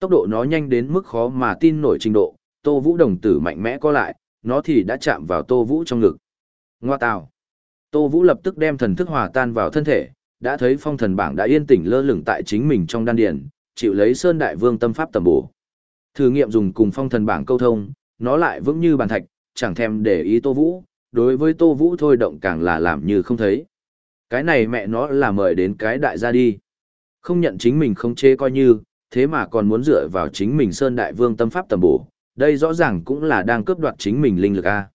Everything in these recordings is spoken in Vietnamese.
Tốc độ nó nhanh đến mức khó mà tin nổi trình độ, Tô Vũ đồng tử mạnh mẽ co lại, nó thì đã chạm vào Tô Vũ trong ngực. Ngoa tào. Tô Vũ lập tức đem thần thức hòa tan vào thân thể, đã thấy phong thần bảng đã yên tĩnh lơ lửng tại chính mình trong đan điền, chịu lấy Sơn Đại Vương tâm pháp tầm bổ. Thử nghiệm dùng cùng phong thần bảng câu thông, nó lại vững như bàn thạch, chẳng thèm để ý Tô Vũ, đối với Tô Vũ thôi động càng là làm như không thấy. Cái này mẹ nó là mời đến cái đại gia đi. Không nhận chính mình không chê coi như, thế mà còn muốn dựa vào chính mình Sơn Đại Vương tâm pháp tầm bổ, đây rõ ràng cũng là đang cướp đoạt chính mình linh lực a.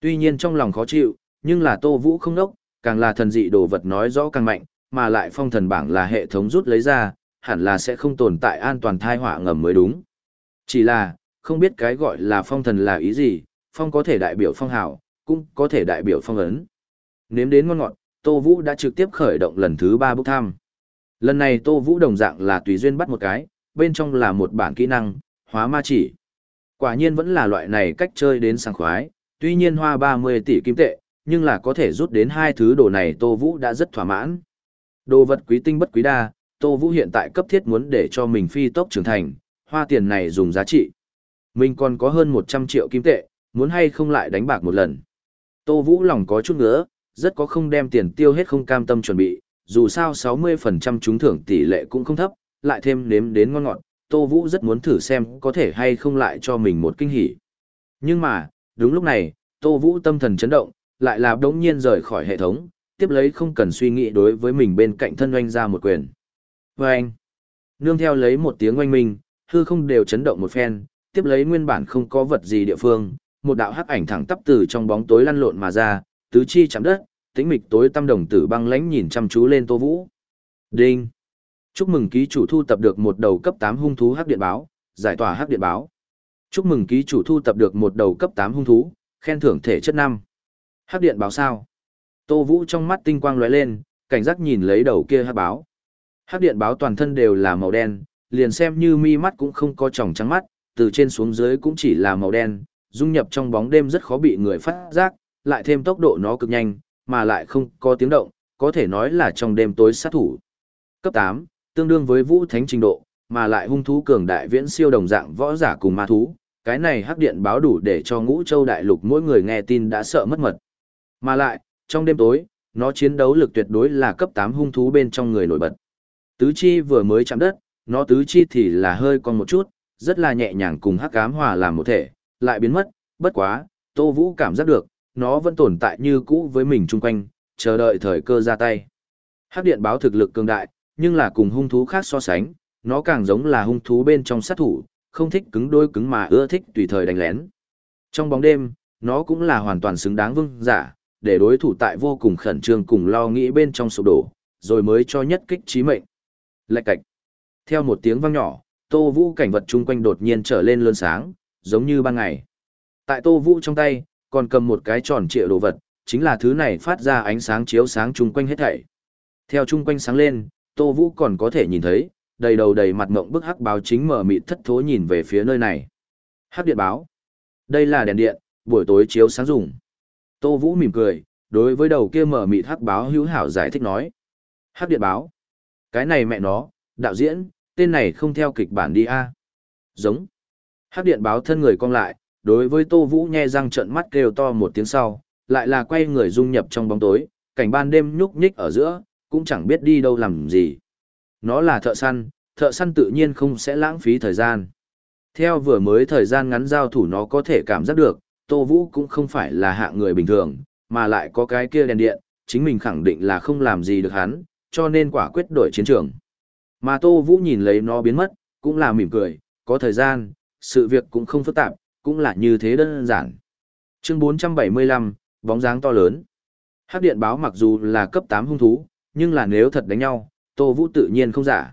Tuy nhiên trong lòng khó chịu, nhưng là Tô Vũ không nốc, càng là thần dị đồ vật nói rõ càng mạnh, mà lại phong thần bảng là hệ thống rút lấy ra, hẳn là sẽ không tồn tại an toàn thai họa ngầm mới đúng. Chỉ là, không biết cái gọi là phong thần là ý gì, phong có thể đại biểu phong hào, cũng có thể đại biểu phong ấn. Nếm đến ngon ngọt, Tô Vũ đã trực tiếp khởi động lần thứ ba bốc thăm. Lần này Tô Vũ đồng dạng là tùy duyên bắt một cái, bên trong là một bản kỹ năng, hóa ma chỉ. Quả nhiên vẫn là loại này cách chơi đến sảng khoái, tuy nhiên hoa 30 tỷ kim tệ, nhưng là có thể rút đến hai thứ đồ này Tô Vũ đã rất thỏa mãn. Đồ vật quý tinh bất quý đa, Tô Vũ hiện tại cấp thiết muốn để cho mình phi tốc trưởng thành, hoa tiền này dùng giá trị. Mình còn có hơn 100 triệu kim tệ, muốn hay không lại đánh bạc một lần. Tô Vũ lòng có chút ngỡ rất có không đem tiền tiêu hết không cam tâm chuẩn bị, dù sao 60% trúng thưởng tỷ lệ cũng không thấp, lại thêm nếm đến ngon ngọt, Tô Vũ rất muốn thử xem có thể hay không lại cho mình một kinh hỉ. Nhưng mà, đúng lúc này, Tô Vũ tâm thần chấn động, lại là đống nhiên rời khỏi hệ thống, tiếp lấy không cần suy nghĩ đối với mình bên cạnh thân oanh ra một quyền. Và anh, nương theo lấy một tiếng oanh minh, hư không đều chấn động một phen, tiếp lấy nguyên bản không có vật gì địa phương, một đạo hắc ảnh thẳng tắp từ trong bóng tối lăn lộn mà ra, tứ chi chạm đất, tĩnh mịch tối tâm đồng tử băng lãnh nhìn chăm chú lên Tô Vũ. Đinh. Chúc mừng ký chủ thu tập được một đầu cấp tám hung thú hắc điện báo, giải tỏa hắc điện báo. Chúc mừng ký chủ thu tập được một đầu cấp tám hung thú, khen thưởng thể chất năm. Hắc điện báo sao? Tô Vũ trong mắt tinh quang lóe lên, cảnh giác nhìn lấy đầu kia hắc báo. Hắc điện báo toàn thân đều là màu đen, liền xem như mi mắt cũng không có tròng trắng mắt, từ trên xuống dưới cũng chỉ là màu đen, dung nhập trong bóng đêm rất khó bị người phát giác, lại thêm tốc độ nó cực nhanh, mà lại không có tiếng động, có thể nói là trong đêm tối sát thủ. Cấp 8, tương đương với vũ thánh trình độ, mà lại hung thú cường đại viễn siêu đồng dạng võ giả cùng ma thú, cái này hắc điện báo đủ để cho ngũ châu đại lục mỗi người nghe tin đã sợ mất mật. Mà lại, trong đêm tối, nó chiến đấu lực tuyệt đối là cấp 8 hung thú bên trong người nổi bật. Tứ chi vừa mới chạm đất, nó tứ chi thì là hơi còn một chút, rất là nhẹ nhàng cùng hắc ám hòa làm một thể, lại biến mất, bất quá, Tô Vũ cảm giác được, nó vẫn tồn tại như cũ với mình chung quanh, chờ đợi thời cơ ra tay. Hắc điện báo thực lực cường đại, nhưng là cùng hung thú khác so sánh, nó càng giống là hung thú bên trong sát thủ, không thích cứng đôi cứng mà ưa thích tùy thời đánh lén. Trong bóng đêm, nó cũng là hoàn toàn xứng đáng vương giả, để đối thủ tại vô cùng khẩn trương cùng lo nghĩ bên trong sụp đổ, rồi mới cho nhất kích chí mệnh. Lạch cạch. Theo một tiếng vang nhỏ, Tô Vũ cảnh vật chung quanh đột nhiên trở lên lớn sáng, giống như ban ngày. Tại Tô Vũ trong tay, còn cầm một cái tròn trịa đồ vật, chính là thứ này phát ra ánh sáng chiếu sáng chung quanh hết thảy. Theo chung quanh sáng lên, Tô Vũ còn có thể nhìn thấy, đầy đầu đầy mặt ngộng bức hắc báo chính mở mịt thất thố nhìn về phía nơi này. Hắc điện báo. Đây là đèn điện, buổi tối chiếu sáng dùng. Tô Vũ mỉm cười, đối với đầu kia mở mịt hắc báo hữu hảo giải thích nói. Hắc điện báo. Cái này mẹ nó, đạo diễn, tên này không theo kịch bản đi a Giống. Hắc điện báo thân người cong lại, đối với Tô Vũ nhe răng trợn mắt kêu to một tiếng sau, lại là quay người dung nhập trong bóng tối, cảnh ban đêm nhúc nhích ở giữa, cũng chẳng biết đi đâu làm gì. Nó là thợ săn, thợ săn tự nhiên không sẽ lãng phí thời gian. Theo vừa mới thời gian ngắn giao thủ nó có thể cảm giác được, Tô Vũ cũng không phải là hạng người bình thường, mà lại có cái kia đèn điện, chính mình khẳng định là không làm gì được hắn, cho nên quả quyết đổi chiến trường. Mà Tô Vũ nhìn lấy nó biến mất, cũng là mỉm cười, có thời gian, sự việc cũng không phức tạp, cũng là như thế đơn giản. Chương 475, bóng dáng to lớn. Hắc điện báo mặc dù là cấp 8 hung thú, nhưng là nếu thật đánh nhau, Tô Vũ tự nhiên không giả.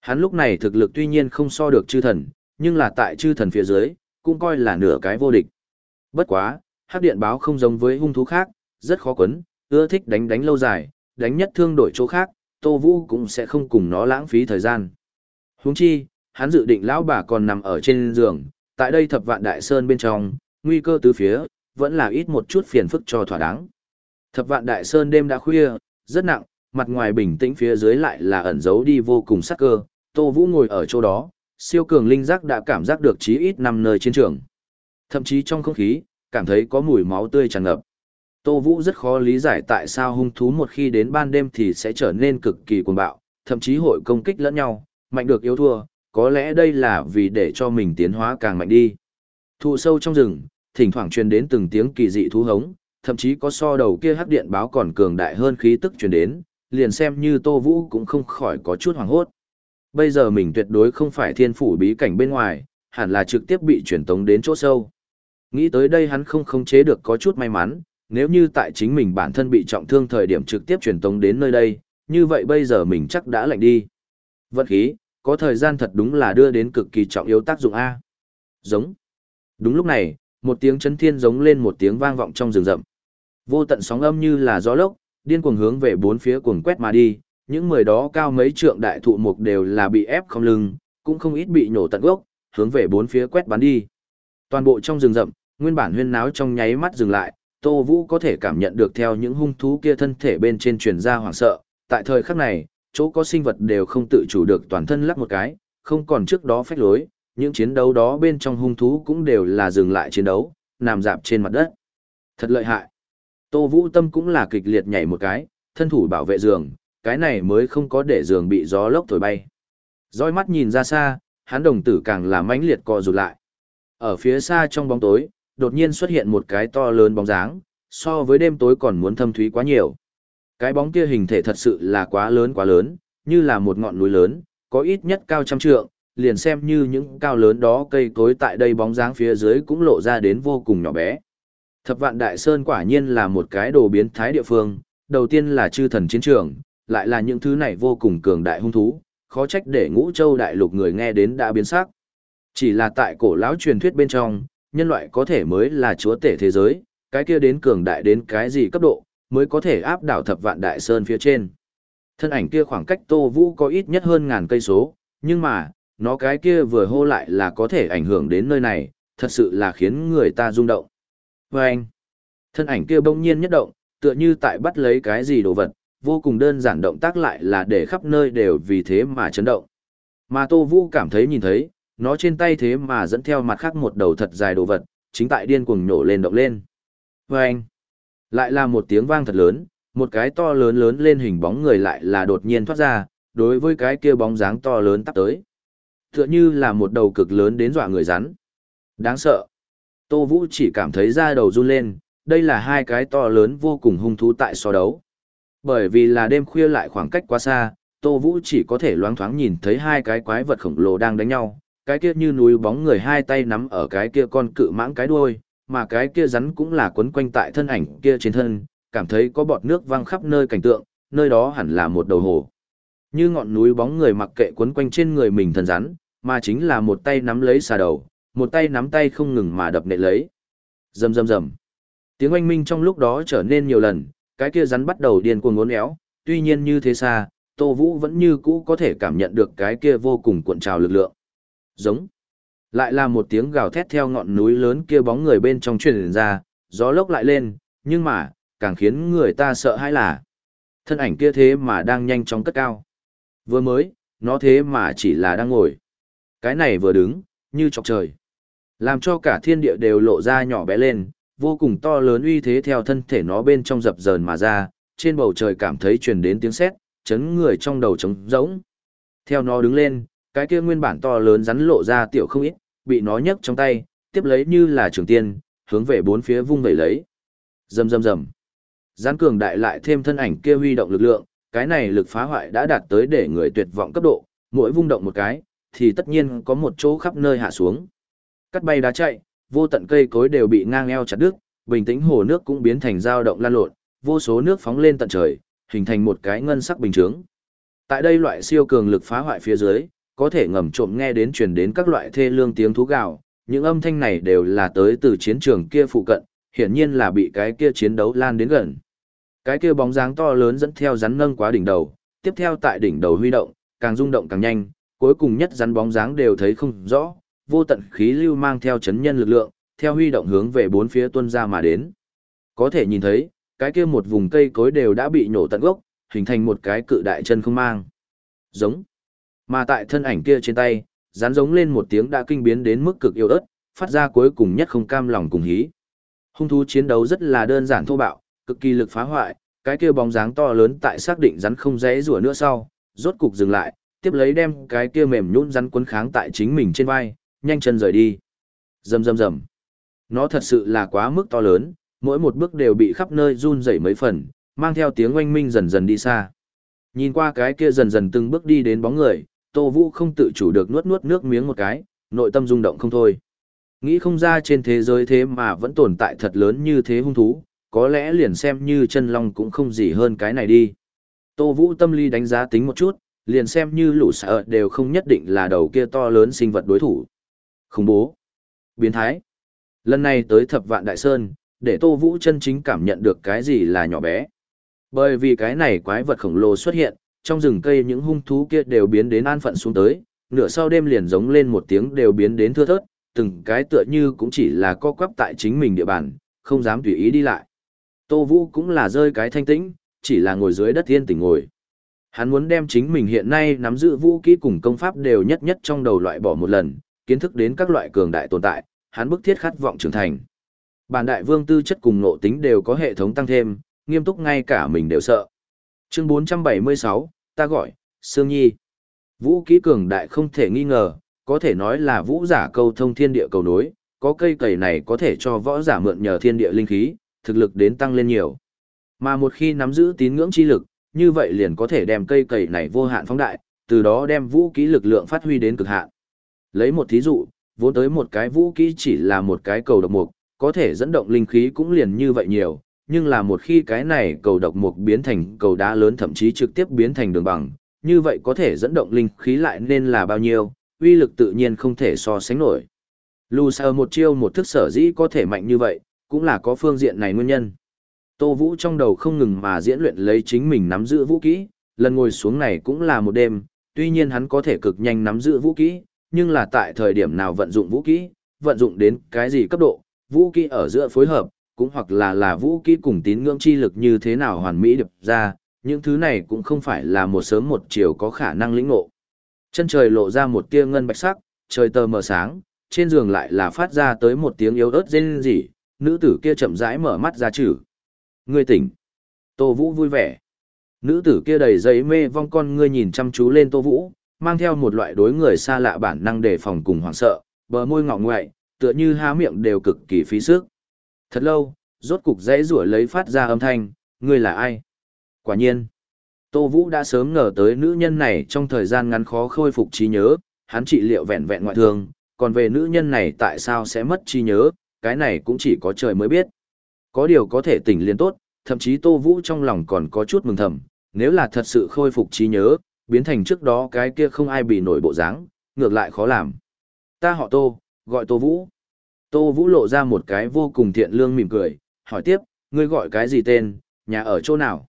Hắn lúc này thực lực tuy nhiên không so được chư thần, nhưng là tại chư thần phía dưới, cũng coi là nửa cái vô địch. Bất quá, hắc điện báo không giống với hung thú khác, rất khó quấn, ưa thích đánh đánh lâu dài, đánh nhất thương đổi chỗ khác, Tô Vũ cũng sẽ không cùng nó lãng phí thời gian. Huống chi, hắn dự định lão bà còn nằm ở trên giường, tại đây thập vạn đại sơn bên trong, nguy cơ tứ phía, vẫn là ít một chút phiền phức cho thỏa đáng. Thập vạn đại sơn đêm đã khuya, rất nặng, mặt ngoài bình tĩnh phía dưới lại là ẩn giấu đi vô cùng sắc cơ, Tô Vũ ngồi ở chỗ đó, siêu cường linh giác đã cảm giác được chí ít năm nơi chiến trường. Thậm chí trong không khí, cảm thấy có mùi máu tươi tràn ngập. Tô Vũ rất khó lý giải tại sao hung thú một khi đến ban đêm thì sẽ trở nên cực kỳ cuồng bạo, thậm chí hội công kích lẫn nhau, mạnh được yếu thua, có lẽ đây là vì để cho mình tiến hóa càng mạnh đi. Thụ sâu trong rừng, thỉnh thoảng truyền đến từng tiếng kỳ dị thú hống, thậm chí có so đầu kia hắc điện báo còn cường đại hơn khí tức truyền đến, liền xem như Tô Vũ cũng không khỏi có chút hoảng hốt. Bây giờ mình tuyệt đối không phải thiên phủ bí cảnh bên ngoài, hẳn là trực tiếp bị truyền tống đến chỗ sâu. Nghĩ tới đây hắn không khống chế được có chút may mắn, nếu như tại chính mình bản thân bị trọng thương thời điểm trực tiếp truyền tống đến nơi đây, như vậy bây giờ mình chắc đã lạnh đi. Vận khí, có thời gian thật đúng là đưa đến cực kỳ trọng yếu tác dụng A. Giống. Đúng lúc này, một tiếng chấn thiên giống lên một tiếng vang vọng trong rừng rậm. Vô tận sóng âm như là gió lốc, điên cuồng hướng về bốn phía cuồng quét mà đi, những người đó cao mấy trượng đại thụ mục đều là bị ép không lưng, cũng không ít bị nổ tận gốc, hướng về bốn phía quét bắn đi. Toàn bộ trong rừng rậm, nguyên bản huyên náo trong nháy mắt dừng lại, Tô Vũ có thể cảm nhận được theo những hung thú kia thân thể bên trên truyền ra hoảng sợ, tại thời khắc này, chỗ có sinh vật đều không tự chủ được toàn thân lắc một cái, không còn trước đó phách lối, những chiến đấu đó bên trong hung thú cũng đều là dừng lại chiến đấu, nằm dạp trên mặt đất. Thật lợi hại. Tô Vũ Tâm cũng là kịch liệt nhảy một cái, thân thủ bảo vệ giường, cái này mới không có để giường bị gió lốc thổi bay. Dõi mắt nhìn ra xa, hắn đồng tử càng là mãnh liệt co rụt lại. Ở phía xa trong bóng tối, đột nhiên xuất hiện một cái to lớn bóng dáng, so với đêm tối còn muốn thâm thúy quá nhiều. Cái bóng kia hình thể thật sự là quá lớn quá lớn, như là một ngọn núi lớn, có ít nhất cao trăm trượng, liền xem như những cao lớn đó cây cối tại đây bóng dáng phía dưới cũng lộ ra đến vô cùng nhỏ bé. Thập vạn đại sơn quả nhiên là một cái đồ biến thái địa phương, đầu tiên là chư thần chiến trường, lại là những thứ này vô cùng cường đại hung thú, khó trách để ngũ châu đại lục người nghe đến đã biến sắc. Chỉ là tại cổ lão truyền thuyết bên trong, nhân loại có thể mới là chúa tể thế giới, cái kia đến cường đại đến cái gì cấp độ, mới có thể áp đảo thập vạn đại sơn phía trên. Thân ảnh kia khoảng cách Tô Vũ có ít nhất hơn ngàn cây số, nhưng mà, nó cái kia vừa hô lại là có thể ảnh hưởng đến nơi này, thật sự là khiến người ta rung động. Và anh, thân ảnh kia bỗng nhiên nhất động, tựa như tại bắt lấy cái gì đồ vật, vô cùng đơn giản động tác lại là để khắp nơi đều vì thế mà chấn động. Mà Tô Vũ cảm thấy nhìn thấy, nó trên tay thế mà dẫn theo mặt khác một đầu thật dài đồ vật, chính tại điên cuồng nổ lên động lên. Và anh, lại là một tiếng vang thật lớn, một cái to lớn lớn lên hình bóng người lại là đột nhiên thoát ra, đối với cái kia bóng dáng to lớn tắp tới. Tựa như là một đầu cực lớn đến dọa người rắn. Đáng sợ. Tô Vũ chỉ cảm thấy da đầu run lên, đây là hai cái to lớn vô cùng hung thú tại so đấu. Bởi vì là đêm khuya lại khoảng cách quá xa, Tô Vũ chỉ có thể loáng thoáng nhìn thấy hai cái quái vật khổng lồ đang đánh nhau, cái kia như núi bóng người hai tay nắm ở cái kia con cự mãng cái đuôi, mà cái kia rắn cũng là quấn quanh tại thân ảnh kia trên thân, cảm thấy có bọt nước văng khắp nơi cảnh tượng, nơi đó hẳn là một đầu hồ. Như ngọn núi bóng người mặc kệ quấn quanh trên người mình thần rắn, mà chính là một tay nắm lấy xà đầu, một tay nắm tay không ngừng mà đập nệ lấy. Rầm rầm rầm. Tiếng oanh minh trong lúc đó trở nên nhiều lần, cái kia rắn bắt đầu điên cuồng uốn éo, tuy nhiên như thế xa, Tô Vũ vẫn như cũ có thể cảm nhận được cái kia vô cùng cuộn trào lực lượng. Giống. Lại là một tiếng gào thét theo ngọn núi lớn kia bóng người bên trong truyền ra, gió lốc lại lên, nhưng mà, càng khiến người ta sợ hãi là thân ảnh kia thế mà đang nhanh chóng cất cao. Vừa mới, nó thế mà chỉ là đang ngồi. Cái này vừa đứng, như chọc trời. Làm cho cả thiên địa đều lộ ra nhỏ bé lên, vô cùng to lớn uy thế theo thân thể nó bên trong dập dờn mà ra, trên bầu trời cảm thấy truyền đến tiếng sét, chấn người trong đầu trống rỗng. Theo nó đứng lên, cái kia nguyên bản to lớn rắn lộ ra tiểu không ít, bị nó nhấc trong tay, tiếp lấy như là trường tiên, hướng về bốn phía vung vẩy lấy. Rầm rầm rầm. gián cường đại lại thêm thân ảnh kia huy động lực lượng, cái này lực phá hoại đã đạt tới để người tuyệt vọng cấp độ, mỗi vung động một cái, thì tất nhiên có một chỗ khắp nơi hạ xuống. Cắt bay đá chạy, vô tận cây cối đều bị ngang eo chặt đứt, bình tĩnh hồ nước cũng biến thành dao động lan lộn, vô số nước phóng lên tận trời, hình thành một cái ngân sắc bình chướng. Tại đây loại siêu cường lực phá hoại phía dưới, có thể ngầm trộm nghe đến truyền đến các loại thê lương tiếng thú gào, những âm thanh này đều là tới từ chiến trường kia phụ cận, hiển nhiên là bị cái kia chiến đấu lan đến gần. Cái kia bóng dáng to lớn dẫn theo rắn nâng quá đỉnh đầu, tiếp theo tại đỉnh đầu huy động, càng rung động càng nhanh, cuối cùng nhất rắn bóng dáng đều thấy không rõ, vô tận khí lưu mang theo chấn nhân lực lượng, theo huy động hướng về bốn phía tuân ra mà đến. Có thể nhìn thấy, cái kia một vùng cây cối đều đã bị nổ tận gốc, hình thành một cái cự đại chân không mang. Giống. Mà tại thân ảnh kia trên tay, rắn giống lên một tiếng đã kinh biến đến mức cực yêu ớt, phát ra cuối cùng nhất không cam lòng cùng hí. Hung thú chiến đấu rất là đơn giản thô bạo, cực kỳ lực phá hoại, cái kia bóng dáng to lớn tại xác định rắn không dễ rủa nữa sau, rốt cục dừng lại, tiếp lấy đem cái kia mềm nhũn rắn quấn kháng tại chính mình trên vai, nhanh chân rời đi. Rầm rầm rầm. Nó thật sự là quá mức to lớn, mỗi một bước đều bị khắp nơi run rẩy mấy phần, mang theo tiếng oanh minh dần dần đi xa. Nhìn qua cái kia dần dần từng bước đi đến bóng người, Tô Vũ không tự chủ được nuốt nuốt nước miếng một cái, nội tâm rung động không thôi. Nghĩ không ra trên thế giới thế mà vẫn tồn tại thật lớn như thế hung thú, có lẽ liền xem như chân long cũng không gì hơn cái này đi. Tô Vũ tâm lý đánh giá tính một chút, liền xem như lũ sợ đều không nhất định là đầu kia to lớn sinh vật đối thủ. Khủng bố. Biến thái. Lần này tới thập vạn đại sơn, để Tô Vũ chân chính cảm nhận được cái gì là nhỏ bé. Bởi vì cái này quái vật khổng lồ xuất hiện, trong rừng cây những hung thú kia đều biến đến an phận xuống tới, nửa sau đêm liền giống lên một tiếng đều biến đến thưa thớt, từng cái tựa như cũng chỉ là co quắp tại chính mình địa bàn, không dám tùy ý đi lại. Tô Vũ cũng là rơi cái thanh tĩnh, chỉ là ngồi dưới đất yên tỉnh ngồi. Hắn muốn đem chính mình hiện nay nắm giữ vũ kỹ cùng công pháp đều nhất nhất trong đầu loại bỏ một lần, kiến thức đến các loại cường đại tồn tại, hắn bức thiết khát vọng trưởng thành. Bản đại vương tư chất cùng nộ tính đều có hệ thống tăng thêm, nghiêm túc ngay cả mình đều sợ. Chương 476, ta gọi, Sương Nhi. Vũ kỹ cường đại không thể nghi ngờ, có thể nói là vũ giả câu thông thiên địa cầu nối, có cây cầy này có thể cho võ giả mượn nhờ thiên địa linh khí, thực lực đến tăng lên nhiều. Mà một khi nắm giữ tín ngưỡng chi lực, như vậy liền có thể đem cây cầy này vô hạn phóng đại, từ đó đem vũ kỹ lực lượng phát huy đến cực hạn. Lấy một thí dụ, vốn tới một cái vũ kỹ chỉ là một cái cầu độc mục, có thể dẫn động linh khí cũng liền như vậy nhiều, nhưng là một khi cái này cầu độc mục biến thành cầu đá lớn thậm chí trực tiếp biến thành đường bằng, như vậy có thể dẫn động linh khí lại nên là bao nhiêu, uy lực tự nhiên không thể so sánh nổi. Lù sờ một chiêu một thức sở dĩ có thể mạnh như vậy, cũng là có phương diện này nguyên nhân. Tô Vũ trong đầu không ngừng mà diễn luyện lấy chính mình nắm giữ vũ kỹ, lần ngồi xuống này cũng là một đêm, tuy nhiên hắn có thể cực nhanh nắm giữ vũ kỹ, nhưng là tại thời điểm nào vận dụng vũ kỹ, vận dụng đến cái gì cấp độ, vũ kỹ ở giữa phối hợp, cũng hoặc là là vũ kỹ cùng tín ngưỡng chi lực như thế nào hoàn mỹ được ra, những thứ này cũng không phải là một sớm một chiều có khả năng lĩnh ngộ. Chân trời lộ ra một tia ngân bạch sắc, trời tờ mờ sáng, trên giường lại là phát ra tới một tiếng yếu ớt rên rỉ, nữ tử kia chậm rãi mở mắt ra chữ. Ngươi tỉnh. Tô Vũ vui vẻ. Nữ tử kia đầy giấy mê vong con ngươi nhìn chăm chú lên Tô Vũ, mang theo một loại đối người xa lạ bản năng đề phòng cùng hoảng sợ, bờ môi ngọ ngoại, tựa như há miệng đều cực kỳ phí sức. Thật lâu, rốt cục dãy rủa lấy phát ra âm thanh, ngươi là ai? Quả nhiên, Tô Vũ đã sớm ngờ tới nữ nhân này trong thời gian ngắn khó khôi phục trí nhớ, hắn trị liệu vẹn vẹn ngoại thương, còn về nữ nhân này tại sao sẽ mất trí nhớ, cái này cũng chỉ có trời mới biết. Có điều có thể tỉnh liên tốt, thậm chí Tô Vũ trong lòng còn có chút mừng thầm, nếu là thật sự khôi phục trí nhớ, biến thành trước đó cái kia không ai bị nổi bộ dáng, ngược lại khó làm. Ta họ Tô, gọi Tô Vũ. Tô Vũ lộ ra một cái vô cùng thiện lương mỉm cười, hỏi tiếp, ngươi gọi cái gì tên, nhà ở chỗ nào?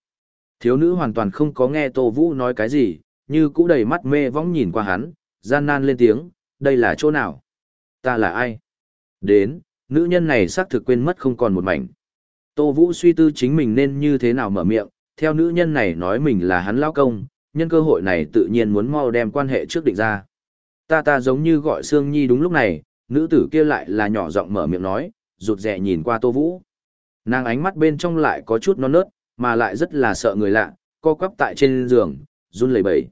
Thiếu nữ hoàn toàn không có nghe Tô Vũ nói cái gì, như cũ đầy mắt mê vóng nhìn qua hắn, gian nan lên tiếng, đây là chỗ nào? Ta là ai? Đến, nữ nhân này xác thực quên mất không còn một mảnh. Tô Vũ suy tư chính mình nên như thế nào mở miệng, theo nữ nhân này nói mình là hắn lão công, nhân cơ hội này tự nhiên muốn mau đem quan hệ trước định ra. Ta ta giống như gọi Sương Nhi đúng lúc này, nữ tử kia lại là nhỏ giọng mở miệng nói, rụt rè nhìn qua Tô Vũ. Nàng ánh mắt bên trong lại có chút non nớt, mà lại rất là sợ người lạ, co quắp tại trên giường, run lẩy bẩy.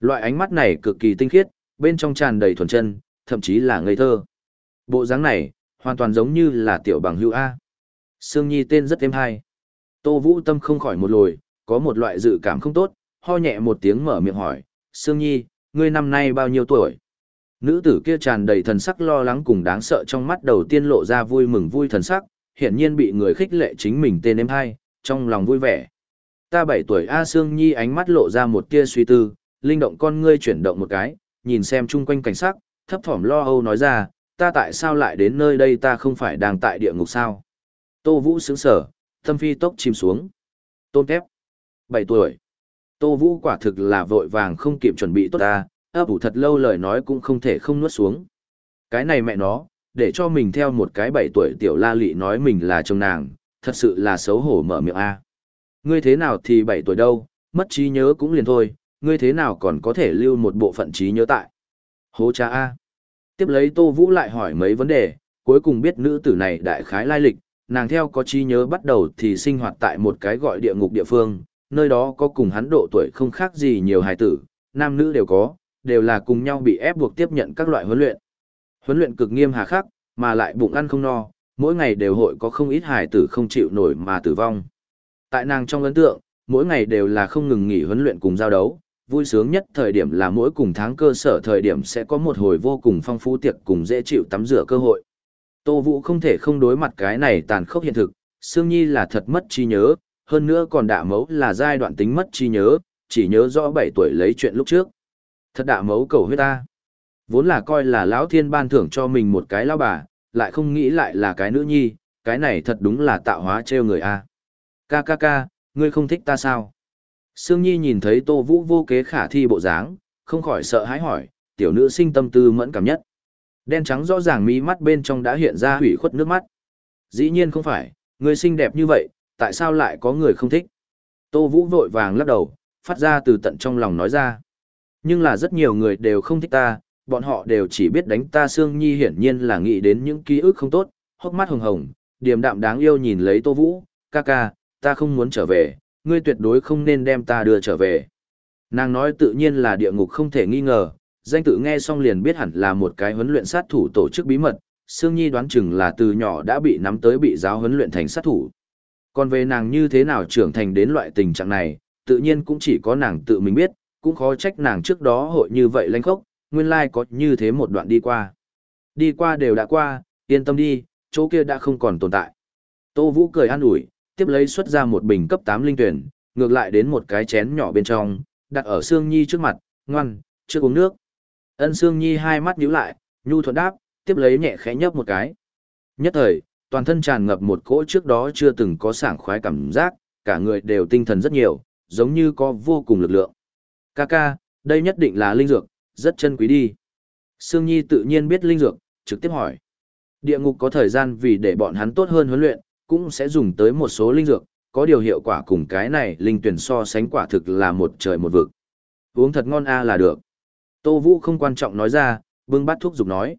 Loại ánh mắt này cực kỳ tinh khiết, bên trong tràn đầy thuần chân, thậm chí là ngây thơ. Bộ dáng này, hoàn toàn giống như là tiểu bằng hữu A. Sương Nhi tên rất êm hay. Tô Vũ tâm không khỏi một lồi, có một loại dự cảm không tốt, ho nhẹ một tiếng mở miệng hỏi, Sương Nhi, ngươi năm nay bao nhiêu tuổi? Nữ tử kia tràn đầy thần sắc lo lắng cùng đáng sợ trong mắt đầu tiên lộ ra vui mừng vui thần sắc, hiển nhiên bị người khích lệ chính mình tên em hai, trong lòng vui vẻ. Ta bảy tuổi A Sương Nhi ánh mắt lộ ra một tia suy tư, linh động con ngươi chuyển động một cái, nhìn xem chung quanh cảnh sắc, thấp thỏm lo âu nói ra, ta tại sao lại đến nơi đây ta không phải đang tại địa ngục sao? Tô Vũ sướng sở, thâm phi tốc chìm xuống. Tôn kép. bảy tuổi. Tô Vũ quả thực là vội vàng không kịp chuẩn bị tốt ta, ấp ủ thật lâu lời nói cũng không thể không nuốt xuống. Cái này mẹ nó, để cho mình theo một cái bảy tuổi tiểu la lị nói mình là chồng nàng, thật sự là xấu hổ mở miệng A. Ngươi thế nào thì bảy tuổi đâu, mất trí nhớ cũng liền thôi, ngươi thế nào còn có thể lưu một bộ phận trí nhớ tại. Hố cha A. Tiếp lấy Tô Vũ lại hỏi mấy vấn đề, cuối cùng biết nữ tử này đại khái lai lịch, nàng theo có trí nhớ bắt đầu thì sinh hoạt tại một cái gọi địa ngục địa phương, nơi đó có cùng hắn độ tuổi không khác gì nhiều hài tử, nam nữ đều có, đều là cùng nhau bị ép buộc tiếp nhận các loại huấn luyện. Huấn luyện cực nghiêm hà khắc, mà lại bụng ăn không no, mỗi ngày đều hội có không ít hài tử không chịu nổi mà tử vong. Tại nàng trong ấn tượng, mỗi ngày đều là không ngừng nghỉ huấn luyện cùng giao đấu, vui sướng nhất thời điểm là mỗi cùng tháng cơ sở thời điểm sẽ có một hồi vô cùng phong phú tiệc cùng dễ chịu tắm rửa cơ hội. Tô Vũ không thể không đối mặt cái này tàn khốc hiện thực, Sương Nhi là thật mất trí nhớ, hơn nữa còn đạ mẫu là giai đoạn tính mất trí nhớ, chỉ nhớ rõ 7 tuổi lấy chuyện lúc trước. Thật đạ mấu cầu huyết ta. Vốn là coi là lão thiên ban thưởng cho mình một cái lão bà, lại không nghĩ lại là cái nữ nhi, cái này thật đúng là tạo hóa trêu người a. Ca ca ca, ngươi không thích ta sao? Sương Nhi nhìn thấy Tô Vũ vô kế khả thi bộ dáng, không khỏi sợ hãi hỏi, tiểu nữ sinh tâm tư mẫn cảm nhất. Đen trắng rõ ràng mí mắt bên trong đã hiện ra hủy khuất nước mắt. Dĩ nhiên không phải, người xinh đẹp như vậy, tại sao lại có người không thích? Tô Vũ vội vàng lắc đầu, phát ra từ tận trong lòng nói ra. Nhưng là rất nhiều người đều không thích ta, bọn họ đều chỉ biết đánh ta Sương Nhi hiển nhiên là nghĩ đến những ký ức không tốt, hốc mắt hồng hồng, điềm đạm đáng yêu nhìn lấy Tô Vũ, ca ca, ta không muốn trở về, ngươi tuyệt đối không nên đem ta đưa trở về. Nàng nói tự nhiên là địa ngục không thể nghi ngờ, danh tự nghe xong liền biết hẳn là một cái huấn luyện sát thủ tổ chức bí mật, Sương Nhi đoán chừng là từ nhỏ đã bị nắm tới bị giáo huấn luyện thành sát thủ. Còn về nàng như thế nào trưởng thành đến loại tình trạng này, tự nhiên cũng chỉ có nàng tự mình biết, cũng khó trách nàng trước đó hội như vậy lanh khốc, nguyên lai có như thế một đoạn đi qua. Đi qua đều đã qua, yên tâm đi, chỗ kia đã không còn tồn tại. Tô Vũ cười an ủi, tiếp lấy xuất ra một bình cấp 8 linh tuyển, ngược lại đến một cái chén nhỏ bên trong, đặt ở Sương Nhi trước mặt, ngoan, chưa uống nước. Ân Sương Nhi hai mắt nhíu lại, nhu thuận đáp, tiếp lấy nhẹ khẽ nhấp một cái. Nhất thời, toàn thân tràn ngập một cỗ trước đó chưa từng có sảng khoái cảm giác, cả người đều tinh thần rất nhiều, giống như có vô cùng lực lượng. Kaka, đây nhất định là linh dược, rất chân quý đi. Sương Nhi tự nhiên biết linh dược, trực tiếp hỏi. Địa ngục có thời gian vì để bọn hắn tốt hơn huấn luyện, cũng sẽ dùng tới một số linh dược, có điều hiệu quả cùng cái này linh tuyển so sánh quả thực là một trời một vực. Uống thật ngon a là được. Tô Vũ không quan trọng nói ra, bưng bát thuốc dục nói.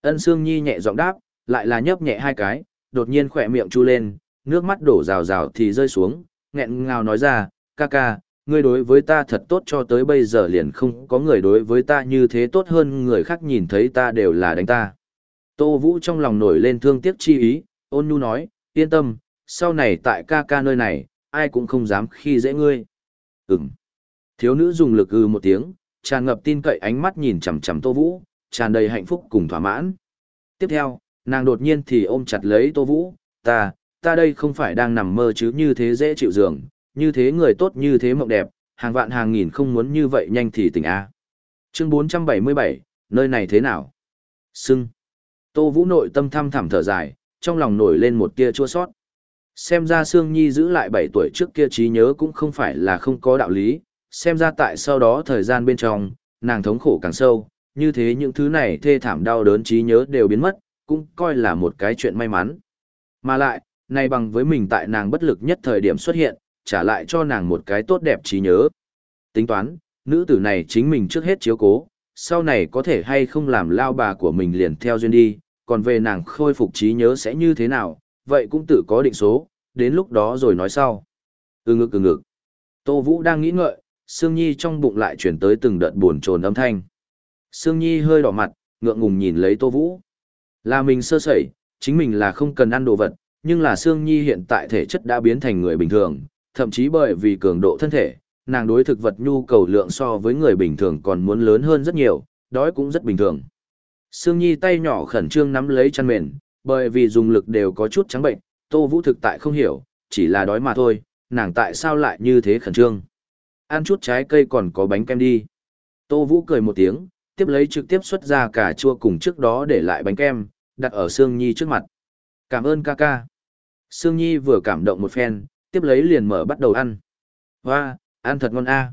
Ân Sương Nhi nhẹ giọng đáp, lại là nhấp nhẹ hai cái, đột nhiên khỏe miệng chu lên, nước mắt đổ rào rào thì rơi xuống, nghẹn ngào nói ra, ca ca, ngươi đối với ta thật tốt cho tới bây giờ liền không có người đối với ta như thế tốt hơn người khác nhìn thấy ta đều là đánh ta. Tô Vũ trong lòng nổi lên thương tiếc chi ý, ôn nhu nói, yên tâm, sau này tại ca ca nơi này, ai cũng không dám khi dễ ngươi. Ừm. Thiếu nữ dùng lực ư một tiếng, tràn ngập tin cậy ánh mắt nhìn chằm chằm Tô Vũ, tràn đầy hạnh phúc cùng thỏa mãn. Tiếp theo, nàng đột nhiên thì ôm chặt lấy Tô Vũ, ta, ta đây không phải đang nằm mơ chứ như thế dễ chịu giường, như thế người tốt như thế mộng đẹp, hàng vạn hàng nghìn không muốn như vậy nhanh thì tỉnh A. Chương 477, nơi này thế nào? Sưng. Tô Vũ nội tâm thăm thẳm thở dài, trong lòng nổi lên một tia chua sót. Xem ra Sương Nhi giữ lại 7 tuổi trước kia trí nhớ cũng không phải là không có đạo lý, xem ra tại sau đó thời gian bên trong, nàng thống khổ càng sâu, như thế những thứ này thê thảm đau đớn trí nhớ đều biến mất, cũng coi là một cái chuyện may mắn. Mà lại, nay bằng với mình tại nàng bất lực nhất thời điểm xuất hiện, trả lại cho nàng một cái tốt đẹp trí nhớ. Tính toán, nữ tử này chính mình trước hết chiếu cố, sau này có thể hay không làm lao bà của mình liền theo duyên đi, còn về nàng khôi phục trí nhớ sẽ như thế nào, vậy cũng tự có định số, đến lúc đó rồi nói sau. Ừ ngực ừ ngực. Tô Vũ đang nghĩ ngợi, Sương Nhi trong bụng lại chuyển tới từng đợt buồn trồn âm thanh. Sương Nhi hơi đỏ mặt, ngượng ngùng nhìn lấy Tô Vũ. Là mình sơ sẩy, chính mình là không cần ăn đồ vật, nhưng là Sương Nhi hiện tại thể chất đã biến thành người bình thường, thậm chí bởi vì cường độ thân thể, nàng đối thực vật nhu cầu lượng so với người bình thường còn muốn lớn hơn rất nhiều, đói cũng rất bình thường. Sương Nhi tay nhỏ khẩn trương nắm lấy chăn mền, bởi vì dùng lực đều có chút trắng bệnh, Tô Vũ thực tại không hiểu, chỉ là đói mà thôi, nàng tại sao lại như thế khẩn trương. Ăn chút trái cây còn có bánh kem đi. Tô Vũ cười một tiếng, tiếp lấy trực tiếp xuất ra cả chua cùng trước đó để lại bánh kem, đặt ở Sương Nhi trước mặt. Cảm ơn ca ca. Sương Nhi vừa cảm động một phen, tiếp lấy liền mở bắt đầu ăn. Hoa, ăn thật ngon a.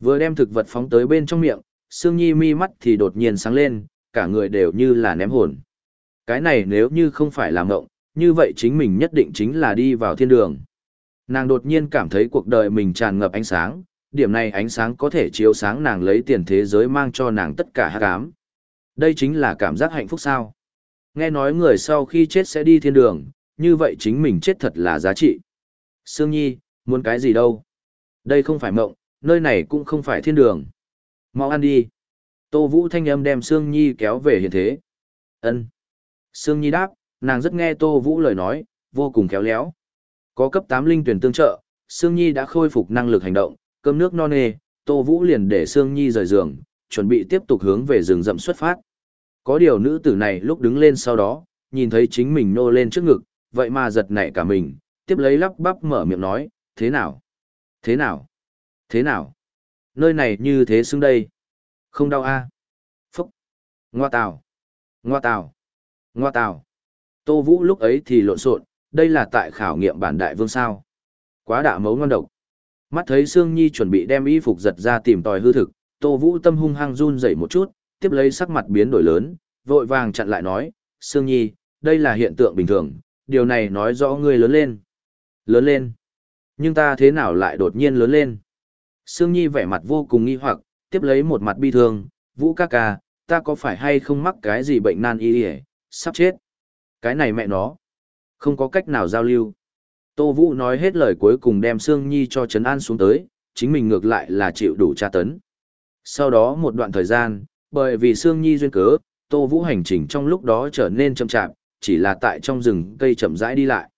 Vừa đem thực vật phóng tới bên trong miệng, Sương Nhi mi mắt thì đột nhiên sáng lên, cả người đều như là ném hồn. Cái này nếu như không phải là ngộng, như vậy chính mình nhất định chính là đi vào thiên đường. Nàng đột nhiên cảm thấy cuộc đời mình tràn ngập ánh sáng, điểm này ánh sáng có thể chiếu sáng nàng lấy tiền thế giới mang cho nàng tất cả hát cám. Đây chính là cảm giác hạnh phúc sao. Nghe nói người sau khi chết sẽ đi thiên đường, như vậy chính mình chết thật là giá trị. Sương Nhi, muốn cái gì đâu? Đây không phải mộng, nơi này cũng không phải thiên đường. Mau ăn đi. Tô Vũ thanh âm đem Sương Nhi kéo về hiện thế. Ân. Sương Nhi đáp, nàng rất nghe Tô Vũ lời nói, vô cùng khéo léo. Có cấp 8 linh tuyển tương trợ, Sương Nhi đã khôi phục năng lực hành động, cơm nước no nê, Tô Vũ liền để Sương Nhi rời giường, chuẩn bị tiếp tục hướng về rừng rậm xuất phát. Có điều nữ tử này lúc đứng lên sau đó, nhìn thấy chính mình nô lên trước ngực, vậy mà giật nảy cả mình, tiếp lấy lắp bắp mở miệng nói, thế nào? Thế nào? Thế nào? Nơi này như thế xưng đây. Không đau a à? Phúc. Ngoa tào. Ngoa tào. Ngoa tào. Tô Vũ lúc ấy thì lộn xộn, đây là tại khảo nghiệm bản đại vương sao. Quá đạ mấu ngon độc. Mắt thấy Sương Nhi chuẩn bị đem y phục giật ra tìm tòi hư thực, Tô Vũ tâm hung hăng run dậy một chút, tiếp lấy sắc mặt biến đổi lớn, vội vàng chặn lại nói, Sương Nhi, đây là hiện tượng bình thường, điều này nói rõ ngươi lớn lên. Lớn lên. Nhưng ta thế nào lại đột nhiên lớn lên? Sương Nhi vẻ mặt vô cùng nghi hoặc, tiếp lấy một mặt bi thương, Vũ ca ca, ta có phải hay không mắc cái gì bệnh nan y hề, sắp chết. Cái này mẹ nó, không có cách nào giao lưu. Tô Vũ nói hết lời cuối cùng đem Sương Nhi cho Trấn An xuống tới, chính mình ngược lại là chịu đủ tra tấn. Sau đó một đoạn thời gian, bởi vì Sương Nhi duyên cớ, Tô Vũ hành trình trong lúc đó trở nên chậm chạp, chỉ là tại trong rừng cây chậm rãi đi lại.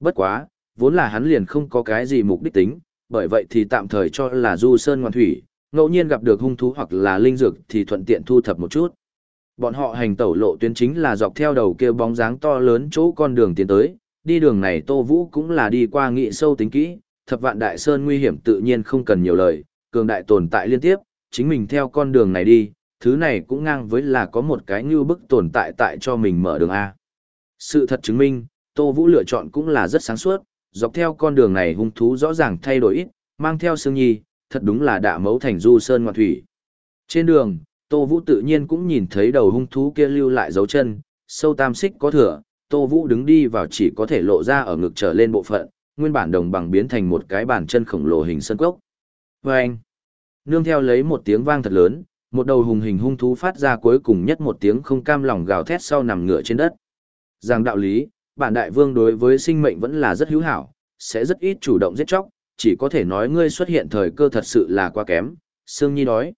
Bất quá, vốn là hắn liền không có cái gì mục đích tính, bởi vậy thì tạm thời cho là du sơn ngoan thủy, ngẫu nhiên gặp được hung thú hoặc là linh dược thì thuận tiện thu thập một chút. Bọn họ hành tẩu lộ tuyến chính là dọc theo đầu kia bóng dáng to lớn chỗ con đường tiến tới, đi đường này Tô Vũ cũng là đi qua nghị sâu tính kỹ, thập vạn đại sơn nguy hiểm tự nhiên không cần nhiều lời, cường đại tồn tại liên tiếp, chính mình theo con đường này đi, thứ này cũng ngang với là có một cái như bức tồn tại tại cho mình mở đường A. Sự thật chứng minh, Tô Vũ lựa chọn cũng là rất sáng suốt, dọc theo con đường này hung thú rõ ràng thay đổi ít, mang theo Sương Nhi, thật đúng là đạ mấu thành du sơn ngoạn thủy. Trên đường, Tô Vũ tự nhiên cũng nhìn thấy đầu hung thú kia lưu lại dấu chân, sâu tam xích có thừa, Tô Vũ đứng đi vào chỉ có thể lộ ra ở ngực trở lên bộ phận, nguyên bản đồng bằng biến thành một cái bàn chân khổng lồ hình sân cốc. Vâng! Nương theo lấy một tiếng vang thật lớn, một đầu hùng hình hung thú phát ra cuối cùng nhất một tiếng không cam lòng gào thét sau nằm ngựa trên đất. Giang đạo lý, bản đại vương đối với sinh mệnh vẫn là rất hữu hảo, sẽ rất ít chủ động giết chóc, chỉ có thể nói ngươi xuất hiện thời cơ thật sự là quá kém. Sương Nhi nói.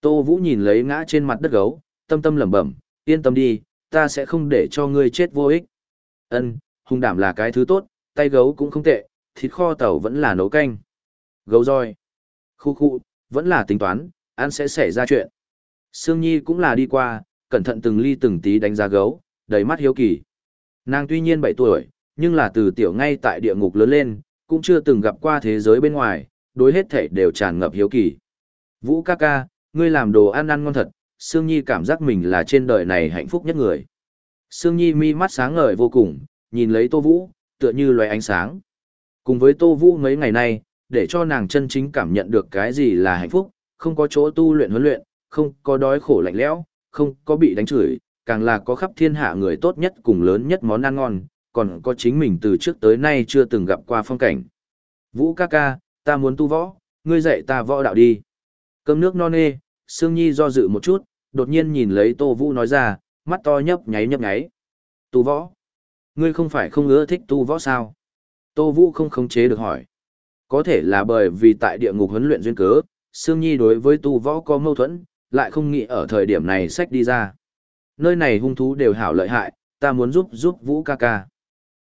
Tô Vũ nhìn lấy ngã trên mặt đất gấu, tâm tâm lẩm bẩm, yên tâm đi, ta sẽ không để cho ngươi chết vô ích. Ân, hung đảm là cái thứ tốt, tay gấu cũng không tệ, thịt kho tàu vẫn là nấu canh. Gấu roi. Khu khu, vẫn là tính toán, ăn sẽ xảy ra chuyện. Sương Nhi cũng là đi qua, cẩn thận từng ly từng tí đánh giá gấu, đầy mắt hiếu kỳ. Nàng tuy nhiên 7 tuổi, nhưng là từ tiểu ngay tại địa ngục lớn lên, cũng chưa từng gặp qua thế giới bên ngoài, đối hết thể đều tràn ngập hiếu kỳ. Vũ ca ca, ngươi làm đồ ăn ăn ngon thật, Sương Nhi cảm giác mình là trên đời này hạnh phúc nhất người. Sương Nhi mi mắt sáng ngời vô cùng, nhìn lấy Tô Vũ, tựa như loài ánh sáng. Cùng với Tô Vũ mấy ngày nay, để cho nàng chân chính cảm nhận được cái gì là hạnh phúc, không có chỗ tu luyện huấn luyện, không có đói khổ lạnh lẽo, không có bị đánh chửi, càng là có khắp thiên hạ người tốt nhất cùng lớn nhất món ăn ngon, còn có chính mình từ trước tới nay chưa từng gặp qua phong cảnh. Vũ ca ca, ta muốn tu võ, ngươi dạy ta võ đạo đi. Cơm nước non nê, Sương Nhi do dự một chút, đột nhiên nhìn lấy Tô Vũ nói ra, mắt to nhấp nháy nhấp nháy. Tu võ? Ngươi không phải không ưa thích tu võ sao? Tô Vũ không khống chế được hỏi. Có thể là bởi vì tại địa ngục huấn luyện duyên cớ, Sương Nhi đối với tu võ có mâu thuẫn, lại không nghĩ ở thời điểm này sách đi ra. Nơi này hung thú đều hảo lợi hại, ta muốn giúp giúp Vũ ca ca.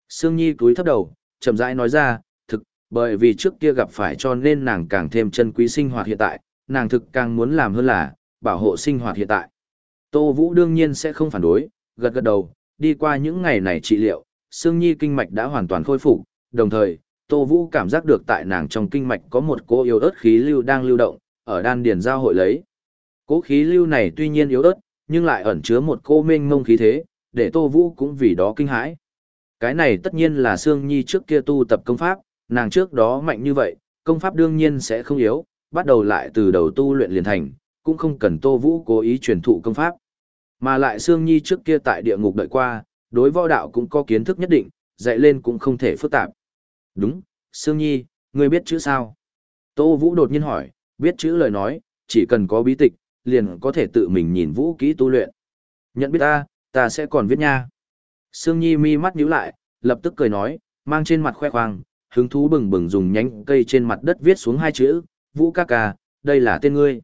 Sương Nhi cúi thấp đầu, chậm rãi nói ra, thực, bởi vì trước kia gặp phải cho nên nàng càng thêm chân quý sinh hoạt hiện tại, nàng thực càng muốn làm hơn là, bảo hộ sinh hoạt hiện tại. Tô Vũ đương nhiên sẽ không phản đối, gật gật đầu, đi qua những ngày này trị liệu, Sương Nhi kinh mạch đã hoàn toàn khôi phục, đồng thời, Tô Vũ cảm giác được tại nàng trong kinh mạch có một cỗ yếu ớt khí lưu đang lưu động, ở đan điền giao hội lấy. Cỗ khí lưu này tuy nhiên yếu ớt, nhưng lại ẩn chứa một cô mênh mông khí thế, để Tô Vũ cũng vì đó kinh hãi. Cái này tất nhiên là Sương Nhi trước kia tu tập công pháp, nàng trước đó mạnh như vậy, công pháp đương nhiên sẽ không yếu, bắt đầu lại từ đầu tu luyện liền thành, cũng không cần Tô Vũ cố ý truyền thụ công pháp. Mà lại Sương Nhi trước kia tại địa ngục đợi qua, đối võ đạo cũng có kiến thức nhất định, dạy lên cũng không thể phức tạp. Đúng, Sương Nhi, ngươi biết chữ sao? Tô Vũ đột nhiên hỏi, biết chữ lời nói, chỉ cần có bí tịch, liền có thể tự mình nhìn vũ kỹ tu luyện. Nhận biết ta, ta sẽ còn viết nha. Sương Nhi mi mắt nhíu lại, lập tức cười nói, mang trên mặt khoe khoang, hứng thú bừng bừng dùng nhánh cây trên mặt đất viết xuống hai chữ, Vũ ca ca, đây là tên ngươi.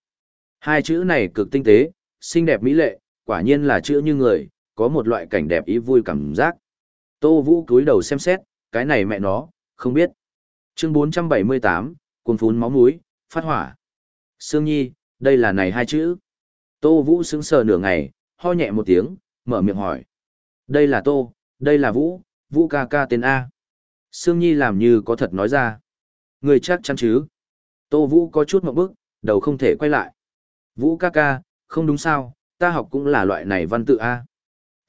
Hai chữ này cực tinh tế, xinh đẹp mỹ lệ, quả nhiên là chữ như người, có một loại cảnh đẹp ý vui cảm giác. Tô Vũ cúi đầu xem xét, cái này mẹ nó, không biết. Chương 478, cuồng phún máu mũi, phát hỏa. Sương Nhi, đây là này hai chữ. Tô Vũ sững sờ nửa ngày, ho nhẹ một tiếng, mở miệng hỏi. Đây là Tô, đây là Vũ, Vũ ca ca tên A. Sương Nhi làm như có thật nói ra. Người chắc chắn chứ. Tô Vũ có chút mộng bức, đầu không thể quay lại. Vũ ca ca, không đúng sao, ta học cũng là loại này văn tự A.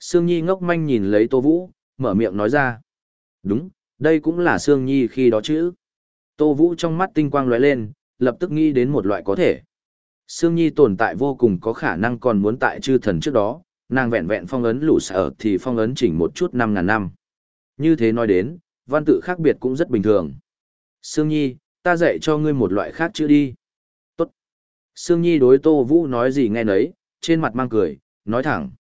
Sương Nhi ngốc manh nhìn lấy Tô Vũ, mở miệng nói ra. Đúng, đây cũng là Sương Nhi khi đó chữ. Tô Vũ trong mắt tinh quang lóe lên, lập tức nghĩ đến một loại có thể. Sương Nhi tồn tại vô cùng có khả năng còn muốn tại chư thần trước đó, nàng vẹn vẹn phong ấn lũ sở thì phong ấn chỉnh một chút năm ngàn năm. Như thế nói đến, văn tự khác biệt cũng rất bình thường. Sương Nhi, ta dạy cho ngươi một loại khác chữ đi. Tốt. Sương Nhi đối Tô Vũ nói gì nghe nấy, trên mặt mang cười, nói thẳng.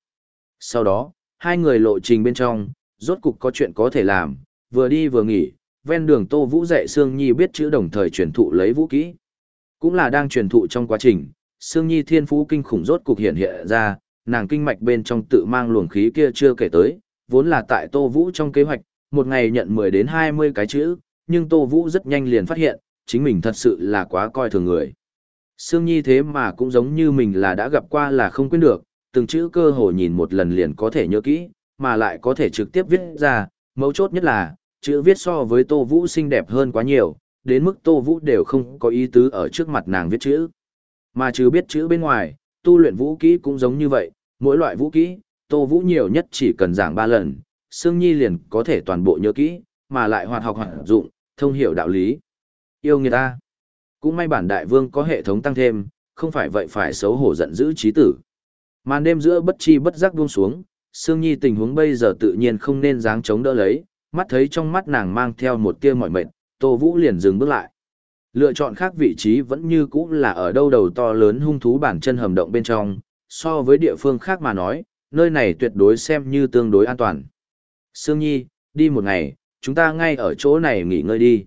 Sau đó, hai người lộ trình bên trong, rốt cục có chuyện có thể làm, vừa đi vừa nghỉ, ven đường Tô Vũ dạy Sương Nhi biết chữ đồng thời truyền thụ lấy vũ kỹ. Cũng là đang truyền thụ trong quá trình, Sương Nhi thiên phú kinh khủng rốt cục hiện hiện ra, nàng kinh mạch bên trong tự mang luồng khí kia chưa kể tới, vốn là tại Tô Vũ trong kế hoạch, một ngày nhận 10 đến 20 cái chữ, nhưng Tô Vũ rất nhanh liền phát hiện, chính mình thật sự là quá coi thường người. Sương Nhi thế mà cũng giống như mình là đã gặp qua là không quên được, từng chữ cơ hồ nhìn một lần liền có thể nhớ kỹ, mà lại có thể trực tiếp viết ra, mấu chốt nhất là, chữ viết so với Tô Vũ xinh đẹp hơn quá nhiều, đến mức Tô Vũ đều không có ý tứ ở trước mặt nàng viết chữ. Mà chứ biết chữ bên ngoài, tu luyện vũ kỹ cũng giống như vậy, mỗi loại vũ kỹ, Tô Vũ nhiều nhất chỉ cần giảng 3 lần, Sương Nhi liền có thể toàn bộ nhớ kỹ, mà lại hoạt học hoạt dụng, thông hiểu đạo lý. Yêu người ta. Cũng may bản đại vương có hệ thống tăng thêm, không phải vậy phải xấu hổ giận dữ trí tử. Màn đêm giữa bất chi bất giác buông xuống, Sương Nhi tình huống bây giờ tự nhiên không nên dáng chống đỡ lấy, mắt thấy trong mắt nàng mang theo một tia mỏi mệt, Tô Vũ liền dừng bước lại. Lựa chọn khác vị trí vẫn như cũ là ở đâu đầu to lớn hung thú bản chân hầm động bên trong, so với địa phương khác mà nói, nơi này tuyệt đối xem như tương đối an toàn. Sương Nhi, đi một ngày, chúng ta ngay ở chỗ này nghỉ ngơi đi.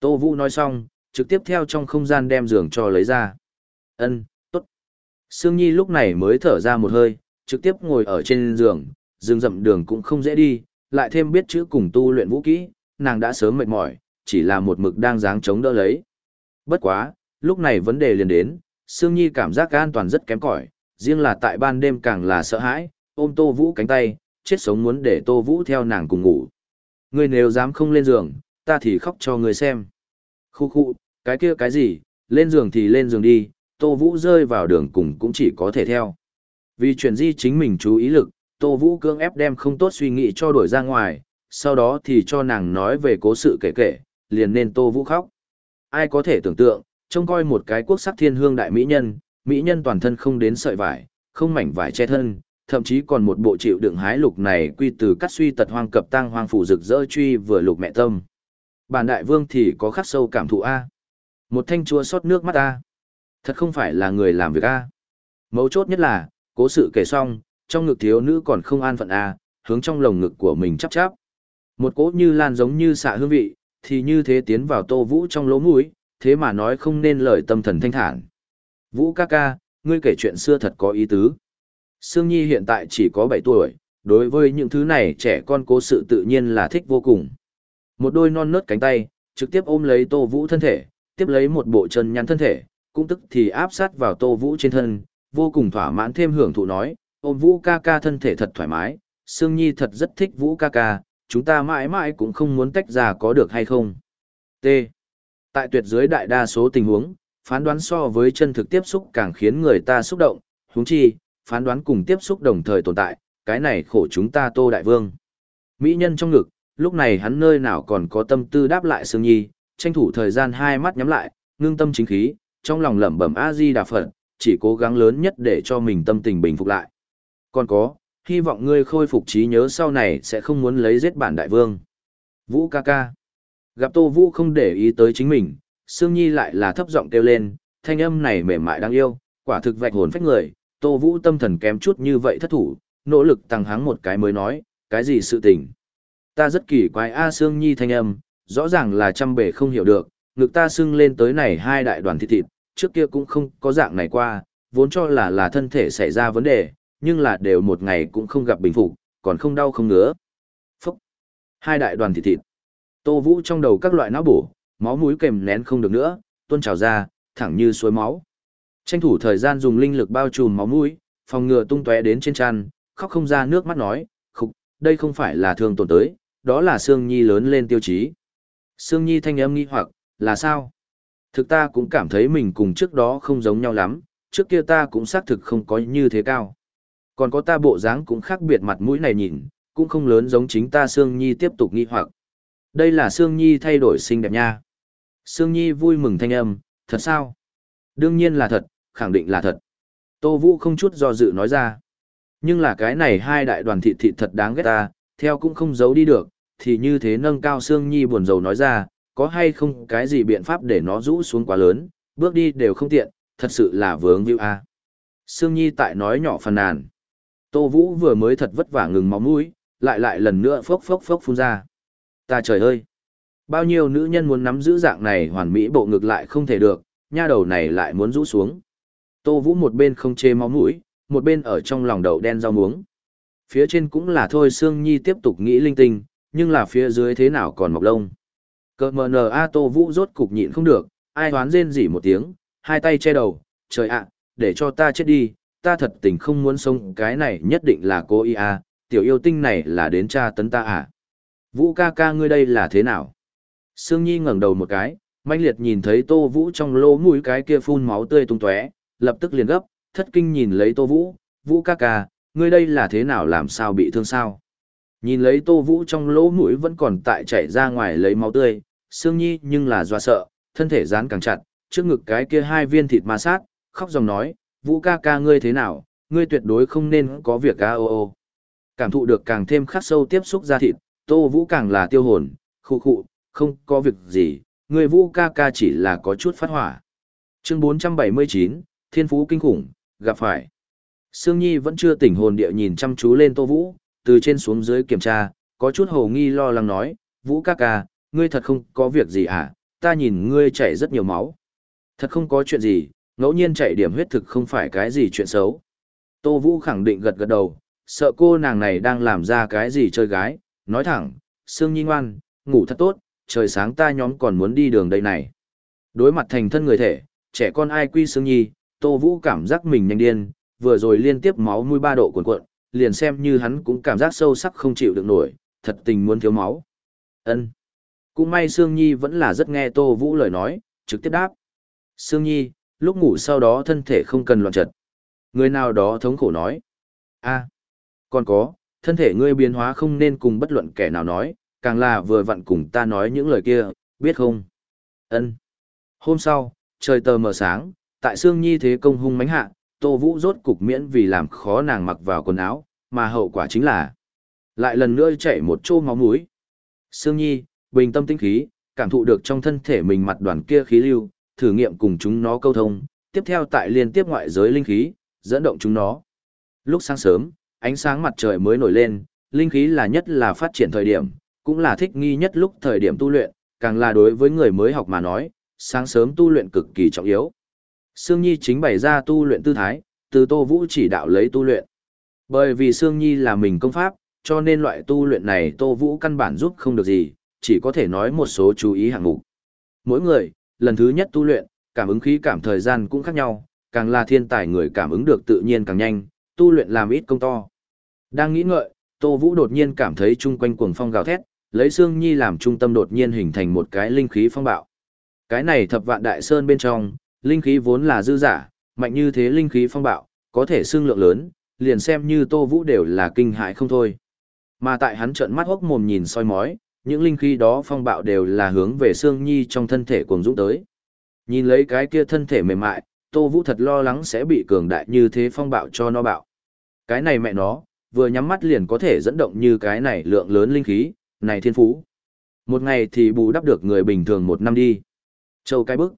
Tô Vũ nói xong, trực tiếp theo trong không gian đem giường cho lấy ra. Ân, tốt. Sương Nhi lúc này mới thở ra một hơi, trực tiếp ngồi ở trên giường, giường rậm đường cũng không dễ đi, lại thêm biết chữ cùng tu luyện vũ kỹ, nàng đã sớm mệt mỏi, chỉ là một mực đang dáng chống đỡ lấy. Bất quá, lúc này vấn đề liền đến, Sương Nhi cảm giác an toàn rất kém cỏi, riêng là tại ban đêm càng là sợ hãi, ôm Tô Vũ cánh tay, chết sống muốn để Tô Vũ theo nàng cùng ngủ. Ngươi nếu dám không lên giường, ta thì khóc cho ngươi xem. Khu khu, cái kia cái gì, lên giường thì lên giường đi, Tô Vũ rơi vào đường cùng cũng chỉ có thể theo. Vì chuyện di chính mình chú ý lực, Tô Vũ cưỡng ép đem không tốt suy nghĩ cho đổi ra ngoài, sau đó thì cho nàng nói về cố sự kể kể, liền nên Tô Vũ khóc. Ai có thể tưởng tượng, trông coi một cái quốc sắc thiên hương đại mỹ nhân, mỹ nhân toàn thân không đến sợi vải, không mảnh vải che thân, thậm chí còn một bộ chịu đựng hái lục này quy từ cắt suy tật hoang cập tăng hoang phủ rực rỡ truy vừa lục mẹ tâm. Bản đại vương thì có khắc sâu cảm thụ A. Một thanh chua xót nước mắt A. Thật không phải là người làm việc A. Mấu chốt nhất là, cố sự kể xong, trong ngực thiếu nữ còn không an phận A, hướng trong lồng ngực của mình chắp chắp. Một cỗ như lan giống như xạ hương vị, thì như thế tiến vào tô vũ trong lỗ mũi, thế mà nói không nên lời tâm thần thanh thản. Vũ ca ca, ngươi kể chuyện xưa thật có ý tứ. Sương Nhi hiện tại chỉ có 7 tuổi, đối với những thứ này trẻ con cố sự tự nhiên là thích vô cùng. Một đôi non nớt cánh tay, trực tiếp ôm lấy Tô Vũ thân thể, tiếp lấy một bộ chân nhắn thân thể, cũng tức thì áp sát vào Tô Vũ trên thân, vô cùng thỏa mãn thêm hưởng thụ nói, ôm Vũ ca ca thân thể thật thoải mái, Sương Nhi thật rất thích Vũ ca ca, chúng ta mãi mãi cũng không muốn tách ra có được hay không. T. Tại tuyệt dưới đại đa số tình huống, phán đoán so với chân thực tiếp xúc càng khiến người ta xúc động, huống chi, phán đoán cùng tiếp xúc đồng thời tồn tại, cái này khổ chúng ta Tô Đại Vương. Mỹ nhân trong ngực, lúc này hắn nơi nào còn có tâm tư đáp lại Sương Nhi, tranh thủ thời gian hai mắt nhắm lại, ngưng tâm chính khí, trong lòng lẩm bẩm A-di Đà Phật, chỉ cố gắng lớn nhất để cho mình tâm tình bình phục lại. Còn có, hy vọng ngươi khôi phục trí nhớ sau này sẽ không muốn lấy giết bản đại vương. Vũ ca ca. Gặp Tô Vũ không để ý tới chính mình, Sương Nhi lại là thấp giọng kêu lên, thanh âm này mềm mại đáng yêu, quả thực vạch hồn phách người, Tô Vũ tâm thần kém chút như vậy thất thủ, nỗ lực tăng hắng một cái mới nói, cái gì sự tình. Ta rất kỳ quái A Sương Nhi thanh âm, rõ ràng là trăm bể không hiểu được, ngực ta sưng lên tới này hai đại đoàn thịt thịt, trước kia cũng không có dạng này qua, vốn cho là là thân thể xảy ra vấn đề, nhưng là đều một ngày cũng không gặp bình phục, còn không đau không ngứa. Phúc! Hai đại đoàn thịt thịt. Tô Vũ trong đầu các loại não bổ, máu mũi kèm nén không được nữa, tuôn trào ra, thẳng như suối máu. Tranh thủ thời gian dùng linh lực bao trùm máu mũi, phòng ngừa tung tóe đến trên tràn, khóc không ra nước mắt nói, khục, đây không phải là thương tổn tới, đó là Sương Nhi lớn lên tiêu chí. Sương Nhi thanh âm nghi hoặc, là sao? Thực ta cũng cảm thấy mình cùng trước đó không giống nhau lắm, trước kia ta cũng xác thực không có như thế cao. Còn có ta bộ dáng cũng khác biệt mặt mũi này nhìn, cũng không lớn giống chính ta Sương Nhi tiếp tục nghi hoặc. Đây là Sương Nhi thay đổi xinh đẹp nha. Sương Nhi vui mừng thanh âm, thật sao? Đương nhiên là thật, khẳng định là thật. Tô Vũ không chút do dự nói ra. Nhưng là cái này hai đại đoàn thị thị thật đáng ghét ta, theo cũng không giấu đi được, thì như thế nâng cao Sương Nhi buồn rầu nói ra, có hay không cái gì biện pháp để nó rũ xuống quá lớn, bước đi đều không tiện, thật sự là vướng như a. Sương Nhi tại nói nhỏ phàn nàn. Tô Vũ vừa mới thật vất vả ngừng máu mũi, lại lại lần nữa phốc phốc phốc phun ra. Ta trời ơi! Bao nhiêu nữ nhân muốn nắm giữ dạng này hoàn mỹ bộ ngực lại không thể được, nha đầu này lại muốn rũ xuống. Tô Vũ một bên không chê máu mũi, một bên ở trong lòng đầu đen rau muống. Phía trên cũng là thôi Sương Nhi tiếp tục nghĩ linh tinh, nhưng là phía dưới thế nào còn mọc lông. Cơ mờ nờ A Tô Vũ rốt cục nhịn không được, ai hoán rên rỉ một tiếng, hai tay che đầu, trời ạ, để cho ta chết đi, ta thật tình không muốn sống cái này nhất định là cô y a, tiểu yêu tinh này là đến cha tấn ta à. Vũ ca ca ngươi đây là thế nào? Sương Nhi ngẩng đầu một cái, manh liệt nhìn thấy Tô Vũ trong lỗ mũi cái kia phun máu tươi tung tóe, lập tức liền gấp, thất kinh nhìn lấy Tô Vũ, Vũ ca ca, ngươi đây là thế nào làm sao bị thương sao? Nhìn lấy Tô Vũ trong lỗ mũi vẫn còn tại chảy ra ngoài lấy máu tươi, Sương Nhi nhưng là doa sợ, thân thể dán càng chặt, trước ngực cái kia hai viên thịt ma sát, khóc dòng nói, Vũ ca ca ngươi thế nào, ngươi tuyệt đối không nên có việc ca ô ô. Cảm thụ được càng thêm khắc sâu tiếp xúc ra thịt, Tô Vũ càng là tiêu hồn, khu khụ, không có việc gì, Người Vũ ca ca chỉ là có chút phát hỏa. Chương 479, Thiên Phú Kinh Khủng, gặp phải. Sương Nhi vẫn chưa tỉnh hồn địa nhìn chăm chú lên Tô Vũ, từ trên xuống dưới kiểm tra, có chút hồ nghi lo lắng nói, Vũ ca ca, ngươi thật không có việc gì hả, ta nhìn ngươi chảy rất nhiều máu. Thật không có chuyện gì, ngẫu nhiên chảy điểm huyết thực không phải cái gì chuyện xấu. Tô Vũ khẳng định gật gật đầu, sợ cô nàng này đang làm ra cái gì chơi gái, nói thẳng, Sương Nhi ngoan, ngủ thật tốt, trời sáng ta nhóm còn muốn đi đường đây này. Đối mặt thành thân người thể, trẻ con ai quy Sương Nhi, Tô Vũ cảm giác mình nhanh điên, vừa rồi liên tiếp máu mũi ba độ cuộn cuộn, liền xem như hắn cũng cảm giác sâu sắc không chịu được nổi, thật tình muốn thiếu máu. Ân. Cũng may Sương Nhi vẫn là rất nghe Tô Vũ lời nói, trực tiếp đáp. Sương Nhi, lúc ngủ sau đó thân thể không cần loạn trật. Người nào đó thống khổ nói. a còn có, thân thể ngươi biến hóa không nên cùng bất luận kẻ nào nói, càng là vừa vặn cùng ta nói những lời kia, biết không? Ân. Hôm sau, trời tờ mờ sáng, tại Sương Nhi thế công hung mánh hạ, Tô Vũ rốt cục miễn vì làm khó nàng mặc vào quần áo, mà hậu quả chính là lại lần nữa chạy một chỗ máu mũi. Sương Nhi, bình tâm tinh khí, cảm thụ được trong thân thể mình mặt đoàn kia khí lưu, thử nghiệm cùng chúng nó câu thông, tiếp theo tại liên tiếp ngoại giới linh khí, dẫn động chúng nó. Lúc sáng sớm, ánh sáng mặt trời mới nổi lên, linh khí là nhất là phát triển thời điểm, cũng là thích nghi nhất lúc thời điểm tu luyện, càng là đối với người mới học mà nói, sáng sớm tu luyện cực kỳ trọng yếu. Sương Nhi chính bày ra tu luyện tư thái, từ Tô Vũ chỉ đạo lấy tu luyện. Bởi vì Sương Nhi là mình công pháp, cho nên loại tu luyện này Tô Vũ căn bản giúp không được gì, chỉ có thể nói một số chú ý hạng mục. Mỗi người, lần thứ nhất tu luyện, cảm ứng khí cảm thời gian cũng khác nhau, càng là thiên tài người cảm ứng được tự nhiên càng nhanh, tu luyện làm ít công to. Đang nghĩ ngợi, Tô Vũ đột nhiên cảm thấy chung quanh cuồng phong gào thét, lấy Sương Nhi làm trung tâm đột nhiên hình thành một cái linh khí phong bạo. Cái này thập vạn đại sơn bên trong, linh khí vốn là dư giả, mạnh như thế linh khí phong bạo, có thể xương lượng lớn, liền xem như Tô Vũ đều là kinh hại không thôi. Mà tại hắn trợn mắt hốc mồm nhìn soi mói, những linh khí đó phong bạo đều là hướng về Sương Nhi trong thân thể cuồng dũng tới. Nhìn lấy cái kia thân thể mềm mại, Tô Vũ thật lo lắng sẽ bị cường đại như thế phong bạo cho nó bạo. Cái này mẹ nó, vừa nhắm mắt liền có thể dẫn động như cái này lượng lớn linh khí, này thiên phú. Một ngày thì bù đắp được người bình thường một năm đi. Châu cái bức.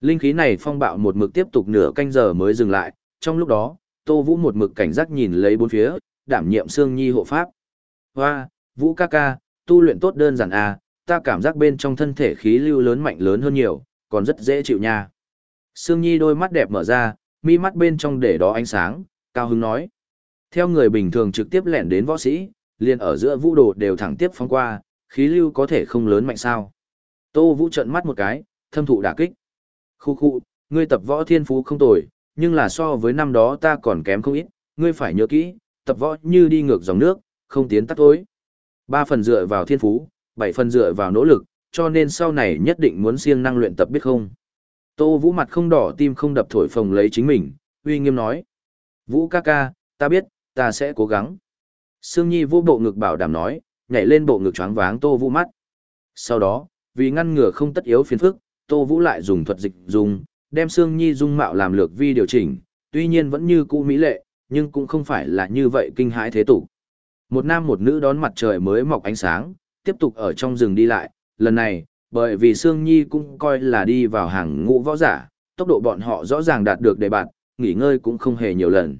Linh khí này phong bạo một mực tiếp tục nửa canh giờ mới dừng lại, trong lúc đó, Tô Vũ một mực cảnh giác nhìn lấy bốn phía, đảm nhiệm Sương Nhi hộ pháp. Hoa, Vũ ca ca, tu luyện tốt đơn giản à, ta cảm giác bên trong thân thể khí lưu lớn mạnh lớn hơn nhiều, còn rất dễ chịu nha. Sương Nhi đôi mắt đẹp mở ra, mi mắt bên trong để đó ánh sáng, cao hứng nói. Theo người bình thường trực tiếp lẻn đến võ sĩ, liền ở giữa vũ đồ đều thẳng tiếp phóng qua, khí lưu có thể không lớn mạnh sao. Tô Vũ trận mắt một cái, thâm thụ đả kích. Khu khu, ngươi tập võ thiên phú không tồi, nhưng là so với năm đó ta còn kém không ít, ngươi phải nhớ kỹ, tập võ như đi ngược dòng nước, không tiến tắt tối. Ba phần dựa vào thiên phú, bảy phần dựa vào nỗ lực, cho nên sau này nhất định muốn siêng năng luyện tập biết không. Tô Vũ mặt không đỏ tim không đập thổi phồng lấy chính mình, uy nghiêm nói. Vũ ca ca, ta biết, ta sẽ cố gắng. Sương Nhi vô bộ ngực bảo đảm nói, nhảy lên bộ ngực choáng váng Tô Vũ mắt. Sau đó, vì ngăn ngừa không tất yếu phiền phức, Tô Vũ lại dùng thuật dịch dùng, đem Sương Nhi dung mạo làm lược vi điều chỉnh, tuy nhiên vẫn như cũ mỹ lệ, nhưng cũng không phải là như vậy kinh hãi thế tục. Một nam một nữ đón mặt trời mới mọc ánh sáng, tiếp tục ở trong rừng đi lại, lần này, bởi vì Sương Nhi cũng coi là đi vào hàng ngũ võ giả, tốc độ bọn họ rõ ràng đạt được đề bạt, nghỉ ngơi cũng không hề nhiều lần.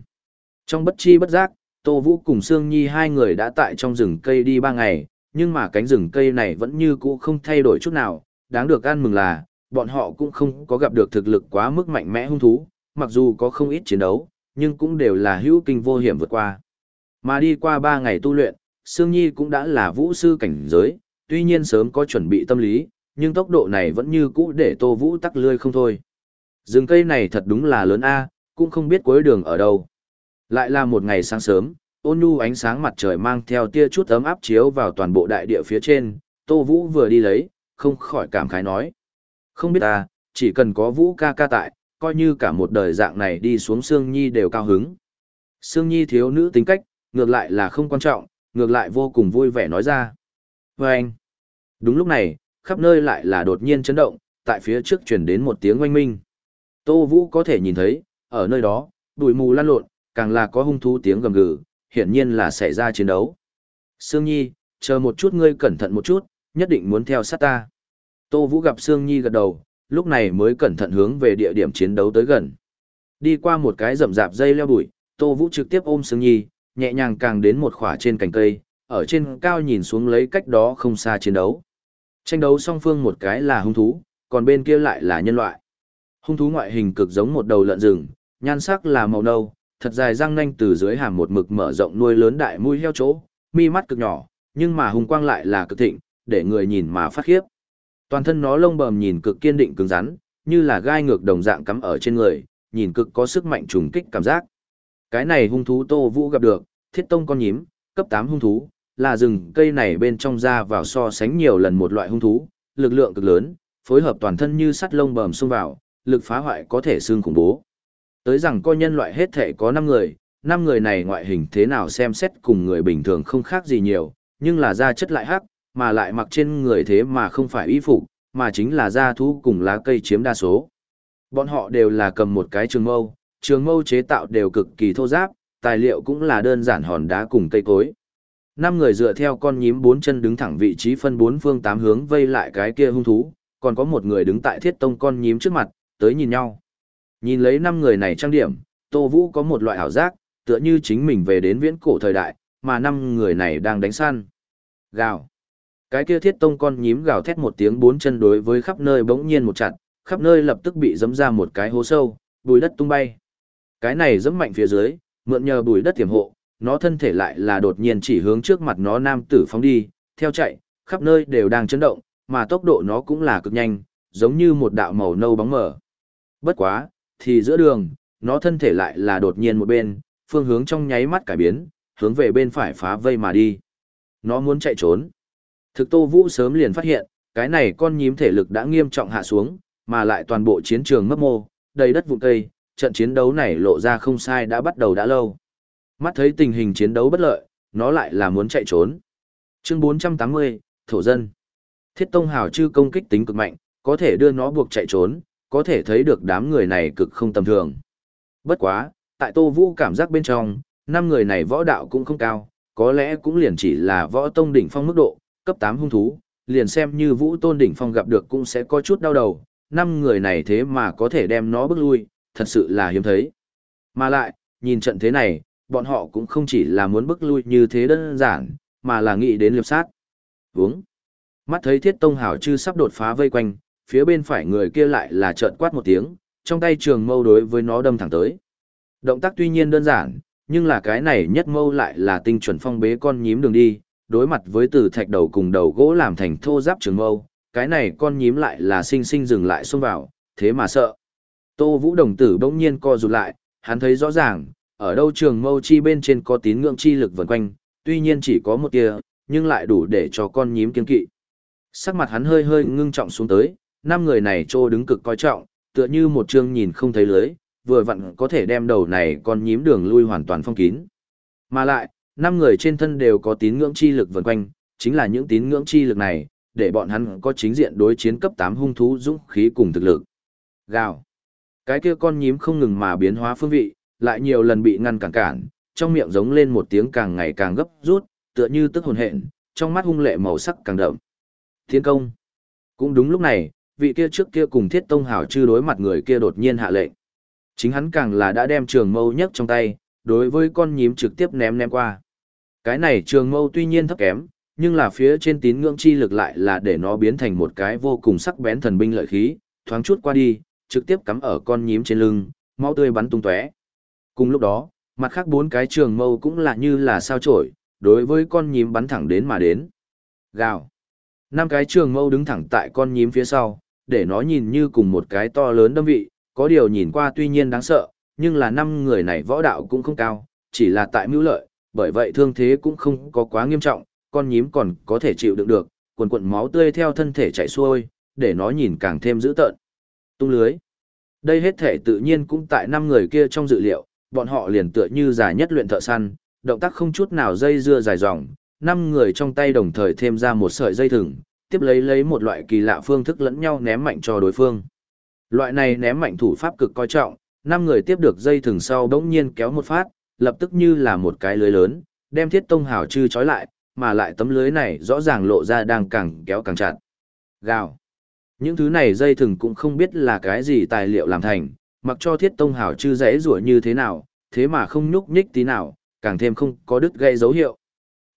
Trong bất chi bất giác, Tô Vũ cùng Sương Nhi hai người đã tại trong rừng cây đi ba ngày, nhưng mà cánh rừng cây này vẫn như cũ không thay đổi chút nào, đáng được ăn mừng là, bọn họ cũng không có gặp được thực lực quá mức mạnh mẽ hung thú, mặc dù có không ít chiến đấu, nhưng cũng đều là hữu kinh vô hiểm vượt qua. Mà đi qua ba ngày tu luyện, Sương Nhi cũng đã là vũ sư cảnh giới, tuy nhiên sớm có chuẩn bị tâm lý, nhưng tốc độ này vẫn như cũ để Tô Vũ tắc lươi không thôi. Rừng cây này thật đúng là lớn A, cũng không biết cuối đường ở đâu. Lại là một ngày sáng sớm, ôn nhu ánh sáng mặt trời mang theo tia chút ấm áp chiếu vào toàn bộ đại địa phía trên, Tô Vũ vừa đi lấy, không khỏi cảm khái nói. Không biết ta, chỉ cần có Vũ ca ca tại, coi như cả một đời dạng này đi xuống Sương Nhi đều cao hứng. Sương Nhi thiếu nữ tính cách, ngược lại là không quan trọng, ngược lại vô cùng vui vẻ nói ra. Và anh, đúng lúc này, khắp nơi lại là đột nhiên chấn động, tại phía trước chuyển đến một tiếng oanh minh. Tô Vũ có thể nhìn thấy, ở nơi đó, bụi mù lan lộn, càng là có hung thú tiếng gầm gừ, hiển nhiên là xảy ra chiến đấu. Sương Nhi, chờ một chút ngươi cẩn thận một chút, nhất định muốn theo sát ta. Tô Vũ gặp Sương Nhi gật đầu, lúc này mới cẩn thận hướng về địa điểm chiến đấu tới gần. Đi qua một cái rậm rạp dây leo bụi, Tô Vũ trực tiếp ôm Sương Nhi, nhẹ nhàng càng đến một khỏa trên cành cây, ở trên cao nhìn xuống lấy cách đó không xa chiến đấu. Tranh đấu song phương một cái là hung thú, còn bên kia lại là nhân loại. Hung thú ngoại hình cực giống một đầu lợn rừng, nhan sắc là màu nâu, thật dài răng nanh từ dưới hàm một mực mở rộng nuôi lớn đại mũi heo chỗ, mi mắt cực nhỏ, nhưng mà hung quang lại là cực thịnh, để người nhìn mà phát khiếp. Toàn thân nó lông bờm nhìn cực kiên định cứng rắn, như là gai ngược đồng dạng cắm ở trên người, nhìn cực có sức mạnh trùng kích cảm giác. Cái này hung thú Tô Vũ gặp được, thiết tông con nhím, cấp 8 hung thú, là rừng cây này bên trong ra vào so sánh nhiều lần một loại hung thú, lực lượng cực lớn, phối hợp toàn thân như sắt lông bầm xông vào, lực phá hoại có thể xương khủng bố. Tới rằng coi nhân loại hết thể có 5 người, 5 người này ngoại hình thế nào xem xét cùng người bình thường không khác gì nhiều, nhưng là da chất lại hắc, mà lại mặc trên người thế mà không phải y phục, mà chính là da thú cùng lá cây chiếm đa số. Bọn họ đều là cầm một cái trường mâu, trường mâu chế tạo đều cực kỳ thô giáp, tài liệu cũng là đơn giản hòn đá cùng cây cối. Năm người dựa theo con nhím bốn chân đứng thẳng vị trí phân bốn phương tám hướng vây lại cái kia hung thú, còn có một người đứng tại thiết tông con nhím trước mặt, tới nhìn nhau. Nhìn lấy năm người này trang điểm, Tô Vũ có một loại ảo giác, tựa như chính mình về đến viễn cổ thời đại, mà năm người này đang đánh săn. Gào. Cái kia thiết tông con nhím gào thét một tiếng bốn chân đối với khắp nơi bỗng nhiên một chặt, khắp nơi lập tức bị dấm ra một cái hố sâu, bùi đất tung bay. Cái này dẫm mạnh phía dưới, mượn nhờ bùi đất tiềm hộ, nó thân thể lại là đột nhiên chỉ hướng trước mặt nó nam tử phóng đi, theo chạy, khắp nơi đều đang chấn động, mà tốc độ nó cũng là cực nhanh, giống như một đạo màu nâu bóng mờ. Bất quá, thì giữa đường, nó thân thể lại là đột nhiên một bên, phương hướng trong nháy mắt cải biến, hướng về bên phải phá vây mà đi. Nó muốn chạy trốn. Thực Tô Vũ sớm liền phát hiện, cái này con nhím thể lực đã nghiêm trọng hạ xuống, mà lại toàn bộ chiến trường mất mô, đầy đất vụn cây, trận chiến đấu này lộ ra không sai đã bắt đầu đã lâu. Mắt thấy tình hình chiến đấu bất lợi, nó lại là muốn chạy trốn. Chương 480, Thổ dân. Thiết Tông Hào chư công kích tính cực mạnh, có thể đưa nó buộc chạy trốn, có thể thấy được đám người này cực không tầm thường. Bất quá, tại Tô Vũ cảm giác bên trong, năm người này võ đạo cũng không cao, có lẽ cũng liền chỉ là võ tông đỉnh phong mức độ, cấp 8 hung thú, liền xem như Vũ Tôn đỉnh phong gặp được cũng sẽ có chút đau đầu, năm người này thế mà có thể đem nó bước lui, thật sự là hiếm thấy. Mà lại, nhìn trận thế này, bọn họ cũng không chỉ là muốn bức lui như thế đơn giản, mà là nghĩ đến liệp sát. Vướng. Mắt thấy thiết tông hảo chư sắp đột phá vây quanh, phía bên phải người kia lại là trợn quát một tiếng, trong tay trường mâu đối với nó đâm thẳng tới. Động tác tuy nhiên đơn giản, nhưng là cái này nhất mâu lại là tinh chuẩn phong bế con nhím đường đi, đối mặt với từ thạch đầu cùng đầu gỗ làm thành thô giáp trường mâu, cái này con nhím lại là sinh sinh dừng lại xông vào, thế mà sợ. Tô Vũ đồng tử bỗng nhiên co rụt lại, hắn thấy rõ ràng, ở đâu trường mâu chi bên trên có tín ngưỡng chi lực vần quanh, tuy nhiên chỉ có một tia, nhưng lại đủ để cho con nhím kiên kỵ. Sắc mặt hắn hơi hơi ngưng trọng xuống tới, năm người này trô đứng cực coi trọng, tựa như một chương nhìn không thấy lưới, vừa vặn có thể đem đầu này con nhím đường lui hoàn toàn phong kín. Mà lại, năm người trên thân đều có tín ngưỡng chi lực vần quanh, chính là những tín ngưỡng chi lực này, để bọn hắn có chính diện đối chiến cấp 8 hung thú dũng khí cùng thực lực. Gào. Cái kia con nhím không ngừng mà biến hóa phương vị, lại nhiều lần bị ngăn cản cản, trong miệng giống lên một tiếng càng ngày càng gấp rút, tựa như tức hồn hện, trong mắt hung lệ màu sắc càng đậm. Thiên công. Cũng đúng lúc này, vị kia trước kia cùng thiết tông hảo chư đối mặt người kia đột nhiên hạ lệnh. Chính hắn càng là đã đem trường mâu nhấc trong tay, đối với con nhím trực tiếp ném ném qua. Cái này trường mâu tuy nhiên thấp kém, nhưng là phía trên tín ngưỡng chi lực lại là để nó biến thành một cái vô cùng sắc bén thần binh lợi khí, thoáng chút qua đi, trực tiếp cắm ở con nhím trên lưng, máu tươi bắn tung tóe. Cùng lúc đó, mặt khác bốn cái trường mâu cũng là như là sao chổi, đối với con nhím bắn thẳng đến mà đến. Gào. Năm cái trường mâu đứng thẳng tại con nhím phía sau, để nó nhìn như cùng một cái to lớn đâm vị, có điều nhìn qua tuy nhiên đáng sợ, nhưng là năm người này võ đạo cũng không cao, chỉ là tại mưu lợi, bởi vậy thương thế cũng không có quá nghiêm trọng, con nhím còn có thể chịu đựng được, quần quần máu tươi theo thân thể chảy xuôi, để nó nhìn càng thêm dữ tợn. Tung lưới. Đây hết thể tự nhiên cũng tại năm người kia trong dự liệu, bọn họ liền tựa như giả nhất luyện thợ săn, động tác không chút nào dây dưa dài dòng, năm người trong tay đồng thời thêm ra một sợi dây thừng, tiếp lấy lấy một loại kỳ lạ phương thức lẫn nhau ném mạnh cho đối phương. Loại này ném mạnh thủ pháp cực coi trọng, năm người tiếp được dây thừng sau bỗng nhiên kéo một phát, lập tức như là một cái lưới lớn, đem thiết tông hào chư trói lại, mà lại tấm lưới này rõ ràng lộ ra đang càng kéo càng chặt. Gào. Những thứ này dây thừng cũng không biết là cái gì tài liệu làm thành, mặc cho thiết tông hào chư rẽ rủa như thế nào, thế mà không nhúc nhích tí nào, càng thêm không có đứt gây dấu hiệu.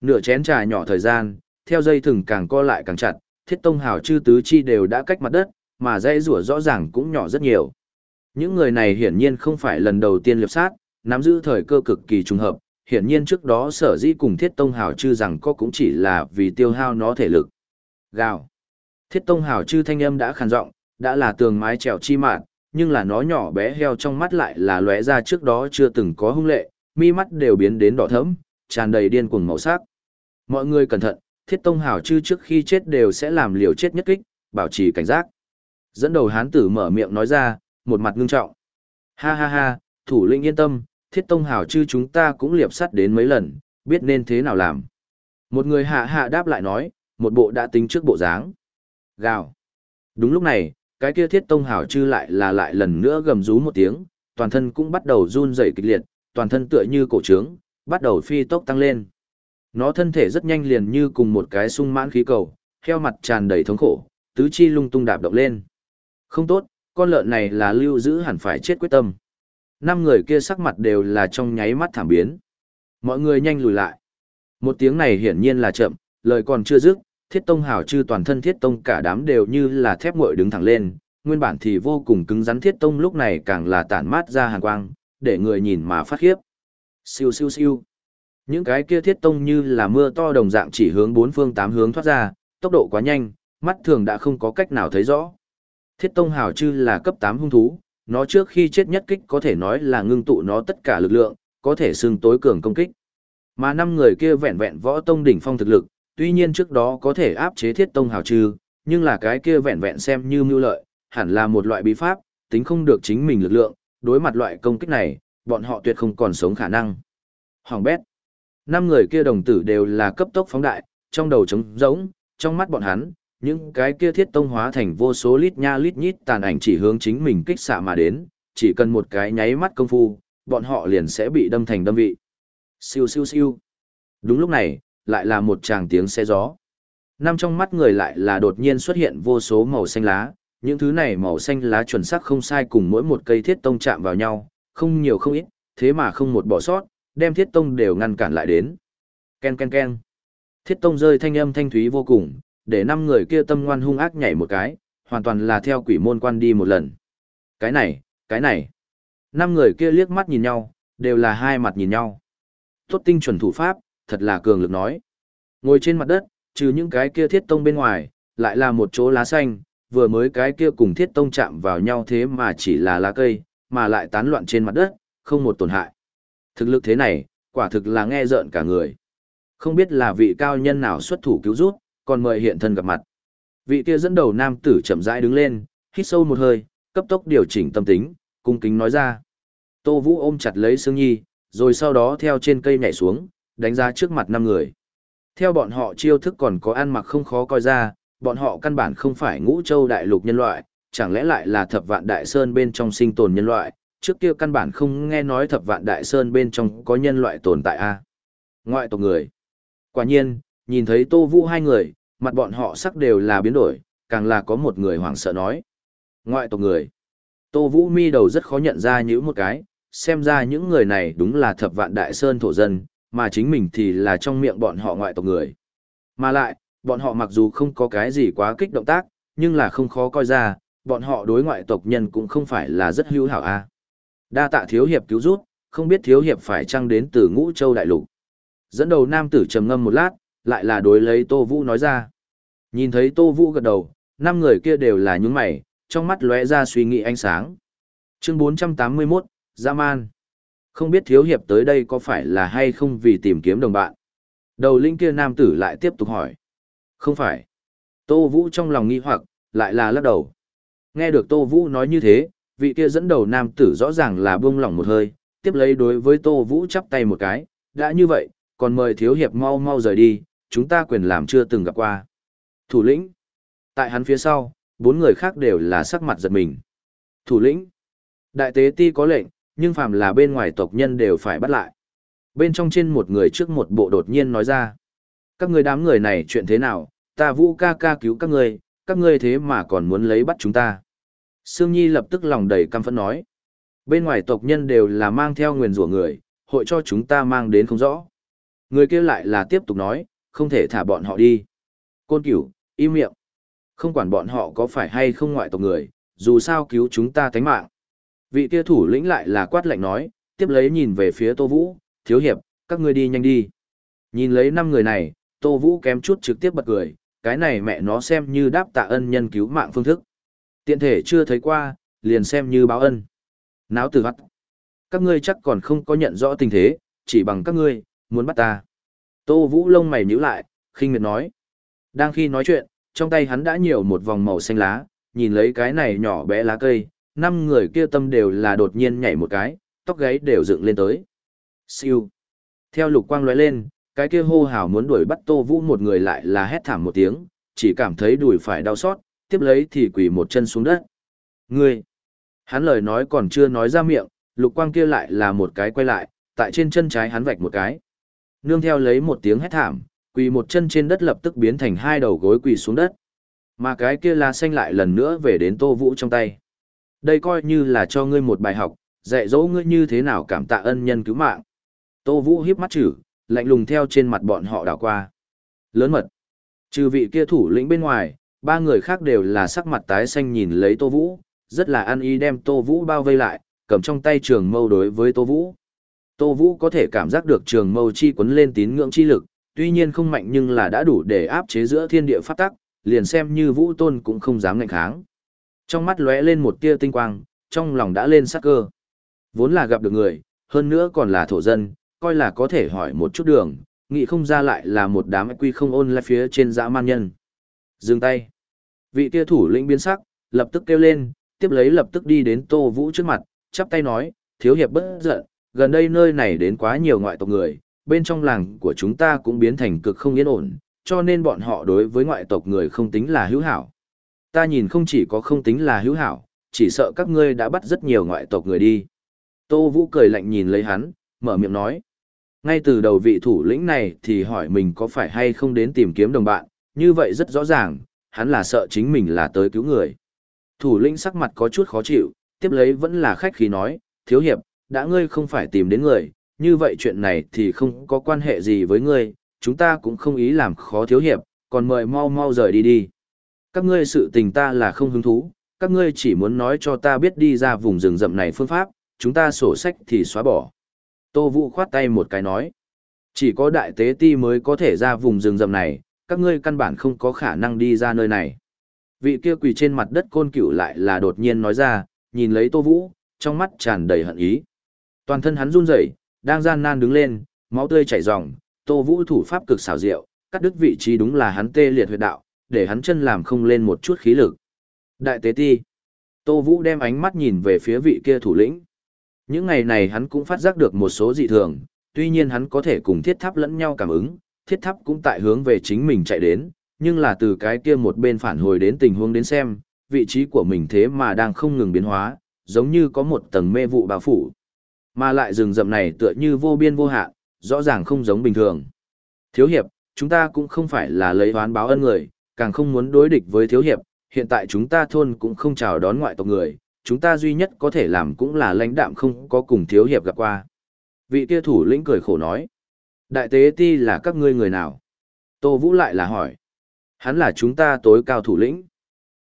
Nửa chén trà nhỏ thời gian, theo dây thừng càng co lại càng chặt, thiết tông hào chư tứ chi đều đã cách mặt đất, mà dây rủa rõ ràng cũng nhỏ rất nhiều. Những người này hiển nhiên không phải lần đầu tiên liệp sát, nắm giữ thời cơ cực kỳ trùng hợp, hiển nhiên trước đó sở dĩ cùng thiết tông hào chư rằng có cũng chỉ là vì tiêu hao nó thể lực. Gào. Thiết tông hào chư thanh âm đã khàn giọng, đã là tường mái trèo chi mạn, nhưng là nó nhỏ bé heo trong mắt lại là lóe ra trước đó chưa từng có hung lệ, mi mắt đều biến đến đỏ thẫm, tràn đầy điên cuồng màu sắc. Mọi người cẩn thận, thiết tông hào chư trước khi chết đều sẽ làm liều chết nhất kích, bảo trì cảnh giác. Dẫn đầu hán tử mở miệng nói ra, một mặt ngưng trọng. Ha ha ha, thủ lĩnh yên tâm, thiết tông hào chư chúng ta cũng liệp sắt đến mấy lần, biết nên thế nào làm. Một người hạ hạ đáp lại nói, một bộ đã tính trước bộ dáng. Gào. Đúng lúc này, cái kia thiết tông hào chư lại là lại lần nữa gầm rú một tiếng, toàn thân cũng bắt đầu run rẩy kịch liệt, toàn thân tựa như cổ trướng, bắt đầu phi tốc tăng lên. Nó thân thể rất nhanh liền như cùng một cái sung mãn khí cầu, theo mặt tràn đầy thống khổ, tứ chi lung tung đạp động lên. Không tốt, con lợn này là lưu giữ hẳn phải chết quyết tâm. Năm người kia sắc mặt đều là trong nháy mắt thảm biến. Mọi người nhanh lùi lại. Một tiếng này hiển nhiên là chậm, lời còn chưa dứt, thiết tông hào chư toàn thân thiết tông cả đám đều như là thép nguội đứng thẳng lên, nguyên bản thì vô cùng cứng rắn thiết tông lúc này càng là tản mát ra hàn quang, để người nhìn mà phát khiếp. Siêu siêu siêu. Những cái kia thiết tông như là mưa to đồng dạng chỉ hướng bốn phương tám hướng thoát ra, tốc độ quá nhanh, mắt thường đã không có cách nào thấy rõ. Thiết tông hào chư là cấp 8 hung thú, nó trước khi chết nhất kích có thể nói là ngưng tụ nó tất cả lực lượng, có thể xưng tối cường công kích. Mà năm người kia vẹn vẹn võ tông đỉnh phong thực lực, tuy nhiên trước đó có thể áp chế thiết tông hào trừ, nhưng là cái kia vẹn vẹn xem như mưu lợi, hẳn là một loại bí pháp, tính không được chính mình lực lượng, đối mặt loại công kích này, bọn họ tuyệt không còn sống khả năng. Hoàng bét. Năm người kia đồng tử đều là cấp tốc phóng đại, trong đầu trống rỗng, trong mắt bọn hắn, những cái kia thiết tông hóa thành vô số lít nha lít nhít tàn ảnh chỉ hướng chính mình kích xạ mà đến, chỉ cần một cái nháy mắt công phu, bọn họ liền sẽ bị đâm thành đâm vị. Siêu siêu siêu. Đúng lúc này, lại là một tràng tiếng xe gió. Năm trong mắt người lại là đột nhiên xuất hiện vô số màu xanh lá, những thứ này màu xanh lá chuẩn xác không sai cùng mỗi một cây thiết tông chạm vào nhau, không nhiều không ít, thế mà không một bỏ sót, đem thiết tông đều ngăn cản lại đến. Ken ken ken. Thiết tông rơi thanh âm thanh thúy vô cùng, để năm người kia tâm ngoan hung ác nhảy một cái, hoàn toàn là theo quỷ môn quan đi một lần. Cái này, cái này. Năm người kia liếc mắt nhìn nhau, đều là hai mặt nhìn nhau. Tốt tinh chuẩn thủ pháp, thật là cường lực nói. Ngồi trên mặt đất, trừ những cái kia thiết tông bên ngoài, lại là một chỗ lá xanh, vừa mới cái kia cùng thiết tông chạm vào nhau thế mà chỉ là lá cây, mà lại tán loạn trên mặt đất, không một tổn hại. Thực lực thế này, quả thực là nghe rợn cả người. Không biết là vị cao nhân nào xuất thủ cứu rút, còn mời hiện thân gặp mặt. Vị kia dẫn đầu nam tử chậm rãi đứng lên, hít sâu một hơi, cấp tốc điều chỉnh tâm tính, cung kính nói ra. Tô Vũ ôm chặt lấy Sương Nhi, rồi sau đó theo trên cây nhảy xuống, đánh giá trước mặt năm người. Theo bọn họ chiêu thức còn có ăn mặc không khó coi ra, bọn họ căn bản không phải ngũ châu đại lục nhân loại, chẳng lẽ lại là thập vạn đại sơn bên trong sinh tồn nhân loại, trước kia căn bản không nghe nói thập vạn đại sơn bên trong có nhân loại tồn tại a Ngoại tộc người. Quả nhiên, nhìn thấy Tô Vũ hai người, mặt bọn họ sắc đều là biến đổi, càng là có một người hoảng sợ nói. Ngoại tộc người. Tô Vũ mi đầu rất khó nhận ra những một cái, xem ra những người này đúng là thập vạn đại sơn thổ dân, mà chính mình thì là trong miệng bọn họ ngoại tộc người. Mà lại, bọn họ mặc dù không có cái gì quá kích động tác, nhưng là không khó coi ra, bọn họ đối ngoại tộc nhân cũng không phải là rất hữu hảo a. À. Đa tạ thiếu hiệp cứu rút, không biết thiếu hiệp phải chăng đến từ ngũ châu đại lục. Dẫn đầu nam tử trầm ngâm một lát, lại là đối lấy Tô Vũ nói ra. Nhìn thấy Tô Vũ gật đầu, năm người kia đều là những mày, trong mắt lóe ra suy nghĩ ánh sáng. Chương 481, Gia Man. Không biết thiếu hiệp tới đây có phải là hay không vì tìm kiếm đồng bạn. Đầu linh kia nam tử lại tiếp tục hỏi. Không phải. Tô Vũ trong lòng nghi hoặc, lại là lắc đầu. Nghe được Tô Vũ nói như thế, vị kia dẫn đầu nam tử rõ ràng là buông lỏng một hơi, tiếp lấy đối với Tô Vũ chắp tay một cái, đã như vậy, còn mời thiếu hiệp mau mau rời đi, chúng ta quyền làm chưa từng gặp qua. Thủ lĩnh. Tại hắn phía sau, bốn người khác đều là sắc mặt giật mình. Thủ lĩnh. Đại tế ti có lệnh, nhưng phàm là bên ngoài tộc nhân đều phải bắt lại. Bên trong trên một người trước một bộ đột nhiên nói ra. Các người đám người này chuyện thế nào, ta vũ ca ca cứu các người các ngươi thế mà còn muốn lấy bắt chúng ta. Sương Nhi lập tức lòng đầy căm phẫn nói. Bên ngoài tộc nhân đều là mang theo nguyền rủa người, hội cho chúng ta mang đến không rõ. Người kia lại là tiếp tục nói, không thể thả bọn họ đi. Côn cửu, im miệng. Không quản bọn họ có phải hay không ngoại tộc người, dù sao cứu chúng ta tánh mạng. Vị kia thủ lĩnh lại là quát lạnh nói, tiếp lấy nhìn về phía Tô Vũ, thiếu hiệp, các ngươi đi nhanh đi. Nhìn lấy năm người này, Tô Vũ kém chút trực tiếp bật cười, cái này mẹ nó xem như đáp tạ ân nhân cứu mạng phương thức. Tiện thể chưa thấy qua, liền xem như báo ân. Náo từ hắt. Các ngươi chắc còn không có nhận rõ tình thế, chỉ bằng các ngươi, muốn bắt ta. Tô Vũ lông mày nhíu lại, khinh miệt nói. Đang khi nói chuyện, trong tay hắn đã nhiều một vòng màu xanh lá, nhìn lấy cái này nhỏ bé lá cây, năm người kia tâm đều là đột nhiên nhảy một cái, tóc gáy đều dựng lên tới. Siêu. Theo lục quang lóe lên, cái kia hô hào muốn đuổi bắt Tô Vũ một người lại là hét thảm một tiếng, chỉ cảm thấy đùi phải đau xót, tiếp lấy thì quỳ một chân xuống đất. Ngươi! Hắn lời nói còn chưa nói ra miệng, lục quang kia lại là một cái quay lại, tại trên chân trái hắn vạch một cái. Nương theo lấy một tiếng hét thảm, quỳ một chân trên đất lập tức biến thành hai đầu gối quỳ xuống đất. Mà cái kia là xanh lại lần nữa về đến Tô Vũ trong tay. Đây coi như là cho ngươi một bài học, dạy dỗ ngươi như thế nào cảm tạ ân nhân cứu mạng. Tô Vũ hiếp mắt chữ, lạnh lùng theo trên mặt bọn họ đảo qua. Lớn mật. Trừ vị kia thủ lĩnh bên ngoài, ba người khác đều là sắc mặt tái xanh nhìn lấy Tô Vũ, rất là ăn ý đem Tô Vũ bao vây lại, cầm trong tay trường mâu đối với Tô Vũ. Tô Vũ có thể cảm giác được trường mâu chi quấn lên tín ngưỡng chi lực, tuy nhiên không mạnh nhưng là đã đủ để áp chế giữa thiên địa pháp tắc, liền xem như Vũ Tôn cũng không dám ngạnh kháng. Trong mắt lóe lên một tia tinh quang, trong lòng đã lên sắc cơ. Vốn là gặp được người, hơn nữa còn là thổ dân, coi là có thể hỏi một chút đường, nghĩ không ra lại là một đám quy không ôn lại phía trên dã man nhân. Dừng tay. Vị tia thủ lĩnh biến sắc, lập tức kêu lên, tiếp lấy lập tức đi đến Tô Vũ trước mặt, chắp tay nói, thiếu hiệp bất giận, gần đây nơi này đến quá nhiều ngoại tộc người, bên trong làng của chúng ta cũng biến thành cực không yên ổn, cho nên bọn họ đối với ngoại tộc người không tính là hữu hảo. Ta nhìn không chỉ có không tính là hữu hảo, chỉ sợ các ngươi đã bắt rất nhiều ngoại tộc người đi. Tô Vũ cười lạnh nhìn lấy hắn, mở miệng nói. Ngay từ đầu vị thủ lĩnh này thì hỏi mình có phải hay không đến tìm kiếm đồng bạn, như vậy rất rõ ràng, hắn là sợ chính mình là tới cứu người. Thủ lĩnh sắc mặt có chút khó chịu, tiếp lấy vẫn là khách khí nói, thiếu hiệp, đã ngươi không phải tìm đến người, như vậy chuyện này thì không có quan hệ gì với ngươi, chúng ta cũng không ý làm khó thiếu hiệp, còn mời mau mau rời đi đi. Các ngươi sự tình ta là không hứng thú, các ngươi chỉ muốn nói cho ta biết đi ra vùng rừng rậm này phương pháp, chúng ta sổ sách thì xóa bỏ. Tô Vũ khoát tay một cái nói, chỉ có đại tế ti mới có thể ra vùng rừng rậm này, các ngươi căn bản không có khả năng đi ra nơi này. Vị kia quỳ trên mặt đất côn cửu lại là đột nhiên nói ra, nhìn lấy Tô Vũ, trong mắt tràn đầy hận ý. Toàn thân hắn run rẩy, đang gian nan đứng lên, máu tươi chảy ròng, Tô Vũ thủ pháp cực xảo diệu, cắt đứt vị trí đúng là hắn tê liệt huyệt đạo, để hắn chân làm không lên một chút khí lực. Đại tế ti. Tô Vũ đem ánh mắt nhìn về phía vị kia thủ lĩnh. Những ngày này hắn cũng phát giác được một số dị thường, tuy nhiên hắn có thể cùng thiết tháp lẫn nhau cảm ứng, thiết tháp cũng tại hướng về chính mình chạy đến, nhưng là từ cái kia một bên phản hồi đến tình huống đến xem, vị trí của mình thế mà đang không ngừng biến hóa, giống như có một tầng mê vụ bao phủ. Mà lại rừng rậm này tựa như vô biên vô hạn, rõ ràng không giống bình thường. Thiếu hiệp, chúng ta cũng không phải là lấy oán báo ân người, càng không muốn đối địch với thiếu hiệp, hiện tại chúng ta thôn cũng không chào đón ngoại tộc người, chúng ta duy nhất có thể làm cũng là lãnh đạm không có cùng thiếu hiệp gặp qua. Vị kia thủ lĩnh cười khổ nói, đại tế ti là các ngươi người nào? Tô Vũ lại là hỏi, hắn là chúng ta tối cao thủ lĩnh.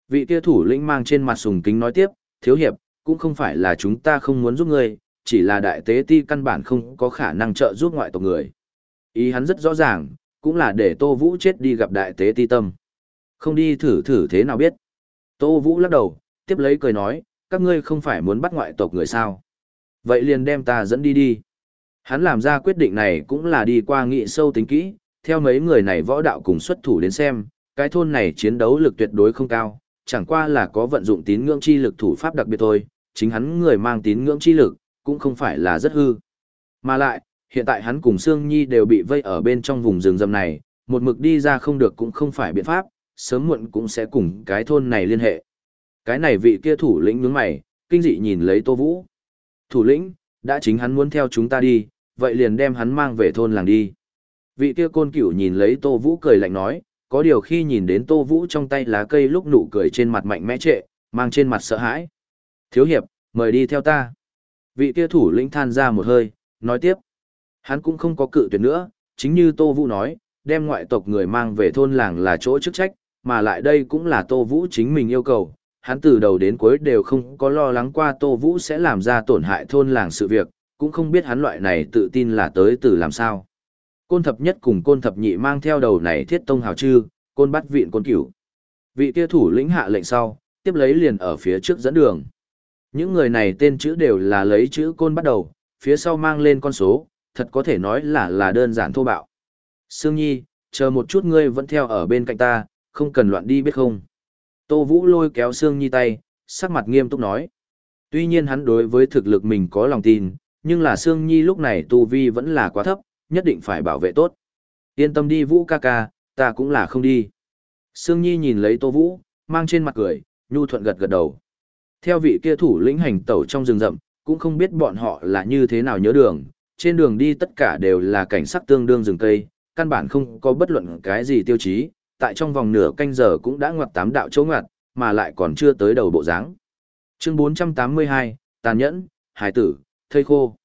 Vị kia thủ lĩnh mang trên mặt sùng kính nói tiếp, thiếu hiệp, cũng không phải là chúng ta không muốn giúp ngươi, chỉ là đại tế ti căn bản không có khả năng trợ giúp ngoại tộc người. Ý hắn rất rõ ràng, cũng là để Tô Vũ chết đi gặp đại tế ti tâm. Không đi thử thử thế nào biết. Tô Vũ lắc đầu, tiếp lấy cười nói, các ngươi không phải muốn bắt ngoại tộc người sao. Vậy liền đem ta dẫn đi đi. Hắn làm ra quyết định này cũng là đi qua nghị sâu tính kỹ, theo mấy người này võ đạo cùng xuất thủ đến xem, cái thôn này chiến đấu lực tuyệt đối không cao, chẳng qua là có vận dụng tín ngưỡng chi lực thủ pháp đặc biệt thôi, chính hắn người mang tín ngưỡng chi lực, cũng không phải là rất hư. Mà lại, hiện tại hắn cùng Sương Nhi đều bị vây ở bên trong vùng rừng rậm này, một mực đi ra không được cũng không phải biện pháp, sớm muộn cũng sẽ cùng cái thôn này liên hệ. Cái này vị kia thủ lĩnh nhướng mày, kinh dị nhìn lấy Tô Vũ. Thủ lĩnh, đã chính hắn muốn theo chúng ta đi, vậy liền đem hắn mang về thôn làng đi. Vị kia côn cửu nhìn lấy Tô Vũ cười lạnh nói, có điều khi nhìn đến Tô Vũ trong tay lá cây lúc nụ cười trên mặt mạnh mẽ trệ, mang trên mặt sợ hãi. Thiếu hiệp, mời đi theo ta. Vị kia thủ lĩnh than ra một hơi, nói tiếp. Hắn cũng không có cự tuyệt nữa, chính như Tô Vũ nói, đem ngoại tộc người mang về thôn làng là chỗ chức trách, mà lại đây cũng là Tô Vũ chính mình yêu cầu. Hắn từ đầu đến cuối đều không có lo lắng qua Tô Vũ sẽ làm ra tổn hại thôn làng sự việc, cũng không biết hắn loại này tự tin là tới từ làm sao. Côn thập nhất cùng côn thập nhị mang theo đầu này thiết tông hào chư, côn bắt viện côn cửu. Vị kia thủ lĩnh hạ lệnh sau, tiếp lấy liền ở phía trước dẫn đường. Những người này tên chữ đều là lấy chữ côn bắt đầu, phía sau mang lên con số, thật có thể nói là là đơn giản thô bạo. Sương Nhi, chờ một chút ngươi vẫn theo ở bên cạnh ta, không cần loạn đi biết không. Tô Vũ lôi kéo Sương Nhi tay, sắc mặt nghiêm túc nói. Tuy nhiên hắn đối với thực lực mình có lòng tin, nhưng là Sương Nhi lúc này tu vi vẫn là quá thấp, nhất định phải bảo vệ tốt. Yên tâm đi Vũ ca ca, ta cũng là không đi. Sương Nhi nhìn lấy Tô Vũ, mang trên mặt cười, nhu thuận gật gật đầu. Theo vị kia thủ lĩnh hành tẩu trong rừng rậm, cũng không biết bọn họ là như thế nào nhớ đường, trên đường đi tất cả đều là cảnh sắc tương đương rừng cây, căn bản không có bất luận cái gì tiêu chí, tại trong vòng nửa canh giờ cũng đã ngoặt tám đạo chỗ ngoặt, mà lại còn chưa tới đầu bộ dáng. Chương 482, tàn nhẫn, hải tử, thây khô.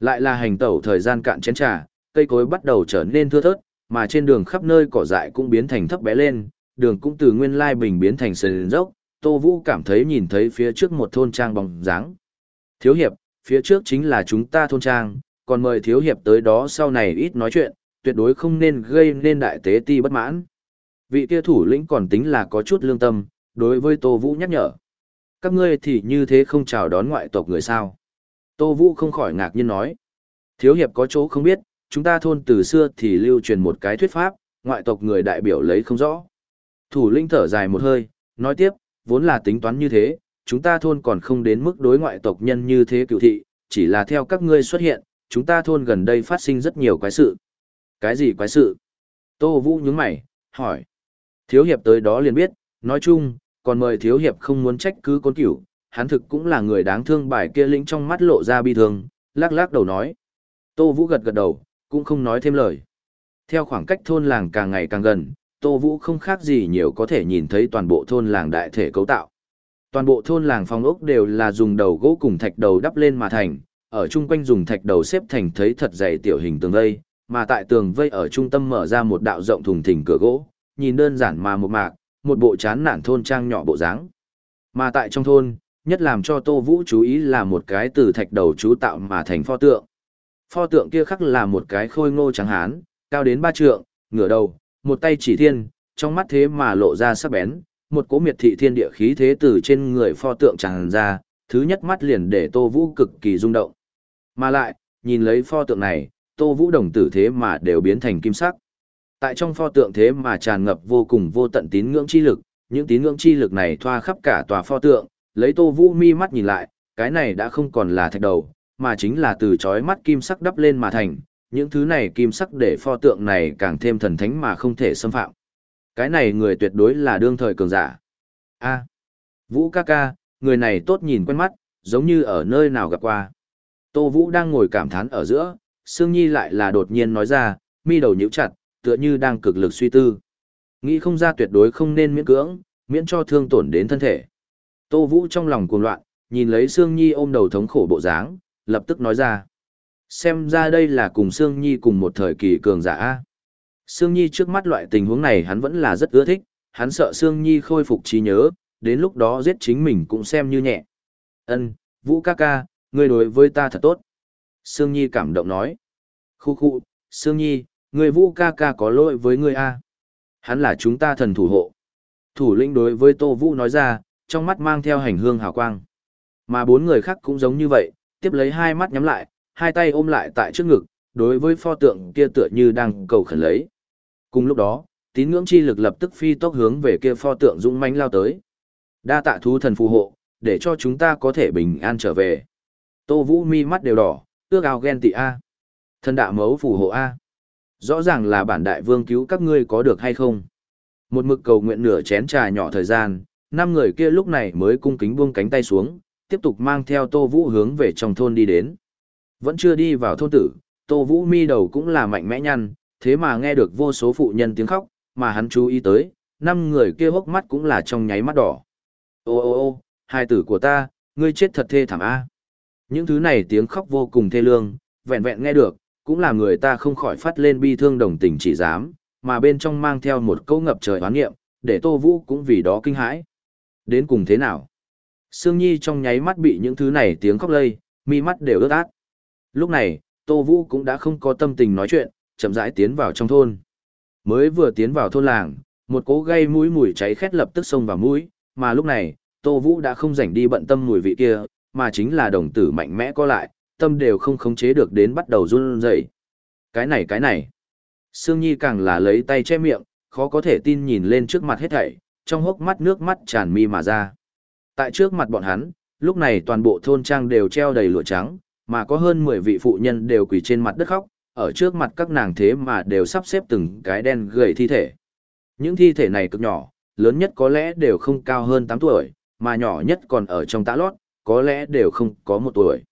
Lại là hành tẩu thời gian cạn chén trà, cây cối bắt đầu trở nên thưa thớt, mà trên đường khắp nơi cỏ dại cũng biến thành thấp bé lên, đường cũng từ nguyên lai bình biến thành sườn dốc, Tô Vũ cảm thấy nhìn thấy phía trước một thôn trang bóng dáng. Thiếu hiệp, phía trước chính là chúng ta thôn trang, còn mời thiếu hiệp tới đó sau này ít nói chuyện, tuyệt đối không nên gây nên đại tế ti bất mãn. Vị kia thủ lĩnh còn tính là có chút lương tâm, đối với Tô Vũ nhắc nhở. Các ngươi thì như thế không chào đón ngoại tộc người sao. Tô Vũ không khỏi ngạc nhiên nói. Thiếu hiệp có chỗ không biết, chúng ta thôn từ xưa thì lưu truyền một cái thuyết pháp, ngoại tộc người đại biểu lấy không rõ. Thủ lĩnh thở dài một hơi, nói tiếp, vốn là tính toán như thế, chúng ta thôn còn không đến mức đối ngoại tộc nhân như thế cựu thị, chỉ là theo các ngươi xuất hiện, chúng ta thôn gần đây phát sinh rất nhiều quái sự. Cái gì quái sự? Tô Vũ nhướng mày, hỏi. Thiếu hiệp tới đó liền biết, nói chung, còn mời thiếu hiệp không muốn trách cứ côn cửu, hắn thực cũng là người đáng thương bài kia lĩnh trong mắt lộ ra bi thương, lắc lắc đầu nói. Tô Vũ gật gật đầu, cũng không nói thêm lời. Theo khoảng cách thôn làng càng ngày càng gần, Tô Vũ không khác gì nhiều có thể nhìn thấy toàn bộ thôn làng đại thể cấu tạo. Toàn bộ thôn làng phong ốc đều là dùng đầu gỗ cùng thạch đầu đắp lên mà thành, ở chung quanh dùng thạch đầu xếp thành thấy thật dày tiểu hình tường vây, mà tại tường vây ở trung tâm mở ra một đạo rộng thùng thình cửa gỗ, nhìn đơn giản mà một mạc, một bộ chán nản thôn trang nhỏ bộ dáng. Mà tại trong thôn, nhất làm cho Tô Vũ chú ý là một cái từ thạch đầu chú tạo mà thành pho tượng. Pho tượng kia khắc là một cái khôi ngô trắng hán, cao đến ba trượng, ngửa đầu, một tay chỉ thiên, trong mắt thế mà lộ ra sắc bén, một cỗ miệt thị thiên địa khí thế từ trên người pho tượng tràn ra, thứ nhất mắt liền để Tô Vũ cực kỳ rung động. Mà lại, nhìn lấy pho tượng này, Tô Vũ đồng tử thế mà đều biến thành kim sắc. Tại trong pho tượng thế mà tràn ngập vô cùng vô tận tín ngưỡng chi lực, những tín ngưỡng chi lực này thoa khắp cả tòa pho tượng, lấy Tô Vũ mi mắt nhìn lại, cái này đã không còn là thạch đầu, mà chính là từ chói mắt kim sắc đắp lên mà thành, những thứ này kim sắc để pho tượng này càng thêm thần thánh mà không thể xâm phạm. Cái này người tuyệt đối là đương thời cường giả. A. Vũ ca ca, người này tốt nhìn quen mắt, giống như ở nơi nào gặp qua. Tô Vũ đang ngồi cảm thán ở giữa, Sương Nhi lại là đột nhiên nói ra, mi đầu nhíu chặt, tựa như đang cực lực suy tư. Nghĩ không ra tuyệt đối không nên miễn cưỡng, miễn cho thương tổn đến thân thể. Tô Vũ trong lòng cuồng loạn, nhìn lấy Sương Nhi ôm đầu thống khổ bộ dáng, lập tức nói ra. Xem ra đây là cùng Sương Nhi cùng một thời kỳ cường giả Sương Nhi trước mắt loại tình huống này hắn vẫn là rất ưa thích, hắn sợ Sương Nhi khôi phục trí nhớ, đến lúc đó giết chính mình cũng xem như nhẹ. Ân, Vũ ca ca, ngươi đối với ta thật tốt. Sương Nhi cảm động nói. Khu khu, Sương Nhi, người Vũ ca ca có lỗi với ngươi a. Hắn là chúng ta thần thủ hộ. Thủ lĩnh đối với Tô Vũ nói ra, trong mắt mang theo hành hương hào quang. Mà bốn người khác cũng giống như vậy, tiếp lấy hai mắt nhắm lại, hai tay ôm lại tại trước ngực, đối với pho tượng kia tựa như đang cầu khẩn lấy. Cùng lúc đó, tín ngưỡng chi lực lập tức phi tốc hướng về kia pho tượng dũng mãnh lao tới. Đa tạ thú thần phù hộ, để cho chúng ta có thể bình an trở về. Tô Vũ mi mắt đều đỏ, ước ao ghen tị A. Thần đạo mấu phù hộ A. Rõ ràng là bản đại vương cứu các ngươi có được hay không. Một mực cầu nguyện nửa chén trà nhỏ thời gian, năm người kia lúc này mới cung kính buông cánh tay xuống, tiếp tục mang theo Tô Vũ hướng về trong thôn đi đến. Vẫn chưa đi vào thôn tử, Tô Vũ mi đầu cũng là mạnh mẽ nhăn, thế mà nghe được vô số phụ nhân tiếng khóc, mà hắn chú ý tới, năm người kia hốc mắt cũng là trong nháy mắt đỏ. Ô ô ô, hai tử của ta, ngươi chết thật thê thảm a. Những thứ này tiếng khóc vô cùng thê lương, vẹn vẹn nghe được, cũng làm người ta không khỏi phát lên bi thương đồng tình chỉ dám, mà bên trong mang theo một câu ngập trời oán nghiệm, để Tô Vũ cũng vì đó kinh hãi. Đến cùng thế nào? Sương Nhi trong nháy mắt bị những thứ này tiếng khóc lây, mi mắt đều ướt át. Lúc này, Tô Vũ cũng đã không có tâm tình nói chuyện, chậm rãi tiến vào trong thôn. Mới vừa tiến vào thôn làng, một cố gây mũi mùi cháy khét lập tức xông vào mũi, mà lúc này, Tô Vũ đã không rảnh đi bận tâm mùi vị kia, mà chính là đồng tử mạnh mẽ có lại, tâm đều không khống chế được đến bắt đầu run rẩy. Cái này cái này. Sương Nhi càng là lấy tay che miệng, khó có thể tin nhìn lên trước mặt hết thảy, trong hốc mắt nước mắt tràn mi mà ra. Tại trước mặt bọn hắn, lúc này toàn bộ thôn trang đều treo đầy lụa trắng, mà có hơn 10 vị phụ nhân đều quỳ trên mặt đất khóc, ở trước mặt các nàng thế mà đều sắp xếp từng cái đen gầy thi thể. Những thi thể này cực nhỏ, lớn nhất có lẽ đều không cao hơn 8 tuổi, mà nhỏ nhất còn ở trong tã lót, có lẽ đều không có một tuổi.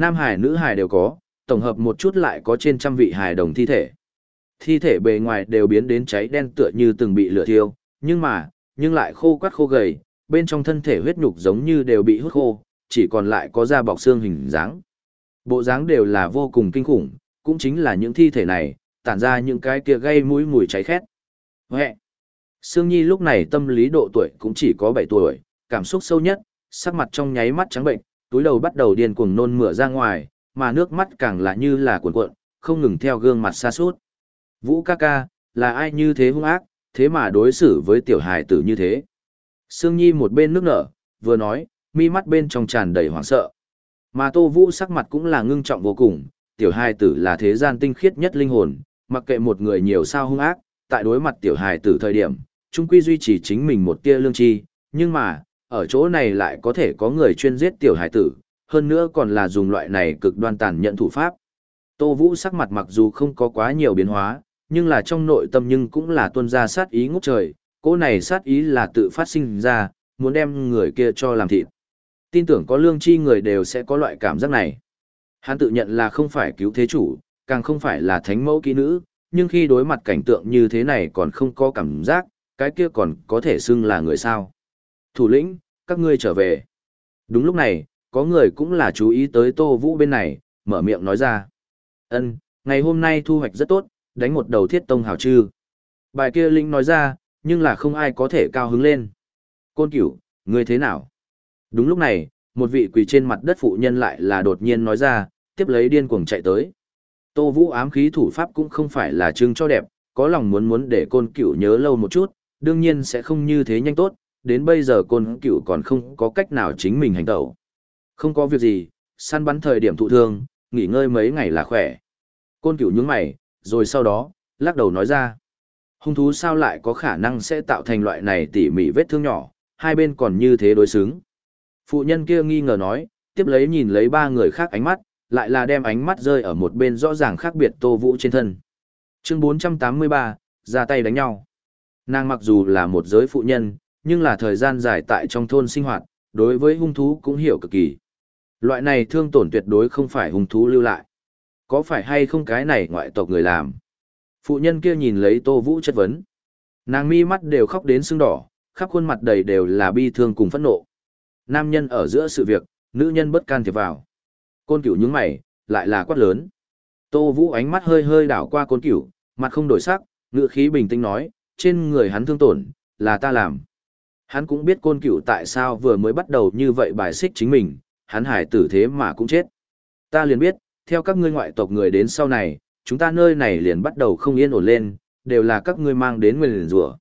Nam hải nữ hải đều có, tổng hợp một chút lại có trên trăm vị hải đồng thi thể. Thi thể bề ngoài đều biến đến cháy đen tựa như từng bị lửa thiêu, nhưng mà, nhưng lại khô quắt khô gầy, bên trong thân thể huyết nhục giống như đều bị hút khô, chỉ còn lại có da bọc xương hình dáng. Bộ dáng đều là vô cùng kinh khủng, cũng chính là những thi thể này, tản ra những cái kia gây mũi mùi cháy khét. Huệ! Sương Nhi lúc này tâm lý độ tuổi cũng chỉ có 7 tuổi, cảm xúc sâu nhất, sắc mặt trong nháy mắt trắng bệnh, túi đầu bắt đầu điên cuồng nôn mửa ra ngoài, mà nước mắt càng là như là cuộn cuộn, không ngừng theo gương mặt xa suốt. Vũ ca ca, là ai như thế hung ác, thế mà đối xử với tiểu hài tử như thế. Sương Nhi một bên nước nở, vừa nói, mi mắt bên trong tràn đầy hoảng sợ. Mà Tô Vũ sắc mặt cũng là ngưng trọng vô cùng, tiểu hài tử là thế gian tinh khiết nhất linh hồn, mặc kệ một người nhiều sao hung ác, tại đối mặt tiểu hài tử thời điểm, chung quy duy trì chính mình một tia lương tri, nhưng mà, ở chỗ này lại có thể có người chuyên giết tiểu hải tử, hơn nữa còn là dùng loại này cực đoan tàn nhận thủ pháp. Tô Vũ sắc mặt mặc dù không có quá nhiều biến hóa, nhưng là trong nội tâm nhưng cũng là tuân ra sát ý ngút trời, cô này sát ý là tự phát sinh ra, muốn đem người kia cho làm thịt. Tin tưởng có lương chi người đều sẽ có loại cảm giác này. Hắn tự nhận là không phải cứu thế chủ, càng không phải là thánh mẫu kỹ nữ, nhưng khi đối mặt cảnh tượng như thế này còn không có cảm giác, cái kia còn có thể xưng là người sao. Thủ lĩnh, các ngươi trở về. Đúng lúc này, có người cũng là chú ý tới Tô Vũ bên này, mở miệng nói ra. ân ngày hôm nay thu hoạch rất tốt, đánh một đầu thiết tông hào chư. Bài kia linh nói ra, nhưng là không ai có thể cao hứng lên. Côn cửu, ngươi thế nào? Đúng lúc này, một vị quỳ trên mặt đất phụ nhân lại là đột nhiên nói ra, tiếp lấy điên cuồng chạy tới. Tô Vũ ám khí thủ pháp cũng không phải là trưng cho đẹp, có lòng muốn muốn để côn cửu nhớ lâu một chút, đương nhiên sẽ không như thế nhanh tốt, đến bây giờ côn cựu còn không có cách nào chính mình hành tẩu. Không có việc gì, săn bắn thời điểm thụ thương, nghỉ ngơi mấy ngày là khỏe. Côn cựu nhướng mày, rồi sau đó, lắc đầu nói ra. Hung thú sao lại có khả năng sẽ tạo thành loại này tỉ mỉ vết thương nhỏ, hai bên còn như thế đối xứng. Phụ nhân kia nghi ngờ nói, tiếp lấy nhìn lấy ba người khác ánh mắt, lại là đem ánh mắt rơi ở một bên rõ ràng khác biệt Tô Vũ trên thân. Chương 483, ra tay đánh nhau. Nàng mặc dù là một giới phụ nhân, nhưng là thời gian dài tại trong thôn sinh hoạt, đối với hung thú cũng hiểu cực kỳ. Loại này thương tổn tuyệt đối không phải hung thú lưu lại. Có phải hay không cái này ngoại tộc người làm? Phụ nhân kia nhìn lấy Tô Vũ chất vấn. Nàng mi mắt đều khóc đến sưng đỏ, khắp khuôn mặt đầy đều là bi thương cùng phẫn nộ. Nam nhân ở giữa sự việc, nữ nhân bất can thiệp vào. Côn cửu nhướng mày, lại là quát lớn. Tô Vũ ánh mắt hơi hơi đảo qua côn cửu, mặt không đổi sắc, ngựa khí bình tĩnh nói, trên người hắn thương tổn, là ta làm. Hắn cũng biết côn cửu tại sao vừa mới bắt đầu như vậy bài xích chính mình, hắn hải tử thế mà cũng chết. Ta liền biết, theo các ngươi ngoại tộc người đến sau này, chúng ta nơi này liền bắt đầu không yên ổn lên, đều là các ngươi mang đến nguyên rủa.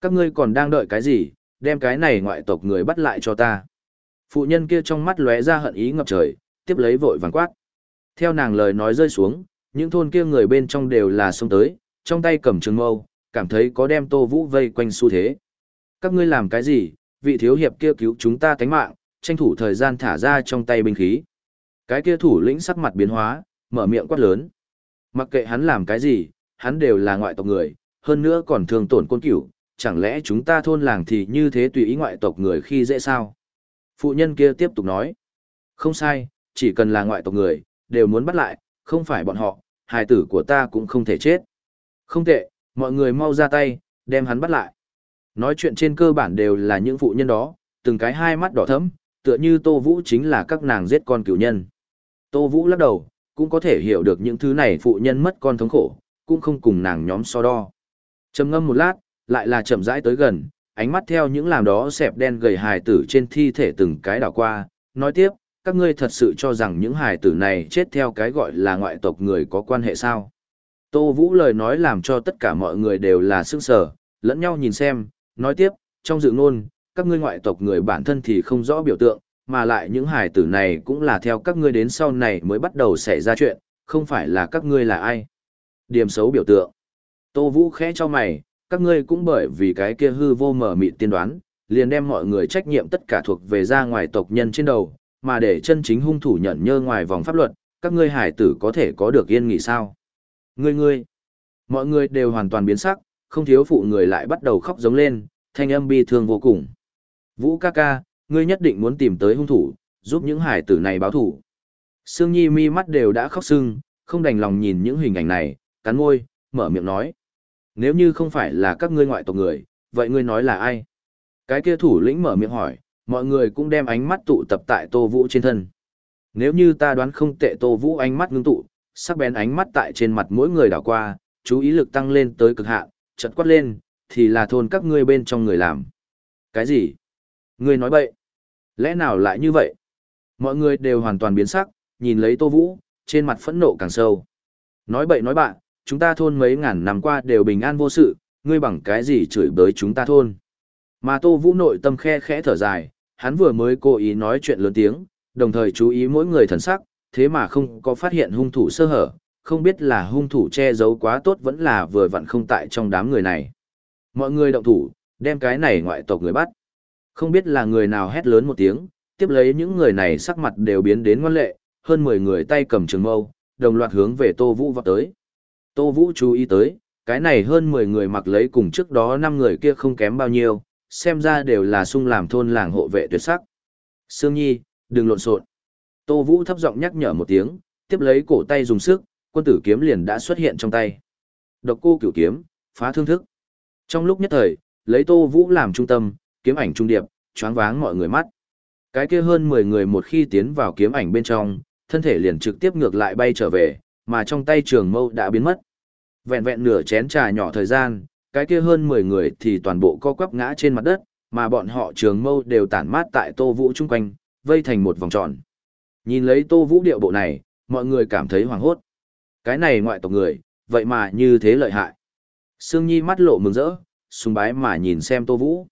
Các ngươi còn đang đợi cái gì, đem cái này ngoại tộc người bắt lại cho ta. Phụ nhân kia trong mắt lóe ra hận ý ngập trời, tiếp lấy vội vàng quát. Theo nàng lời nói rơi xuống, những thôn kia người bên trong đều là xông tới, trong tay cầm trường mâu, cảm thấy có đem Tô Vũ vây quanh xu thế. Các ngươi làm cái gì, vị thiếu hiệp kia cứu chúng ta tánh mạng, tranh thủ thời gian thả ra trong tay binh khí. Cái kia thủ lĩnh sắc mặt biến hóa, mở miệng quát lớn. Mặc kệ hắn làm cái gì, hắn đều là ngoại tộc người, hơn nữa còn thường tổn côn cửu, chẳng lẽ chúng ta thôn làng thì như thế tùy ý ngoại tộc người khi dễ sao? Phụ nhân kia tiếp tục nói. Không sai, chỉ cần là ngoại tộc người, đều muốn bắt lại, không phải bọn họ, hài tử của ta cũng không thể chết. Không tệ, mọi người mau ra tay, đem hắn bắt lại. Nói chuyện trên cơ bản đều là những phụ nhân đó, từng cái hai mắt đỏ thẫm, tựa như Tô Vũ chính là các nàng giết con cửu nhân. Tô Vũ lắc đầu, cũng có thể hiểu được những thứ này phụ nhân mất con thống khổ, cũng không cùng nàng nhóm so đo. Trầm ngâm một lát, lại là chậm rãi tới gần, ánh mắt theo những làm đó xẹp đen gầy hài tử trên thi thể từng cái đảo qua, nói tiếp, các ngươi thật sự cho rằng những hài tử này chết theo cái gọi là ngoại tộc người có quan hệ sao. Tô Vũ lời nói làm cho tất cả mọi người đều là sức sở, lẫn nhau nhìn xem, nói tiếp, trong dự ngôn, các ngươi ngoại tộc người bản thân thì không rõ biểu tượng, mà lại những hải tử này cũng là theo các ngươi đến sau này mới bắt đầu xảy ra chuyện, không phải là các ngươi là ai. Điểm xấu biểu tượng. Tô Vũ khẽ cho mày, các ngươi cũng bởi vì cái kia hư vô mở mịn tiên đoán, liền đem mọi người trách nhiệm tất cả thuộc về ra ngoài tộc nhân trên đầu, mà để chân chính hung thủ nhận nhơ ngoài vòng pháp luật, các ngươi hải tử có thể có được yên nghỉ sao. Ngươi ngươi, mọi người đều hoàn toàn biến sắc, không thiếu phụ người lại bắt đầu khóc giống lên, thanh âm bi thương vô cùng. Vũ ca ca, ngươi nhất định muốn tìm tới hung thủ, giúp những hải tử này báo thủ. Sương Nhi mi mắt đều đã khóc sưng, không đành lòng nhìn những hình ảnh này, cắn môi, mở miệng nói. Nếu như không phải là các ngươi ngoại tộc người, vậy ngươi nói là ai? Cái kia thủ lĩnh mở miệng hỏi, mọi người cũng đem ánh mắt tụ tập tại Tô Vũ trên thân. Nếu như ta đoán không tệ Tô Vũ ánh mắt ngưng tụ, sắc bén ánh mắt tại trên mặt mỗi người đảo qua, chú ý lực tăng lên tới cực hạn, chật quát lên, thì là thôn các ngươi bên trong người làm. Cái gì? Ngươi nói bậy. Lẽ nào lại như vậy? Mọi người đều hoàn toàn biến sắc, nhìn lấy Tô Vũ, trên mặt phẫn nộ càng sâu. Nói bậy nói bạn, chúng ta thôn mấy ngàn năm qua đều bình an vô sự, ngươi bằng cái gì chửi bới chúng ta thôn. Mà Tô Vũ nội tâm khe khẽ thở dài, hắn vừa mới cố ý nói chuyện lớn tiếng, đồng thời chú ý mỗi người thần sắc, thế mà không có phát hiện hung thủ sơ hở, không biết là hung thủ che giấu quá tốt vẫn là vừa vặn không tại trong đám người này. Mọi người động thủ, đem cái này ngoại tộc người bắt. Không biết là người nào hét lớn một tiếng, tiếp lấy những người này sắc mặt đều biến đến ngoan lệ, hơn 10 người tay cầm trường mâu, đồng loạt hướng về Tô Vũ vào tới. Tô Vũ chú ý tới, cái này hơn 10 người mặc lấy cùng trước đó 5 người kia không kém bao nhiêu, xem ra đều là sung làm thôn làng hộ vệ tuyệt sắc. Sương Nhi, đừng lộn xộn. Tô Vũ thấp giọng nhắc nhở một tiếng, tiếp lấy cổ tay dùng sức, quân tử kiếm liền đã xuất hiện trong tay. Độc cô cửu kiếm, phá thương thức. Trong lúc nhất thời, lấy Tô Vũ làm trung tâm, kiếm ảnh trung điệp, choáng váng mọi người mắt. Cái kia hơn 10 người một khi tiến vào kiếm ảnh bên trong, thân thể liền trực tiếp ngược lại bay trở về, mà trong tay trường mâu đã biến mất. Vẹn vẹn nửa chén trà nhỏ thời gian, cái kia hơn 10 người thì toàn bộ co quắp ngã trên mặt đất, mà bọn họ trường mâu đều tản mát tại Tô Vũ chung quanh, vây thành một vòng tròn. Nhìn lấy Tô Vũ điệu bộ này, mọi người cảm thấy hoảng hốt. Cái này ngoại tộc người, vậy mà như thế lợi hại. Sương Nhi mắt lộ mừng rỡ, sùng bái mà nhìn xem Tô Vũ.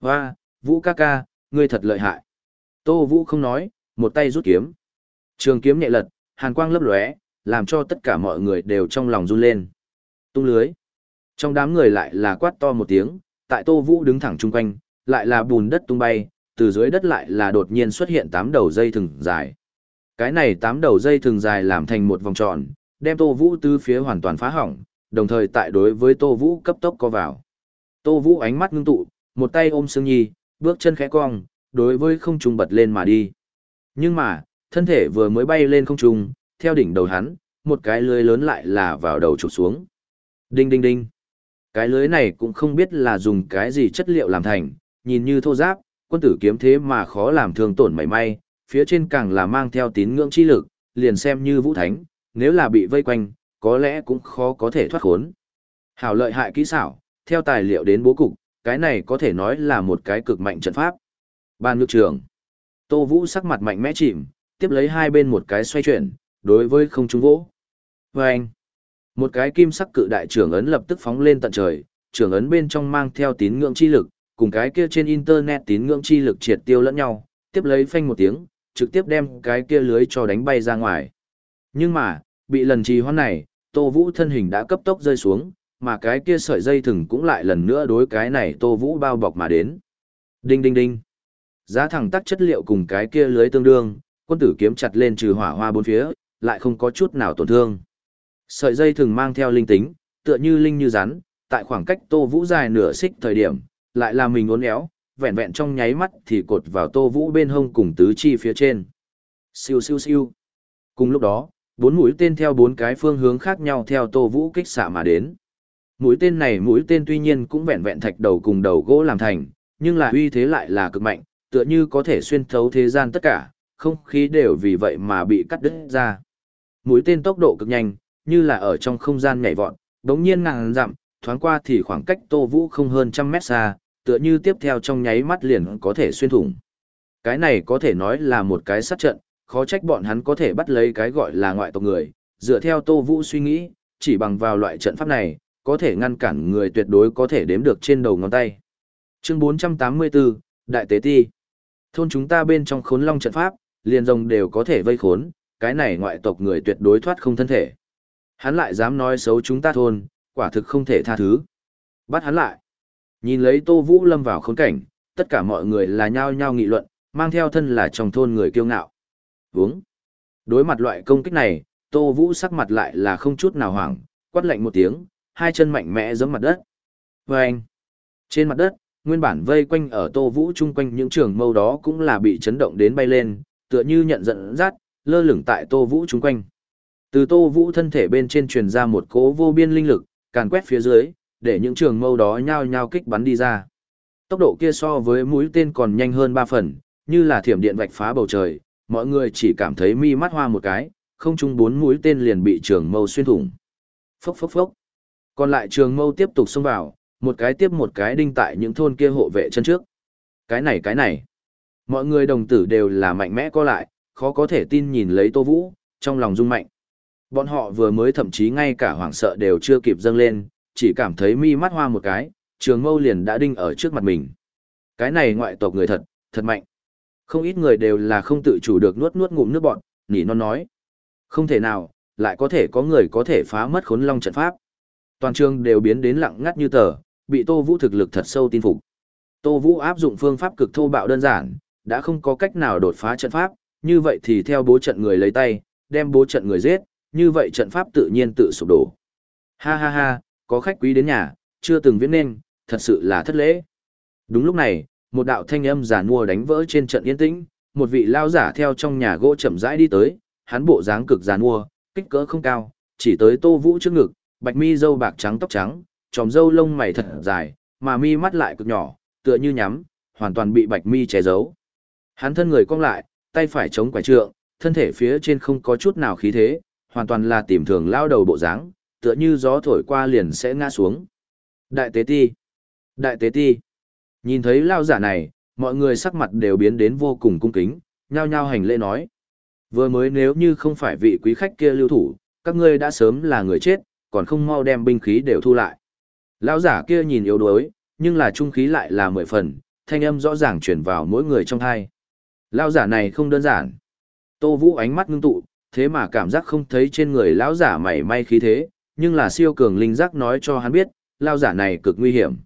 Hoa, Vũ ca ca, ngươi thật lợi hại. Tô Vũ không nói, một tay rút kiếm. Trường kiếm nhẹ lật, hàn quang lấp lóe, làm cho tất cả mọi người đều trong lòng run lên. Tung lưới. Trong đám người lại là quát to một tiếng, tại Tô Vũ đứng thẳng chung quanh, lại là bùn đất tung bay, từ dưới đất lại là đột nhiên xuất hiện tám đầu dây thừng dài. Cái này tám đầu dây thừng dài làm thành một vòng tròn, đem Tô Vũ tứ phía hoàn toàn phá hỏng, đồng thời tại đối với Tô Vũ cấp tốc co vào. Tô Vũ ánh mắt ngưng tụ, một tay ôm Sương Nhi, bước chân khẽ cong, đối với không trung bật lên mà đi. Nhưng mà, thân thể vừa mới bay lên không trung, theo đỉnh đầu hắn, một cái lưới lớn lại là vào đầu chụp xuống. Đinh đinh đinh. Cái lưới này cũng không biết là dùng cái gì chất liệu làm thành, nhìn như thô giáp, quân tử kiếm thế mà khó làm thương tổn mảy may, phía trên càng là mang theo tín ngưỡng chi lực, liền xem như vũ thánh, nếu là bị vây quanh, có lẽ cũng khó có thể thoát khốn. Hảo lợi hại kỹ xảo, theo tài liệu đến bố cục, cái này có thể nói là một cái cực mạnh trận pháp. Ban nhược trường. Tô Vũ sắc mặt mạnh mẽ chìm, tiếp lấy hai bên một cái xoay chuyển, đối với không trung vỗ. Vâng! một cái kim sắc cự đại trưởng ấn lập tức phóng lên tận trời, trưởng ấn bên trong mang theo tín ngưỡng chi lực, cùng cái kia trên internet tín ngưỡng chi lực triệt tiêu lẫn nhau, tiếp lấy phanh một tiếng, trực tiếp đem cái kia lưới cho đánh bay ra ngoài. Nhưng mà, bị lần trì hoãn này, Tô Vũ thân hình đã cấp tốc rơi xuống, mà cái kia sợi dây thừng cũng lại lần nữa đối cái này Tô Vũ bao bọc mà đến. Đinh đinh đinh. Giá thẳng tắc chất liệu cùng cái kia lưới tương đương, quân tử kiếm chặt lên trừ hỏa hoa bốn phía, lại không có chút nào tổn thương. Sợi dây thừng mang theo linh tính, tựa như linh như rắn, tại khoảng cách Tô Vũ dài nửa xích thời điểm, lại là mình uốn éo, vẹn vẹn trong nháy mắt thì cột vào Tô Vũ bên hông cùng tứ chi phía trên. Siêu siêu siêu. Cùng lúc đó, bốn mũi tên theo bốn cái phương hướng khác nhau theo Tô Vũ kích xạ mà đến. Mũi tên này mũi tên tuy nhiên cũng vẹn vẹn thạch đầu cùng đầu gỗ làm thành, nhưng là uy thế lại là cực mạnh, tựa như có thể xuyên thấu thế gian tất cả, không khí đều vì vậy mà bị cắt đứt ra. Mũi tên tốc độ cực nhanh, như là ở trong không gian nhảy vọt, đống nhiên ngàn dặm, thoáng qua thì khoảng cách Tô Vũ không hơn trăm mét xa, tựa như tiếp theo trong nháy mắt liền có thể xuyên thủng. Cái này có thể nói là một cái sát trận, khó trách bọn hắn có thể bắt lấy cái gọi là ngoại tộc người, dựa theo Tô Vũ suy nghĩ, chỉ bằng vào loại trận pháp này, có thể ngăn cản người tuyệt đối có thể đếm được trên đầu ngón tay. Chương 484, Đại Tế Ti Thôn chúng ta bên trong khốn long trận pháp, liền rồng đều có thể vây khốn, cái này ngoại tộc người tuyệt đối thoát không thân thể. Hắn lại dám nói xấu chúng ta thôn, quả thực không thể tha thứ. Bắt hắn lại. Nhìn lấy Tô Vũ lâm vào khốn cảnh, tất cả mọi người là nhao nhao nghị luận, mang theo thân là trong thôn người kiêu ngạo. Vướng. Đối mặt loại công kích này, Tô Vũ sắc mặt lại là không chút nào hoảng, quát lạnh một tiếng, hai chân mạnh mẽ giẫm mặt đất. Vâng! Trên mặt đất, nguyên bản vây quanh ở Tô Vũ chung quanh những trường mâu đó cũng là bị chấn động đến bay lên, tựa như nhận giận dắt, lơ lửng tại Tô Vũ chung quanh. Từ Tô Vũ thân thể bên trên truyền ra một cỗ vô biên linh lực, càn quét phía dưới, để những trường mâu đó nhao nhao kích bắn đi ra. Tốc độ kia so với mũi tên còn nhanh hơn 3 phần, như là thiểm điện vạch phá bầu trời, mọi người chỉ cảm thấy mi mắt hoa một cái, không chung bốn mũi tên liền bị trường mâu xuyên thủng. Phốc phốc phốc. Còn lại trường mâu tiếp tục xông vào, một cái tiếp một cái đinh tại những thôn kia hộ vệ chân trước. Cái này cái này. Mọi người đồng tử đều là mạnh mẽ co lại, khó có thể tin nhìn lấy Tô Vũ, trong lòng rung mạnh. Bọn họ vừa mới thậm chí ngay cả hoảng sợ đều chưa kịp dâng lên, chỉ cảm thấy mi mắt hoa một cái, trường mâu liền đã đinh ở trước mặt mình. Cái này ngoại tộc người thật, thật mạnh. Không ít người đều là không tự chủ được nuốt nuốt ngụm nước bọn, nỉ non nói. Không thể nào, lại có thể có người có thể phá mất khốn long trận pháp. Toàn trường đều biến đến lặng ngắt như tờ, bị Tô Vũ thực lực thật sâu tin phục. Tô Vũ áp dụng phương pháp cực thô bạo đơn giản, đã không có cách nào đột phá trận pháp, như vậy thì theo bố trận người lấy tay, đem bố trận người giết, như vậy trận pháp tự nhiên tự sụp đổ. Ha ha ha, có khách quý đến nhà, chưa từng viết nên, thật sự là thất lễ. Đúng lúc này, một đạo thanh âm giả mua đánh vỡ trên trận yên tĩnh, một vị lao giả theo trong nhà gỗ chậm rãi đi tới, hắn bộ dáng cực giàn mua, kích cỡ không cao, chỉ tới Tô Vũ trước ngực, bạch mi dâu bạc trắng tóc trắng, tròm dâu lông mày thật dài, mà mi mắt lại cực nhỏ, tựa như nhắm, hoàn toàn bị bạch mi che giấu. Hắn thân người cong lại, tay phải chống quải trượng, thân thể phía trên không có chút nào khí thế, hoàn toàn là tìm thường lao đầu bộ dáng, tựa như gió thổi qua liền sẽ ngã xuống. Đại tế ti! Đại tế ti! Nhìn thấy lao giả này, mọi người sắc mặt đều biến đến vô cùng cung kính, nhao nhao hành lễ nói. Vừa mới nếu như không phải vị quý khách kia lưu thủ, các ngươi đã sớm là người chết, còn không mau đem binh khí đều thu lại. Lão giả kia nhìn yếu đuối, nhưng là trung khí lại là mười phần, thanh âm rõ ràng chuyển vào mỗi người trong hai. Lão giả này không đơn giản. Tô Vũ ánh mắt ngưng tụ, thế mà cảm giác không thấy trên người lão giả mảy may khí thế, nhưng là siêu cường linh giác nói cho hắn biết, lão giả này cực nguy hiểm.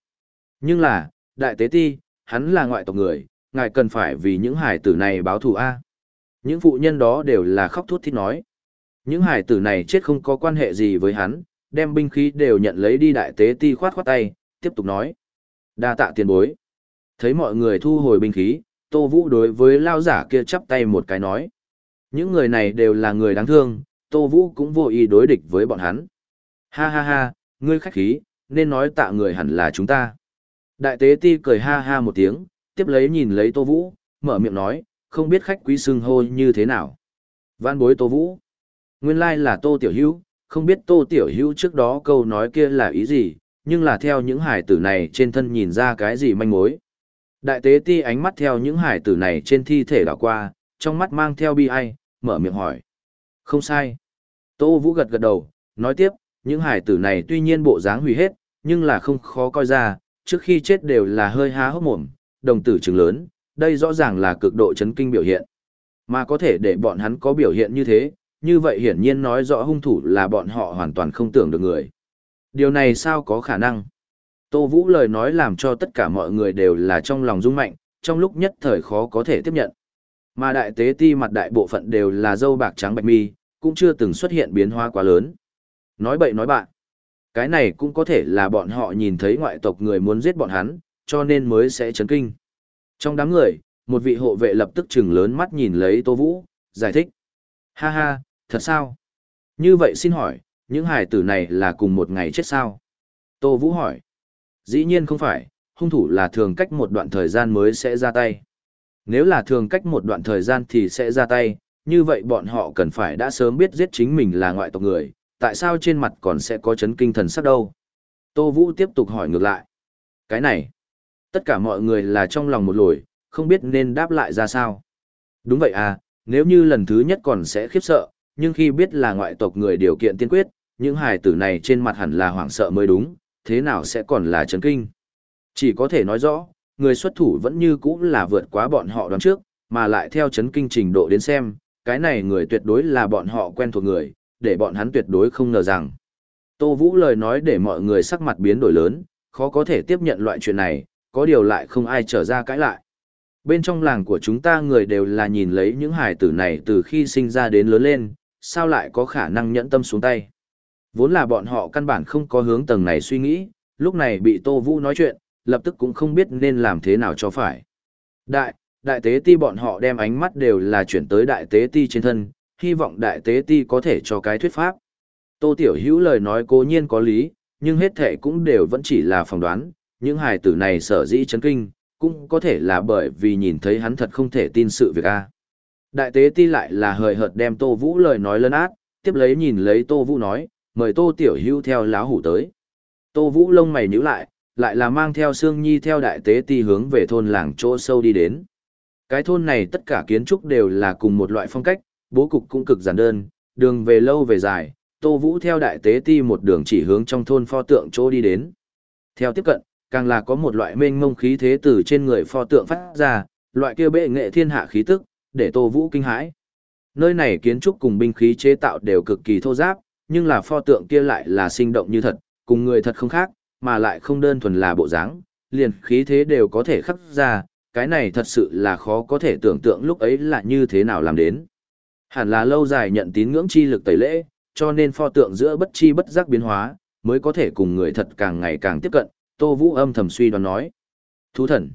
Nhưng là, đại tế ti, hắn là ngoại tộc người, ngài cần phải vì những hải tử này báo thù A. Những phụ nhân đó đều là khóc thút thít nói. Những hải tử này chết không có quan hệ gì với hắn, đem binh khí đều nhận lấy đi đại tế ti khoát khoát tay, tiếp tục nói. đa tạ tiền bối. Thấy mọi người thu hồi binh khí, Tô Vũ đối với lao giả kia chắp tay một cái nói. Những người này đều là người đáng thương, Tô Vũ cũng vô ý đối địch với bọn hắn. Ha ha ha, ngươi khách khí, nên nói tạ người hẳn là chúng ta. Đại tế ti cười ha ha một tiếng, tiếp lấy nhìn lấy Tô Vũ, mở miệng nói, không biết khách quý xưng hô như thế nào. Văn bối Tô Vũ. Nguyên lai là Tô Tiểu Hữu, không biết Tô Tiểu Hữu trước đó câu nói kia là ý gì, nhưng là theo những hải tử này trên thân nhìn ra cái gì manh mối. Đại tế ti ánh mắt theo những hải tử này trên thi thể đảo qua, trong mắt mang theo bi ai, mở miệng hỏi. Không sai. Tô Vũ gật gật đầu, nói tiếp, những hải tử này tuy nhiên bộ dáng hủy hết, nhưng là không khó coi ra, trước khi chết đều là hơi há hốc mồm, đồng tử trừng lớn, đây rõ ràng là cực độ chấn kinh biểu hiện. Mà có thể để bọn hắn có biểu hiện như thế, như vậy hiển nhiên nói rõ hung thủ là bọn họ hoàn toàn không tưởng được người. Điều này sao có khả năng? Tô Vũ lời nói làm cho tất cả mọi người đều là trong lòng rung mạnh, trong lúc nhất thời khó có thể tiếp nhận. Mà đại tế ti mặt đại bộ phận đều là dâu bạc trắng bạch mi, cũng chưa từng xuất hiện biến hóa quá lớn. Nói bậy nói bạn. Cái này cũng có thể là bọn họ nhìn thấy ngoại tộc người muốn giết bọn hắn, cho nên mới sẽ chấn kinh. Trong đám người, một vị hộ vệ lập tức chừng lớn mắt nhìn lấy Tô Vũ, giải thích. Ha ha, thật sao? Như vậy xin hỏi, những hải tử này là cùng một ngày chết sao? Tô Vũ hỏi. Dĩ nhiên không phải, hung thủ là thường cách một đoạn thời gian mới sẽ ra tay. Nếu là thường cách một đoạn thời gian thì sẽ ra tay, như vậy bọn họ cần phải đã sớm biết giết chính mình là ngoại tộc người, tại sao trên mặt còn sẽ có chấn kinh thần sắc đâu? Tô Vũ tiếp tục hỏi ngược lại. Cái này, tất cả mọi người là trong lòng một lồi, không biết nên đáp lại ra sao. Đúng vậy à, nếu như lần thứ nhất còn sẽ khiếp sợ, nhưng khi biết là ngoại tộc người điều kiện tiên quyết, những hài tử này trên mặt hẳn là hoảng sợ mới đúng, thế nào sẽ còn là chấn kinh. Chỉ có thể nói rõ, người xuất thủ vẫn như cũ là vượt quá bọn họ đoán trước, mà lại theo chấn kinh trình độ đến xem, cái này người tuyệt đối là bọn họ quen thuộc người, để bọn hắn tuyệt đối không ngờ rằng. Tô Vũ lời nói để mọi người sắc mặt biến đổi lớn, khó có thể tiếp nhận loại chuyện này, có điều lại không ai trở ra cãi lại. Bên trong làng của chúng ta người đều là nhìn lấy những hài tử này từ khi sinh ra đến lớn lên, sao lại có khả năng nhẫn tâm xuống tay. Vốn là bọn họ căn bản không có hướng tầng này suy nghĩ, lúc này bị Tô Vũ nói chuyện, lập tức cũng không biết nên làm thế nào cho phải. Đại, đại tế ti bọn họ đem ánh mắt đều là chuyển tới đại tế ti trên thân, hy vọng đại tế ti có thể cho cái thuyết pháp. Tô Tiểu Hữu lời nói cố nhiên có lý, nhưng hết thể cũng đều vẫn chỉ là phỏng đoán, những hài tử này sở dĩ chấn kinh, cũng có thể là bởi vì nhìn thấy hắn thật không thể tin sự việc a. Đại tế ti lại là hời hợt đem Tô Vũ lời nói lân át, tiếp lấy nhìn lấy Tô Vũ nói, mời Tô Tiểu Hữu theo láo hủ tới. Tô Vũ lông mày nhíu lại, lại là mang theo Sương Nhi theo đại tế ti hướng về thôn làng chỗ sâu đi đến. Cái thôn này tất cả kiến trúc đều là cùng một loại phong cách, bố cục cũng cực giản đơn, đường về lâu về dài, Tô Vũ theo đại tế ti một đường chỉ hướng trong thôn pho tượng chỗ đi đến. Theo tiếp cận, càng là có một loại mênh mông khí thế từ trên người pho tượng phát ra, loại kia bệ nghệ thiên hạ khí tức, để Tô Vũ kinh hãi. Nơi này kiến trúc cùng binh khí chế tạo đều cực kỳ thô giáp, nhưng là pho tượng kia lại là sinh động như thật, cùng người thật không khác, mà lại không đơn thuần là bộ dáng, liền khí thế đều có thể khắc ra, cái này thật sự là khó có thể tưởng tượng lúc ấy là như thế nào làm đến. Hẳn là lâu dài nhận tín ngưỡng chi lực tẩy lễ, cho nên pho tượng giữa bất chi bất giác biến hóa, mới có thể cùng người thật càng ngày càng tiếp cận, Tô Vũ âm thầm suy đoán nói. Thú thần.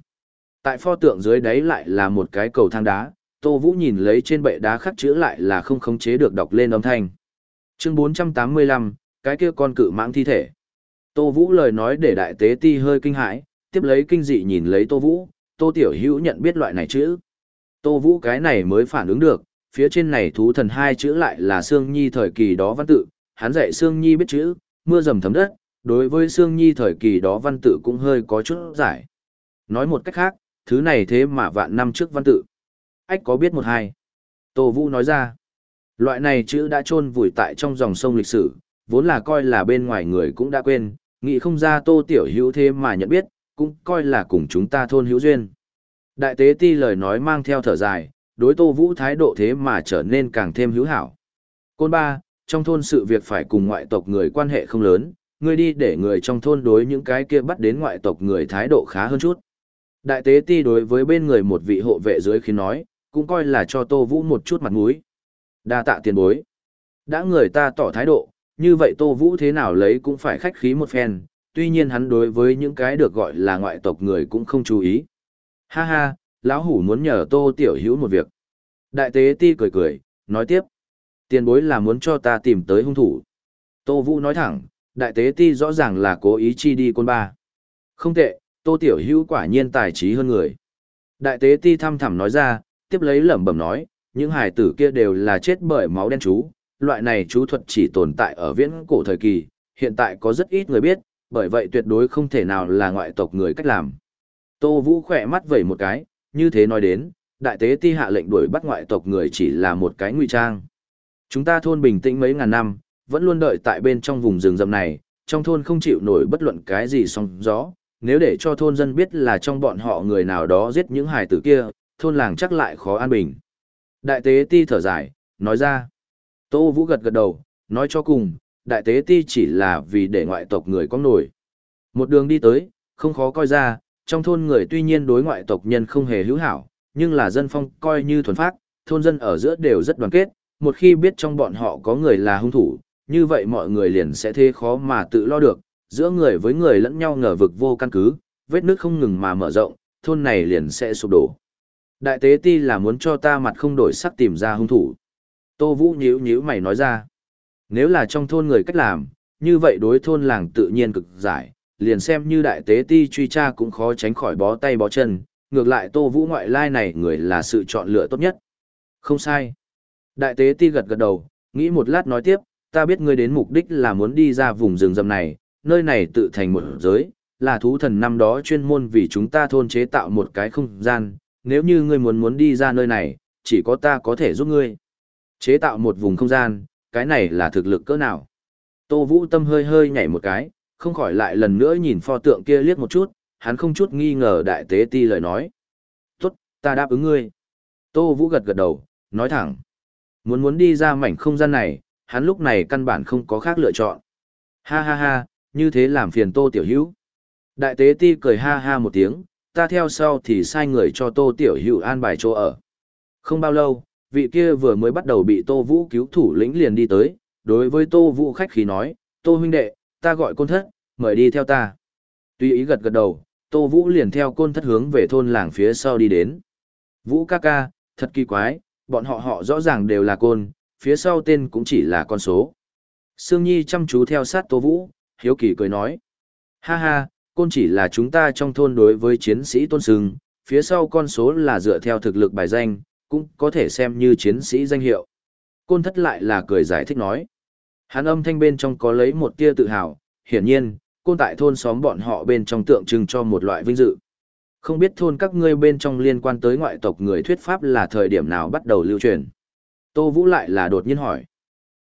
Tại pho tượng dưới đáy lại là một cái cầu thang đá, Tô Vũ nhìn lấy trên bệ đá khắc chữ lại là không khống chế được đọc lên âm thanh. Chương 485, cái kia con cự mãng thi thể. Tô Vũ lời nói để đại tế ti hơi kinh hãi, tiếp lấy kinh dị nhìn lấy Tô Vũ, Tô Tiểu Hữu nhận biết loại này chữ. Tô Vũ cái này mới phản ứng được, phía trên này thú thần hai chữ lại là Sương Nhi thời kỳ đó văn tự, hắn dạy Sương Nhi biết chữ, mưa dầm thấm đất, đối với Sương Nhi thời kỳ đó văn tự cũng hơi có chút giải. Nói một cách khác, thứ này thế mà vạn năm trước văn tự. Ách có biết một hai. Tô Vũ nói ra, loại này chữ đã chôn vùi tại trong dòng sông lịch sử, vốn là coi là bên ngoài người cũng đã quên, nghĩ không ra Tô Tiểu Hữu thế mà nhận biết, cũng coi là cùng chúng ta thôn hữu duyên. Đại tế ti lời nói mang theo thở dài, đối Tô Vũ thái độ thế mà trở nên càng thêm hữu hảo. Côn ba, trong thôn sự việc phải cùng ngoại tộc người quan hệ không lớn, ngươi đi để người trong thôn đối những cái kia bắt đến ngoại tộc người thái độ khá hơn chút. Đại tế ti đối với bên người một vị hộ vệ dưới khi nói, cũng coi là cho Tô Vũ một chút mặt mũi. Đa tạ tiền bối. Đã người ta tỏ thái độ, như vậy Tô Vũ thế nào lấy cũng phải khách khí một phen, tuy nhiên hắn đối với những cái được gọi là ngoại tộc người cũng không chú ý. Ha ha, lão hủ muốn nhờ Tô Tiểu Hữu một việc. Đại tế ti cười cười, nói tiếp. Tiền bối là muốn cho ta tìm tới hung thủ. Tô Vũ nói thẳng, đại tế ti rõ ràng là cố ý chi đi côn ba. Không tệ, Tô Tiểu Hữu quả nhiên tài trí hơn người. Đại tế ti thăm thẳm nói ra, tiếp lấy lẩm bẩm nói, những hải tử kia đều là chết bởi máu đen chú, loại này chú thuật chỉ tồn tại ở viễn cổ thời kỳ, hiện tại có rất ít người biết, bởi vậy tuyệt đối không thể nào là ngoại tộc người cách làm. Tô Vũ khỏe mắt vẩy một cái, như thế nói đến, đại tế ti hạ lệnh đuổi bắt ngoại tộc người chỉ là một cái ngụy trang. Chúng ta thôn bình tĩnh mấy ngàn năm, vẫn luôn đợi tại bên trong vùng rừng rậm này, trong thôn không chịu nổi bất luận cái gì song gió, nếu để cho thôn dân biết là trong bọn họ người nào đó giết những hài tử kia, thôn làng chắc lại khó an bình. Đại tế ti thở dài, nói ra. Tô Vũ gật gật đầu, nói cho cùng, đại tế ti chỉ là vì để ngoại tộc người có nổi. Một đường đi tới, không khó coi ra, trong thôn người tuy nhiên đối ngoại tộc nhân không hề hữu hảo, nhưng là dân phong coi như thuần phát, thôn dân ở giữa đều rất đoàn kết, một khi biết trong bọn họ có người là hung thủ, như vậy mọi người liền sẽ thế khó mà tự lo được, giữa người với người lẫn nhau ngờ vực vô căn cứ, vết nước không ngừng mà mở rộng, thôn này liền sẽ sụp đổ. Đại tế ti là muốn cho ta mặt không đổi sắc tìm ra hung thủ. Tô Vũ nhíu nhíu mày nói ra. Nếu là trong thôn người cách làm, như vậy đối thôn làng tự nhiên cực giải, liền xem như đại tế ti truy tra cũng khó tránh khỏi bó tay bó chân, ngược lại Tô Vũ ngoại lai này người là sự chọn lựa tốt nhất. Không sai. Đại tế ti gật gật đầu, nghĩ một lát nói tiếp, ta biết ngươi đến mục đích là muốn đi ra vùng rừng rầm này, nơi này tự thành một giới, là thú thần năm đó chuyên môn vì chúng ta thôn chế tạo một cái không gian, nếu như ngươi muốn muốn đi ra nơi này, chỉ có ta có thể giúp ngươi. Chế tạo một vùng không gian, cái này là thực lực cỡ nào? Tô Vũ tâm hơi hơi nhảy một cái, không khỏi lại lần nữa nhìn pho tượng kia liếc một chút, hắn không chút nghi ngờ đại tế ti lời nói. Tốt, ta đáp ứng ngươi. Tô Vũ gật gật đầu, nói thẳng. Muốn muốn đi ra mảnh không gian này, hắn lúc này căn bản không có khác lựa chọn. Ha ha ha, như thế làm phiền Tô Tiểu Hữu. Đại tế ti cười ha ha một tiếng, ta theo sau thì sai người cho Tô Tiểu Hữu an bài chỗ ở. Không bao lâu, vị kia vừa mới bắt đầu bị Tô Vũ cứu thủ lĩnh liền đi tới, đối với Tô Vũ khách khí nói, Tô huynh đệ, ta gọi côn thất, mời đi theo ta. Tuy ý gật gật đầu, Tô Vũ liền theo côn thất hướng về thôn làng phía sau đi đến. Vũ ca ca, thật kỳ quái, bọn họ họ rõ ràng đều là côn, phía sau tên cũng chỉ là con số. Sương Nhi chăm chú theo sát Tô Vũ, hiếu kỳ cười nói. Ha ha, côn chỉ là chúng ta trong thôn đối với chiến sĩ tôn sừng, phía sau con số là dựa theo thực lực bài danh, cũng có thể xem như chiến sĩ danh hiệu. Côn thất lại là cười giải thích nói. Hắn âm thanh bên trong có lấy một tia tự hào, hiển nhiên, côn tại thôn xóm bọn họ bên trong tượng trưng cho một loại vinh dự. Không biết thôn các ngươi bên trong liên quan tới ngoại tộc người thuyết pháp là thời điểm nào bắt đầu lưu truyền. Tô Vũ lại là đột nhiên hỏi.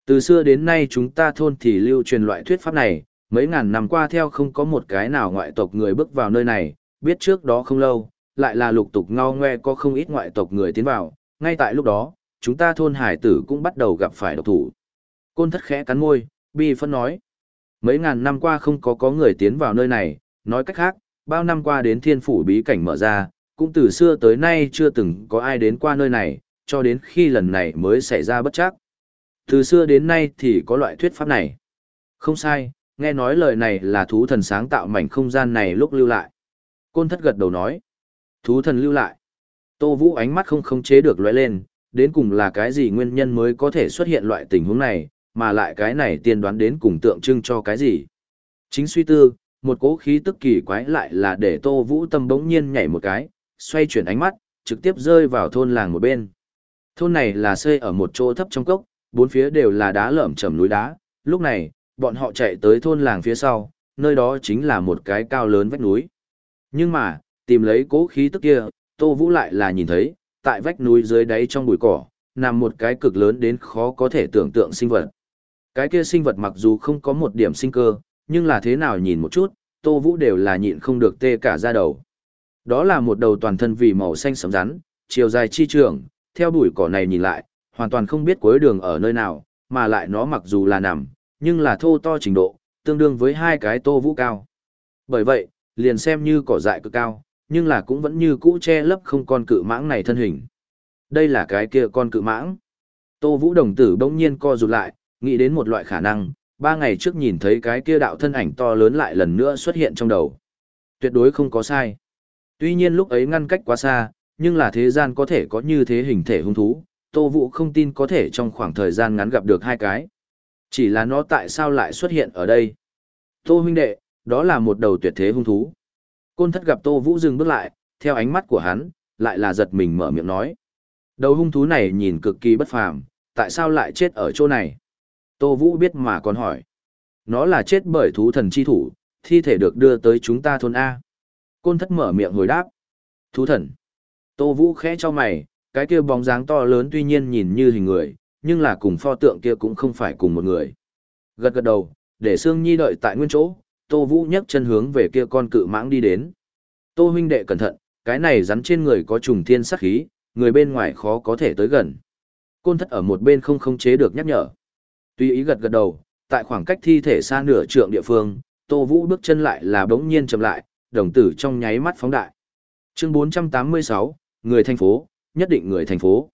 Từ xưa đến nay chúng ta thôn thì lưu truyền loại thuyết pháp này, mấy ngàn năm qua theo không có một cái nào ngoại tộc người bước vào nơi này, biết trước đó không lâu, lại là lục tục ngao ngoe có không ít ngoại tộc người tiến vào, ngay tại lúc đó, chúng ta thôn hải tử cũng bắt đầu gặp phải độc thủ. Côn thất khẽ cắn môi, bi phân nói. Mấy ngàn năm qua không có có người tiến vào nơi này, nói cách khác, bao năm qua đến thiên phủ bí cảnh mở ra, cũng từ xưa tới nay chưa từng có ai đến qua nơi này, cho đến khi lần này mới xảy ra bất chắc. Từ xưa đến nay thì có loại thuyết pháp này. Không sai, nghe nói lời này là thú thần sáng tạo mảnh không gian này lúc lưu lại. Côn thất gật đầu nói. Thú thần lưu lại. Tô Vũ ánh mắt không khống chế được lóe lên, đến cùng là cái gì nguyên nhân mới có thể xuất hiện loại tình huống này, mà lại cái này tiên đoán đến cùng tượng trưng cho cái gì. Chính suy tư, một cố khí tức kỳ quái lại là để Tô Vũ tâm bỗng nhiên nhảy một cái, xoay chuyển ánh mắt, trực tiếp rơi vào thôn làng một bên. Thôn này là xây ở một chỗ thấp trong cốc, bốn phía đều là đá lởm chởm núi đá. Lúc này, bọn họ chạy tới thôn làng phía sau, nơi đó chính là một cái cao lớn vách núi. Nhưng mà, tìm lấy cố khí tức kia, Tô Vũ lại là nhìn thấy, tại vách núi dưới đáy trong bụi cỏ, nằm một cái cực lớn đến khó có thể tưởng tượng sinh vật. Cái kia sinh vật mặc dù không có một điểm sinh cơ, nhưng là thế nào nhìn một chút, Tô Vũ đều là nhịn không được tê cả da đầu. Đó là một đầu toàn thân vì màu xanh sẫm rắn, chiều dài chi trường, theo bụi cỏ này nhìn lại, hoàn toàn không biết cuối đường ở nơi nào, mà lại nó mặc dù là nằm, nhưng là thô to trình độ, tương đương với hai cái Tô Vũ cao. Bởi vậy, liền xem như cỏ dại cực cao, nhưng là cũng vẫn như cũ che lấp không con cự mãng này thân hình. Đây là cái kia con cự mãng. Tô Vũ đồng tử bỗng nhiên co rụt lại, nghĩ đến một loại khả năng, ba ngày trước nhìn thấy cái kia đạo thân ảnh to lớn lại lần nữa xuất hiện trong đầu. Tuyệt đối không có sai. Tuy nhiên lúc ấy ngăn cách quá xa, nhưng là thế gian có thể có như thế hình thể hung thú, Tô Vũ không tin có thể trong khoảng thời gian ngắn gặp được hai cái. Chỉ là nó tại sao lại xuất hiện ở đây? Tô huynh đệ, đó là một đầu tuyệt thế hung thú. Côn thất gặp Tô Vũ dừng bước lại, theo ánh mắt của hắn, lại là giật mình mở miệng nói. Đầu hung thú này nhìn cực kỳ bất phàm, tại sao lại chết ở chỗ này? Tô Vũ biết mà còn hỏi. Nó là chết bởi thú thần chi thủ, thi thể được đưa tới chúng ta thôn A. Côn thất mở miệng hồi đáp. Thú thần. Tô Vũ khẽ cho mày, cái kia bóng dáng to lớn tuy nhiên nhìn như hình người, nhưng là cùng pho tượng kia cũng không phải cùng một người. Gật gật đầu, để Sương Nhi đợi tại nguyên chỗ, Tô Vũ nhấc chân hướng về kia con cự mãng đi đến. Tô huynh đệ cẩn thận, cái này rắn trên người có trùng thiên sát khí, người bên ngoài khó có thể tới gần. Côn thất ở một bên không khống chế được nhắc nhở. Tuy ý gật gật đầu, tại khoảng cách thi thể xa nửa trượng địa phương, Tô Vũ bước chân lại là bỗng nhiên chậm lại, đồng tử trong nháy mắt phóng đại. Chương 486, người thành phố, nhất định người thành phố.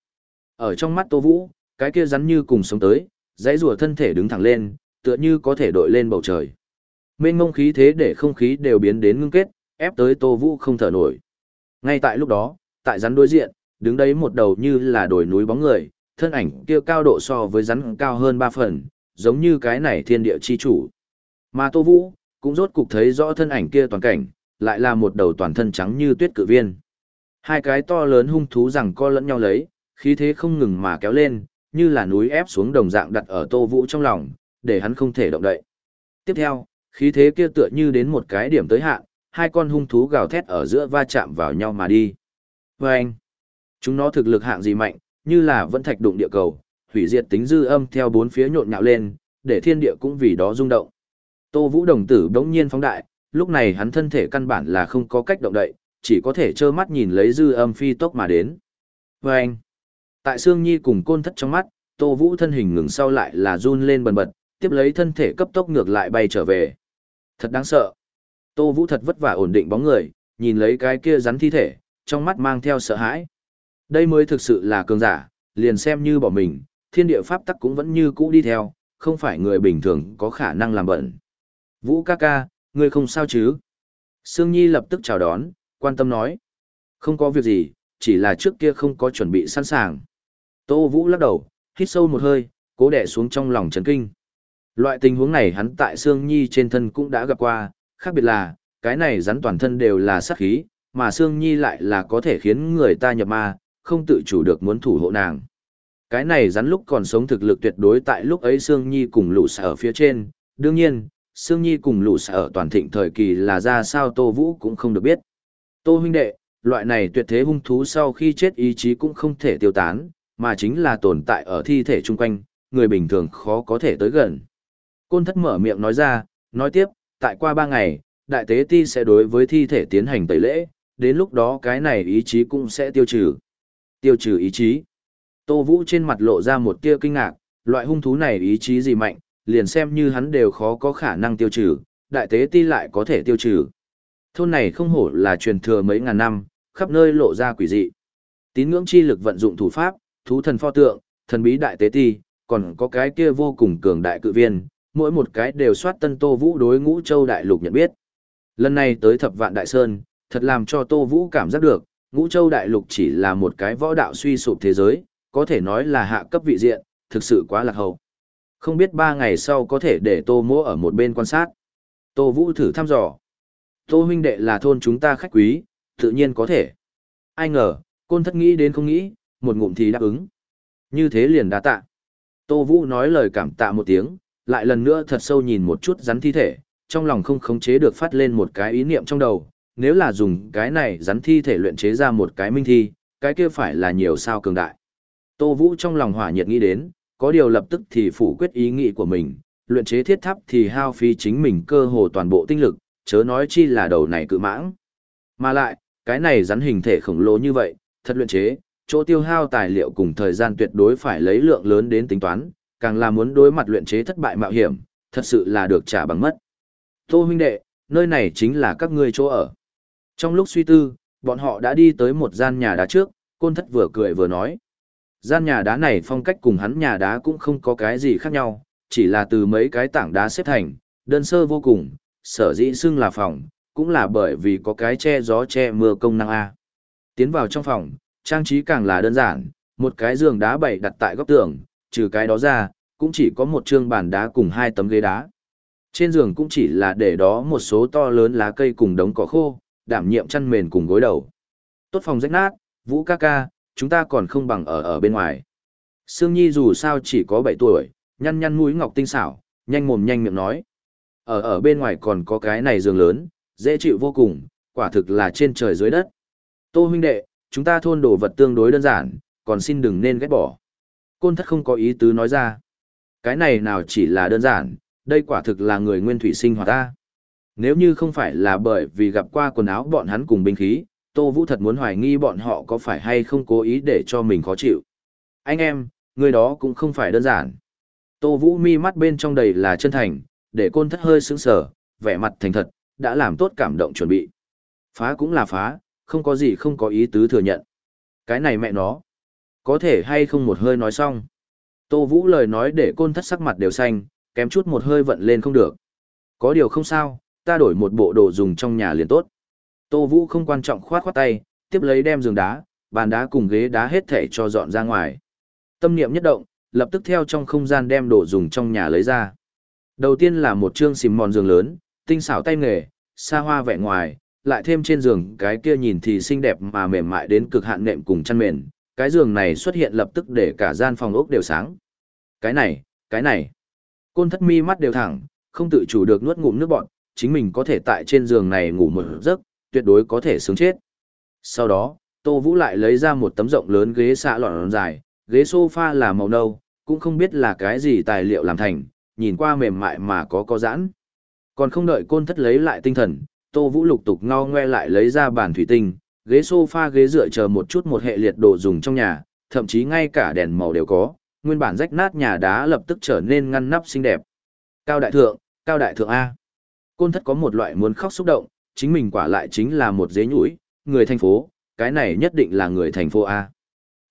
Ở trong mắt Tô Vũ, cái kia rắn như cùng sống tới, dãy rùa thân thể đứng thẳng lên, tựa như có thể đội lên bầu trời. Mênh ngông khí thế để không khí đều biến đến ngưng kết, ép tới Tô Vũ không thở nổi. Ngay tại lúc đó, tại rắn đối diện, đứng đấy một đầu như là đồi núi bóng người, thân ảnh kia cao độ so với rắn cao hơn ba phần, giống như cái này thiên địa chi chủ. Mà Tô Vũ, cũng rốt cục thấy rõ thân ảnh kia toàn cảnh, lại là một đầu toàn thân trắng như tuyết cự viên. Hai cái to lớn hung thú rằng co lẫn nhau lấy, khí thế không ngừng mà kéo lên, như là núi ép xuống đồng dạng đặt ở Tô Vũ trong lòng, để hắn không thể động đậy. Tiếp theo, khí thế kia tựa như đến một cái điểm tới hạn, hai con hung thú gào thét ở giữa va chạm vào nhau mà đi. Và anh, chúng nó thực lực hạng gì mạnh, như là vẫn thạch đụng địa cầu, hủy diệt tính dư âm theo bốn phía nhộn nhạo lên, để thiên địa cũng vì đó rung động. Tô Vũ đồng tử đống nhiên phóng đại, lúc này hắn thân thể căn bản là không có cách động đậy, chỉ có thể trơ mắt nhìn lấy dư âm phi tốc mà đến. Và anh, tại Sương Nhi cùng côn thất trong mắt, Tô Vũ thân hình ngừng sau lại là run lên bần bật, tiếp lấy thân thể cấp tốc ngược lại bay trở về. Thật đáng sợ. Tô Vũ thật vất vả ổn định bóng người, nhìn lấy cái kia rắn thi thể, trong mắt mang theo sợ hãi. Đây mới thực sự là cường giả, liền xem như bỏ mình, thiên địa pháp tắc cũng vẫn như cũ đi theo, không phải người bình thường có khả năng làm bận. Vũ ca ca, ngươi không sao chứ? Sương Nhi lập tức chào đón, quan tâm nói. Không có việc gì, chỉ là trước kia không có chuẩn bị sẵn sàng. Tô Vũ lắc đầu, hít sâu một hơi, cố đẻ xuống trong lòng chấn kinh. Loại tình huống này hắn tại Sương Nhi trên thân cũng đã gặp qua, khác biệt là, cái này rắn toàn thân đều là sát khí, mà Sương Nhi lại là có thể khiến người ta nhập ma, không tự chủ được muốn thủ hộ nàng. Cái này rắn lúc còn sống thực lực tuyệt đối tại lúc ấy Sương Nhi cùng lũ sở ở phía trên, đương nhiên, Sương Nhi cùng lũ sở ở toàn thịnh thời kỳ là ra sao Tô Vũ cũng không được biết. Tô huynh đệ, loại này tuyệt thế hung thú sau khi chết ý chí cũng không thể tiêu tán, mà chính là tồn tại ở thi thể chung quanh, người bình thường khó có thể tới gần. Côn thất mở miệng nói ra, nói tiếp, tại qua ba ngày, đại tế ti sẽ đối với thi thể tiến hành tẩy lễ, đến lúc đó cái này ý chí cũng sẽ tiêu trừ. Tiêu trừ ý chí. Tô Vũ trên mặt lộ ra một tia kinh ngạc, loại hung thú này ý chí gì mạnh, liền xem như hắn đều khó có khả năng tiêu trừ, đại tế ti lại có thể tiêu trừ. Thôn này không hổ là truyền thừa mấy ngàn năm, khắp nơi lộ ra quỷ dị. Tín ngưỡng chi lực vận dụng thủ pháp, thú thần pho tượng, thần bí đại tế ti, còn có cái kia vô cùng cường đại cự viên, mỗi một cái đều soát tân Tô Vũ đối ngũ châu đại lục nhận biết. Lần này tới thập vạn đại sơn, thật làm cho Tô Vũ cảm giác được, ngũ châu đại lục chỉ là một cái võ đạo suy sụp thế giới, có thể nói là hạ cấp vị diện, thực sự quá lạc hậu. Không biết ba ngày sau có thể để Tô Mỗ ở một bên quan sát. Tô Vũ thử thăm dò. Tô huynh đệ là thôn chúng ta khách quý, tự nhiên có thể. Ai ngờ, Côn thất nghĩ đến không nghĩ, một ngụm thì đáp ứng. Như thế liền đa tạ. Tô Vũ nói lời cảm tạ một tiếng, lại lần nữa thật sâu nhìn một chút rắn thi thể, trong lòng không khống chế được phát lên một cái ý niệm trong đầu, nếu là dùng cái này rắn thi thể luyện chế ra một cái minh thi, cái kia phải là nhiều sao cường đại. Tô Vũ trong lòng hỏa nhiệt nghĩ đến, có điều lập tức thì phủ quyết ý nghĩ của mình, luyện chế thiết tháp thì hao phí chính mình cơ hồ toàn bộ tinh lực, chớ nói chi là đầu này cự mãng. Mà lại, cái này rắn hình thể khổng lồ như vậy, thật luyện chế, chỗ tiêu hao tài liệu cùng thời gian tuyệt đối phải lấy lượng lớn đến tính toán, càng là muốn đối mặt luyện chế thất bại mạo hiểm, thật sự là được trả bằng mất. Tô huynh đệ, nơi này chính là các ngươi chỗ ở. Trong lúc suy tư, bọn họ đã đi tới một gian nhà đá trước, côn thất vừa cười vừa nói. Gian nhà đá này phong cách cùng hắn nhà đá cũng không có cái gì khác nhau, chỉ là từ mấy cái tảng đá xếp thành, đơn sơ vô cùng, sở dĩ xưng là phòng, cũng là bởi vì có cái che gió che mưa công năng A. Tiến vào trong phòng, trang trí càng là đơn giản, một cái giường đá bày đặt tại góc tường, trừ cái đó ra, cũng chỉ có một trương bàn đá cùng hai tấm ghế đá. Trên giường cũng chỉ là để đó một số to lớn lá cây cùng đống cỏ khô, đảm nhiệm chăn mền cùng gối đầu. Tốt phòng rách nát, Vũ ca ca, chúng ta còn không bằng ở ở bên ngoài. Sương Nhi dù sao chỉ có 7 tuổi, nhăn nhăn mũi ngọc tinh xảo, nhanh mồm nhanh miệng nói. Ở ở bên ngoài còn có cái này giường lớn, dễ chịu vô cùng, quả thực là trên trời dưới đất. Tô huynh đệ, chúng ta thôn đồ vật tương đối đơn giản, còn xin đừng nên ghét bỏ. Côn thất không có ý tứ nói ra. Cái này nào chỉ là đơn giản, đây quả thực là người nguyên thủy sinh hoạt ta. Nếu như không phải là bởi vì gặp qua quần áo bọn hắn cùng binh khí, Tô Vũ thật muốn hoài nghi bọn họ có phải hay không cố ý để cho mình khó chịu. Anh em, người đó cũng không phải đơn giản. Tô Vũ mi mắt bên trong đầy là chân thành, để côn thất hơi sững sờ, vẻ mặt thành thật, đã làm tốt cảm động chuẩn bị. Phá cũng là phá, không có gì không có ý tứ thừa nhận. Cái này mẹ nó, có thể hay không một hơi nói xong. Tô Vũ lời nói để côn thất sắc mặt đều xanh, kém chút một hơi vận lên không được. Có điều không sao, ta đổi một bộ đồ dùng trong nhà liền tốt. Tô Vũ không quan trọng khoát khoát tay, tiếp lấy đem giường đá, bàn đá cùng ghế đá hết thể cho dọn ra ngoài. Tâm niệm nhất động, lập tức theo trong không gian đem đồ dùng trong nhà lấy ra. Đầu tiên là một chương xìm mòn giường lớn, tinh xảo tay nghề, xa hoa vẻ ngoài, lại thêm trên giường cái kia nhìn thì xinh đẹp mà mềm mại đến cực hạn nệm cùng chăn mền, cái giường này xuất hiện lập tức để cả gian phòng ốc đều sáng. Cái này, cái này. Côn thất mi mắt đều thẳng, không tự chủ được nuốt ngụm nước bọn, chính mình có thể tại trên giường này ngủ một giấc, tuyệt đối có thể sướng chết. Sau đó, Tô Vũ lại lấy ra một tấm rộng lớn ghế xạ lọn dài, ghế sofa là màu nâu, cũng không biết là cái gì tài liệu làm thành, nhìn qua mềm mại mà có có giãn. Còn không đợi côn thất lấy lại tinh thần, Tô Vũ lục tục ngao ngoe lại lấy ra bàn thủy tinh, ghế sofa ghế dựa chờ một chút một hệ liệt đồ dùng trong nhà, thậm chí ngay cả đèn màu đều có, nguyên bản rách nát nhà đá lập tức trở nên ngăn nắp xinh đẹp. Cao đại thượng, cao đại thượng A. Côn thất có một loại muốn khóc xúc động, chính mình quả lại chính là một dế nhũi, người thành phố, cái này nhất định là người thành phố A.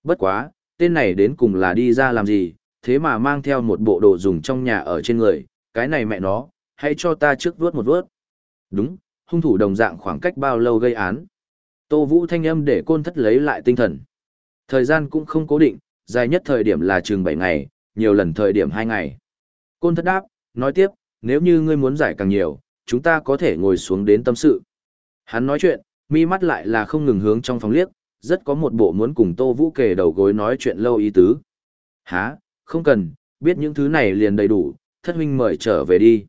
Bất quá, tên này đến cùng là đi ra làm gì, thế mà mang theo một bộ đồ dùng trong nhà ở trên người, cái này mẹ nó, hãy cho ta trước vuốt một vuốt. Đúng, hung thủ đồng dạng khoảng cách bao lâu gây án. Tô Vũ thanh âm để côn thất lấy lại tinh thần. Thời gian cũng không cố định, dài nhất thời điểm là chừng 7 ngày, nhiều lần thời điểm 2 ngày. Côn thất đáp, nói tiếp, nếu như ngươi muốn giải càng nhiều, chúng ta có thể ngồi xuống đến tâm sự. Hắn nói chuyện, mi mắt lại là không ngừng hướng trong phòng liếc, rất có một bộ muốn cùng Tô Vũ kề đầu gối nói chuyện lâu ý tứ. Hả, không cần, biết những thứ này liền đầy đủ, thất huynh mời trở về đi.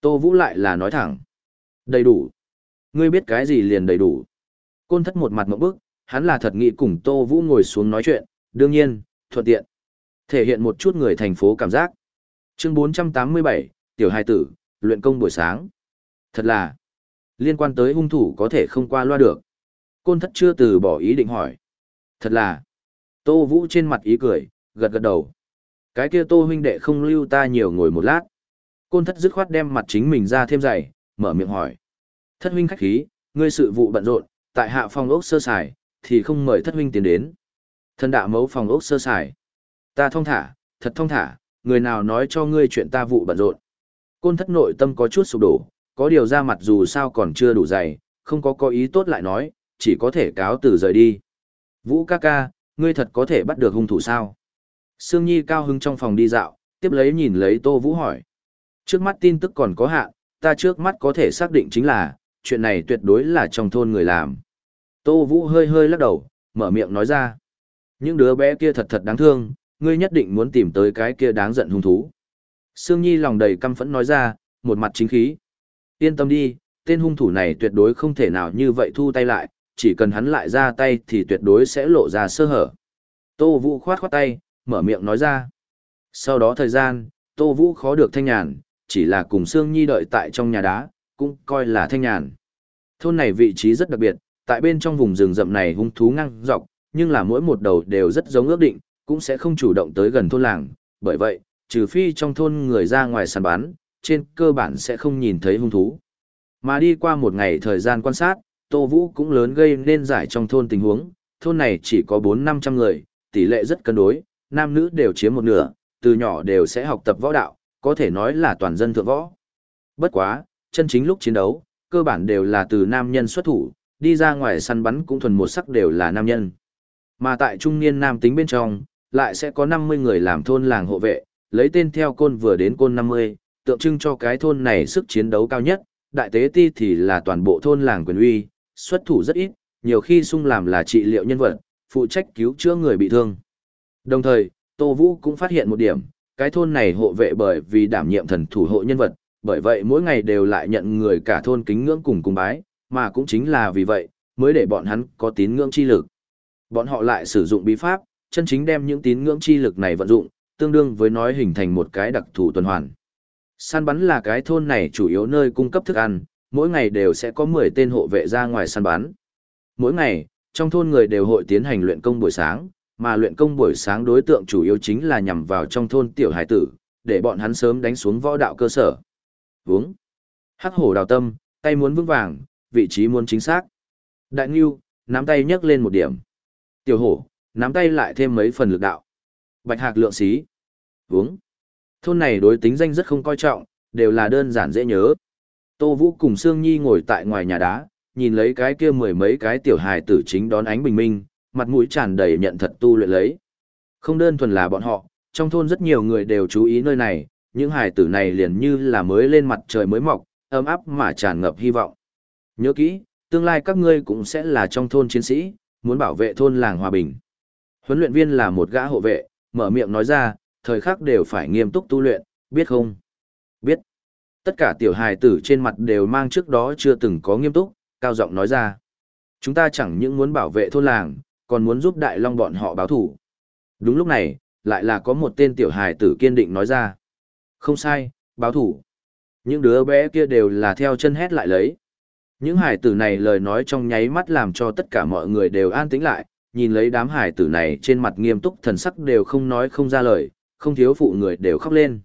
Tô Vũ lại là nói thẳng. Đầy đủ. Ngươi biết cái gì liền đầy đủ. Côn thất một mặt mẫu bức, hắn là thật nghĩ cùng Tô Vũ ngồi xuống nói chuyện, đương nhiên, thuận tiện. Thể hiện một chút người thành phố cảm giác. Chương 487, Tiểu Hai Tử, luyện công buổi sáng. Thật là, liên quan tới hung thủ có thể không qua loa được. Côn thất chưa từ bỏ ý định hỏi. Thật là, Tô Vũ trên mặt ý cười, gật gật đầu. Cái kia Tô huynh đệ không lưu ta nhiều ngồi một lát. Côn thất dứt khoát đem mặt chính mình ra thêm dày, mở miệng hỏi. Thất huynh khách khí, ngươi sự vụ bận rộn, tại hạ phòng ốc sơ sài, thì không mời thất huynh tiến đến. Thân đạ mấu phòng ốc sơ sài. Ta thông thả, thật thông thả, người nào nói cho ngươi chuyện ta vụ bận rộn. Côn thất nội tâm có chút sụp đổ, có điều ra mặt dù sao còn chưa đủ dày, không có có ý tốt lại nói, chỉ có thể cáo từ rời đi. Vũ ca ca, ngươi thật có thể bắt được hung thủ sao? Sương Nhi cao hứng trong phòng đi dạo, tiếp lấy nhìn lấy Tô Vũ hỏi. Trước mắt tin tức còn có hạn, ta trước mắt có thể xác định chính là, chuyện này tuyệt đối là trong thôn người làm. Tô Vũ hơi hơi lắc đầu, mở miệng nói ra. Những đứa bé kia thật thật đáng thương, ngươi nhất định muốn tìm tới cái kia đáng giận hung thú. Sương Nhi lòng đầy căm phẫn nói ra, một mặt chính khí. Yên tâm đi, tên hung thủ này tuyệt đối không thể nào như vậy thu tay lại, chỉ cần hắn lại ra tay thì tuyệt đối sẽ lộ ra sơ hở. Tô Vũ khoát khoát tay, mở miệng nói ra. Sau đó thời gian, Tô Vũ khó được thanh nhàn, chỉ là cùng Sương Nhi đợi tại trong nhà đá, cũng coi là thanh nhàn. Thôn này vị trí rất đặc biệt, tại bên trong vùng rừng rậm này hung thú ngang dọc, nhưng là mỗi một đầu đều rất giống ước định, cũng sẽ không chủ động tới gần thôn làng, bởi vậy, trừ phi trong thôn người ra ngoài săn bán, trên cơ bản sẽ không nhìn thấy hung thú. Mà đi qua một ngày thời gian quan sát, Tô Vũ cũng lớn gây nên giải trong thôn tình huống, thôn này chỉ có 4-500 người, tỷ lệ rất cân đối, nam nữ đều chiếm một nửa, từ nhỏ đều sẽ học tập võ đạo, có thể nói là toàn dân thượng võ. Bất quá, chân chính lúc chiến đấu, cơ bản đều là từ nam nhân xuất thủ, đi ra ngoài săn bắn cũng thuần một sắc đều là nam nhân. Mà tại trung niên nam tính bên trong, lại sẽ có 50 người làm thôn làng hộ vệ, lấy tên theo côn vừa đến côn 50, tượng trưng cho cái thôn này sức chiến đấu cao nhất, đại tế ti thì là toàn bộ thôn làng quyền uy, xuất thủ rất ít, nhiều khi sung làm là trị liệu nhân vật, phụ trách cứu chữa người bị thương. Đồng thời, Tô Vũ cũng phát hiện một điểm, cái thôn này hộ vệ bởi vì đảm nhiệm thần thủ hộ nhân vật, bởi vậy mỗi ngày đều lại nhận người cả thôn kính ngưỡng cùng cung bái, mà cũng chính là vì vậy, mới để bọn hắn có tín ngưỡng chi lực. Bọn họ lại sử dụng bí pháp, chân chính đem những tín ngưỡng chi lực này vận dụng, tương đương với nói hình thành một cái đặc thù tuần hoàn. Săn bắn là cái thôn này chủ yếu nơi cung cấp thức ăn, mỗi ngày đều sẽ có 10 tên hộ vệ ra ngoài săn bắn. Mỗi ngày, trong thôn người đều hội tiến hành luyện công buổi sáng, mà luyện công buổi sáng đối tượng chủ yếu chính là nhằm vào trong thôn tiểu hải tử, để bọn hắn sớm đánh xuống võ đạo cơ sở. Vúng. Hắc hổ đào tâm, tay muốn vững vàng, vị trí muốn chính xác. Đại Ngưu, nắm tay nhấc lên một điểm. Tiểu hổ, nắm tay lại thêm mấy phần lực đạo. Bạch hạc lượng xí. Vúng. Thôn này đối tính danh rất không coi trọng, đều là đơn giản dễ nhớ. Tô Vũ cùng Sương Nhi ngồi tại ngoài nhà đá, nhìn lấy cái kia mười mấy cái tiểu hài tử chính đón ánh bình minh, mặt mũi tràn đầy nhận thật tu luyện lấy. Không đơn thuần là bọn họ, trong thôn rất nhiều người đều chú ý nơi này, những hài tử này liền như là mới lên mặt trời mới mọc, ấm áp mà tràn ngập hy vọng. Nhớ kỹ, tương lai các ngươi cũng sẽ là trong thôn chiến sĩ, muốn bảo vệ thôn làng hòa bình. Huấn luyện viên là một gã hộ vệ, mở miệng nói ra, thời khắc đều phải nghiêm túc tu luyện, biết không? Biết. Tất cả tiểu hài tử trên mặt đều mang trước đó chưa từng có nghiêm túc, cao giọng nói ra. Chúng ta chẳng những muốn bảo vệ thôn làng, còn muốn giúp đại long bọn họ báo thủ. Đúng lúc này, lại là có một tên tiểu hài tử kiên định nói ra. Không sai, báo thủ. Những đứa bé kia đều là theo chân hét lại lấy. Những hài tử này lời nói trong nháy mắt làm cho tất cả mọi người đều an tĩnh lại, nhìn lấy đám hài tử này trên mặt nghiêm túc thần sắc đều không nói không ra lời, không thiếu phụ người đều khóc lên.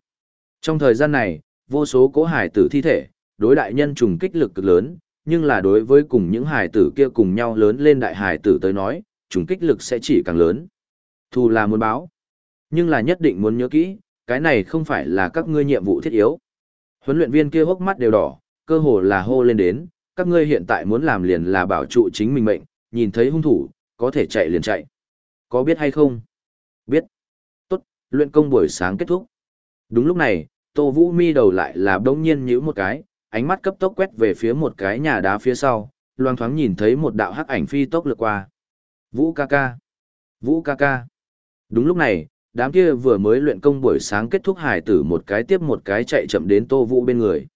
Trong thời gian này, vô số cố hải tử thi thể, đối đại nhân trùng kích lực cực lớn, nhưng là đối với cùng những hải tử kia cùng nhau lớn lên đại hải tử tới nói, trùng kích lực sẽ chỉ càng lớn. Thù là muốn báo, nhưng là nhất định muốn nhớ kỹ, cái này không phải là các ngươi nhiệm vụ thiết yếu. Huấn luyện viên kia hốc mắt đều đỏ, cơ hồ là hô lên đến, các ngươi hiện tại muốn làm liền là bảo trụ chính mình mệnh, nhìn thấy hung thủ, có thể chạy liền chạy. Có biết hay không? Biết. Luyện công buổi sáng kết thúc. Đúng lúc này, Tô Vũ mi đầu lại là đống nhiên nhíu một cái, ánh mắt cấp tốc quét về phía một cái nhà đá phía sau, loang thoáng nhìn thấy một đạo hắc ảnh phi tốc lướt qua. Vũ ca ca. Vũ ca ca. Đúng lúc này, đám kia vừa mới luyện công buổi sáng kết thúc hải tử một cái tiếp một cái chạy chậm đến Tô Vũ bên người.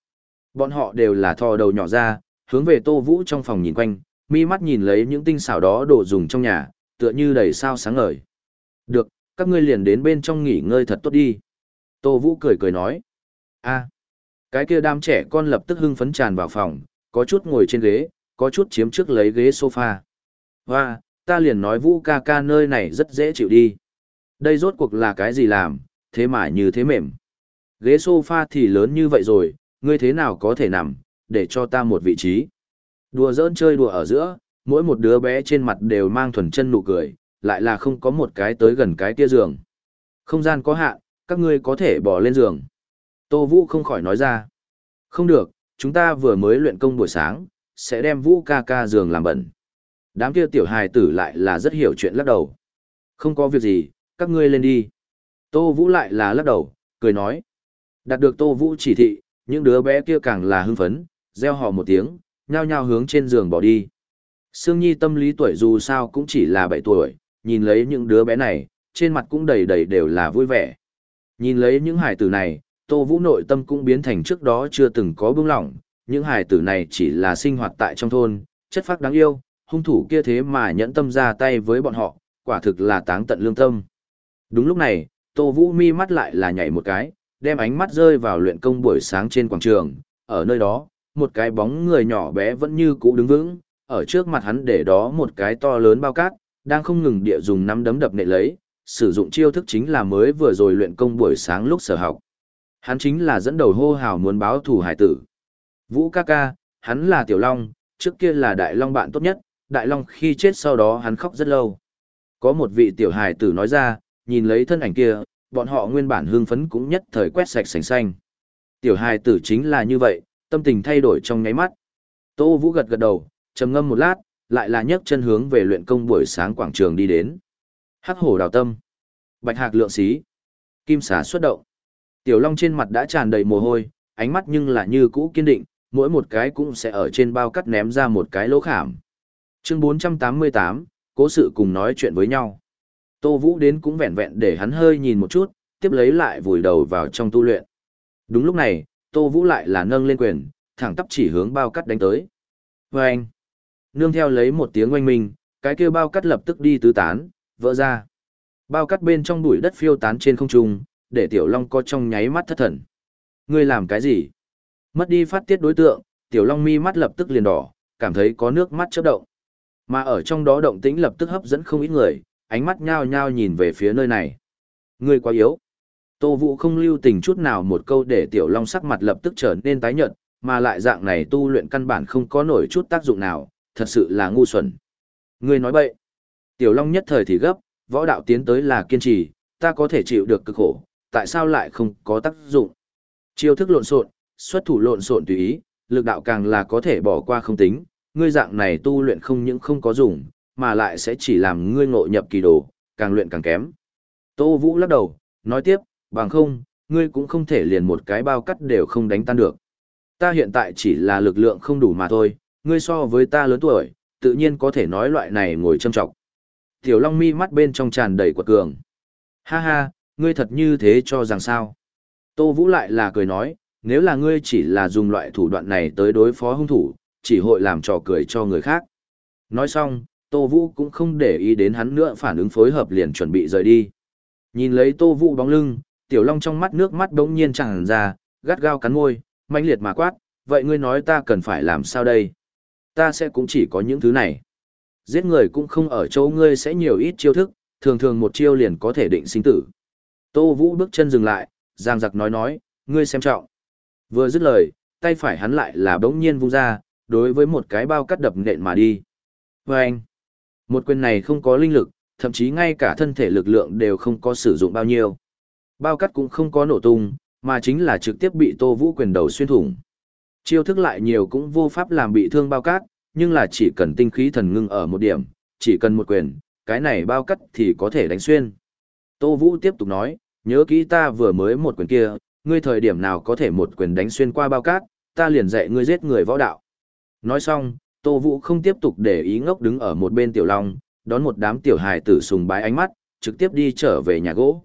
Bọn họ đều là thò đầu nhỏ ra, hướng về Tô Vũ trong phòng nhìn quanh, mi mắt nhìn lấy những tinh xảo đó đồ dùng trong nhà, tựa như đầy sao sáng ngời. Được, các ngươi liền đến bên trong nghỉ ngơi thật tốt đi. Tô Vũ cười cười nói. a cái kia đám trẻ con lập tức hưng phấn tràn vào phòng, có chút ngồi trên ghế, có chút chiếm trước lấy ghế sofa. và ta liền nói Vũ ca ca nơi này rất dễ chịu đi. Đây rốt cuộc là cái gì làm, thế mà như thế mềm. Ghế sofa thì lớn như vậy rồi, ngươi thế nào có thể nằm, để cho ta một vị trí. Đùa giỡn chơi đùa ở giữa, mỗi một đứa bé trên mặt đều mang thuần chân nụ cười, lại là không có một cái tới gần cái kia giường. Không gian có hạn, các ngươi có thể bỏ lên giường. Tô Vũ không khỏi nói ra. Không được, chúng ta vừa mới luyện công buổi sáng, sẽ đem Vũ ca ca giường làm bẩn. Đám kia tiểu hài tử lại là rất hiểu chuyện lắc đầu. Không có việc gì, các ngươi lên đi. Tô Vũ lại là lắc đầu, cười nói. Đạt được Tô Vũ chỉ thị, những đứa bé kia càng là hưng phấn, reo hò một tiếng, nhao nhao hướng trên giường bỏ đi. Sương Nhi tâm lý tuổi dù sao cũng chỉ là 7 tuổi, nhìn lấy những đứa bé này, trên mặt cũng đầy đầy đều là vui vẻ. Nhìn lấy những hải tử này, Tô Vũ nội tâm cũng biến thành trước đó chưa từng có bưng lỏng, những hải tử này chỉ là sinh hoạt tại trong thôn, chất phác đáng yêu, hung thủ kia thế mà nhẫn tâm ra tay với bọn họ, quả thực là táng tận lương tâm. Đúng lúc này, Tô Vũ mi mắt lại là nhảy một cái, đem ánh mắt rơi vào luyện công buổi sáng trên quảng trường, ở nơi đó, một cái bóng người nhỏ bé vẫn như cũ đứng vững, ở trước mặt hắn để đó một cái to lớn bao cát, đang không ngừng địa dùng nắm đấm đập nệ lấy, sử dụng chiêu thức chính là mới vừa rồi luyện công buổi sáng lúc sở học. Hắn chính là dẫn đầu hô hào muốn báo thủ hải tử. Vũ ca ca, hắn là Tiểu Long, trước kia là Đại Long bạn tốt nhất, Đại Long khi chết sau đó hắn khóc rất lâu. Có một vị tiểu hải tử nói ra, nhìn lấy thân ảnh kia, bọn họ nguyên bản hưng phấn cũng nhất thời quét sạch sành xanh. Tiểu hải tử chính là như vậy, tâm tình thay đổi trong nháy mắt. Tô Vũ gật gật đầu, trầm ngâm một lát, lại là nhấc chân hướng về luyện công buổi sáng quảng trường đi đến. Hắc hổ đào tâm, bạch hạc lượng xí, kim xà xuất động. Tiểu Long trên mặt đã tràn đầy mồ hôi, ánh mắt nhưng là như cũ kiên định, mỗi một cái cũng sẽ ở trên bao cắt ném ra một cái lỗ khảm. Chương 488, cố sự cùng nói chuyện với nhau. Tô Vũ đến cũng vẹn vẹn để hắn hơi nhìn một chút, tiếp lấy lại vùi đầu vào trong tu luyện. Đúng lúc này, Tô Vũ lại là nâng lên quyền, thẳng tắp chỉ hướng bao cắt đánh tới. Vâng! anh, nương theo lấy một tiếng oanh minh, cái kia bao cắt lập tức đi tứ tán, vỡ ra. Bao cắt bên trong bụi đất phiêu tán trên không trung, để Tiểu Long có trong nháy mắt thất thần. Ngươi làm cái gì? Mất đi phát tiết đối tượng, Tiểu Long mi mắt lập tức liền đỏ, cảm thấy có nước mắt chớp động. Mà ở trong đó động tĩnh lập tức hấp dẫn không ít người, ánh mắt nhao nhao nhìn về phía nơi này. Ngươi quá yếu. Tô Vũ không lưu tình chút nào một câu để Tiểu Long sắc mặt lập tức trở nên tái nhợt, mà lại dạng này tu luyện căn bản không có nổi chút tác dụng nào, thật sự là ngu xuẩn. Ngươi nói bậy. Tiểu Long nhất thời thì gấp, võ đạo tiến tới là kiên trì, ta có thể chịu được cực khổ, tại sao lại không có tác dụng? Chiêu thức lộn xộn, xuất thủ lộn xộn tùy ý, lực đạo càng là có thể bỏ qua không tính, ngươi dạng này tu luyện không những không có dùng, mà lại sẽ chỉ làm ngươi ngộ nhập kỳ đồ, càng luyện càng kém. Tô Vũ lắc đầu, nói tiếp, bằng không, ngươi cũng không thể liền một cái bao cắt đều không đánh tan được. Ta hiện tại chỉ là lực lượng không đủ mà thôi, ngươi so với ta lớn tuổi, tự nhiên có thể nói loại này ngồi châm trọng. Tiểu Long mi mắt bên trong tràn đầy quật cường. Ha ha, ngươi thật như thế cho rằng sao? Tô Vũ lại là cười nói, nếu là ngươi chỉ là dùng loại thủ đoạn này tới đối phó hung thủ, chỉ hội làm trò cười cho người khác. Nói xong, Tô Vũ cũng không để ý đến hắn nữa phản ứng phối hợp liền chuẩn bị rời đi. Nhìn lấy Tô Vũ bóng lưng, Tiểu Long trong mắt nước mắt đống nhiên chẳng ra, gắt gao cắn môi, mãnh liệt mà quát, vậy ngươi nói ta cần phải làm sao đây? Ta sẽ cũng chỉ có những thứ này. Giết người cũng không ở chỗ ngươi sẽ nhiều ít chiêu thức, thường thường một chiêu liền có thể định sinh tử. Tô Vũ bước chân dừng lại, giang giặc nói nói, ngươi xem trọng. Vừa dứt lời, tay phải hắn lại là bỗng nhiên vung ra, đối với một cái bao cắt đập nện mà đi. Và anh, một quyền này không có linh lực, thậm chí ngay cả thân thể lực lượng đều không có sử dụng bao nhiêu. Bao cắt cũng không có nổ tung, mà chính là trực tiếp bị Tô Vũ quyền đầu xuyên thủng. Chiêu thức lại nhiều cũng vô pháp làm bị thương bao cát, nhưng là chỉ cần tinh khí thần ngưng ở một điểm, chỉ cần một quyền, cái này bao cắt thì có thể đánh xuyên. Tô Vũ tiếp tục nói, nhớ kỹ ta vừa mới một quyền kia, ngươi thời điểm nào có thể một quyền đánh xuyên qua bao cát, ta liền dạy ngươi giết người võ đạo. Nói xong, Tô Vũ không tiếp tục để ý ngốc đứng ở một bên tiểu long, đón một đám tiểu hài tử sùng bái ánh mắt, trực tiếp đi trở về nhà gỗ.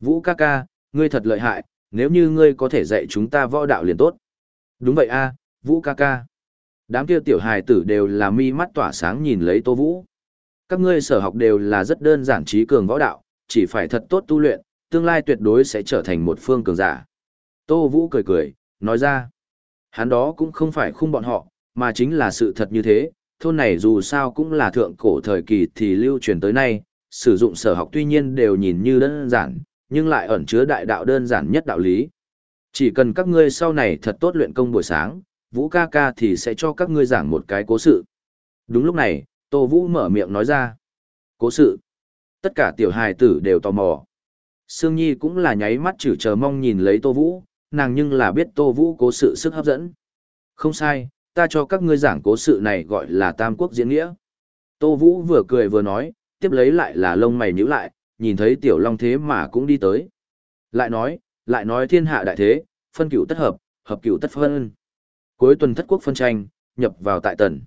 Vũ ca ca, ngươi thật lợi hại, nếu như ngươi có thể dạy chúng ta võ đạo liền tốt. Đúng vậy a, Vũ ca ca. Đám kia tiểu hài tử đều là mi mắt tỏa sáng nhìn lấy Tô Vũ. Các ngươi sở học đều là rất đơn giản trí cường võ đạo, chỉ phải thật tốt tu luyện, tương lai tuyệt đối sẽ trở thành một phương cường giả. Tô Vũ cười cười, nói ra. Hắn đó cũng không phải khung bọn họ, mà chính là sự thật như thế. Thôn này dù sao cũng là thượng cổ thời kỳ thì lưu truyền tới nay, sử dụng sở học tuy nhiên đều nhìn như đơn giản, nhưng lại ẩn chứa đại đạo đơn giản nhất đạo lý. Chỉ cần các ngươi sau này thật tốt luyện công buổi sáng, Vũ ca ca thì sẽ cho các ngươi giảng một cái cố sự. Đúng lúc này, Tô Vũ mở miệng nói ra. Cố sự. Tất cả tiểu hài tử đều tò mò. Sương Nhi cũng là nháy mắt chử chờ mong nhìn lấy Tô Vũ, nàng nhưng là biết Tô Vũ cố sự sức hấp dẫn. Không sai, ta cho các ngươi giảng cố sự này gọi là Tam Quốc Diễn Nghĩa. Tô Vũ vừa cười vừa nói, tiếp lấy lại là lông mày nhíu lại, nhìn thấy Tiểu Long thế mà cũng đi tới. Lại nói, lại nói thiên hạ đại thế, phân cửu tất hợp, hợp cửu tất phân. Cuối tuần thất quốc phân tranh, nhập vào tại tần.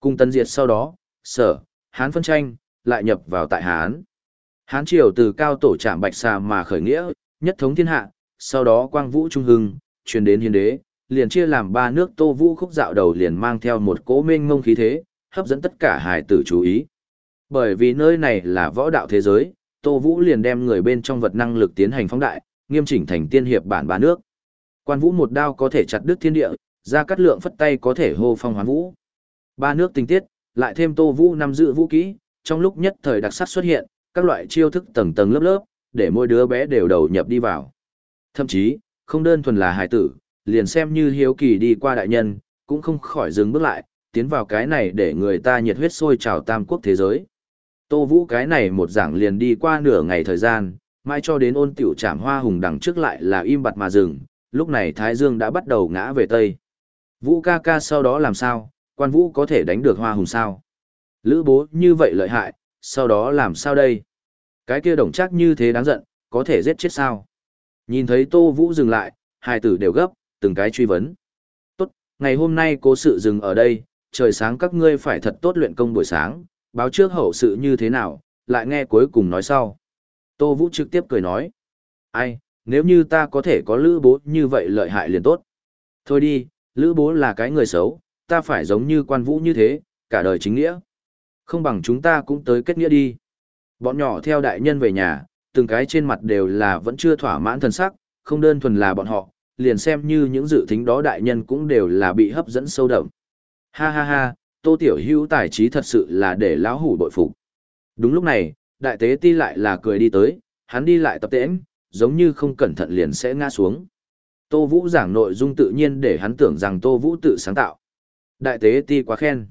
Cung tân diệt sau đó, sở, Hán phân tranh, lại nhập vào tại Hán. Hán triều từ cao tổ trạm bạch xà mà khởi nghĩa, nhất thống thiên hạ, sau đó quang vũ trung hưng, truyền đến hiến đế, liền chia làm ba nước tô vũ khúc dạo đầu liền mang theo một cỗ mênh ngông khí thế, hấp dẫn tất cả hải tử chú ý. Bởi vì nơi này là võ đạo thế giới, tô vũ liền đem người bên trong vật năng lực tiến hành phóng đại, nghiêm chỉnh thành tiên hiệp bản ba nước. Quan vũ một đao có thể chặt đứt thiên địa, ra cắt lượng phất tay có thể hô phong hoán vũ. Ba nước tình tiết, lại thêm tô vũ năm dự vũ kỹ, trong lúc nhất thời đặc sắc xuất hiện, các loại chiêu thức tầng tầng lớp lớp, để mỗi đứa bé đều đầu nhập đi vào. Thậm chí, không đơn thuần là hài tử, liền xem như hiếu kỳ đi qua đại nhân, cũng không khỏi dừng bước lại, tiến vào cái này để người ta nhiệt huyết sôi trào tam quốc thế giới. Tô Vũ cái này một giảng liền đi qua nửa ngày thời gian, mai cho đến ôn tiểu trảm hoa hùng đằng trước lại là im bặt mà dừng, lúc này Thái Dương đã bắt đầu ngã về Tây. Vũ ca ca sau đó làm sao, quan vũ có thể đánh được hoa hùng sao? Lữ bố như vậy lợi hại, sau đó làm sao đây? Cái kia đồng chắc như thế đáng giận, có thể giết chết sao? Nhìn thấy Tô Vũ dừng lại, hai tử đều gấp, từng cái truy vấn. Tốt, ngày hôm nay cố sự dừng ở đây, trời sáng các ngươi phải thật tốt luyện công buổi sáng, báo trước hậu sự như thế nào, lại nghe cuối cùng nói sau. Tô Vũ trực tiếp cười nói. Ai, nếu như ta có thể có lữ bố như vậy lợi hại liền tốt. Thôi đi, lữ bố là cái người xấu, ta phải giống như quan vũ như thế, cả đời chính nghĩa. Không bằng chúng ta cũng tới kết nghĩa đi. Bọn nhỏ theo đại nhân về nhà, từng cái trên mặt đều là vẫn chưa thỏa mãn thần sắc, không đơn thuần là bọn họ, liền xem như những dự tính đó đại nhân cũng đều là bị hấp dẫn sâu đậm. Ha ha ha, tô tiểu hữu tài trí thật sự là để lão hủ bội phục. Đúng lúc này, đại tế ti lại là cười đi tới, hắn đi lại tập tễnh, giống như không cẩn thận liền sẽ ngã xuống. Tô Vũ giảng nội dung tự nhiên để hắn tưởng rằng Tô Vũ tự sáng tạo. Đại tế ti quá khen.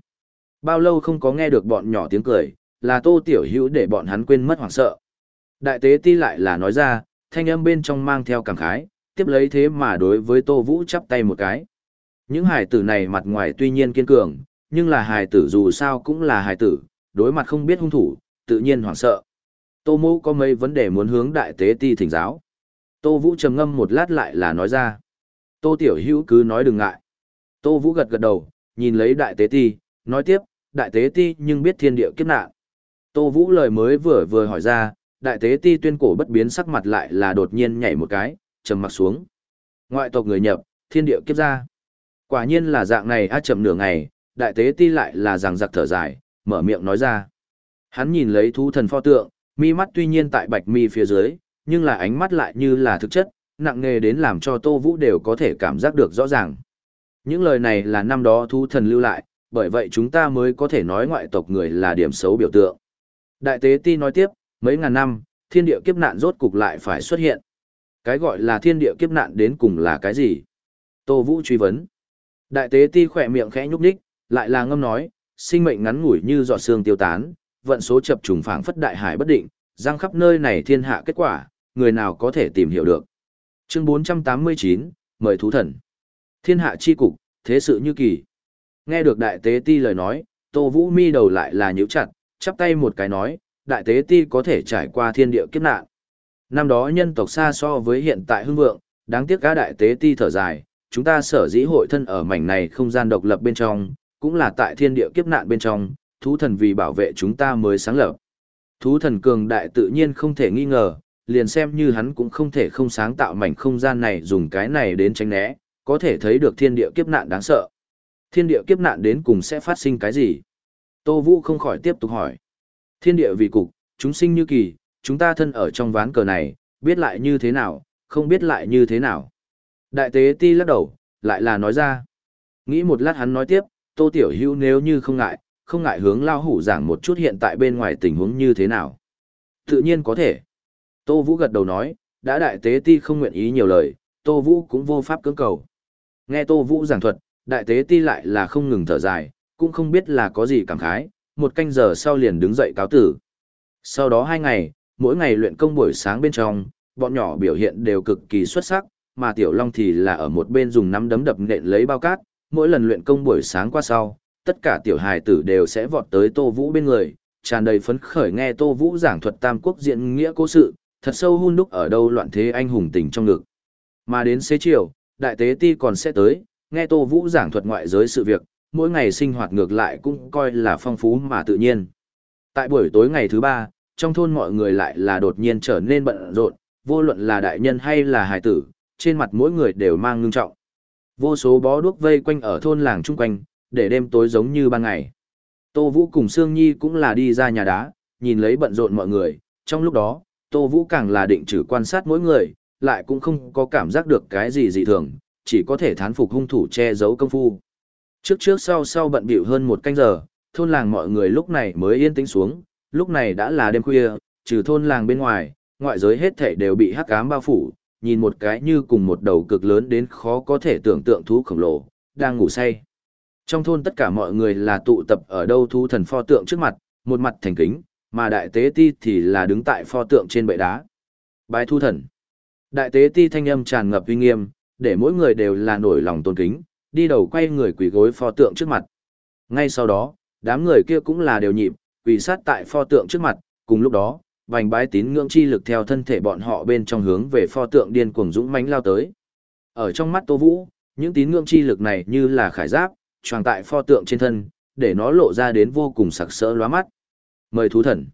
Bao lâu không có nghe được bọn nhỏ tiếng cười, là Tô Tiểu Hữu để bọn hắn quên mất hoảng sợ. Đại tế ti lại là nói ra, thanh âm bên trong mang theo cảm khái, tiếp lấy thế mà đối với Tô Vũ chắp tay một cái. Những hài tử này mặt ngoài tuy nhiên kiên cường, nhưng là hài tử dù sao cũng là hài tử, đối mặt không biết hung thủ, tự nhiên hoảng sợ. Tô Mũ có mấy vấn đề muốn hướng đại tế ti thỉnh giáo. Tô Vũ trầm ngâm một lát lại là nói ra. Tô Tiểu Hữu cứ nói đừng ngại. Tô Vũ gật gật đầu, nhìn lấy đại tế ti, nói tiếp, đại tế ti nhưng biết thiên địa kiếp nạn. Tô Vũ lời mới vừa vừa hỏi ra, đại tế ti tuyên cổ bất biến sắc mặt lại là đột nhiên nhảy một cái, trầm mặt xuống. Ngoại tộc người nhập, thiên địa kiếp ra. Quả nhiên là dạng này a chậm nửa ngày, đại tế ti lại là rằng giặc thở dài, mở miệng nói ra. Hắn nhìn lấy thú thần pho tượng, mi mắt tuy nhiên tại bạch mi phía dưới, nhưng là ánh mắt lại như là thực chất, nặng nề đến làm cho Tô Vũ đều có thể cảm giác được rõ ràng. Những lời này là năm đó thú thần lưu lại, bởi vậy chúng ta mới có thể nói ngoại tộc người là điểm xấu biểu tượng. Đại tế ti nói tiếp, mấy ngàn năm, thiên địa kiếp nạn rốt cục lại phải xuất hiện. Cái gọi là thiên địa kiếp nạn đến cùng là cái gì? Tô Vũ truy vấn. Đại tế ti khỏe miệng khẽ nhúc nhích, lại là ngâm nói, sinh mệnh ngắn ngủi như giọt xương tiêu tán, vận số chập trùng phảng phất đại hải bất định, giang khắp nơi này thiên hạ kết quả, người nào có thể tìm hiểu được. Chương 489, mời thú thần. Thiên hạ chi cục, thế sự như kỳ. Nghe được đại tế ti lời nói, Tô Vũ mi đầu lại là nhíu chặt, chắp tay một cái nói, đại tế ti có thể trải qua thiên địa kiếp nạn. Năm đó nhân tộc xa so với hiện tại hưng vượng, đáng tiếc cả đại tế ti thở dài, chúng ta sở dĩ hội thân ở mảnh này không gian độc lập bên trong, cũng là tại thiên địa kiếp nạn bên trong, thú thần vì bảo vệ chúng ta mới sáng lập. Thú thần cường đại tự nhiên không thể nghi ngờ, liền xem như hắn cũng không thể không sáng tạo mảnh không gian này dùng cái này đến tránh né, có thể thấy được thiên địa kiếp nạn đáng sợ. Thiên địa kiếp nạn đến cùng sẽ phát sinh cái gì? Tô Vũ không khỏi tiếp tục hỏi. Thiên địa vì cục, chúng sinh như kỳ, chúng ta thân ở trong ván cờ này, biết lại như thế nào, không biết lại như thế nào. Đại tế ti lắc đầu, lại là nói ra. Nghĩ một lát hắn nói tiếp, Tô Tiểu Hữu nếu như không ngại, không ngại hướng lao hủ giảng một chút hiện tại bên ngoài tình huống như thế nào. Tự nhiên có thể. Tô Vũ gật đầu nói, đã đại tế ti không nguyện ý nhiều lời, Tô Vũ cũng vô pháp cưỡng cầu. Nghe Tô Vũ giảng thuật, đại tế ti lại là không ngừng thở dài, cũng không biết là có gì cảm khái, một canh giờ sau liền đứng dậy cáo tử. Sau đó hai ngày, mỗi ngày luyện công buổi sáng bên trong, bọn nhỏ biểu hiện đều cực kỳ xuất sắc, mà Tiểu Long thì là ở một bên dùng nắm đấm đập nện lấy bao cát, mỗi lần luyện công buổi sáng qua sau, tất cả tiểu hài tử đều sẽ vọt tới Tô Vũ bên người, tràn đầy phấn khởi nghe Tô Vũ giảng thuật Tam Quốc diện nghĩa cố sự, thật sâu hun đúc ở đâu loạn thế anh hùng tình trong ngực. Mà đến xế chiều, đại tế ti còn sẽ tới, nghe Tô Vũ giảng thuật ngoại giới sự việc, mỗi ngày sinh hoạt ngược lại cũng coi là phong phú mà tự nhiên. Tại buổi tối ngày thứ ba, trong thôn mọi người lại là đột nhiên trở nên bận rộn, vô luận là đại nhân hay là hài tử, trên mặt mỗi người đều mang ngưng trọng. Vô số bó đuốc vây quanh ở thôn làng chung quanh, để đêm tối giống như ban ngày. Tô Vũ cùng Sương Nhi cũng là đi ra nhà đá, nhìn lấy bận rộn mọi người, trong lúc đó, Tô Vũ càng là định trừ quan sát mỗi người, lại cũng không có cảm giác được cái gì dị thường, chỉ có thể thán phục hung thủ che giấu công phu. Trước trước sau sau bận bịu hơn một canh giờ, thôn làng mọi người lúc này mới yên tĩnh xuống, lúc này đã là đêm khuya, trừ thôn làng bên ngoài, ngoại giới hết thảy đều bị hắc ám bao phủ, nhìn một cái như cùng một đầu cực lớn đến khó có thể tưởng tượng thú khổng lồ, đang ngủ say. Trong thôn tất cả mọi người là tụ tập ở đâu thú thần pho tượng trước mặt, một mặt thành kính, mà đại tế ti thì là đứng tại pho tượng trên bệ đá. Bái thu thần. Đại tế ti thanh âm tràn ngập uy nghiêm, để mỗi người đều là nổi lòng tôn kính, đi đầu quay người quỳ gối pho tượng trước mặt. Ngay sau đó, đám người kia cũng là đều nhịp, quỳ sát tại pho tượng trước mặt, cùng lúc đó, vành bái tín ngưỡng chi lực theo thân thể bọn họ bên trong hướng về pho tượng điên cuồng dũng mãnh lao tới. Ở trong mắt Tô Vũ, những tín ngưỡng chi lực này như là khải giáp, choàng tại pho tượng trên thân, để nó lộ ra đến vô cùng sặc sỡ lóa mắt. Mời thú thần.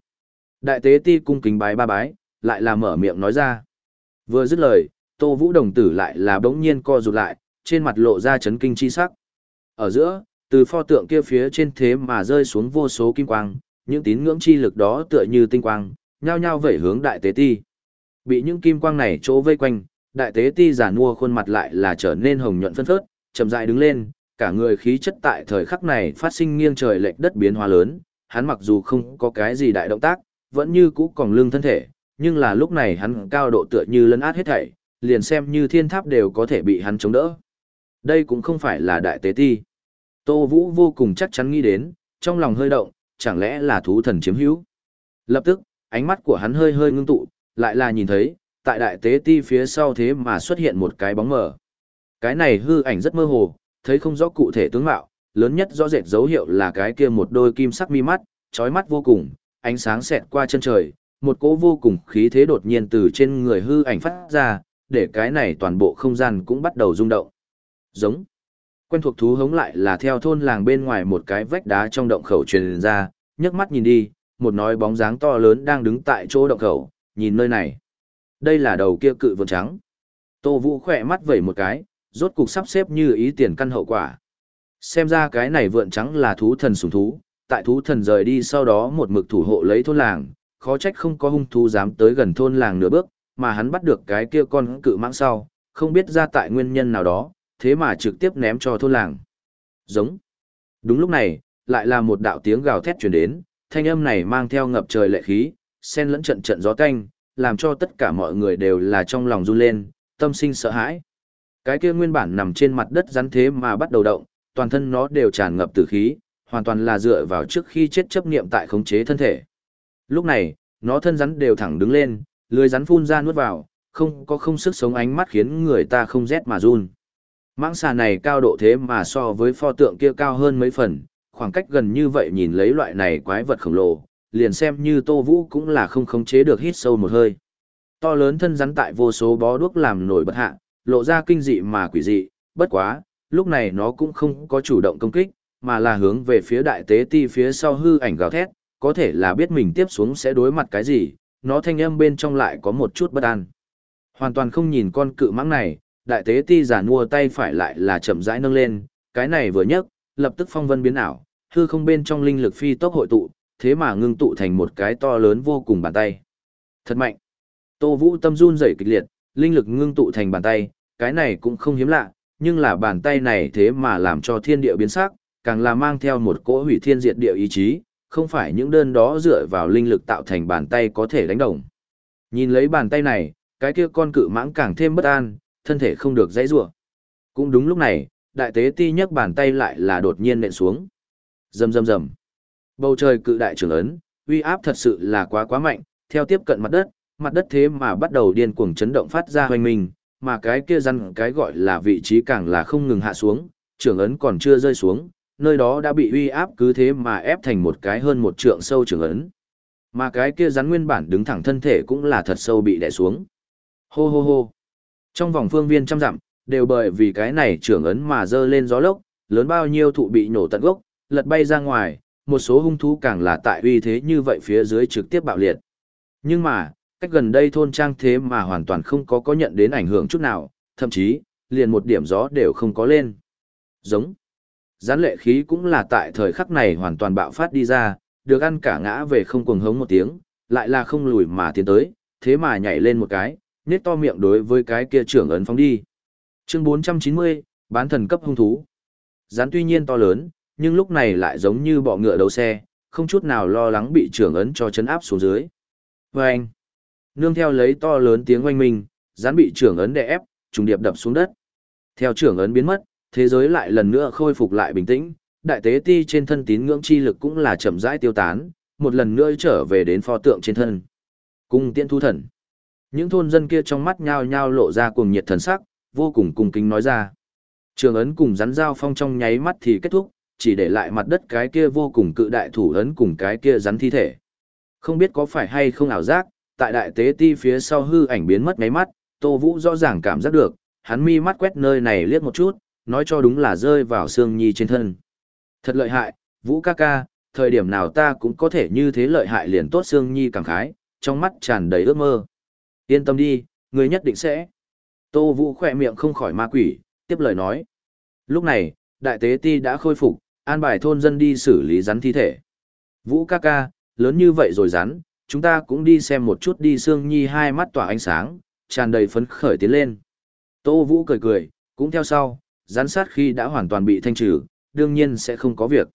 Đại tế ti cung kính bái ba bái, lại là mở miệng nói ra. Vừa dứt lời, Tô Vũ đồng tử lại là bỗng nhiên co rụt lại, trên mặt lộ ra chấn kinh chi sắc. Ở giữa, từ pho tượng kia phía trên thế mà rơi xuống vô số kim quang, những tín ngưỡng chi lực đó tựa như tinh quang, nhao nhao vẩy hướng đại tế ti. Bị những kim quang này chỗ vây quanh, đại tế ti giả mua khuôn mặt lại là trở nên hồng nhuận phân phớt, chậm rãi đứng lên, cả người khí chất tại thời khắc này phát sinh nghiêng trời lệch đất biến hóa lớn, hắn mặc dù không có cái gì đại động tác, vẫn như cũ còn lưng thân thể, nhưng là lúc này hắn cao độ tựa như lấn át hết thảy, liền xem như thiên tháp đều có thể bị hắn chống đỡ. Đây cũng không phải là đại tế ti. Tô Vũ vô cùng chắc chắn nghĩ đến, trong lòng hơi động, chẳng lẽ là thú thần chiếm hữu. Lập tức, ánh mắt của hắn hơi hơi ngưng tụ, lại là nhìn thấy, tại đại tế ti phía sau thế mà xuất hiện một cái bóng mờ. Cái này hư ảnh rất mơ hồ, thấy không rõ cụ thể tướng mạo, lớn nhất rõ rệt dấu hiệu là cái kia một đôi kim sắc mi mắt, chói mắt vô cùng, ánh sáng xẹt qua chân trời, một cỗ vô cùng khí thế đột nhiên từ trên người hư ảnh phát ra, để cái này toàn bộ không gian cũng bắt đầu rung động. Giống. Quen thuộc thú hống lại là theo thôn làng bên ngoài một cái vách đá trong động khẩu truyền ra, nhấc mắt nhìn đi, một nói bóng dáng to lớn đang đứng tại chỗ động khẩu, nhìn nơi này. Đây là đầu kia cự vượn trắng. Tô Vũ khỏe mắt vẩy một cái, rốt cục sắp xếp như ý tiền căn hậu quả. Xem ra cái này vượn trắng là thú thần sủng thú, tại thú thần rời đi sau đó một mực thủ hộ lấy thôn làng, khó trách không có hung thú dám tới gần thôn làng nửa bước, mà hắn bắt được cái kia con cự mãng sau, không biết ra tại nguyên nhân nào đó, thế mà trực tiếp ném cho thôn làng. Giống. Đúng lúc này, lại là một đạo tiếng gào thét truyền đến, thanh âm này mang theo ngập trời lệ khí, xen lẫn trận trận gió canh, làm cho tất cả mọi người đều là trong lòng run lên, tâm sinh sợ hãi. Cái kia nguyên bản nằm trên mặt đất rắn thế mà bắt đầu động, toàn thân nó đều tràn ngập tử khí, hoàn toàn là dựa vào trước khi chết chấp niệm tại khống chế thân thể. Lúc này, nó thân rắn đều thẳng đứng lên, lưới rắn phun ra nuốt vào, không có không sức sống ánh mắt khiến người ta không rét mà run. Mãng xà này cao độ thế mà so với pho tượng kia cao hơn mấy phần, khoảng cách gần như vậy nhìn lấy loại này quái vật khổng lồ, liền xem như Tô Vũ cũng là không khống chế được hít sâu một hơi. To lớn thân rắn tại vô số bó đuốc làm nổi bật hạ, lộ ra kinh dị mà quỷ dị, bất quá, lúc này nó cũng không có chủ động công kích, mà là hướng về phía đại tế ti phía sau hư ảnh gào thét, có thể là biết mình tiếp xuống sẽ đối mặt cái gì, nó thanh âm bên trong lại có một chút bất an. Hoàn toàn không nhìn con cự mãng này, đại tế ti giả mua tay phải lại là chậm rãi nâng lên, cái này vừa nhấc, lập tức phong vân biến ảo, hư không bên trong linh lực phi tốc hội tụ, thế mà ngưng tụ thành một cái to lớn vô cùng bàn tay. Thật mạnh. Tô Vũ tâm run rẩy kịch liệt, linh lực ngưng tụ thành bàn tay, cái này cũng không hiếm lạ, nhưng là bàn tay này thế mà làm cho thiên địa biến sắc, càng là mang theo một cỗ hủy thiên diệt địa ý chí, không phải những đơn đó dựa vào linh lực tạo thành bàn tay có thể đánh đồng. Nhìn lấy bàn tay này, cái kia con cự mãng càng thêm bất an, thân thể không được dãy rủa. Cũng đúng lúc này, đại tế ti nhấc bàn tay lại là đột nhiên nện xuống. Rầm rầm rầm. Bầu trời cự đại trưởng ấn, uy áp thật sự là quá quá mạnh, theo tiếp cận mặt đất, mặt đất thế mà bắt đầu điên cuồng chấn động phát ra hoành mình, mà cái kia răn cái gọi là vị trí càng là không ngừng hạ xuống, trưởng ấn còn chưa rơi xuống, nơi đó đã bị uy áp cứ thế mà ép thành một cái hơn một trượng sâu trưởng ấn. Mà cái kia rắn nguyên bản đứng thẳng thân thể cũng là thật sâu bị đè xuống. Hô hô hô. Trong vòng phương viên trăm dặm, đều bởi vì cái này trưởng ấn mà dơ lên gió lốc, lớn bao nhiêu thụ bị nổ tận gốc, lật bay ra ngoài, một số hung thú càng là tại uy thế như vậy phía dưới trực tiếp bạo liệt. Nhưng mà, cách gần đây thôn trang thế mà hoàn toàn không có có nhận đến ảnh hưởng chút nào, thậm chí, liền một điểm gió đều không có lên. Giống. Gián lệ khí cũng là tại thời khắc này hoàn toàn bạo phát đi ra, được ăn cả ngã về không cuồng hống một tiếng, lại là không lùi mà tiến tới, thế mà nhảy lên một cái, nết to miệng đối với cái kia trưởng ấn phóng đi. Chương 490, bán thần cấp hung thú. gián tuy nhiên to lớn, nhưng lúc này lại giống như bọ ngựa đầu xe, không chút nào lo lắng bị trưởng ấn cho chấn áp xuống dưới. Vâng! Nương theo lấy to lớn tiếng oanh minh, rắn bị trưởng ấn đè ép, trùng điệp đập xuống đất. Theo trưởng ấn biến mất, thế giới lại lần nữa khôi phục lại bình tĩnh, đại tế ti trên thân tín ngưỡng chi lực cũng là chậm rãi tiêu tán, một lần nữa trở về đến pho tượng trên thân. Cung tiễn thu thần. Những thôn dân kia trong mắt nhao nhao lộ ra cuồng nhiệt thần sắc, vô cùng cung kính nói ra. Trường ấn cùng rắn giao phong trong nháy mắt thì kết thúc, chỉ để lại mặt đất cái kia vô cùng cự đại thủ ấn cùng cái kia rắn thi thể. Không biết có phải hay không ảo giác, tại đại tế ti phía sau hư ảnh biến mất ngáy mắt, Tô Vũ rõ ràng cảm giác được, hắn mi mắt quét nơi này liếc một chút, nói cho đúng là rơi vào xương nhi trên thân. Thật lợi hại, Vũ ca ca, thời điểm nào ta cũng có thể như thế lợi hại liền tốt xương nhi cảm khái, trong mắt tràn đầy ước mơ. Yên tâm đi, người nhất định sẽ. Tô Vũ khỏe miệng không khỏi ma quỷ, tiếp lời nói. Lúc này, đại tế ti đã khôi phục, an bài thôn dân đi xử lý rắn thi thể. Vũ ca ca, lớn như vậy rồi rắn, chúng ta cũng đi xem một chút đi xương nhi hai mắt tỏa ánh sáng, tràn đầy phấn khởi tiến lên. Tô Vũ cười cười, cũng theo sau, rắn sát khi đã hoàn toàn bị thanh trừ, đương nhiên sẽ không có việc.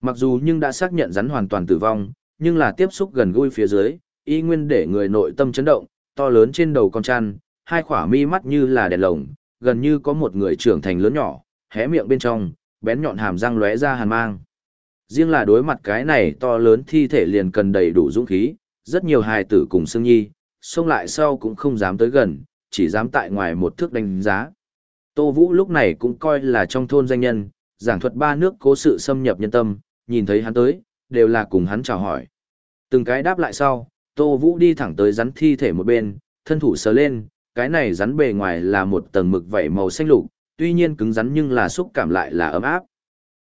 Mặc dù nhưng đã xác nhận rắn hoàn toàn tử vong, nhưng là tiếp xúc gần gũi phía dưới, y nguyên để người nội tâm chấn động, to lớn trên đầu con chăn, hai khỏa mi mắt như là đèn lồng, gần như có một người trưởng thành lớn nhỏ, hé miệng bên trong, bén nhọn hàm răng lóe ra hàn mang. Riêng là đối mặt cái này to lớn thi thể liền cần đầy đủ dũng khí, rất nhiều hài tử cùng Sương Nhi, xông lại sau cũng không dám tới gần, chỉ dám tại ngoài một thước đánh giá. Tô Vũ lúc này cũng coi là trong thôn danh nhân, giảng thuật ba nước cố sự xâm nhập nhân tâm, nhìn thấy hắn tới, đều là cùng hắn chào hỏi. Từng cái đáp lại sau, Tô Vũ đi thẳng tới rắn thi thể một bên, thân thủ sờ lên, cái này rắn bề ngoài là một tầng mực vảy màu xanh lục, tuy nhiên cứng rắn nhưng là xúc cảm lại là ấm áp.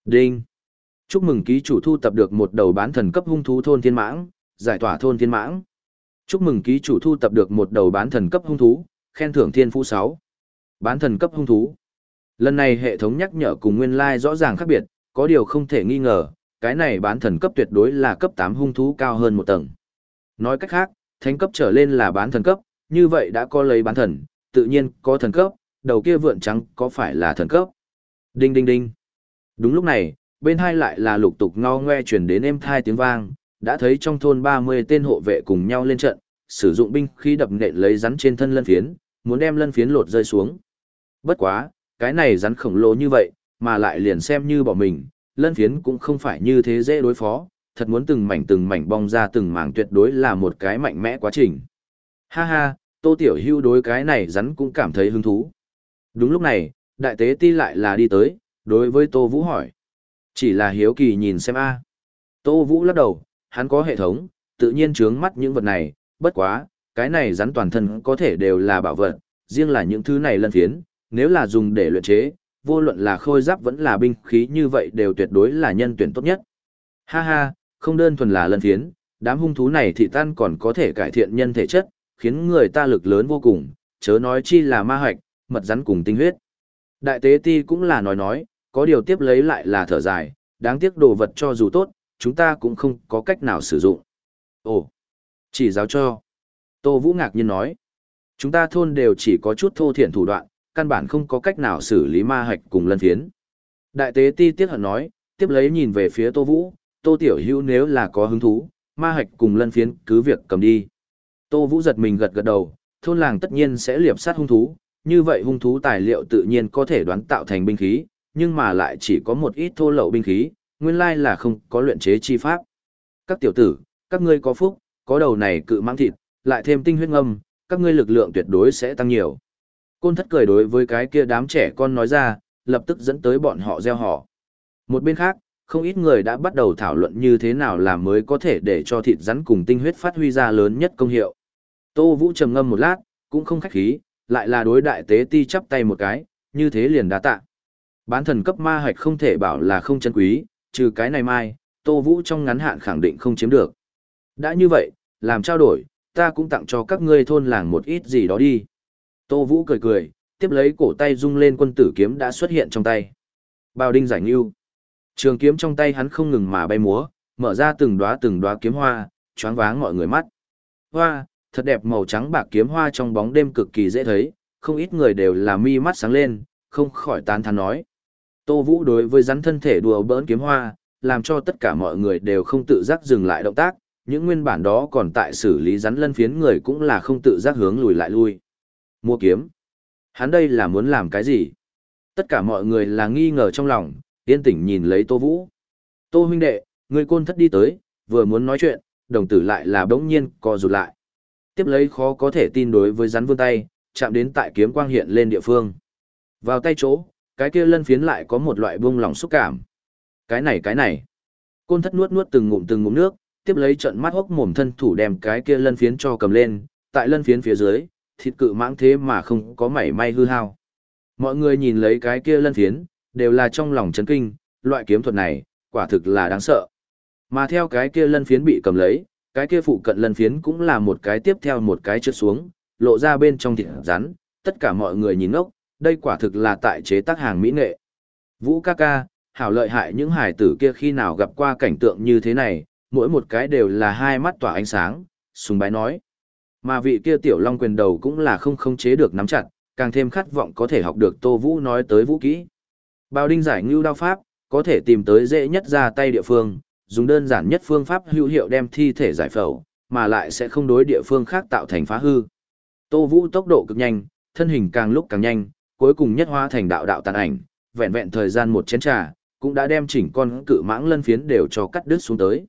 Đinh! Chúc mừng ký chủ thu tập được một đầu bán thần cấp hung thú thôn thiên mãng, giải tỏa thôn thiên mãng. Chúc mừng ký chủ thu tập được một đầu bán thần cấp hung thú, khen thưởng thiên phú 6. Bán thần cấp hung thú. Lần này hệ thống nhắc nhở cùng nguyên lai like rõ ràng khác biệt, có điều không thể nghi ngờ, cái này bán thần cấp tuyệt đối là cấp 8 hung thú cao hơn một tầng. Nói cách khác, thánh cấp trở lên là bán thần cấp, như vậy đã có lấy bán thần, tự nhiên có thần cấp, đầu kia vượn trắng có phải là thần cấp. Đinh đinh đinh. Đúng lúc này, bên hai lại là lục tục ngao ngoe chuyển đến êm thai tiếng vang, đã thấy trong thôn 30 tên hộ vệ cùng nhau lên trận, sử dụng binh khí đập nện lấy rắn trên thân lân phiến, muốn đem lân phiến lột rơi xuống. Bất quá, cái này rắn khổng lồ như vậy, mà lại liền xem như bỏ mình, lân phiến cũng không phải như thế dễ đối phó, thật muốn từng mảnh từng mảnh bong ra từng mảng tuyệt đối là một cái mạnh mẽ quá trình. Ha ha, Tô Tiểu Hưu đối cái này rắn cũng cảm thấy hứng thú. Đúng lúc này, đại tế ti lại là đi tới, đối với Tô Vũ hỏi. Chỉ là hiếu kỳ nhìn xem a Tô Vũ lắc đầu, hắn có hệ thống, tự nhiên trướng mắt những vật này, bất quá, cái này rắn toàn thân có thể đều là bảo vật, riêng là những thứ này lân phiến, nếu là dùng để luyện chế, vô luận là khôi giáp vẫn là binh khí như vậy đều tuyệt đối là nhân tuyển tốt nhất. Ha ha, không đơn thuần là lân phiến, đám hung thú này thị tan còn có thể cải thiện nhân thể chất, khiến người ta lực lớn vô cùng, chớ nói chi là ma hoạch, mật rắn cùng tinh huyết. Đại tế ti cũng là nói nói, có điều tiếp lấy lại là thở dài, đáng tiếc đồ vật cho dù tốt, chúng ta cũng không có cách nào sử dụng. Ồ, chỉ giáo cho. Tô Vũ ngạc nhiên nói, chúng ta thôn đều chỉ có chút thô thiện thủ đoạn, căn bản không có cách nào xử lý ma hạch cùng lân phiến. Đại tế ti tiết hận nói, tiếp lấy nhìn về phía Tô Vũ, Tô Tiểu Hữu nếu là có hứng thú, ma hạch cùng lân phiến cứ việc cầm đi. Tô Vũ giật mình gật gật đầu, thôn làng tất nhiên sẽ liệp sát hung thú, như vậy hung thú tài liệu tự nhiên có thể đoán tạo thành binh khí, nhưng mà lại chỉ có một ít thô lậu binh khí, nguyên lai là không có luyện chế chi pháp. Các tiểu tử, các ngươi có phúc, có đầu này cự mang thịt, lại thêm tinh huyết ngâm, các ngươi lực lượng tuyệt đối sẽ tăng nhiều. Côn thất cười đối với cái kia đám trẻ con nói ra, lập tức dẫn tới bọn họ gieo họ. Một bên khác, không ít người đã bắt đầu thảo luận như thế nào làm mới có thể để cho thịt rắn cùng tinh huyết phát huy ra lớn nhất công hiệu. Tô Vũ trầm ngâm một lát, cũng không khách khí, lại là đối đại tế ti chắp tay một cái, như thế liền đá tạ. Bán thần cấp ma hạch không thể bảo là không chân quý, trừ cái này mai, Tô Vũ trong ngắn hạn khẳng định không chiếm được. Đã như vậy, làm trao đổi, ta cũng tặng cho các ngươi thôn làng một ít gì đó đi. Tô Vũ cười cười, tiếp lấy cổ tay rung lên quân tử kiếm đã xuất hiện trong tay. Bào đinh giải ngưu. Trường kiếm trong tay hắn không ngừng mà bay múa, mở ra từng đóa từng đóa kiếm hoa, choáng váng mọi người mắt. Hoa, thật đẹp màu trắng bạc kiếm hoa trong bóng đêm cực kỳ dễ thấy, không ít người đều là mi mắt sáng lên, không khỏi tán thán nói. Tô Vũ đối với rắn thân thể đùa bỡn kiếm hoa, làm cho tất cả mọi người đều không tự giác dừng lại động tác, những nguyên bản đó còn tại xử lý rắn lân phiến người cũng là không tự giác hướng lùi lại lui. Mua kiếm. Hắn đây là muốn làm cái gì? Tất cả mọi người là nghi ngờ trong lòng, yên tĩnh nhìn lấy Tô Vũ. Tô huynh đệ, người côn thất đi tới, vừa muốn nói chuyện, đồng tử lại là bỗng nhiên co rụt lại. Tiếp lấy khó có thể tin đối với rắn vươn tay, chạm đến tại kiếm quang hiện lên địa phương. Vào tay chỗ, cái kia lân phiến lại có một loại buông lòng xúc cảm. Cái này cái này. Côn thất nuốt nuốt từng ngụm từng ngụm nước, tiếp lấy trận mắt hốc mồm thân thủ đem cái kia lân phiến cho cầm lên, tại lân phiến phía dưới, thịt cự mãng thế mà không có mảy may hư hao. Mọi người nhìn lấy cái kia lân phiến, đều là trong lòng chấn kinh, loại kiếm thuật này, quả thực là đáng sợ. Mà theo cái kia lân phiến bị cầm lấy, cái kia phụ cận lân phiến cũng là một cái tiếp theo một cái trượt xuống, lộ ra bên trong thịt rắn, tất cả mọi người nhìn ngốc, đây quả thực là tại chế tác hàng mỹ nghệ. Vũ ca ca, hảo lợi hại những hải tử kia khi nào gặp qua cảnh tượng như thế này, mỗi một cái đều là hai mắt tỏa ánh sáng, sùng bái nói. Mà vị kia tiểu long quyền đầu cũng là không khống chế được nắm chặt, càng thêm khát vọng có thể học được Tô Vũ nói tới vũ kỹ. Bao đinh giải ngưu đao pháp, có thể tìm tới dễ nhất ra tay địa phương, dùng đơn giản nhất phương pháp hữu hiệu đem thi thể giải phẫu, mà lại sẽ không đối địa phương khác tạo thành phá hư. Tô Vũ tốc độ cực nhanh, thân hình càng lúc càng nhanh, cuối cùng nhất hóa thành đạo đạo tàn ảnh, vẹn vẹn thời gian một chén trà, cũng đã đem chỉnh con cự mãng lân phiến đều cho cắt đứt xuống tới.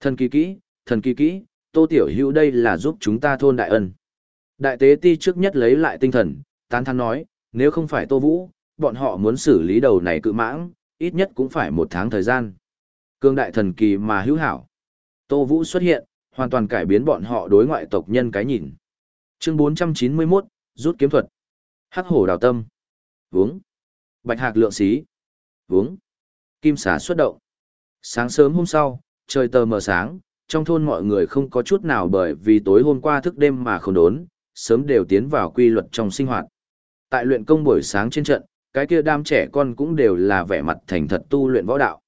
Thần kỳ kỹ, thần kỳ kỹ, Tô Tiểu Hữu đây là giúp chúng ta thôn đại ân. Đại tế ti trước nhất lấy lại tinh thần, tán thán nói, nếu không phải Tô Vũ, bọn họ muốn xử lý đầu này cự mãng, ít nhất cũng phải một tháng thời gian. Cương đại thần kỳ mà hữu hảo. Tô Vũ xuất hiện, hoàn toàn cải biến bọn họ đối ngoại tộc nhân cái nhìn. Chương 491, rút kiếm thuật. Hắc hổ đào tâm. Vướng. Bạch hạc lượng xí. Vướng. Kim xà xuất động. Sáng sớm hôm sau, trời tờ mờ sáng, trong thôn mọi người không có chút nào bởi vì tối hôm qua thức đêm mà không đốn, sớm đều tiến vào quy luật trong sinh hoạt. Tại luyện công buổi sáng trên trận, cái kia đám trẻ con cũng đều là vẻ mặt thành thật tu luyện võ đạo.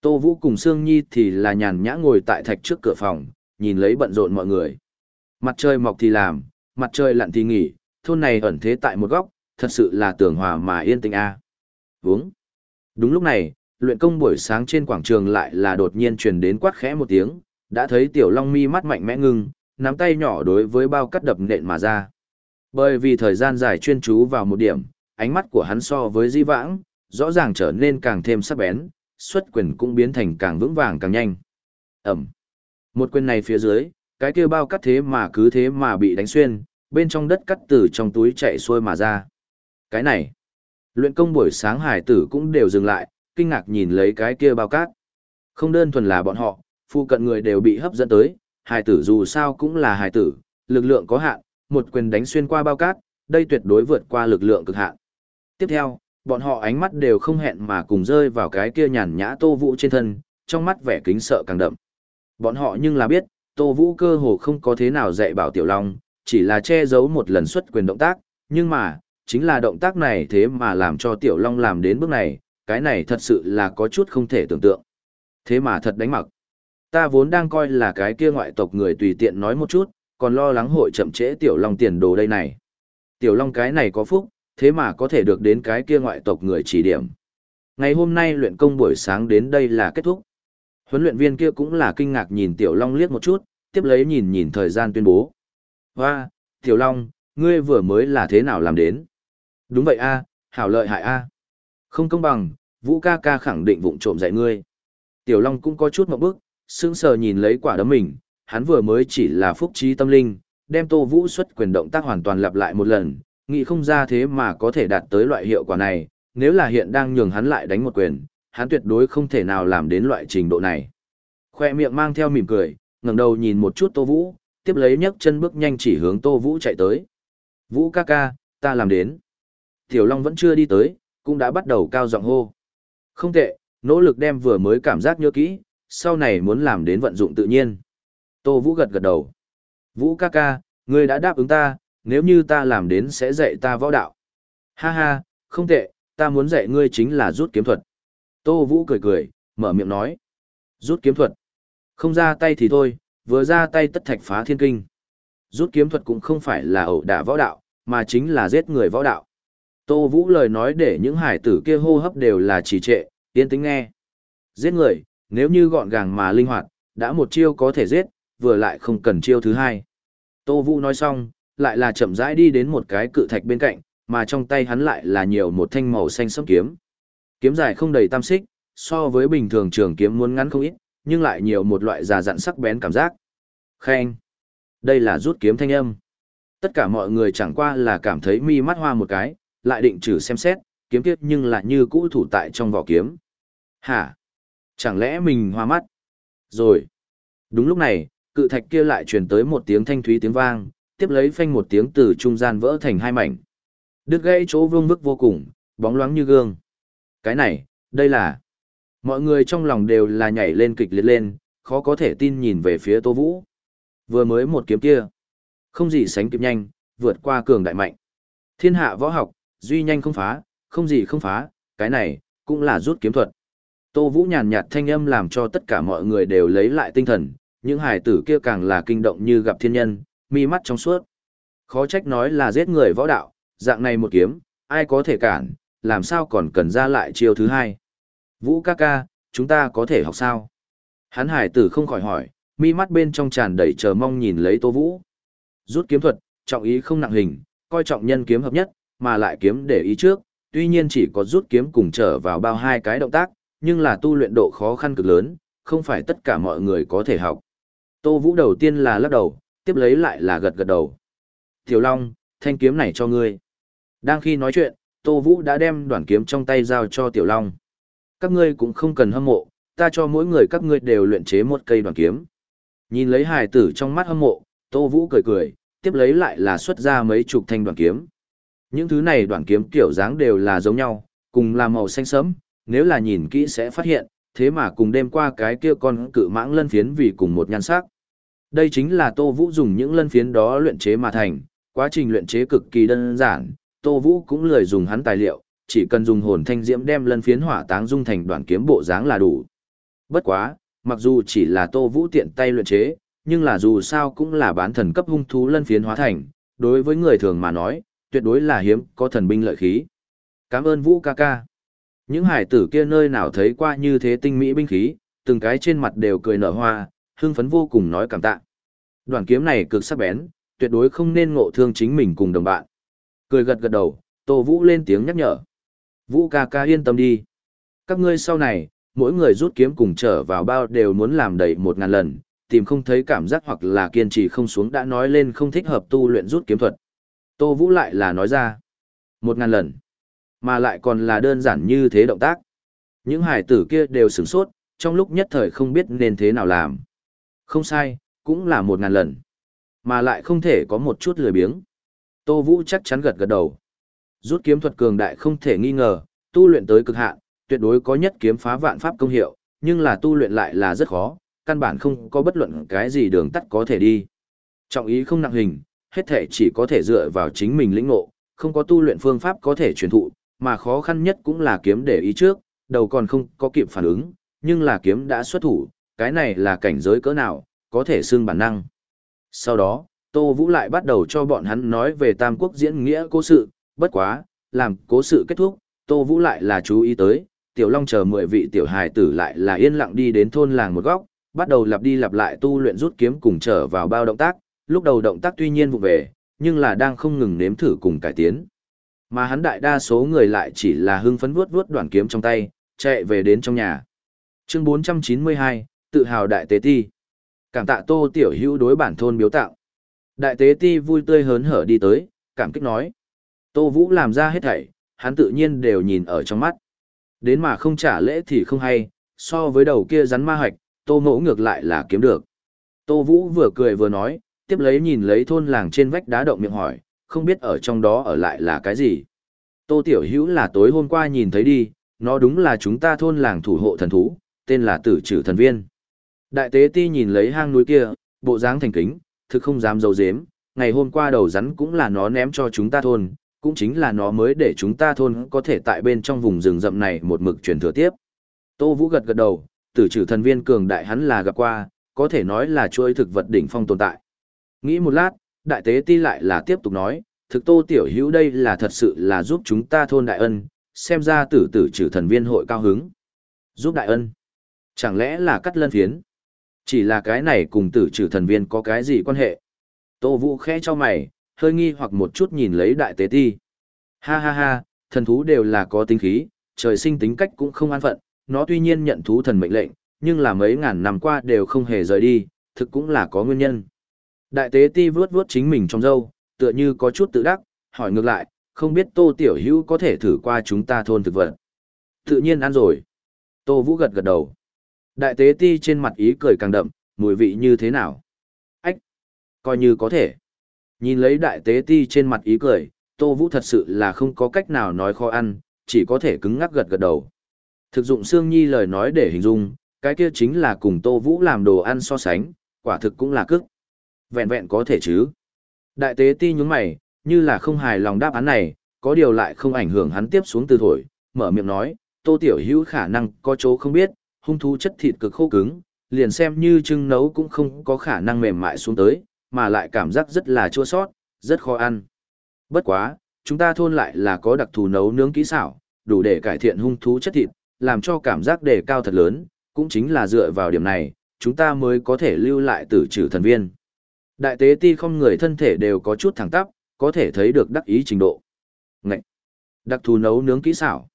Tô Vũ cùng Sương Nhi thì là nhàn nhã ngồi tại thạch trước cửa phòng, nhìn lấy bận rộn mọi người. Mặt trời mọc thì làm, mặt trời lặn thì nghỉ, thôn này ẩn thế tại một góc, thật sự là tường hòa mà yên tĩnh a. À. Vướng. Đúng lúc này, luyện công buổi sáng trên quảng trường lại là đột nhiên truyền đến quát khẽ một tiếng, đã thấy Tiểu Long mi mắt mạnh mẽ ngưng, nắm tay nhỏ đối với bao cắt đập nện mà ra. Bởi vì thời gian dài chuyên chú vào một điểm, ánh mắt của hắn so với di vãng, rõ ràng trở nên càng thêm sắc bén, xuất quyền cũng biến thành càng vững vàng càng nhanh. Ẩm. Một quyền này phía dưới, cái kia bao cắt thế mà cứ thế mà bị đánh xuyên, bên trong đất cắt từ trong túi chạy xuôi mà ra. Cái này, luyện công buổi sáng hải tử cũng đều dừng lại, kinh ngạc nhìn lấy cái kia bao cát. Không đơn thuần là bọn họ, phụ cận người đều bị hấp dẫn tới, hải tử dù sao cũng là hải tử, lực lượng có hạn, một quyền đánh xuyên qua bao cát, đây tuyệt đối vượt qua lực lượng cực hạn. Tiếp theo, bọn họ ánh mắt đều không hẹn mà cùng rơi vào cái kia nhàn nhã Tô Vũ trên thân, trong mắt vẻ kính sợ càng đậm. Bọn họ nhưng là biết, Tô Vũ cơ hồ không có thế nào dạy bảo Tiểu Long, chỉ là che giấu một lần xuất quyền động tác, nhưng mà, chính là động tác này thế mà làm cho Tiểu Long làm đến bước này, cái này thật sự là có chút không thể tưởng tượng. Thế mà thật đánh mặc. Ta vốn đang coi là cái kia ngoại tộc người tùy tiện nói một chút, còn lo lắng hội chậm trễ Tiểu Long tiền đồ đây này. Tiểu Long cái này có phúc, thế mà có thể được đến cái kia ngoại tộc người chỉ điểm. Ngày hôm nay luyện công buổi sáng đến đây là kết thúc. Huấn luyện viên kia cũng là kinh ngạc nhìn Tiểu Long liếc một chút, tiếp lấy nhìn nhìn thời gian tuyên bố. Hoa, Tiểu Long, ngươi vừa mới là thế nào làm đến? Đúng vậy a, hảo lợi hại a. Không công bằng, Vũ ca ca khẳng định vụng trộm dạy ngươi. Tiểu Long cũng có chút một bức, sững sờ nhìn lấy quả đấm mình, hắn vừa mới chỉ là phúc trí tâm linh, đem Tô Vũ xuất quyền động tác hoàn toàn lặp lại một lần, nghĩ không ra thế mà có thể đạt tới loại hiệu quả này, nếu là hiện đang nhường hắn lại đánh một quyền, hắn tuyệt đối không thể nào làm đến loại trình độ này. Khoe miệng mang theo mỉm cười, ngẩng đầu nhìn một chút Tô Vũ, tiếp lấy nhấc chân bước nhanh chỉ hướng Tô Vũ chạy tới. Vũ ca ca, ta làm đến. Tiểu Long vẫn chưa đi tới, cũng đã bắt đầu cao giọng hô. Không tệ, nỗ lực đem vừa mới cảm giác nhớ kỹ, sau này muốn làm đến vận dụng tự nhiên. Tô Vũ gật gật đầu. Vũ ca ca, ngươi đã đáp ứng ta, nếu như ta làm đến sẽ dạy ta võ đạo. Ha ha, không tệ, ta muốn dạy ngươi chính là rút kiếm thuật. Tô Vũ cười cười, mở miệng nói. Rút kiếm thuật. Không ra tay thì thôi, vừa ra tay tất thạch phá thiên kinh. Rút kiếm thuật cũng không phải là ẩu đả võ đạo, mà chính là giết người võ đạo. Tô Vũ lời nói để những hải tử kia hô hấp đều là trì trệ, tiến tính nghe. Giết người, nếu như gọn gàng mà linh hoạt, đã một chiêu có thể giết, vừa lại không cần chiêu thứ hai. Tô Vũ nói xong, lại là chậm rãi đi đến một cái cự thạch bên cạnh, mà trong tay hắn lại là nhiều một thanh màu xanh sẫm kiếm. Kiếm dài không đầy tam xích, so với bình thường trường kiếm muốn ngắn không ít, nhưng lại nhiều một loại già dặn sắc bén cảm giác. Khen! Đây là rút kiếm thanh âm. Tất cả mọi người chẳng qua là cảm thấy mi mắt hoa một cái, lại định trừ xem xét, kiếm kiếp nhưng lại như cũ thủ tại trong vỏ kiếm. Hả? Chẳng lẽ mình hoa mắt? Rồi. Đúng lúc này, cự thạch kia lại truyền tới một tiếng thanh thúy tiếng vang, tiếp lấy phanh một tiếng từ trung gian vỡ thành hai mảnh. Đứt gãy chỗ vương vức vô cùng, bóng loáng như gương. Cái này, đây là... Mọi người trong lòng đều là nhảy lên kịch liệt lên, khó có thể tin nhìn về phía Tô Vũ. Vừa mới một kiếm kia. Không gì sánh kịp nhanh, vượt qua cường đại mạnh. Thiên hạ võ học, duy nhanh không phá, không gì không phá, cái này, cũng là rút kiếm thuật. Tô Vũ nhàn nhạt thanh âm làm cho tất cả mọi người đều lấy lại tinh thần, những hải tử kia càng là kinh động như gặp thiên nhân, mi mắt trong suốt. Khó trách nói là giết người võ đạo, dạng này một kiếm, ai có thể cản, làm sao còn cần ra lại chiêu thứ hai. Vũ ca ca, chúng ta có thể học sao? Hắn hải tử không khỏi hỏi, mi mắt bên trong tràn đầy chờ mong nhìn lấy Tô Vũ. Rút kiếm thuật, trọng ý không nặng hình, coi trọng nhân kiếm hợp nhất, mà lại kiếm để ý trước, tuy nhiên chỉ có rút kiếm cùng trở vào bao hai cái động tác, nhưng là tu luyện độ khó khăn cực lớn, không phải tất cả mọi người có thể học. Tô Vũ đầu tiên là lắc đầu, tiếp lấy lại là gật gật đầu. Tiểu Long, thanh kiếm này cho ngươi. Đang khi nói chuyện, Tô Vũ đã đem đoạn kiếm trong tay giao cho Tiểu Long. Các ngươi cũng không cần hâm mộ, ta cho mỗi người các ngươi đều luyện chế một cây đoạn kiếm. Nhìn lấy hài tử trong mắt hâm mộ, Tô Vũ cười cười, tiếp lấy lại là xuất ra mấy chục thanh đoạn kiếm. Những thứ này đoạn kiếm kiểu dáng đều là giống nhau, cùng là màu xanh sẫm, nếu là nhìn kỹ sẽ phát hiện, thế mà cùng đêm qua cái kia con cự mãng lân phiến vì cùng một nhan sắc. Đây chính là Tô Vũ dùng những lân phiến đó luyện chế mà thành, quá trình luyện chế cực kỳ đơn giản, Tô Vũ cũng lười dùng hắn tài liệu, chỉ cần dùng hồn thanh diễm đem lân phiến hỏa táng dung thành đoạn kiếm bộ dáng là đủ. Bất quá, mặc dù chỉ là Tô Vũ tiện tay luyện chế, nhưng là dù sao cũng là bán thần cấp hung thú lân phiến hóa thành, đối với người thường mà nói, tuyệt đối là hiếm có thần binh lợi khí. Cảm ơn Vũ ca ca. Những hải tử kia nơi nào thấy qua như thế tinh mỹ binh khí, từng cái trên mặt đều cười nở hoa, hưng phấn vô cùng nói cảm tạ. Đoạn kiếm này cực sắc bén, tuyệt đối không nên ngộ thương chính mình cùng đồng bạn. Cười gật gật đầu, Tô Vũ lên tiếng nhắc nhở. Vũ ca ca yên tâm đi. Các ngươi sau này, mỗi người rút kiếm cùng trở vào bao đều muốn làm đầy một ngàn lần, tìm không thấy cảm giác hoặc là kiên trì không xuống đã nói lên không thích hợp tu luyện rút kiếm thuật. Tô Vũ lại là nói ra. Một ngàn lần. Mà lại còn là đơn giản như thế động tác. Những hải tử kia đều sửng sốt, trong lúc nhất thời không biết nên thế nào làm. Không sai, cũng là một ngàn lần. Mà lại không thể có một chút lười biếng. Tô Vũ chắc chắn gật gật đầu. Rút kiếm thuật cường đại không thể nghi ngờ, tu luyện tới cực hạn, tuyệt đối có nhất kiếm phá vạn pháp công hiệu, nhưng là tu luyện lại là rất khó, căn bản không có bất luận cái gì đường tắt có thể đi. Trọng ý không nặng hình, hết thể chỉ có thể dựa vào chính mình lĩnh ngộ, không có tu luyện phương pháp có thể truyền thụ, mà khó khăn nhất cũng là kiếm để ý trước, đầu còn không có kịp phản ứng, nhưng là kiếm đã xuất thủ, cái này là cảnh giới cỡ nào, có thể xương bản năng. Sau đó, Tô Vũ lại bắt đầu cho bọn hắn nói về Tam Quốc diễn nghĩa cố sự, bất quá, làm cố sự kết thúc, Tô Vũ lại là chú ý tới, Tiểu Long chờ 10 vị tiểu hài tử lại là yên lặng đi đến thôn làng một góc, bắt đầu lặp đi lặp lại tu luyện rút kiếm cùng trở vào bao động tác, lúc đầu động tác tuy nhiên vụ về, nhưng là đang không ngừng nếm thử cùng cải tiến. Mà hắn đại đa số người lại chỉ là hưng phấn vuốt vuốt đoạn kiếm trong tay, chạy về đến trong nhà. Chương 492, tự hào đại tế ti. Cảm tạ Tô Tiểu Hữu đối bản thôn biếu tạo. Đại tế ti vui tươi hớn hở đi tới, cảm kích nói. Tô Vũ làm ra hết thảy, hắn tự nhiên đều nhìn ở trong mắt. Đến mà không trả lễ thì không hay, so với đầu kia rắn ma hạch, Tô Mỗ ngược lại là kiếm được. Tô Vũ vừa cười vừa nói, tiếp lấy nhìn lấy thôn làng trên vách đá động miệng hỏi, không biết ở trong đó ở lại là cái gì. Tô Tiểu Hữu là tối hôm qua nhìn thấy đi, nó đúng là chúng ta thôn làng thủ hộ thần thú, tên là tử trừ thần viên. Đại tế ti nhìn lấy hang núi kia, bộ dáng thành kính, thực không dám dấu dếm, ngày hôm qua đầu rắn cũng là nó ném cho chúng ta thôn, cũng chính là nó mới để chúng ta thôn có thể tại bên trong vùng rừng rậm này một mực truyền thừa tiếp. Tô Vũ gật gật đầu, tử trừ thần viên cường đại hắn là gặp qua, có thể nói là chuỗi thực vật đỉnh phong tồn tại. Nghĩ một lát, đại tế ti lại là tiếp tục nói, thực tô tiểu hữu đây là thật sự là giúp chúng ta thôn đại ân, xem ra tử tử trừ thần viên hội cao hứng. Giúp đại ân? Chẳng lẽ là cắt lân phiến? Chỉ là cái này cùng tử trừ thần viên có cái gì quan hệ? Tô Vũ khẽ cho mày, hơi nghi hoặc một chút nhìn lấy đại tế ti. Ha ha ha, thần thú đều là có tính khí, trời sinh tính cách cũng không an phận, nó tuy nhiên nhận thú thần mệnh lệnh, nhưng là mấy ngàn năm qua đều không hề rời đi, thực cũng là có nguyên nhân. Đại tế ti vướt vướt chính mình trong dâu, tựa như có chút tự đắc, hỏi ngược lại, không biết Tô Tiểu Hữu có thể thử qua chúng ta thôn thực vật. Tự nhiên ăn rồi. Tô Vũ gật gật đầu. Đại tế ti trên mặt ý cười càng đậm, mùi vị như thế nào? Ách! Coi như có thể. Nhìn lấy đại tế ti trên mặt ý cười, Tô Vũ thật sự là không có cách nào nói khó ăn, chỉ có thể cứng ngắc gật gật đầu. Thực dụng Sương Nhi lời nói để hình dung, cái kia chính là cùng Tô Vũ làm đồ ăn so sánh, quả thực cũng là cức. Vẹn vẹn có thể chứ. Đại tế ti nhún mày, như là không hài lòng đáp án này, có điều lại không ảnh hưởng hắn tiếp xuống từ thổi, mở miệng nói, Tô Tiểu Hữu khả năng có chỗ không biết, hung thú chất thịt cực khô cứng, liền xem như trưng nấu cũng không có khả năng mềm mại xuống tới, mà lại cảm giác rất là chua sót, rất khó ăn. Bất quá, chúng ta thôn lại là có đặc thù nấu nướng kỹ xảo, đủ để cải thiện hung thú chất thịt, làm cho cảm giác đề cao thật lớn, cũng chính là dựa vào điểm này, chúng ta mới có thể lưu lại tử trừ thần viên. Đại tế ti không người thân thể đều có chút thẳng tắp, có thể thấy được đắc ý trình độ. Ngậy! Đặc thù nấu nướng kỹ xảo.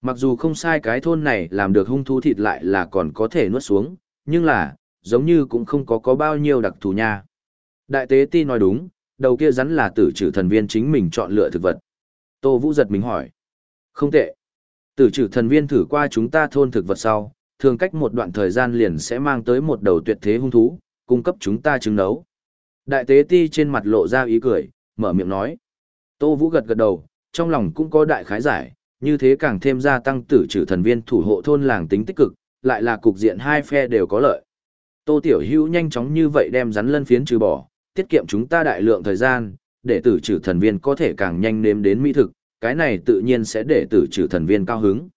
Mặc dù không sai cái thôn này làm được hung thú thịt lại là còn có thể nuốt xuống, nhưng là, giống như cũng không có có bao nhiêu đặc thù nha. Đại tế ti nói đúng, đầu kia rắn là tử trừ thần viên chính mình chọn lựa thực vật. Tô Vũ giật mình hỏi. Không tệ. Tử trừ thần viên thử qua chúng ta thôn thực vật sau, thường cách một đoạn thời gian liền sẽ mang tới một đầu tuyệt thế hung thú, cung cấp chúng ta trứng nấu. Đại tế ti trên mặt lộ ra ý cười, mở miệng nói. Tô Vũ gật gật đầu, trong lòng cũng có đại khái giải, như thế càng thêm gia tăng tử trừ thần viên thủ hộ thôn làng tính tích cực, lại là cục diện hai phe đều có lợi. Tô Tiểu Hữu nhanh chóng như vậy đem rắn lân phiến trừ bỏ, tiết kiệm chúng ta đại lượng thời gian, để tử trừ thần viên có thể càng nhanh nếm đến mỹ thực, cái này tự nhiên sẽ để tử trừ thần viên cao hứng.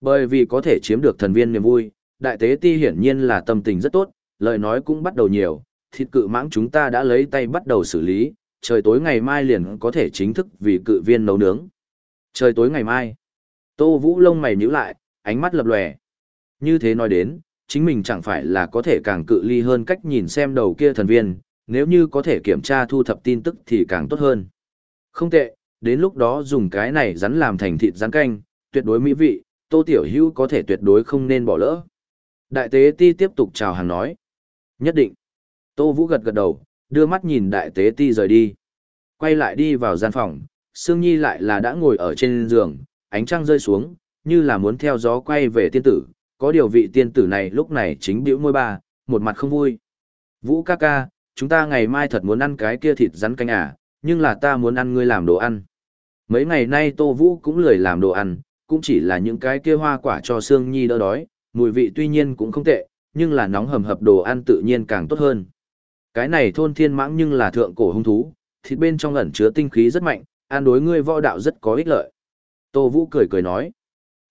Bởi vì có thể chiếm được thần viên niềm vui, đại tế ti hiển nhiên là tâm tình rất tốt, lời nói cũng bắt đầu nhiều, thịt cự mãng chúng ta đã lấy tay bắt đầu xử lý, trời tối ngày mai liền có thể chính thức vì cự viên nấu nướng. Trời tối ngày mai, Tô Vũ lông mày nhíu lại, ánh mắt lập lòe. Như thế nói đến, chính mình chẳng phải là có thể càng cự ly hơn cách nhìn xem đầu kia thần viên, nếu như có thể kiểm tra thu thập tin tức thì càng tốt hơn. Không tệ, đến lúc đó dùng cái này rắn làm thành thịt rắn canh, tuyệt đối mỹ vị, Tô Tiểu Hữu có thể tuyệt đối không nên bỏ lỡ. Đại tế ti tiếp tục chào hàng nói. Nhất định. Tô Vũ gật gật đầu, đưa mắt nhìn đại tế ti rời đi. Quay lại đi vào gian phòng, Sương Nhi lại là đã ngồi ở trên giường, ánh trăng rơi xuống, như là muốn theo gió quay về tiên tử. Có điều vị tiên tử này lúc này chính biểu môi ba, một mặt không vui. Vũ ca ca, chúng ta ngày mai thật muốn ăn cái kia thịt rắn canh à, nhưng là ta muốn ăn ngươi làm đồ ăn. Mấy ngày nay Tô Vũ cũng lười làm đồ ăn, cũng chỉ là những cái kia hoa quả cho Sương Nhi đỡ đói, mùi vị tuy nhiên cũng không tệ, nhưng là nóng hầm hập đồ ăn tự nhiên càng tốt hơn. Cái này thôn thiên mãng nhưng là thượng cổ hung thú, thịt bên trong ẩn chứa tinh khí rất mạnh, ăn đối ngươi võ đạo rất có ích lợi. Tô Vũ cười cười nói.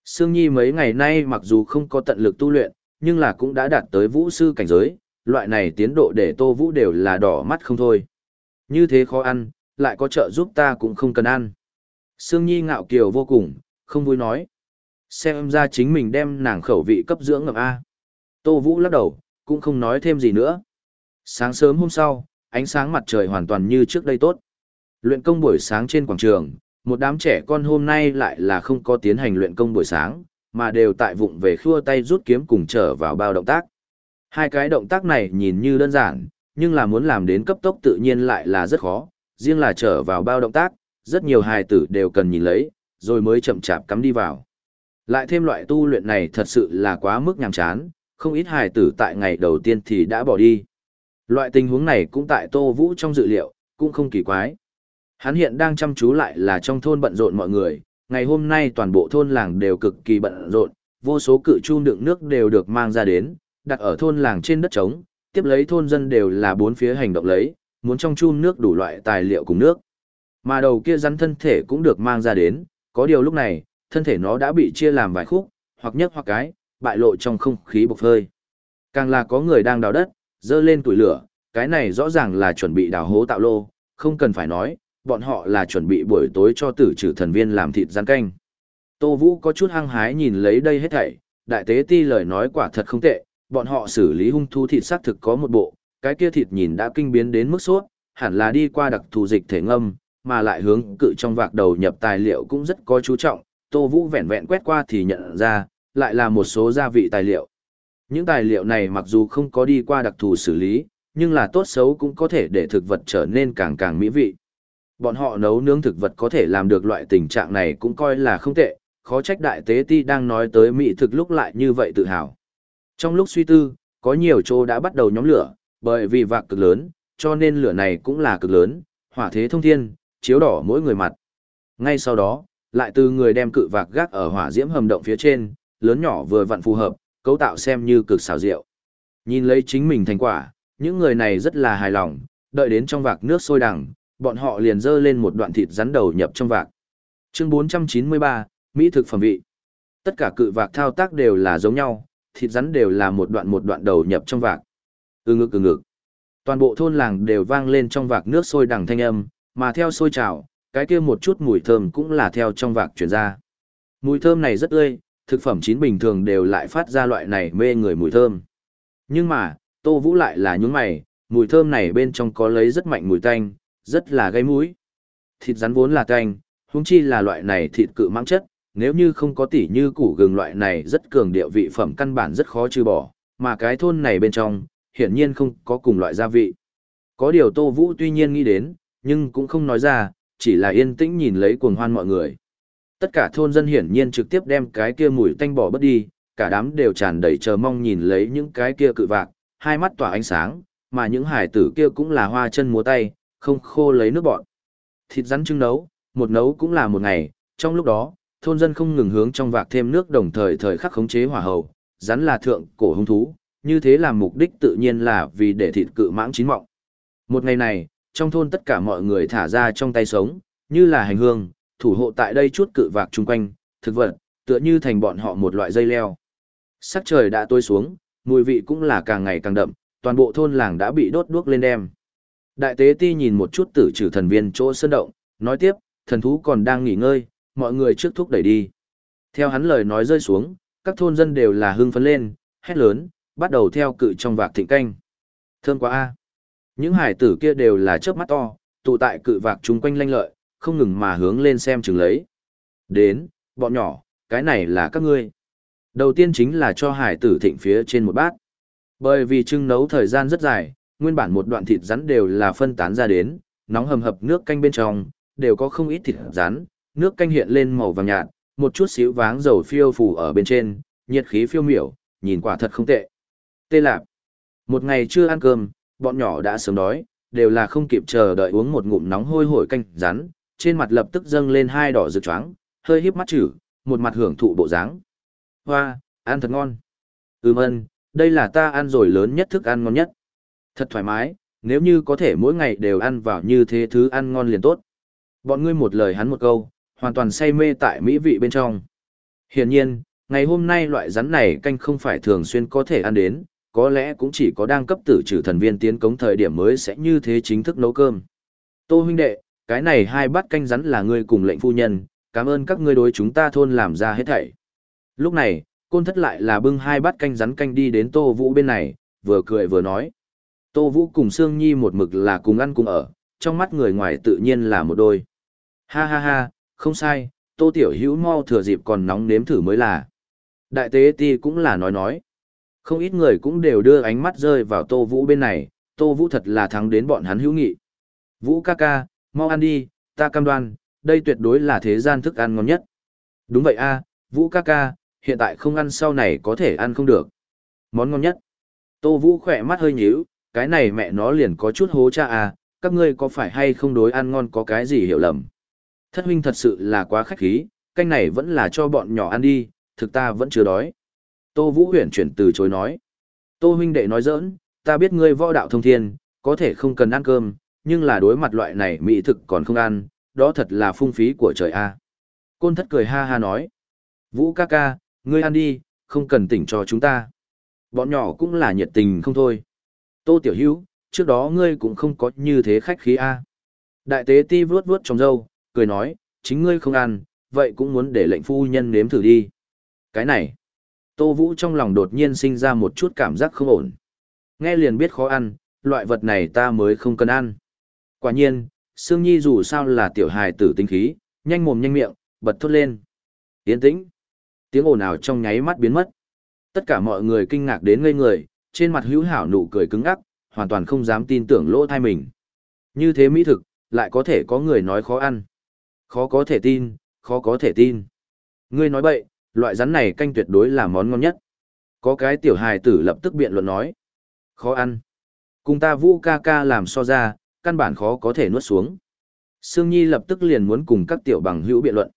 Sương Nhi mấy ngày nay mặc dù không có tận lực tu luyện, nhưng là cũng đã đạt tới vũ sư cảnh giới, loại này tiến độ để Tô Vũ đều là đỏ mắt không thôi. Như thế khó ăn, lại có trợ giúp ta cũng không cần ăn. Sương Nhi ngạo kiều vô cùng, không vui nói. Xem ra chính mình đem nàng khẩu vị cấp dưỡng ngập A. Tô Vũ lắc đầu, cũng không nói thêm gì nữa. Sáng sớm hôm sau, ánh sáng mặt trời hoàn toàn như trước đây tốt. Luyện công buổi sáng trên quảng trường, một đám trẻ con hôm nay lại là không có tiến hành luyện công buổi sáng, mà đều tại vụng về khua tay rút kiếm cùng trở vào bao động tác. Hai cái động tác này nhìn như đơn giản, nhưng là muốn làm đến cấp tốc tự nhiên lại là rất khó, riêng là trở vào bao động tác, rất nhiều hài tử đều cần nhìn lấy, rồi mới chậm chạp cắm đi vào. Lại thêm loại tu luyện này thật sự là quá mức nhàm chán, không ít hài tử tại ngày đầu tiên thì đã bỏ đi. Loại tình huống này cũng tại Tô Vũ trong dự liệu, cũng không kỳ quái. Hắn hiện đang chăm chú lại là trong thôn bận rộn mọi người, ngày hôm nay toàn bộ thôn làng đều cực kỳ bận rộn, vô số cự chu đựng nước đều được mang ra đến, đặt ở thôn làng trên đất trống, tiếp lấy thôn dân đều là bốn phía hành động lấy, muốn trong chum nước đủ loại tài liệu cùng nước. Mà đầu kia rắn thân thể cũng được mang ra đến, có điều lúc này, thân thể nó đã bị chia làm vài khúc, hoặc nhấc hoặc cái, bại lộ trong không khí bộc hơi. Càng là có người đang đào đất, dơ lên tuổi lửa, cái này rõ ràng là chuẩn bị đào hố tạo lô, không cần phải nói, bọn họ là chuẩn bị buổi tối cho tử trừ thần viên làm thịt rắn canh. Tô Vũ có chút hăng hái nhìn lấy đây hết thảy, đại tế ti lời nói quả thật không tệ, bọn họ xử lý hung thú thịt xác thực có một bộ, cái kia thịt nhìn đã kinh biến đến mức sốt, hẳn là đi qua đặc thù dịch thể ngâm, mà lại hướng cự trong vạc đầu nhập tài liệu cũng rất có chú trọng, Tô Vũ vẹn vẹn quét qua thì nhận ra, lại là một số gia vị tài liệu. Những tài liệu này mặc dù không có đi qua đặc thù xử lý, nhưng là tốt xấu cũng có thể để thực vật trở nên càng càng mỹ vị. Bọn họ nấu nướng thực vật có thể làm được loại tình trạng này cũng coi là không tệ, khó trách đại tế ti đang nói tới mỹ thực lúc lại như vậy tự hào. Trong lúc suy tư, có nhiều chỗ đã bắt đầu nhóm lửa, bởi vì vạc cực lớn, cho nên lửa này cũng là cực lớn, hỏa thế thông thiên, chiếu đỏ mỗi người mặt. Ngay sau đó, lại từ người đem cự vạc gác ở hỏa diễm hầm động phía trên, lớn nhỏ vừa vặn phù hợp, cấu tạo xem như cực xảo diệu. Nhìn lấy chính mình thành quả, những người này rất là hài lòng, đợi đến trong vạc nước sôi đằng, bọn họ liền dơ lên một đoạn thịt rắn đầu nhập trong vạc. Chương 493, Mỹ thực phẩm vị. Tất cả cự vạc thao tác đều là giống nhau, thịt rắn đều là một đoạn một đoạn đầu nhập trong vạc. Ừ ngực ừ ngực. Toàn bộ thôn làng đều vang lên trong vạc nước sôi đằng thanh âm, mà theo sôi trào, cái kia một chút mùi thơm cũng là theo trong vạc truyền ra. Mùi thơm này rất ươi, thực phẩm chín bình thường đều lại phát ra loại này mê người mùi thơm. Nhưng mà, Tô Vũ lại là những mày, mùi thơm này bên trong có lấy rất mạnh mùi tanh, rất là gây mũi. Thịt rắn vốn là tanh, huống chi là loại này thịt cự mãng chất, nếu như không có tỉ như củ gừng loại này rất cường địa vị phẩm căn bản rất khó trừ bỏ, mà cái thôn này bên trong, hiển nhiên không có cùng loại gia vị. Có điều Tô Vũ tuy nhiên nghĩ đến, nhưng cũng không nói ra, chỉ là yên tĩnh nhìn lấy cuồng hoan mọi người. Tất cả thôn dân hiển nhiên trực tiếp đem cái kia mùi tanh bỏ bớt đi, cả đám đều tràn đầy chờ mong nhìn lấy những cái kia cự vạc, hai mắt tỏa ánh sáng, mà những hải tử kia cũng là hoa chân múa tay, không khô lấy nước bọn. Thịt rắn trưng nấu, một nấu cũng là một ngày, trong lúc đó, thôn dân không ngừng hướng trong vạc thêm nước đồng thời thời khắc khống chế hỏa hầu, rắn là thượng cổ hung thú, như thế làm mục đích tự nhiên là vì để thịt cự mãng chín mọng. Một ngày này, trong thôn tất cả mọi người thả ra trong tay sống, như là hành hương, thủ hộ tại đây chút cự vạc chung quanh, thực vật, tựa như thành bọn họ một loại dây leo. Sắc trời đã tối xuống, mùi vị cũng là càng ngày càng đậm, toàn bộ thôn làng đã bị đốt đuốc lên đem. Đại tế ti nhìn một chút tử trừ thần viên chỗ sơn động, nói tiếp, thần thú còn đang nghỉ ngơi, mọi người trước thúc đẩy đi. Theo hắn lời nói rơi xuống, các thôn dân đều là hưng phấn lên, hét lớn, bắt đầu theo cự trong vạc thịnh canh. Thơm quá a. Những hải tử kia đều là chớp mắt to, tụ tại cự vạc chúng quanh lanh lợi, không ngừng mà hướng lên xem chừng lấy. Đến, bọn nhỏ, cái này là các ngươi. Đầu tiên chính là cho hải tử thịnh phía trên một bát. Bởi vì trưng nấu thời gian rất dài, nguyên bản một đoạn thịt rắn đều là phân tán ra đến, nóng hầm hập nước canh bên trong, đều có không ít thịt rắn, nước canh hiện lên màu vàng nhạt, một chút xíu váng dầu phiêu phù ở bên trên, nhiệt khí phiêu miểu, nhìn quả thật không tệ. Tê lạp. Một ngày chưa ăn cơm, bọn nhỏ đã sớm đói, đều là không kịp chờ đợi uống một ngụm nóng hôi hổi canh rắn, trên mặt lập tức dâng lên hai đỏ rực choáng, hơi híp mắt chữ, một mặt hưởng thụ bộ dáng. Hoa, ăn thật ngon. Ừm ân, đây là ta ăn rồi lớn nhất thức ăn ngon nhất. Thật thoải mái, nếu như có thể mỗi ngày đều ăn vào như thế thứ ăn ngon liền tốt. Bọn ngươi một lời hắn một câu, hoàn toàn say mê tại mỹ vị bên trong. Hiển nhiên, ngày hôm nay loại rắn này canh không phải thường xuyên có thể ăn đến, có lẽ cũng chỉ có đang cấp tử trừ thần viên tiến cống thời điểm mới sẽ như thế chính thức nấu cơm. Tô huynh đệ, cái này hai bát canh rắn là ngươi cùng lệnh phu nhân, cảm ơn các ngươi đối chúng ta thôn làm ra hết thảy. Lúc này, côn thất lại là bưng hai bát canh rắn canh đi đến Tô Vũ bên này, vừa cười vừa nói. Tô Vũ cùng Sương Nhi một mực là cùng ăn cùng ở, trong mắt người ngoài tự nhiên là một đôi. Ha ha ha, không sai, Tô Tiểu Hữu mau thừa dịp còn nóng nếm thử mới là. Đại tế ti cũng là nói nói. Không ít người cũng đều đưa ánh mắt rơi vào Tô Vũ bên này, Tô Vũ thật là thắng đến bọn hắn hữu nghị. Vũ ca ca, mau ăn đi, ta cam đoan, đây tuyệt đối là thế gian thức ăn ngon nhất. Đúng vậy a, Vũ ca ca, hiện tại không ăn sau này có thể ăn không được. Món ngon nhất. Tô Vũ khỏe mắt hơi nhíu, cái này mẹ nó liền có chút hố cha à, các ngươi có phải hay không đối ăn ngon có cái gì hiểu lầm. Thất huynh thật sự là quá khách khí, canh này vẫn là cho bọn nhỏ ăn đi, thực ta vẫn chưa đói. Tô Vũ huyền chuyển từ chối nói. Tô huynh đệ nói giỡn, ta biết ngươi võ đạo thông thiên, có thể không cần ăn cơm, nhưng là đối mặt loại này mỹ thực còn không ăn, đó thật là phung phí của trời a. Côn thất cười ha ha nói. Vũ ca ca, ngươi ăn đi, không cần tỉnh cho chúng ta. Bọn nhỏ cũng là nhiệt tình không thôi. Tô Tiểu Hữu, trước đó ngươi cũng không có như thế khách khí a. Đại tế ti vuốt vuốt trong râu, cười nói, chính ngươi không ăn, vậy cũng muốn để lệnh phu nhân nếm thử đi. Cái này, Tô Vũ trong lòng đột nhiên sinh ra một chút cảm giác không ổn. Nghe liền biết khó ăn, loại vật này ta mới không cần ăn. Quả nhiên, Sương Nhi dù sao là tiểu hài tử tinh khí, nhanh mồm nhanh miệng, bật thốt lên. Yên tĩnh. Tiếng ồn ào trong nháy mắt biến mất. Tất cả mọi người kinh ngạc đến ngây người, trên mặt hữu hảo nụ cười cứng ngắc, hoàn toàn không dám tin tưởng lỗ thai mình. Như thế mỹ thực, lại có thể có người nói khó ăn. Khó có thể tin, khó có thể tin. Ngươi nói bậy, loại rắn này canh tuyệt đối là món ngon nhất. Có cái tiểu hài tử lập tức biện luận nói. Khó ăn. Cùng ta vũ ca ca làm so ra, căn bản khó có thể nuốt xuống. Sương Nhi lập tức liền muốn cùng các tiểu bằng hữu biện luận.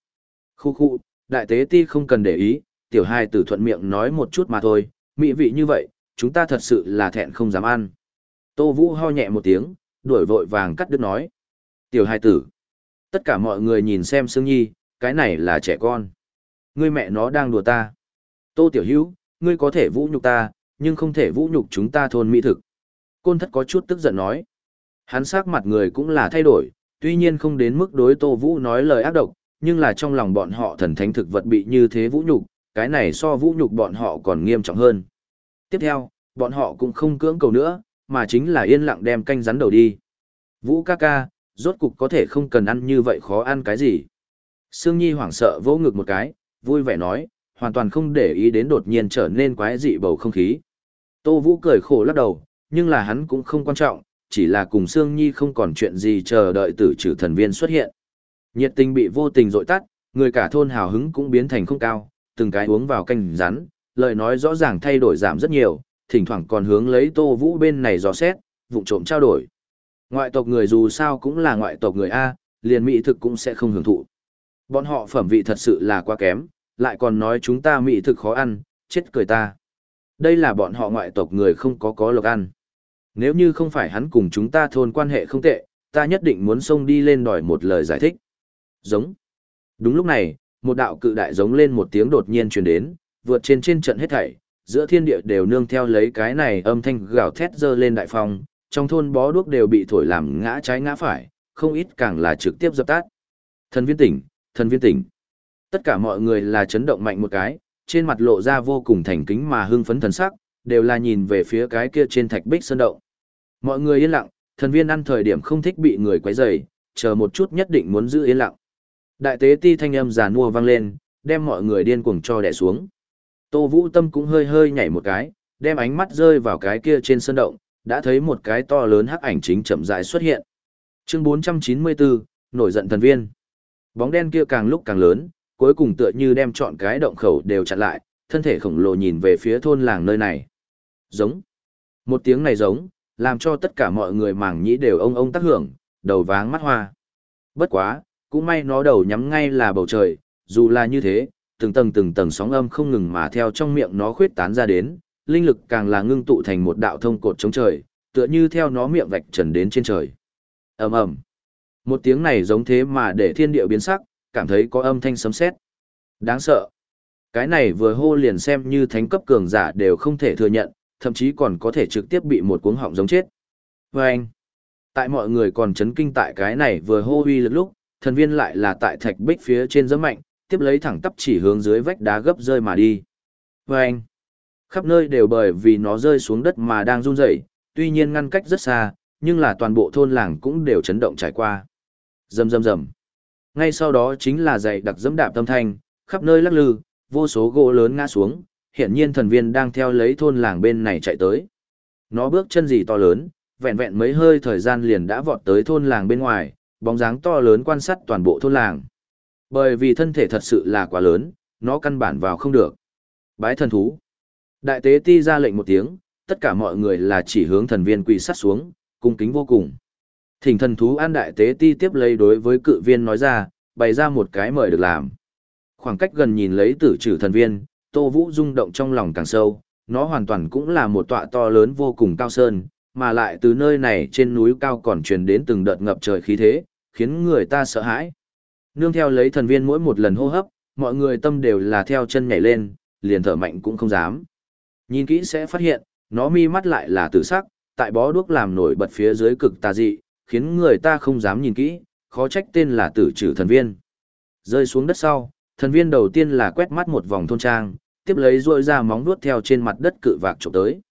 Khu khu, đại tế ti không cần để ý, tiểu hài tử thuận miệng nói một chút mà thôi, mỹ vị như vậy, chúng ta thật sự là thẹn không dám ăn. Tô Vũ ho nhẹ một tiếng, đuổi vội vàng cắt đứt nói. Tiểu hài tử. Tất cả mọi người nhìn xem Sương Nhi, cái này là trẻ con. Ngươi mẹ nó đang đùa ta. Tô Tiểu Hữu, ngươi có thể vũ nhục ta, nhưng không thể vũ nhục chúng ta thôn mỹ thực. Côn thất có chút tức giận nói. Hắn sắc mặt người cũng là thay đổi, tuy nhiên không đến mức đối Tô Vũ nói lời ác độc, nhưng là trong lòng bọn họ thần thánh thực vật bị như thế vũ nhục, cái này so vũ nhục bọn họ còn nghiêm trọng hơn. Tiếp theo, bọn họ cũng không cưỡng cầu nữa, mà chính là yên lặng đem canh rắn đầu đi. Vũ ca ca, rốt cục có thể không cần ăn như vậy khó ăn cái gì. Sương Nhi hoảng sợ vỗ ngực một cái, vui vẻ nói, hoàn toàn không để ý đến đột nhiên trở nên quái dị bầu không khí. Tô Vũ cười khổ lắc đầu, nhưng là hắn cũng không quan trọng, chỉ là cùng Sương Nhi không còn chuyện gì chờ đợi tử trừ thần viên xuất hiện. Nhiệt tình bị vô tình dội tắt, người cả thôn hào hứng cũng biến thành không cao, từng cái uống vào canh rắn, lời nói rõ ràng thay đổi giảm rất nhiều, thỉnh thoảng còn hướng lấy Tô Vũ bên này dò xét, vụng trộm trao đổi. Ngoại tộc người dù sao cũng là ngoại tộc người A, liền mỹ thực cũng sẽ không hưởng thụ. Bọn họ phẩm vị thật sự là quá kém, lại còn nói chúng ta mỹ thực khó ăn, chết cười ta. Đây là bọn họ ngoại tộc người không có có lộc ăn. Nếu như không phải hắn cùng chúng ta thôn quan hệ không tệ, ta nhất định muốn xông đi lên đòi một lời giải thích. Giống. Đúng lúc này, một đạo cự đại giống lên một tiếng đột nhiên truyền đến, vượt trên trên trận hết thảy, giữa thiên địa đều nương theo lấy cái này âm thanh gào thét dơ lên đại phong, trong thôn bó đuốc đều bị thổi làm ngã trái ngã phải, không ít càng là trực tiếp dập tắt. Thần viên tỉnh, thần viên tỉnh. Tất cả mọi người là chấn động mạnh một cái, trên mặt lộ ra vô cùng thành kính mà hưng phấn thần sắc, đều là nhìn về phía cái kia trên thạch bích sơn động. Mọi người yên lặng, thần viên ăn thời điểm không thích bị người quấy rầy, chờ một chút nhất định muốn giữ yên lặng. Đại tế ti thanh âm giàn mua vang lên, đem mọi người điên cuồng cho đè xuống. Tô Vũ Tâm cũng hơi hơi nhảy một cái, đem ánh mắt rơi vào cái kia trên sơn động, đã thấy một cái to lớn hắc ảnh chính chậm rãi xuất hiện. Chương 494, nổi giận thần viên. Bóng đen kia càng lúc càng lớn, cuối cùng tựa như đem trọn cái động khẩu đều chặn lại, thân thể khổng lồ nhìn về phía thôn làng nơi này. Giống. Một tiếng này giống, làm cho tất cả mọi người màng nhĩ đều ông ông tác hưởng, đầu váng mắt hoa. Bất quá, cũng may nó đầu nhắm ngay là bầu trời, dù là như thế, từng tầng từng tầng sóng âm không ngừng mà theo trong miệng nó khuyết tán ra đến, linh lực càng là ngưng tụ thành một đạo thông cột chống trời, tựa như theo nó miệng vạch trần đến trên trời. Ầm ầm. Một tiếng này giống thế mà để thiên địa biến sắc, cảm thấy có âm thanh sấm sét. Đáng sợ. Cái này vừa hô liền xem như thánh cấp cường giả đều không thể thừa nhận, thậm chí còn có thể trực tiếp bị một cuống họng giống chết. Và anh, tại mọi người còn chấn kinh tại cái này vừa hô huy lực lúc, thần viên lại là tại thạch bích phía trên giấm mạnh, tiếp lấy thẳng tắp chỉ hướng dưới vách đá gấp rơi mà đi. Và anh, khắp nơi đều bởi vì nó rơi xuống đất mà đang run rẩy, tuy nhiên ngăn cách rất xa, nhưng là toàn bộ thôn làng cũng đều chấn động trải qua. Rầm rầm rầm. Ngay sau đó chính là dày đặc dẫm đạp tâm thanh, khắp nơi lắc lư, vô số gỗ lớn ngã xuống, hiển nhiên thần viên đang theo lấy thôn làng bên này chạy tới. Nó bước chân gì to lớn, vẹn vẹn mấy hơi thời gian liền đã vọt tới thôn làng bên ngoài, bóng dáng to lớn quan sát toàn bộ thôn làng. Bởi vì thân thể thật sự là quá lớn, nó căn bản vào không được. Bái thần thú. Đại tế ti ra lệnh một tiếng, tất cả mọi người là chỉ hướng thần viên quỳ sát xuống, cung kính vô cùng. Thỉnh thần thú an đại tế ti tiếp lấy đối với cự viên nói ra, bày ra một cái mời được làm. Khoảng cách gần nhìn lấy tử trừ thần viên, Tô Vũ rung động trong lòng càng sâu, nó hoàn toàn cũng là một tọa to lớn vô cùng cao sơn, mà lại từ nơi này trên núi cao còn truyền đến từng đợt ngập trời khí thế, khiến người ta sợ hãi. Nương theo lấy thần viên mỗi một lần hô hấp, mọi người tâm đều là theo chân nhảy lên, liền thở mạnh cũng không dám. Nhìn kỹ sẽ phát hiện, nó mi mắt lại là tử sắc, tại bó đuốc làm nổi bật phía dưới cực tà dị, khiến người ta không dám nhìn kỹ, khó trách tên là tử trừ thần viên. Rơi xuống đất sau, thần viên đầu tiên là quét mắt một vòng thôn trang, tiếp lấy rôi ra móng vuốt theo trên mặt đất cự vạc trộm tới.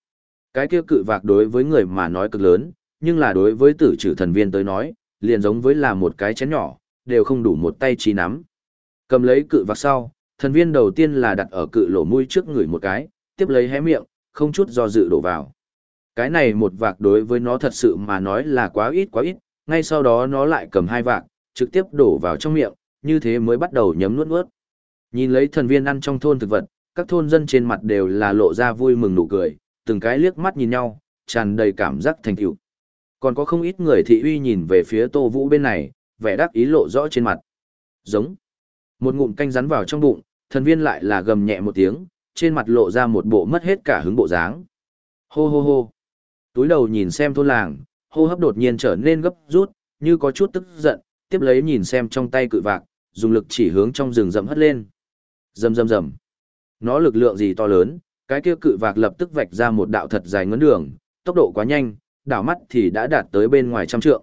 Cái kia cự vạc đối với người mà nói cực lớn, nhưng là đối với tử trừ thần viên tới nói, liền giống với là một cái chén nhỏ, đều không đủ một tay trí nắm. Cầm lấy cự vạc sau, thần viên đầu tiên là đặt ở cự lỗ mũi trước người một cái, tiếp lấy hé miệng, không chút do dự đổ vào. Cái này một vạc đối với nó thật sự mà nói là quá ít quá ít, ngay sau đó nó lại cầm hai vạc, trực tiếp đổ vào trong miệng, như thế mới bắt đầu nhấm nuốt nuốt. Nhìn lấy thần viên ăn trong thôn thực vật, các thôn dân trên mặt đều là lộ ra vui mừng nụ cười, từng cái liếc mắt nhìn nhau, tràn đầy cảm giác thành tựu. Còn có không ít người thị uy nhìn về phía Tô Vũ bên này, vẻ đắc ý lộ rõ trên mặt. Giống. Một ngụm canh rắn vào trong bụng, thần viên lại là gầm nhẹ một tiếng, trên mặt lộ ra một bộ mất hết cả hứng bộ dáng. Hô hô hô. Túi đầu nhìn xem thôn làng, hô hấp đột nhiên trở nên gấp rút, như có chút tức giận, tiếp lấy nhìn xem trong tay cự vạc, dùng lực chỉ hướng trong rừng rậm hất lên. Rầm rầm rầm. Nó lực lượng gì to lớn, cái kia cự vạc lập tức vạch ra một đạo thật dài ngấn đường, tốc độ quá nhanh, đảo mắt thì đã đạt tới bên ngoài trăm trượng.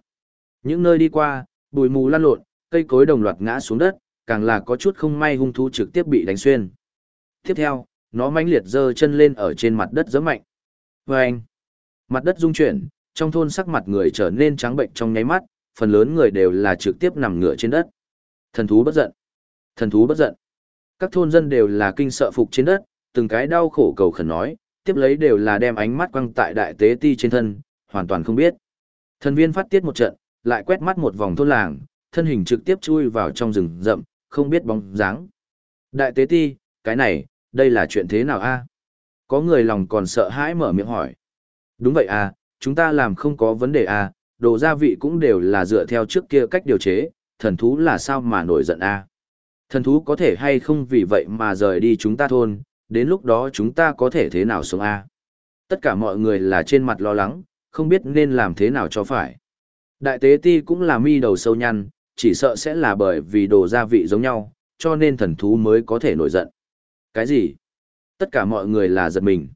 Những nơi đi qua, bụi mù lan lộn, cây cối đồng loạt ngã xuống đất, càng là có chút không may hung thú trực tiếp bị đánh xuyên. Tiếp theo, nó mãnh liệt giơ chân lên ở trên mặt đất giẫm mạnh. Oeng! Mặt đất rung chuyển, trong thôn sắc mặt người trở nên trắng bệnh trong nháy mắt, phần lớn người đều là trực tiếp nằm ngửa trên đất. Thần thú bất giận! Thần thú bất giận! Các thôn dân đều là kinh sợ phục trên đất, từng cái đau khổ cầu khẩn nói, tiếp lấy đều là đem ánh mắt quăng tại đại tế ti trên thân, hoàn toàn không biết. Thần viên phát tiết một trận, lại quét mắt một vòng thôn làng, thân hình trực tiếp chui vào trong rừng rậm, không biết bóng dáng. Đại tế ti, cái này, đây là chuyện thế nào a? Có người lòng còn sợ hãi mở miệng hỏi. Đúng vậy à, chúng ta làm không có vấn đề à, đồ gia vị cũng đều là dựa theo trước kia cách điều chế, thần thú là sao mà nổi giận à. Thần thú có thể hay không vì vậy mà rời đi chúng ta thôn, đến lúc đó chúng ta có thể thế nào sống à. Tất cả mọi người là trên mặt lo lắng, không biết nên làm thế nào cho phải. Đại tế ti cũng là mi đầu sâu nhăn, chỉ sợ sẽ là bởi vì đồ gia vị giống nhau, cho nên thần thú mới có thể nổi giận. Cái gì? Tất cả mọi người là giật mình.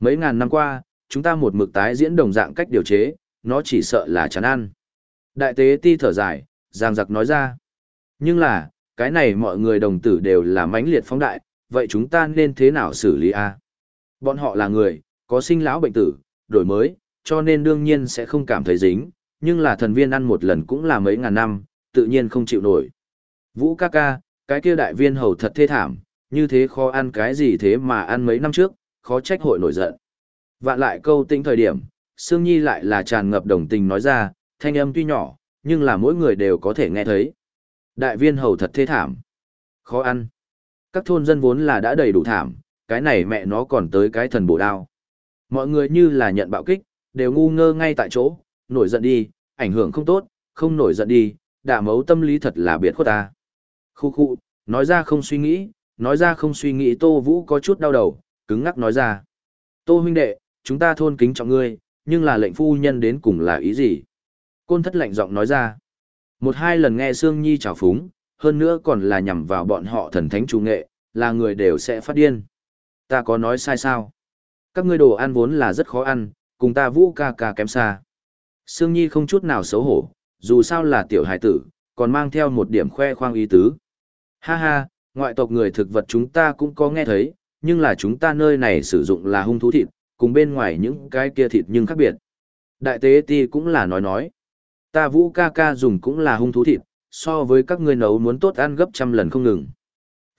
Mấy ngàn năm qua, chúng ta một mực tái diễn đồng dạng cách điều chế, nó chỉ sợ là chán ăn. Đại tế ti thở dài, giang giặc nói ra. Nhưng là, cái này mọi người đồng tử đều là mãnh liệt phóng đại, vậy chúng ta nên thế nào xử lý a? Bọn họ là người, có sinh lão bệnh tử, đổi mới, cho nên đương nhiên sẽ không cảm thấy dính, nhưng là thần viên ăn một lần cũng là mấy ngàn năm, tự nhiên không chịu nổi. Vũ ca ca, cái kia đại viên hầu thật thê thảm, như thế khó ăn cái gì thế mà ăn mấy năm trước, khó trách hội nổi giận. Vạn lại câu tĩnh thời điểm, Sương Nhi lại là tràn ngập đồng tình nói ra, thanh âm tuy nhỏ, nhưng là mỗi người đều có thể nghe thấy. Đại viên hầu thật thê thảm. Khó ăn. Các thôn dân vốn là đã đầy đủ thảm, cái này mẹ nó còn tới cái thần bổ đao. Mọi người như là nhận bạo kích, đều ngu ngơ ngay tại chỗ, nổi giận đi, ảnh hưởng không tốt, không nổi giận đi, đả mấu tâm lý thật là biệt khuất ta. Khu khu, nói ra không suy nghĩ, nói ra không suy nghĩ Tô Vũ có chút đau đầu, cứng ngắc nói ra. Tô huynh đệ, chúng ta thôn kính trọng ngươi, nhưng là lệnh phu nhân đến cùng là ý gì? Côn thất lạnh giọng nói ra. Một hai lần nghe Sương Nhi trào phúng, hơn nữa còn là nhằm vào bọn họ thần thánh chủ nghệ, là người đều sẽ phát điên. Ta có nói sai sao? Các ngươi đồ ăn vốn là rất khó ăn, cùng ta vũ ca ca kém xa. Sương Nhi không chút nào xấu hổ, dù sao là tiểu hải tử, còn mang theo một điểm khoe khoang ý tứ. Ha ha, ngoại tộc người thực vật chúng ta cũng có nghe thấy, nhưng là chúng ta nơi này sử dụng là hung thú thịt, cùng bên ngoài những cái kia thịt nhưng khác biệt. Đại tế ti cũng là nói nói. Ta vũ ca ca dùng cũng là hung thú thịt, so với các ngươi nấu muốn tốt ăn gấp trăm lần không ngừng.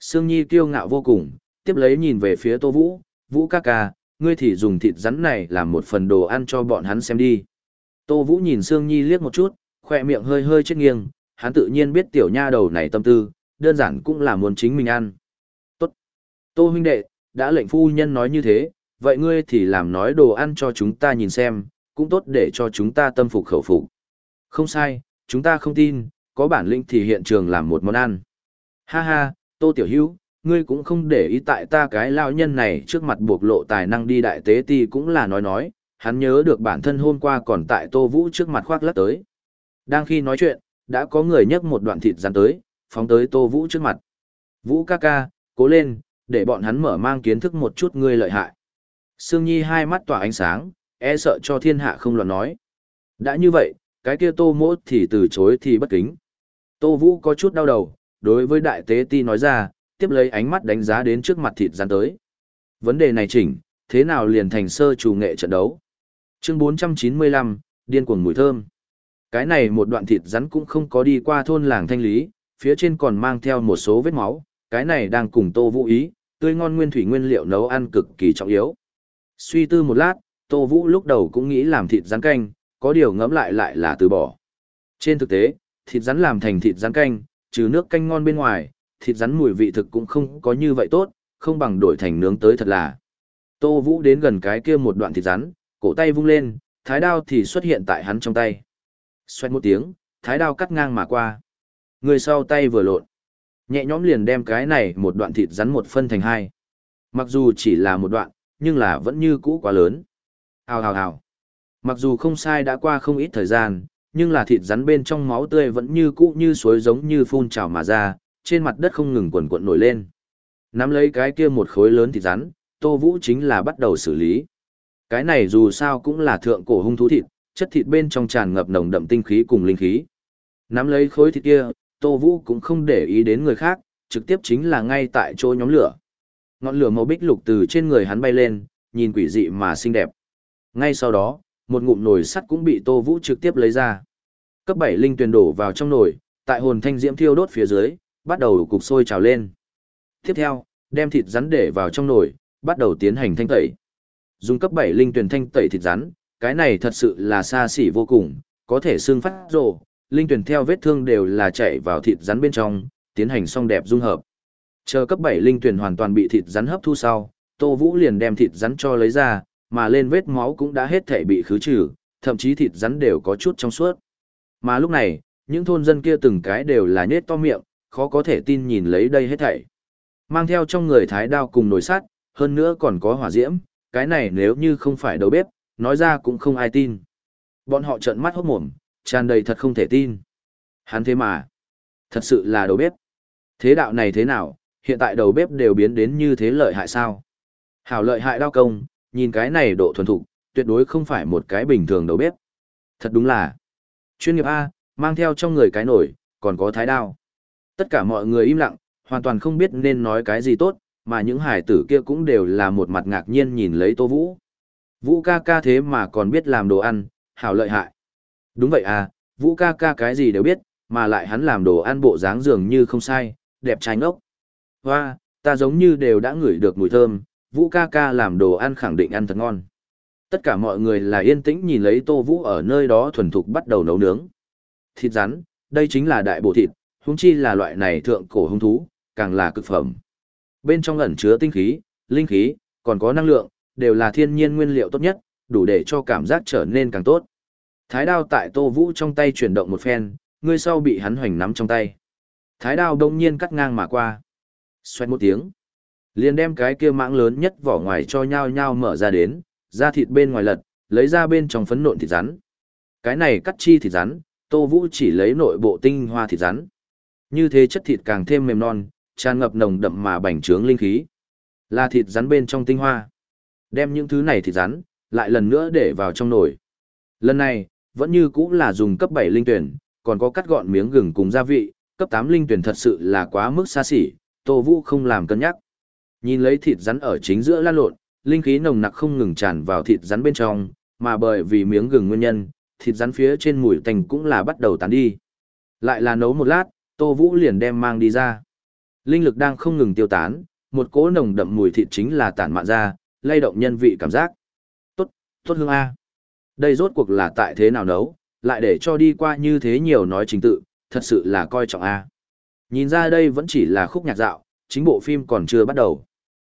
Sương Nhi kiêu ngạo vô cùng, tiếp lấy nhìn về phía Tô Vũ, Vũ ca ca, ngươi thì dùng thịt rắn này làm một phần đồ ăn cho bọn hắn xem đi. Tô Vũ nhìn Sương Nhi liếc một chút, khỏe miệng hơi hơi chết nghiêng, hắn tự nhiên biết tiểu nha đầu này tâm tư, đơn giản cũng là muốn chính mình ăn. Tốt. Tô huynh đệ, đã lệnh phu nhân nói như thế, vậy ngươi thì làm nói đồ ăn cho chúng ta nhìn xem, cũng tốt để cho chúng ta tâm phục khẩu phục. Không sai, chúng ta không tin, có bản lĩnh thì hiện trường làm một món ăn. Ha ha, Tô Tiểu Hữu, ngươi cũng không để ý tại ta cái lao nhân này trước mặt buộc lộ tài năng đi đại tế ti cũng là nói nói, hắn nhớ được bản thân hôm qua còn tại Tô Vũ trước mặt khoác lắc tới. Đang khi nói chuyện, đã có người nhấc một đoạn thịt rắn tới, phóng tới Tô Vũ trước mặt. Vũ ca ca, cố lên, để bọn hắn mở mang kiến thức một chút ngươi lợi hại. Sương Nhi hai mắt tỏa ánh sáng, e sợ cho thiên hạ không loạn nói. Đã như vậy, cái kia Tô Mỗ thì từ chối thì bất kính. Tô Vũ có chút đau đầu, đối với đại tế ti nói ra, tiếp lấy ánh mắt đánh giá đến trước mặt thịt gian tới. Vấn đề này chỉnh, thế nào liền thành sơ chủ nghệ trận đấu? Chương 495, điên cuồng mùi thơm. Cái này một đoạn thịt rắn cũng không có đi qua thôn làng thanh lý, phía trên còn mang theo một số vết máu, cái này đang cùng Tô Vũ ý, tươi ngon nguyên thủy nguyên liệu nấu ăn cực kỳ trọng yếu. Suy tư một lát, Tô Vũ lúc đầu cũng nghĩ làm thịt rắn canh, có điều ngẫm lại lại là từ bỏ. Trên thực tế, thịt rắn làm thành thịt rắn canh, trừ nước canh ngon bên ngoài, thịt rắn mùi vị thực cũng không có như vậy tốt, không bằng đổi thành nướng tới thật là. Tô Vũ đến gần cái kia một đoạn thịt rắn, cổ tay vung lên, thái đao thì xuất hiện tại hắn trong tay. Xoét một tiếng, thái đao cắt ngang mà qua. Người sau tay vừa lộn. Nhẹ nhõm liền đem cái này một đoạn thịt rắn một phân thành hai. Mặc dù chỉ là một đoạn, nhưng là vẫn như cũ quá lớn. Hào hào hào. Mặc dù không sai đã qua không ít thời gian, nhưng là thịt rắn bên trong máu tươi vẫn như cũ như suối giống như phun trào mà ra, trên mặt đất không ngừng quần cuộn nổi lên. Nắm lấy cái kia một khối lớn thịt rắn, Tô Vũ chính là bắt đầu xử lý. Cái này dù sao cũng là thượng cổ hung thú thịt, chất thịt bên trong tràn ngập nồng đậm tinh khí cùng linh khí. Nắm lấy khối thịt kia, Tô Vũ cũng không để ý đến người khác, trực tiếp chính là ngay tại chỗ nhóm lửa. Ngọn lửa màu bích lục từ trên người hắn bay lên, nhìn quỷ dị mà xinh đẹp. Ngay sau đó, một ngụm nồi sắt cũng bị Tô Vũ trực tiếp lấy ra. Cấp 7 linh tuyền đổ vào trong nồi, tại hồn thanh diễm thiêu đốt phía dưới, bắt đầu cục sôi trào lên. Tiếp theo, đem thịt rắn để vào trong nồi, bắt đầu tiến hành thanh tẩy. Dùng cấp 7 linh tuyển thanh tẩy thịt rắn, cái này thật sự là xa xỉ vô cùng, có thể xương phát rồ, linh tuyển theo vết thương đều là chạy vào thịt rắn bên trong, tiến hành xong đẹp dung hợp. Chờ cấp 7 linh tuyển hoàn toàn bị thịt rắn hấp thu sau, Tô Vũ liền đem thịt rắn cho lấy ra, mà lên vết máu cũng đã hết thể bị khứ trừ, thậm chí thịt rắn đều có chút trong suốt. Mà lúc này, những thôn dân kia từng cái đều là nhết to miệng, khó có thể tin nhìn lấy đây hết thảy. Mang theo trong người thái đao cùng nồi sắt, hơn nữa còn có hỏa diễm, cái này nếu như không phải đầu bếp, nói ra cũng không ai tin. Bọn họ trợn mắt hốt mồm, tràn đầy thật không thể tin. Hắn thế mà, thật sự là đầu bếp. Thế đạo này thế nào, hiện tại đầu bếp đều biến đến như thế lợi hại sao? Hảo lợi hại đao công, nhìn cái này độ thuần thục, tuyệt đối không phải một cái bình thường đầu bếp. Thật đúng là, chuyên nghiệp A, mang theo trong người cái nổi, còn có thái đao. Tất cả mọi người im lặng, hoàn toàn không biết nên nói cái gì tốt, mà những hải tử kia cũng đều là một mặt ngạc nhiên nhìn lấy Tô Vũ. Vũ ca ca thế mà còn biết làm đồ ăn, hảo lợi hại. Đúng vậy à, Vũ ca ca cái gì đều biết, mà lại hắn làm đồ ăn bộ dáng dường như không sai, đẹp trai ngốc. Hoa, ta giống như đều đã ngửi được mùi thơm, Vũ ca ca làm đồ ăn khẳng định ăn thật ngon. Tất cả mọi người là yên tĩnh nhìn lấy Tô Vũ ở nơi đó thuần thục bắt đầu nấu nướng. Thịt rắn, đây chính là đại bộ thịt, húng chi là loại này thượng cổ hung thú, càng là cực phẩm. Bên trong ẩn chứa tinh khí, linh khí, còn có năng lượng, đều là thiên nhiên nguyên liệu tốt nhất, đủ để cho cảm giác trở nên càng tốt. Thái đao tại Tô Vũ trong tay chuyển động một phen, người sau bị hắn hoành nắm trong tay. Thái đao đông nhiên cắt ngang mà qua. Xoét một tiếng. liền đem cái kia mãng lớn nhất vỏ ngoài cho nhau nhau mở ra đến, ra thịt bên ngoài lật, lấy ra bên trong phấn nộn thịt rắn. Cái này cắt chi thịt rắn, Tô Vũ chỉ lấy nội bộ tinh hoa thịt rắn. Như thế chất thịt càng thêm mềm non, tràn ngập nồng đậm mà bành trướng linh khí. Là thịt rắn bên trong tinh hoa. Đem những thứ này thịt rắn, lại lần nữa để vào trong nồi. Lần này, vẫn như cũ là dùng cấp 7 linh tuyển, còn có cắt gọn miếng gừng cùng gia vị, cấp 8 linh tuyển thật sự là quá mức xa xỉ, Tô Vũ không làm cân nhắc. Nhìn lấy thịt rắn ở chính giữa lan lộn, linh khí nồng nặc không ngừng tràn vào thịt rắn bên trong, mà bởi vì miếng gừng nguyên nhân, thịt rắn phía trên mùi tành cũng là bắt đầu tán đi. Lại là nấu một lát, Tô Vũ liền đem mang đi ra. Linh lực đang không ngừng tiêu tán, một cỗ nồng đậm mùi thịt chính là tản mạn ra, lay động nhân vị cảm giác. Tốt, tốt hương A. Đây rốt cuộc là tại thế nào nấu, lại để cho đi qua như thế nhiều nói chính tự, thật sự là coi trọng A. Nhìn ra đây vẫn chỉ là khúc nhạc dạo, chính bộ phim còn chưa bắt đầu.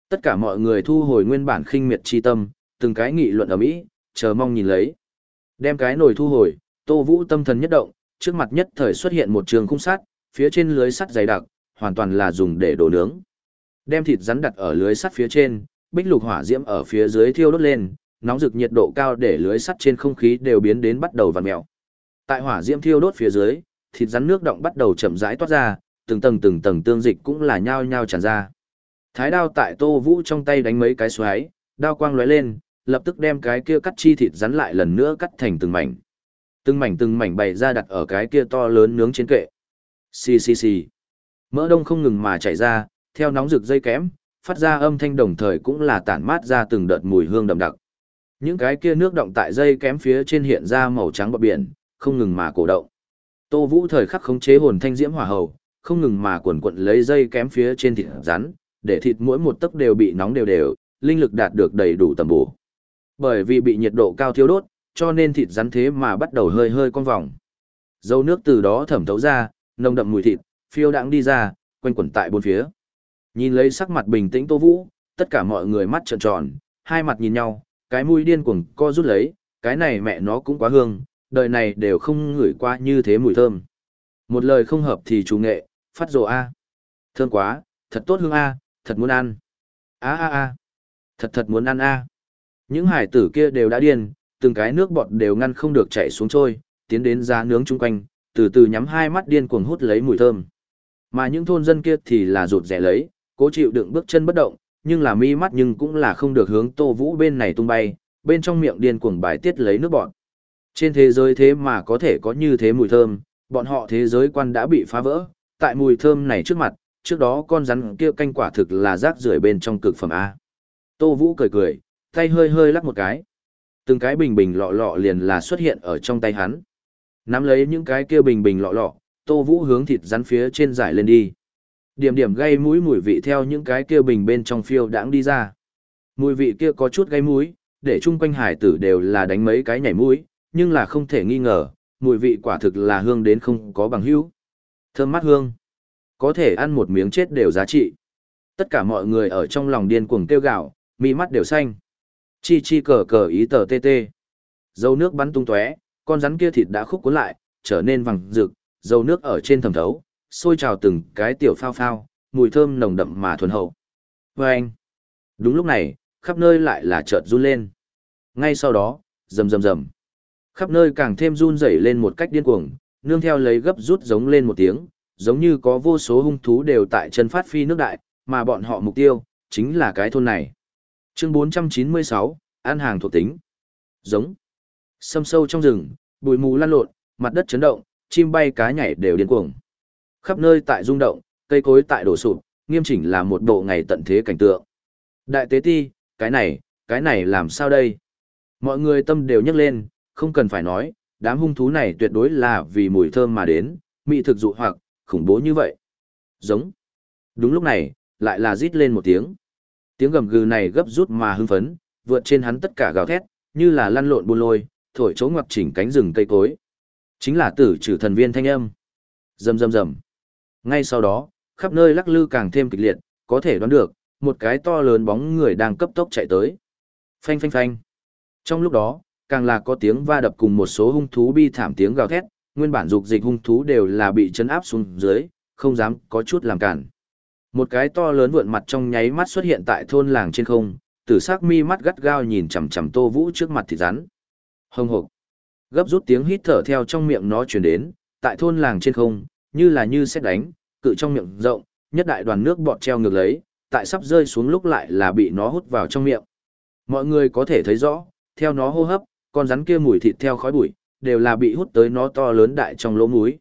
Tất cả mọi người thu hồi nguyên bản khinh miệt chi tâm, từng cái nghị luận ở mỹ, chờ mong nhìn lấy. Đem cái nồi thu hồi, Tô Vũ tâm thần nhất động, trước mặt nhất thời xuất hiện một trường khung sắt, phía trên lưới sắt dày đặc, hoàn toàn là dùng để đổ nướng. Đem thịt rắn đặt ở lưới sắt phía trên, bích lục hỏa diễm ở phía dưới thiêu đốt lên, nóng rực nhiệt độ cao để lưới sắt trên không khí đều biến đến bắt đầu vặn mèo. Tại hỏa diễm thiêu đốt phía dưới, thịt rắn nước động bắt đầu chậm rãi toát ra, từng tầng từng tầng tương dịch cũng là nhao nhao tràn ra. Thái đao tại Tô Vũ trong tay đánh mấy cái xoáy, đao quang lóe lên, lập tức đem cái kia cắt chi thịt rắn lại lần nữa cắt thành từng mảnh. Từng mảnh từng mảnh bày ra đặt ở cái kia to lớn nướng trên kệ. Xì xì xì. Mỡ đông không ngừng mà chảy ra, theo nóng rực dây kém, phát ra âm thanh đồng thời cũng là tản mát ra từng đợt mùi hương đậm đặc. Những cái kia nước động tại dây kém phía trên hiện ra màu trắng bọt biển, không ngừng mà cổ động. Tô Vũ thời khắc khống chế hồn thanh diễm hỏa hầu, không ngừng mà quần quận lấy dây kém phía trên thịt rắn, để thịt mỗi một tấc đều bị nóng đều đều, linh lực đạt được đầy đủ tầm bổ. Bởi vì bị nhiệt độ cao thiêu đốt, cho nên thịt rắn thế mà bắt đầu hơi hơi con vòng. Dâu nước từ đó thẩm thấu ra, nồng đậm mùi thịt, phiêu đãng đi ra, quanh quẩn tại bốn phía. Nhìn lấy sắc mặt bình tĩnh Tô Vũ, tất cả mọi người mắt trợn tròn, hai mặt nhìn nhau, cái mũi điên cuồng co rút lấy, cái này mẹ nó cũng quá hương, đời này đều không ngửi qua như thế mùi thơm. Một lời không hợp thì chủ nghệ, phát rồ a. Thơm quá, thật tốt hương a, thật muốn ăn. A a a. Thật thật muốn ăn a. Những hải tử kia đều đã điên, từng cái nước bọt đều ngăn không được chảy xuống trôi, tiến đến giá nướng chung quanh, từ từ nhắm hai mắt điên cuồng hút lấy mùi thơm. Mà những thôn dân kia thì là rụt rẻ lấy, cố chịu đựng bước chân bất động, nhưng là mi mắt nhưng cũng là không được hướng Tô Vũ bên này tung bay, bên trong miệng điên cuồng bài tiết lấy nước bọt. Trên thế giới thế mà có thể có như thế mùi thơm, bọn họ thế giới quan đã bị phá vỡ, tại mùi thơm này trước mặt, trước đó con rắn kia canh quả thực là rác rưởi bên trong cực phẩm A. Tô Vũ cười cười, tay hơi hơi lắc một cái. Từng cái bình bình lọ lọ liền là xuất hiện ở trong tay hắn. Nắm lấy những cái kia bình bình lọ lọ, Tô Vũ hướng thịt rắn phía trên giải lên đi. Điểm điểm gây mũi mùi vị theo những cái kia bình bên trong phiêu đãng đi ra. Mùi vị kia có chút gây mũi, để chung quanh hải tử đều là đánh mấy cái nhảy mũi, nhưng là không thể nghi ngờ, mùi vị quả thực là hương đến không có bằng hữu. Thơm mắt hương. Có thể ăn một miếng chết đều giá trị. Tất cả mọi người ở trong lòng điên cuồng kêu gạo, mi mắt đều xanh. Chi chi cờ cờ ý tờ tê tê. Dâu nước bắn tung tóe, con rắn kia thịt đã khúc cuốn lại, trở nên vàng rực, dầu nước ở trên thẩm thấu, sôi trào từng cái tiểu phao phao, mùi thơm nồng đậm mà thuần hậu. Vâng! anh, đúng lúc này, khắp nơi lại là chợt run lên. Ngay sau đó, rầm rầm rầm, khắp nơi càng thêm run rẩy lên một cách điên cuồng, nương theo lấy gấp rút giống lên một tiếng, giống như có vô số hung thú đều tại chân phát phi nước đại, mà bọn họ mục tiêu, chính là cái thôn này. Chương 496, An hàng thuộc tính. Giống. Sâm sâu trong rừng, bụi mù lăn lộn, mặt đất chấn động, chim bay cá nhảy đều điên cuồng. Khắp nơi tại rung động, cây cối tại đổ sụp, nghiêm chỉnh là một bộ ngày tận thế cảnh tượng. Đại tế ti, cái này, cái này làm sao đây? Mọi người tâm đều nhấc lên, không cần phải nói, đám hung thú này tuyệt đối là vì mùi thơm mà đến, mị thực dụ hoặc, khủng bố như vậy. Giống. Đúng lúc này, lại là rít lên một tiếng. Tiếng gầm gừ này gấp rút mà hưng phấn, vượt trên hắn tất cả gào thét, như là lăn lộn buôn lôi, thổi chỗ ngoặc chỉnh cánh rừng cây cối. Chính là tử trừ thần viên thanh âm. Rầm rầm rầm. Ngay sau đó, khắp nơi lắc lư càng thêm kịch liệt, có thể đoán được, một cái to lớn bóng người đang cấp tốc chạy tới. Phanh phanh phanh. Trong lúc đó, càng là có tiếng va đập cùng một số hung thú bi thảm tiếng gào thét, nguyên bản dục dịch hung thú đều là bị chấn áp xuống dưới, không dám có chút làm cản. Một cái to lớn vượn mặt trong nháy mắt xuất hiện tại thôn làng trên không, tử sắc mi mắt gắt gao nhìn chằm chằm Tô Vũ trước mặt thịt rắn. Hồng hộc. Gấp rút tiếng hít thở theo trong miệng nó truyền đến, tại thôn làng trên không, như là như xét đánh, cự trong miệng rộng, nhất đại đoàn nước bọt treo ngược lấy, tại sắp rơi xuống lúc lại là bị nó hút vào trong miệng. Mọi người có thể thấy rõ, theo nó hô hấp, con rắn kia mùi thịt theo khói bụi, đều là bị hút tới nó to lớn đại trong lỗ mũi.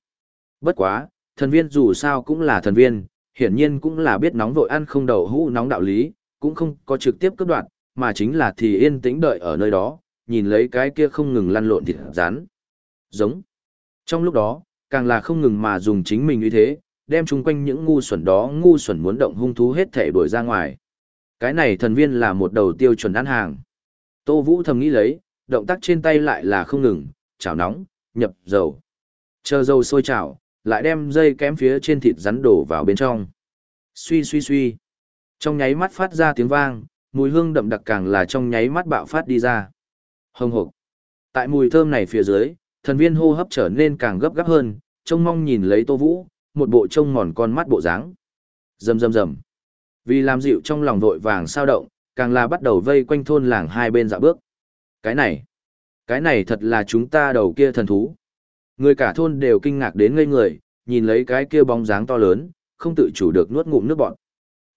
Bất quá, thần viên dù sao cũng là thần viên, hiển nhiên cũng là biết nóng vội ăn không đầu hũ nóng đạo lý, cũng không có trực tiếp cướp đoạt, mà chính là thì yên tĩnh đợi ở nơi đó, nhìn lấy cái kia không ngừng lăn lộn thịt rắn. Giống. Trong lúc đó, càng là không ngừng mà dùng chính mình như thế, đem chung quanh những ngu xuẩn đó ngu xuẩn muốn động hung thú hết thể đuổi ra ngoài. Cái này thần viên là một đầu tiêu chuẩn ăn hàng. Tô Vũ thầm nghĩ lấy, động tác trên tay lại là không ngừng, chảo nóng, nhập dầu. Chờ dầu sôi chảo, lại đem dây kém phía trên thịt rắn đổ vào bên trong. Suy suy suy. Trong nháy mắt phát ra tiếng vang, mùi hương đậm đặc càng là trong nháy mắt bạo phát đi ra. Hồng hộc. Tại mùi thơm này phía dưới, thần viên hô hấp trở nên càng gấp gáp hơn, trông mong nhìn lấy Tô Vũ, một bộ trông mòn con mắt bộ dáng. Rầm rầm rầm. Vì làm dịu trong lòng vội vàng sao động, càng là bắt đầu vây quanh thôn làng hai bên dạo bước. Cái này, cái này thật là chúng ta đầu kia thần thú. Người cả thôn đều kinh ngạc đến ngây người, nhìn lấy cái kia bóng dáng to lớn, không tự chủ được nuốt ngụm nước bọt.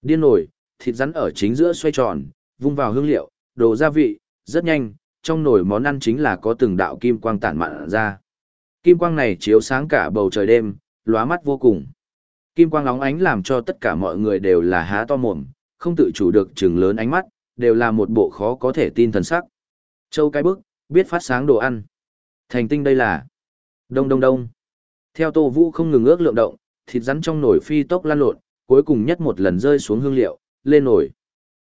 Điên nổi, thịt rắn ở chính giữa xoay tròn, vung vào hương liệu, đồ gia vị, rất nhanh, trong nồi món ăn chính là có từng đạo kim quang tản mạn ra. Kim quang này chiếu sáng cả bầu trời đêm, lóa mắt vô cùng. Kim quang óng ánh làm cho tất cả mọi người đều là há to mồm, không tự chủ được trừng lớn ánh mắt, đều là một bộ khó có thể tin thần sắc. Châu cái bức, biết phát sáng đồ ăn. Thành tinh đây là đông đông đông. Theo Tô Vũ không ngừng ước lượng động, thịt rắn trong nồi phi tốc lan lộn, cuối cùng nhất một lần rơi xuống hương liệu, lên nồi.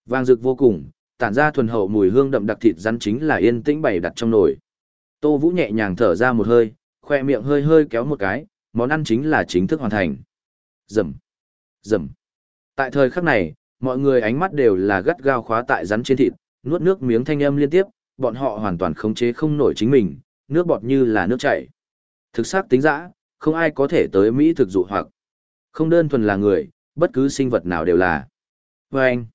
Vàng rực vô cùng, tản ra thuần hậu mùi hương đậm đặc thịt rắn chính là yên tĩnh bày đặt trong nồi. Tô Vũ nhẹ nhàng thở ra một hơi, khoe miệng hơi hơi kéo một cái, món ăn chính là chính thức hoàn thành. Rầm, rầm. Tại thời khắc này, mọi người ánh mắt đều là gắt gao khóa tại rắn trên thịt, nuốt nước miếng thanh âm liên tiếp, bọn họ hoàn toàn khống chế không nổi chính mình, nước bọt như là nước chảy. Thực sắc tính dã, không ai có thể tới Mỹ thực dụ hoặc. Không đơn thuần là người, bất cứ sinh vật nào đều là. Vâng! anh,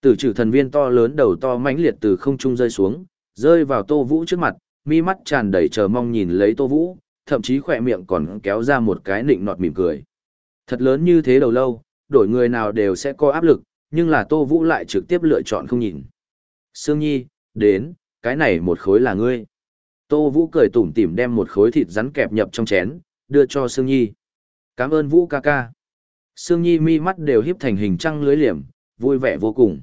tử trừ thần viên to lớn đầu to mãnh liệt từ không trung rơi xuống, rơi vào tô vũ trước mặt, mi mắt tràn đầy chờ mong nhìn lấy tô vũ, thậm chí khỏe miệng còn kéo ra một cái nịnh nọt mỉm cười. Thật lớn như thế đầu lâu, đổi người nào đều sẽ có áp lực, nhưng là tô vũ lại trực tiếp lựa chọn không nhìn. Sương Nhi, đến, cái này một khối là ngươi. Tô Vũ cười tủm tỉm đem một khối thịt rắn kẹp nhập trong chén, đưa cho Sương Nhi. Cảm ơn Vũ ca ca. Sương Nhi mi mắt đều híp thành hình trăng lưới liềm, vui vẻ vô cùng.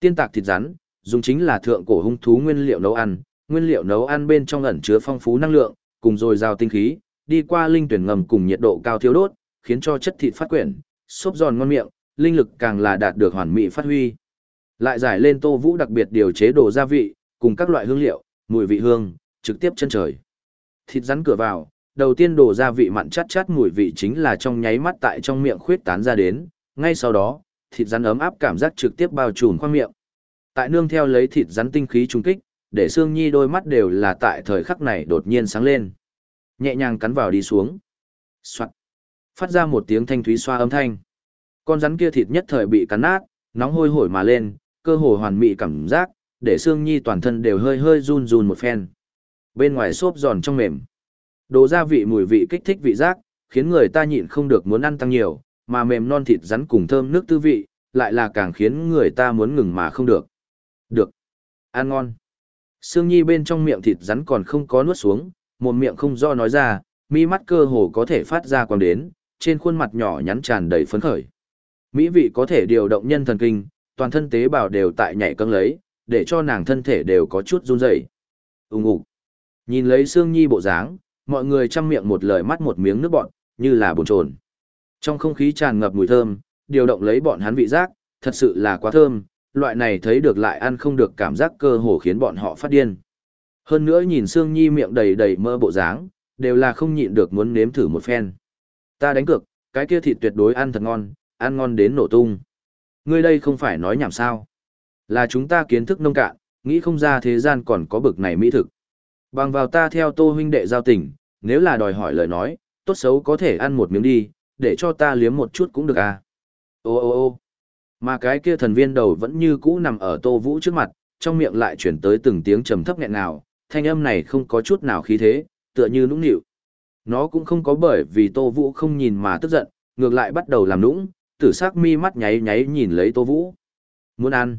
Tiên tạc thịt rắn, dùng chính là thượng cổ hung thú nguyên liệu nấu ăn, nguyên liệu nấu ăn bên trong ẩn chứa phong phú năng lượng, cùng dồi dào tinh khí, đi qua linh tuyển ngầm cùng nhiệt độ cao thiếu đốt, khiến cho chất thịt phát quyển, xốp giòn ngon miệng, linh lực càng là đạt được hoàn mỹ phát huy. Lại giải lên Tô Vũ đặc biệt điều chế đồ gia vị, cùng các loại hương liệu, mùi vị hương, trực tiếp chân trời. Thịt rắn cửa vào, đầu tiên đổ gia vị mặn chát chát mùi vị chính là trong nháy mắt tại trong miệng khuyết tán ra đến, ngay sau đó, thịt rắn ấm áp cảm giác trực tiếp bao trùm khoang miệng. Tại nương theo lấy thịt rắn tinh khí trùng kích, để Sương Nhi đôi mắt đều là tại thời khắc này đột nhiên sáng lên. Nhẹ nhàng cắn vào đi xuống. Soạn. Phát ra một tiếng thanh thúy xoa âm thanh. Con rắn kia thịt nhất thời bị cắn nát, nóng hôi hổi mà lên, cơ hồ hoàn mỹ cảm giác, để Sương Nhi toàn thân đều hơi hơi run run một phen. Bên ngoài xốp giòn trong mềm. Đồ gia vị mùi vị kích thích vị giác, khiến người ta nhịn không được muốn ăn tăng nhiều, mà mềm non thịt rắn cùng thơm nước tư vị, lại là càng khiến người ta muốn ngừng mà không được. Được. Ăn ngon. Sương Nhi bên trong miệng thịt rắn còn không có nuốt xuống, một miệng không do nói ra, mi mắt cơ hồ có thể phát ra quang đến, trên khuôn mặt nhỏ nhắn tràn đầy phấn khởi. Mỹ vị có thể điều động nhân thần kinh, toàn thân tế bào đều tại nhảy cân lấy, để cho nàng thân thể đều có chút run rẩy. Ùng ục. Nhìn lấy Sương Nhi bộ dáng, mọi người chăm miệng một lời mắt một miếng nước bọn, như là bồn trồn. Trong không khí tràn ngập mùi thơm, điều động lấy bọn hắn vị giác, thật sự là quá thơm, loại này thấy được lại ăn không được cảm giác cơ hồ khiến bọn họ phát điên. Hơn nữa nhìn Sương Nhi miệng đầy đầy mơ bộ dáng, đều là không nhịn được muốn nếm thử một phen. Ta đánh cược, cái kia thịt tuyệt đối ăn thật ngon, ăn ngon đến nổ tung. Ngươi đây không phải nói nhảm sao. Là chúng ta kiến thức nông cạn, nghĩ không ra thế gian còn có bực này mỹ thực. Bằng vào ta theo tô huynh đệ giao tình, nếu là đòi hỏi lời nói, tốt xấu có thể ăn một miếng đi, để cho ta liếm một chút cũng được à. Ô ô ô mà cái kia thần viên đầu vẫn như cũ nằm ở tô vũ trước mặt, trong miệng lại chuyển tới từng tiếng trầm thấp nghẹn nào, thanh âm này không có chút nào khí thế, tựa như nũng nịu. Nó cũng không có bởi vì tô vũ không nhìn mà tức giận, ngược lại bắt đầu làm nũng, tử sắc mi mắt nháy nháy nhìn lấy tô vũ. Muốn ăn.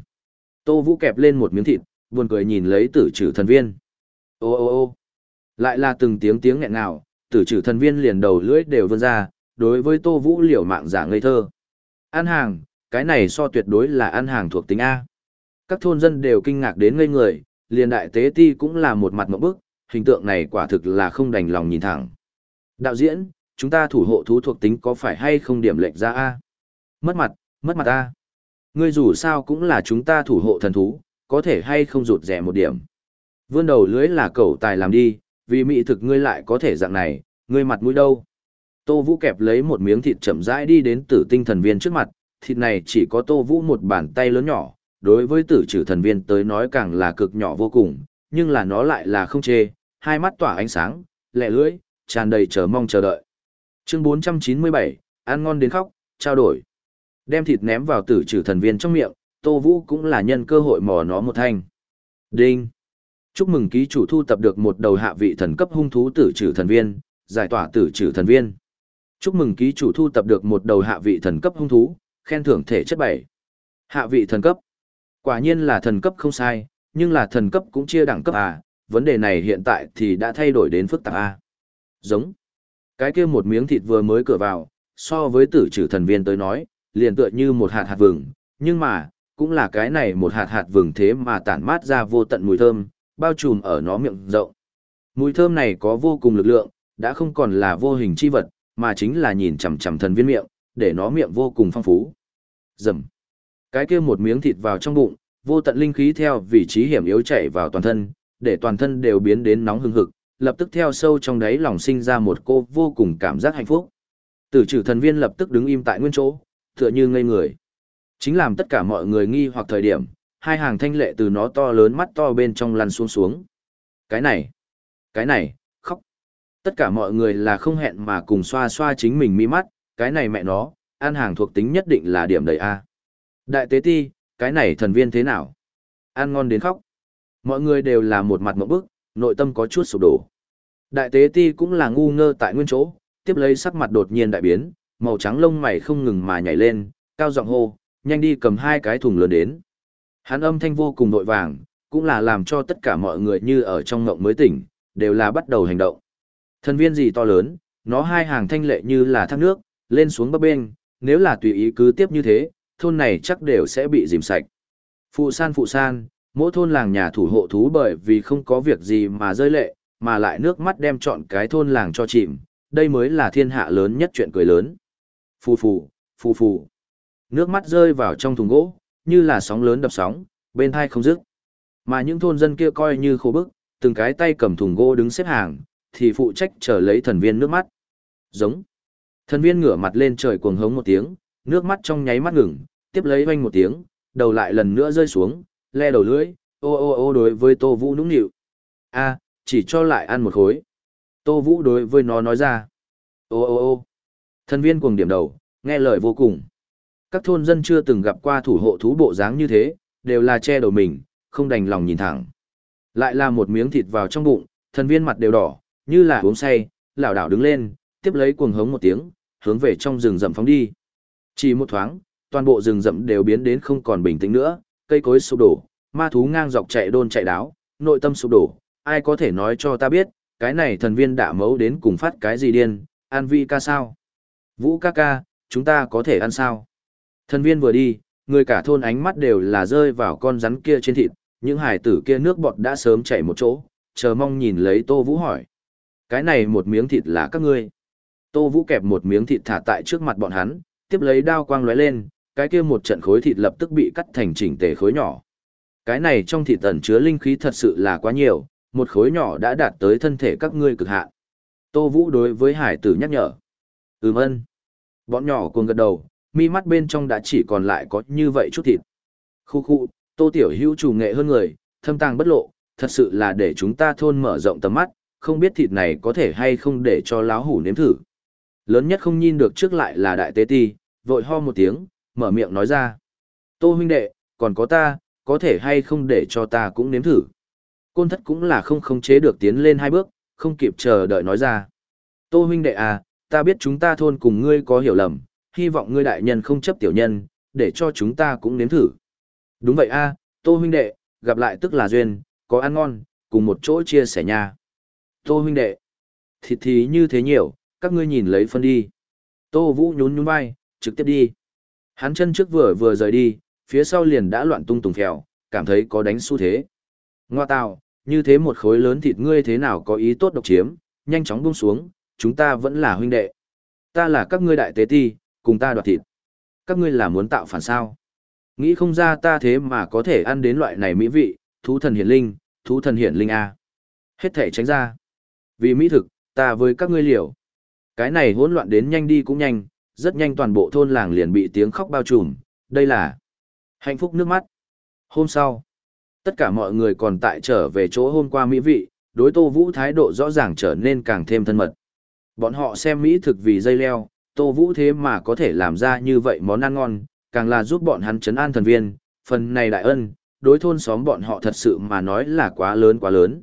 Tô vũ kẹp lên một miếng thịt, buồn cười nhìn lấy tử trừ thần viên. Ô ô ô lại là từng tiếng tiếng nghẹn nào, tử trừ thần viên liền đầu lưỡi đều vươn ra, đối với tô vũ liều mạng giả ngây thơ. Ăn hàng, cái này so tuyệt đối là ăn hàng thuộc tính A. Các thôn dân đều kinh ngạc đến ngây người, liền đại tế ti cũng là một mặt mộng bức, hình tượng này quả thực là không đành lòng nhìn thẳng. Đạo diễn, chúng ta thủ hộ thú thuộc tính có phải hay không điểm lệnh ra A? Mất mặt, mất mặt A. Ngươi dù sao cũng là chúng ta thủ hộ thần thú, có thể hay không rụt rẻ một điểm. Vươn đầu lưới là cậu tài làm đi, vì mỹ thực ngươi lại có thể dạng này, ngươi mặt mũi đâu. Tô Vũ kẹp lấy một miếng thịt chậm rãi đi đến tử tinh thần viên trước mặt, thịt này chỉ có Tô Vũ một bàn tay lớn nhỏ, đối với tử trừ thần viên tới nói càng là cực nhỏ vô cùng, nhưng là nó lại là không chê, hai mắt tỏa ánh sáng, lẹ lưỡi, tràn đầy chờ mong chờ đợi. Chương 497, ăn ngon đến khóc, trao đổi. Đem thịt ném vào tử trừ thần viên trong miệng, Tô Vũ cũng là nhân cơ hội mò nó một thanh. Đinh! Chúc mừng ký chủ thu tập được một đầu hạ vị thần cấp hung thú tử trừ thần viên, giải tỏa tử trừ thần viên. Chúc mừng ký chủ thu tập được một đầu hạ vị thần cấp hung thú, khen thưởng thể chất bảy. Hạ vị thần cấp. Quả nhiên là thần cấp không sai, nhưng là thần cấp cũng chia đẳng cấp à, vấn đề này hiện tại thì đã thay đổi đến phức tạp à. Giống. Cái kia một miếng thịt vừa mới cửa vào, so với tử trừ thần viên tới nói, liền tựa như một hạt hạt vừng, nhưng mà, cũng là cái này một hạt hạt vừng thế mà tản mát ra vô tận mùi thơm, bao trùm ở nó miệng rộng. Mùi thơm này có vô cùng lực lượng, đã không còn là vô hình chi vật, mà chính là nhìn chằm chằm thần viên miệng, để nó miệng vô cùng phong phú. Rầm. Cái kia một miếng thịt vào trong bụng, vô tận linh khí theo vị trí hiểm yếu chạy vào toàn thân, để toàn thân đều biến đến nóng hừng hực, lập tức theo sâu trong đáy lòng sinh ra một cô vô cùng cảm giác hạnh phúc. Tử trừ thần viên lập tức đứng im tại nguyên chỗ, tựa như ngây người. Chính làm tất cả mọi người nghi hoặc thời điểm, hai hàng thanh lệ từ nó to lớn mắt to bên trong lăn xuống xuống. Cái này, cái này. Tất cả mọi người là không hẹn mà cùng xoa xoa chính mình mi mắt, cái này mẹ nó, ăn hàng thuộc tính nhất định là điểm đầy A. Đại tế ti, cái này thần viên thế nào? Ăn ngon đến khóc. Mọi người đều là một mặt mẫu bức, nội tâm có chút sụp đổ. Đại tế ti cũng là ngu ngơ tại nguyên chỗ, tiếp lấy sắc mặt đột nhiên đại biến, màu trắng lông mày không ngừng mà nhảy lên, cao giọng hô, nhanh đi cầm hai cái thùng lớn đến. Hắn âm thanh vô cùng nội vàng, cũng là làm cho tất cả mọi người như ở trong ngộng mới tỉnh, đều là bắt đầu hành động. Thần viên gì to lớn, nó hai hàng thanh lệ như là thác nước, lên xuống bấp bên, nếu là tùy ý cứ tiếp như thế, thôn này chắc đều sẽ bị dìm sạch. Phụ san phụ san, mỗi thôn làng nhà thủ hộ thú bởi vì không có việc gì mà rơi lệ, mà lại nước mắt đem chọn cái thôn làng cho chìm, đây mới là thiên hạ lớn nhất chuyện cười lớn. Phù phù, phù phù. Nước mắt rơi vào trong thùng gỗ, như là sóng lớn đập sóng, bên thai không dứt. Mà những thôn dân kia coi như khổ bức, từng cái tay cầm thùng gỗ đứng xếp hàng, thì phụ trách chờ lấy thần viên nước mắt. Giống. Thần viên ngửa mặt lên trời cuồng hống một tiếng, nước mắt trong nháy mắt ngừng, tiếp lấy vang một tiếng, đầu lại lần nữa rơi xuống, le đầu lưỡi, ô ô ô đối với Tô Vũ nũng nịu. a chỉ cho lại ăn một khối. Tô Vũ đối với nó nói ra. Ô ô ô thần viên cuồng điểm đầu, nghe lời vô cùng. Các thôn dân chưa từng gặp qua thủ hộ thú bộ dáng như thế, đều là che đầu mình, không đành lòng nhìn thẳng. Lại là một miếng thịt vào trong bụng, thần viên mặt đều đỏ, như là uống say, lảo đảo đứng lên, tiếp lấy cuồng hống một tiếng, hướng về trong rừng rậm phóng đi. Chỉ một thoáng, toàn bộ rừng rậm đều biến đến không còn bình tĩnh nữa, cây cối sụp đổ, ma thú ngang dọc chạy đôn chạy đáo, nội tâm sụp đổ, ai có thể nói cho ta biết, cái này thần viên đã mấu đến cùng phát cái gì điên, an vi ca sao? Vũ ca ca, chúng ta có thể ăn sao? Thần viên vừa đi, người cả thôn ánh mắt đều là rơi vào con rắn kia trên thịt, những hải tử kia nước bọt đã sớm chảy một chỗ, chờ mong nhìn lấy Tô Vũ hỏi. Cái này một miếng thịt là các ngươi. Tô Vũ kẹp một miếng thịt thả tại trước mặt bọn hắn, tiếp lấy đao quang lóe lên, cái kia một trận khối thịt lập tức bị cắt thành chỉnh tề khối nhỏ. Cái này trong thịt ẩn chứa linh khí thật sự là quá nhiều, một khối nhỏ đã đạt tới thân thể các ngươi cực hạn. Tô Vũ đối với hải tử nhắc nhở. Ừm ân. Bọn nhỏ cuồng gật đầu, mi mắt bên trong đã chỉ còn lại có như vậy chút thịt. Khu khu, Tô Tiểu Hữu chủ nghệ hơn người, thâm tàng bất lộ, thật sự là để chúng ta thôn mở rộng tầm mắt, không biết thịt này có thể hay không để cho láo hủ nếm thử. Lớn nhất không nhìn được trước lại là đại tế ti, vội ho một tiếng, mở miệng nói ra. Tô huynh đệ, còn có ta, có thể hay không để cho ta cũng nếm thử. Côn thất cũng là không khống chế được tiến lên hai bước, không kịp chờ đợi nói ra. Tô huynh đệ à, ta biết chúng ta thôn cùng ngươi có hiểu lầm, hy vọng ngươi đại nhân không chấp tiểu nhân, để cho chúng ta cũng nếm thử. Đúng vậy a, Tô huynh đệ, gặp lại tức là duyên, có ăn ngon, cùng một chỗ chia sẻ nha. Tô huynh đệ, thịt thì như thế nhiều, các ngươi nhìn lấy phân đi. Tô Vũ nhún nhún vai, trực tiếp đi. Hắn chân trước vừa vừa rời đi, phía sau liền đã loạn tung tùng phèo, cảm thấy có đánh xu thế. Ngoa tào, như thế một khối lớn thịt ngươi thế nào có ý tốt độc chiếm, nhanh chóng buông xuống, chúng ta vẫn là huynh đệ. Ta là các ngươi đại tế ti, cùng ta đoạt thịt. Các ngươi là muốn tạo phản sao? Nghĩ không ra ta thế mà có thể ăn đến loại này mỹ vị, thú thần hiển linh, thú thần hiển linh A. Hết thể tránh ra. Vì mỹ thực, ta với các ngươi liều. Cái này hỗn loạn đến nhanh đi cũng nhanh, rất nhanh toàn bộ thôn làng liền bị tiếng khóc bao trùm, đây là hạnh phúc nước mắt. Hôm sau, tất cả mọi người còn tại trở về chỗ hôm qua mỹ vị, đối Tô Vũ thái độ rõ ràng trở nên càng thêm thân mật. Bọn họ xem mỹ thực vì dây leo, Tô Vũ thế mà có thể làm ra như vậy món ăn ngon, càng là giúp bọn hắn chấn an thần viên, phần này đại ân, đối thôn xóm bọn họ thật sự mà nói là quá lớn quá lớn.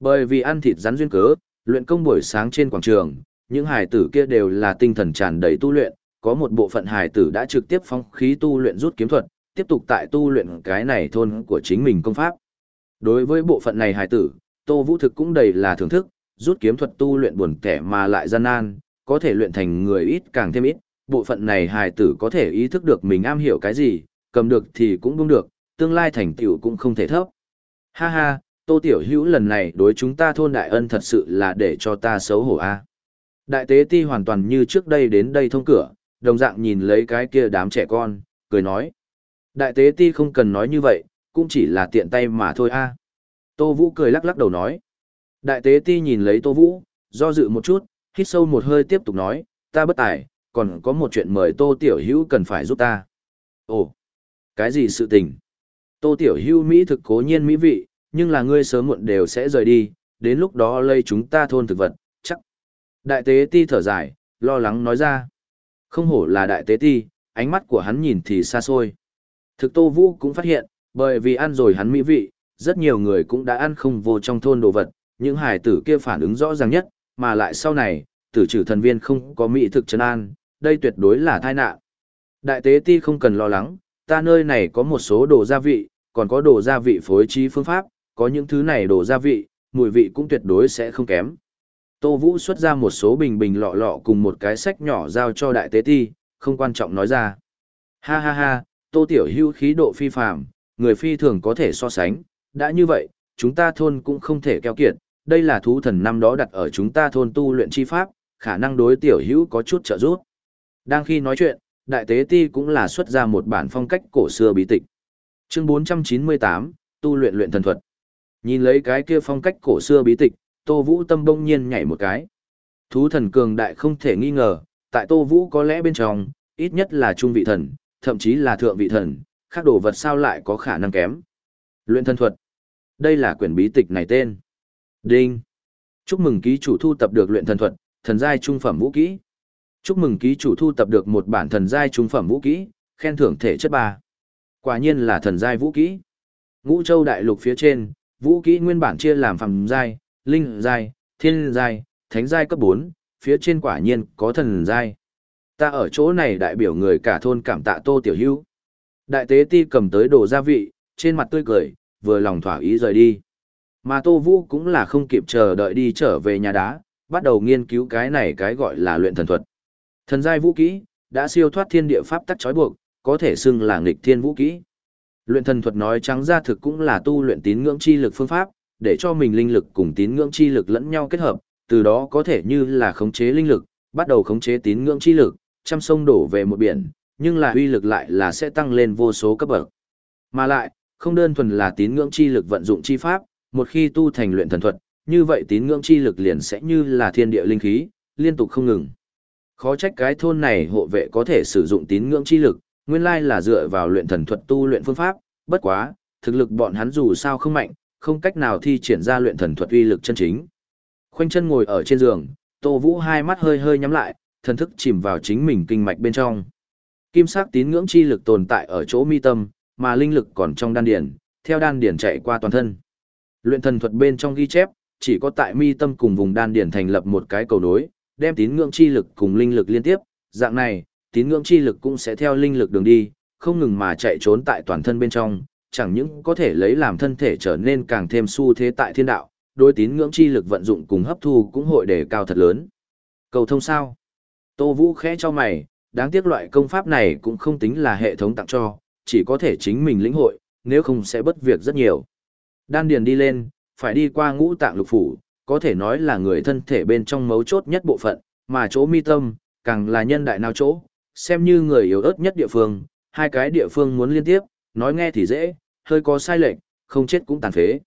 Bởi vì ăn thịt rắn duyên cớ, luyện công buổi sáng trên quảng trường, những hải tử kia đều là tinh thần tràn đầy tu luyện, có một bộ phận hải tử đã trực tiếp phong khí tu luyện rút kiếm thuật, tiếp tục tại tu luyện cái này thôn của chính mình công pháp. Đối với bộ phận này hải tử, Tô Vũ thực cũng đầy là thưởng thức, rút kiếm thuật tu luyện buồn kẻ mà lại gian nan, có thể luyện thành người ít càng thêm ít, bộ phận này hải tử có thể ý thức được mình am hiểu cái gì, cầm được thì cũng buông được, tương lai thành tựu cũng không thể thấp. Ha ha, Tô Tiểu Hữu lần này đối chúng ta thôn đại ân thật sự là để cho ta xấu hổ a. Đại tế ti hoàn toàn như trước đây đến đây thông cửa, đồng dạng nhìn lấy cái kia đám trẻ con, cười nói. Đại tế ti không cần nói như vậy, cũng chỉ là tiện tay mà thôi a. Tô Vũ cười lắc lắc đầu nói. Đại tế ti nhìn lấy Tô Vũ, do dự một chút, hít sâu một hơi tiếp tục nói, ta bất tài, còn có một chuyện mời Tô Tiểu Hữu cần phải giúp ta. Ồ, cái gì sự tình? Tô Tiểu Hữu Mỹ thực cố nhiên mỹ vị, nhưng là ngươi sớm muộn đều sẽ rời đi, đến lúc đó lây chúng ta thôn thực vật, chắc. Đại tế ti thở dài, lo lắng nói ra. Không hổ là đại tế ti, ánh mắt của hắn nhìn thì xa xôi. Thực Tô Vũ cũng phát hiện, bởi vì ăn rồi hắn mỹ vị, rất nhiều người cũng đã ăn không vô trong thôn đồ vật, những hải tử kia phản ứng rõ ràng nhất, mà lại sau này, tử trừ thần viên không có mỹ thực chân an, đây tuyệt đối là tai nạn. Đại tế ti không cần lo lắng, ta nơi này có một số đồ gia vị, còn có đồ gia vị phối trí phương pháp, có những thứ này đổ gia vị, mùi vị cũng tuyệt đối sẽ không kém. Tô Vũ xuất ra một số bình bình lọ lọ cùng một cái sách nhỏ giao cho đại tế ti, không quan trọng nói ra. Ha ha ha, Tô Tiểu Hưu khí độ phi phàm, người phi thường có thể so sánh, đã như vậy, chúng ta thôn cũng không thể keo kiệt, đây là thú thần năm đó đặt ở chúng ta thôn tu luyện chi pháp, khả năng đối Tiểu Hữu có chút trợ giúp. Đang khi nói chuyện, đại tế ti cũng là xuất ra một bản phong cách cổ xưa bí tịch. Chương 498, tu luyện luyện thần thuật. Nhìn lấy cái kia phong cách cổ xưa bí tịch, Tô Vũ tâm bỗng nhiên nhảy một cái. Thú thần cường đại không thể nghi ngờ, tại Tô Vũ có lẽ bên trong, ít nhất là trung vị thần, thậm chí là thượng vị thần, khác đồ vật sao lại có khả năng kém. Luyện thần thuật. Đây là quyển bí tịch này tên. Đinh. Chúc mừng ký chủ thu tập được luyện thần thuật, thần giai trung phẩm vũ kỹ. Chúc mừng ký chủ thu tập được một bản thần giai trung phẩm vũ kỹ, khen thưởng thể chất ba. Quả nhiên là thần giai vũ kỹ. Ngũ Châu đại lục phía trên, vũ kỹ nguyên bản chia làm phàm giai, linh giai, thiên giai, thánh giai cấp 4, phía trên quả nhiên có thần giai. Ta ở chỗ này đại biểu người cả thôn cảm tạ Tô Tiểu Hữu. Đại tế ti cầm tới đồ gia vị, trên mặt tươi cười, vừa lòng thỏa ý rời đi. Mà Tô Vũ cũng là không kịp chờ đợi đi trở về nhà đá, bắt đầu nghiên cứu cái này cái gọi là luyện thần thuật. Thần giai vũ kỹ, đã siêu thoát thiên địa pháp tắc trói buộc, có thể xưng là nghịch thiên vũ kỹ. Luyện thần thuật nói trắng ra thực cũng là tu luyện tín ngưỡng chi lực phương pháp, để cho mình linh lực cùng tín ngưỡng chi lực lẫn nhau kết hợp, từ đó có thể như là khống chế linh lực, bắt đầu khống chế tín ngưỡng chi lực, trăm sông đổ về một biển, nhưng là uy lực lại là sẽ tăng lên vô số cấp bậc. Mà lại, không đơn thuần là tín ngưỡng chi lực vận dụng chi pháp, một khi tu thành luyện thần thuật, như vậy tín ngưỡng chi lực liền sẽ như là thiên địa linh khí, liên tục không ngừng. Khó trách cái thôn này hộ vệ có thể sử dụng tín ngưỡng chi lực, nguyên lai là dựa vào luyện thần thuật tu luyện phương pháp, bất quá, thực lực bọn hắn dù sao không mạnh, không cách nào thi triển ra luyện thần thuật uy lực chân chính. Khoanh chân ngồi ở trên giường, Tô Vũ hai mắt hơi hơi nhắm lại, thần thức chìm vào chính mình kinh mạch bên trong. Kim sắc tín ngưỡng chi lực tồn tại ở chỗ mi tâm, mà linh lực còn trong đan điển, theo đan điển chạy qua toàn thân. Luyện thần thuật bên trong ghi chép, chỉ có tại mi tâm cùng vùng đan điển thành lập một cái cầu nối, đem tín ngưỡng chi lực cùng linh lực liên tiếp, dạng này, tín ngưỡng chi lực cũng sẽ theo linh lực đường đi, không ngừng mà chạy trốn tại toàn thân bên trong, chẳng những có thể lấy làm thân thể trở nên càng thêm xu thế tại thiên đạo, đối tín ngưỡng chi lực vận dụng cùng hấp thu cũng hội đề cao thật lớn. Cầu thông sao? Tô Vũ khẽ cho mày, đáng tiếc loại công pháp này cũng không tính là hệ thống tặng cho, chỉ có thể chính mình lĩnh hội, nếu không sẽ bất việc rất nhiều. Đan điền đi lên, phải đi qua ngũ tạng lục phủ, có thể nói là người thân thể bên trong mấu chốt nhất bộ phận, mà chỗ mi tâm, càng là nhân đại nào chỗ, xem như người yếu ớt nhất địa phương, hai cái địa phương muốn liên tiếp, nói nghe thì dễ, hơi có sai lệch, không chết cũng tàn phế.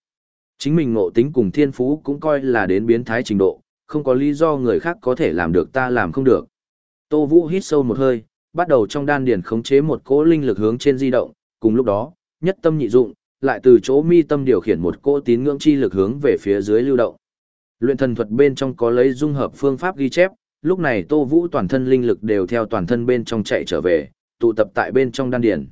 Chính mình ngộ tính cùng thiên phú cũng coi là đến biến thái trình độ, không có lý do người khác có thể làm được ta làm không được. Tô Vũ hít sâu một hơi, bắt đầu trong đan điền khống chế một cỗ linh lực hướng trên di động, cùng lúc đó, nhất tâm nhị dụng, lại từ chỗ mi tâm điều khiển một cỗ tín ngưỡng chi lực hướng về phía dưới lưu động. Luyện thần thuật bên trong có lấy dung hợp phương pháp ghi chép, lúc này Tô Vũ toàn thân linh lực đều theo toàn thân bên trong chạy trở về, tụ tập tại bên trong đan điền.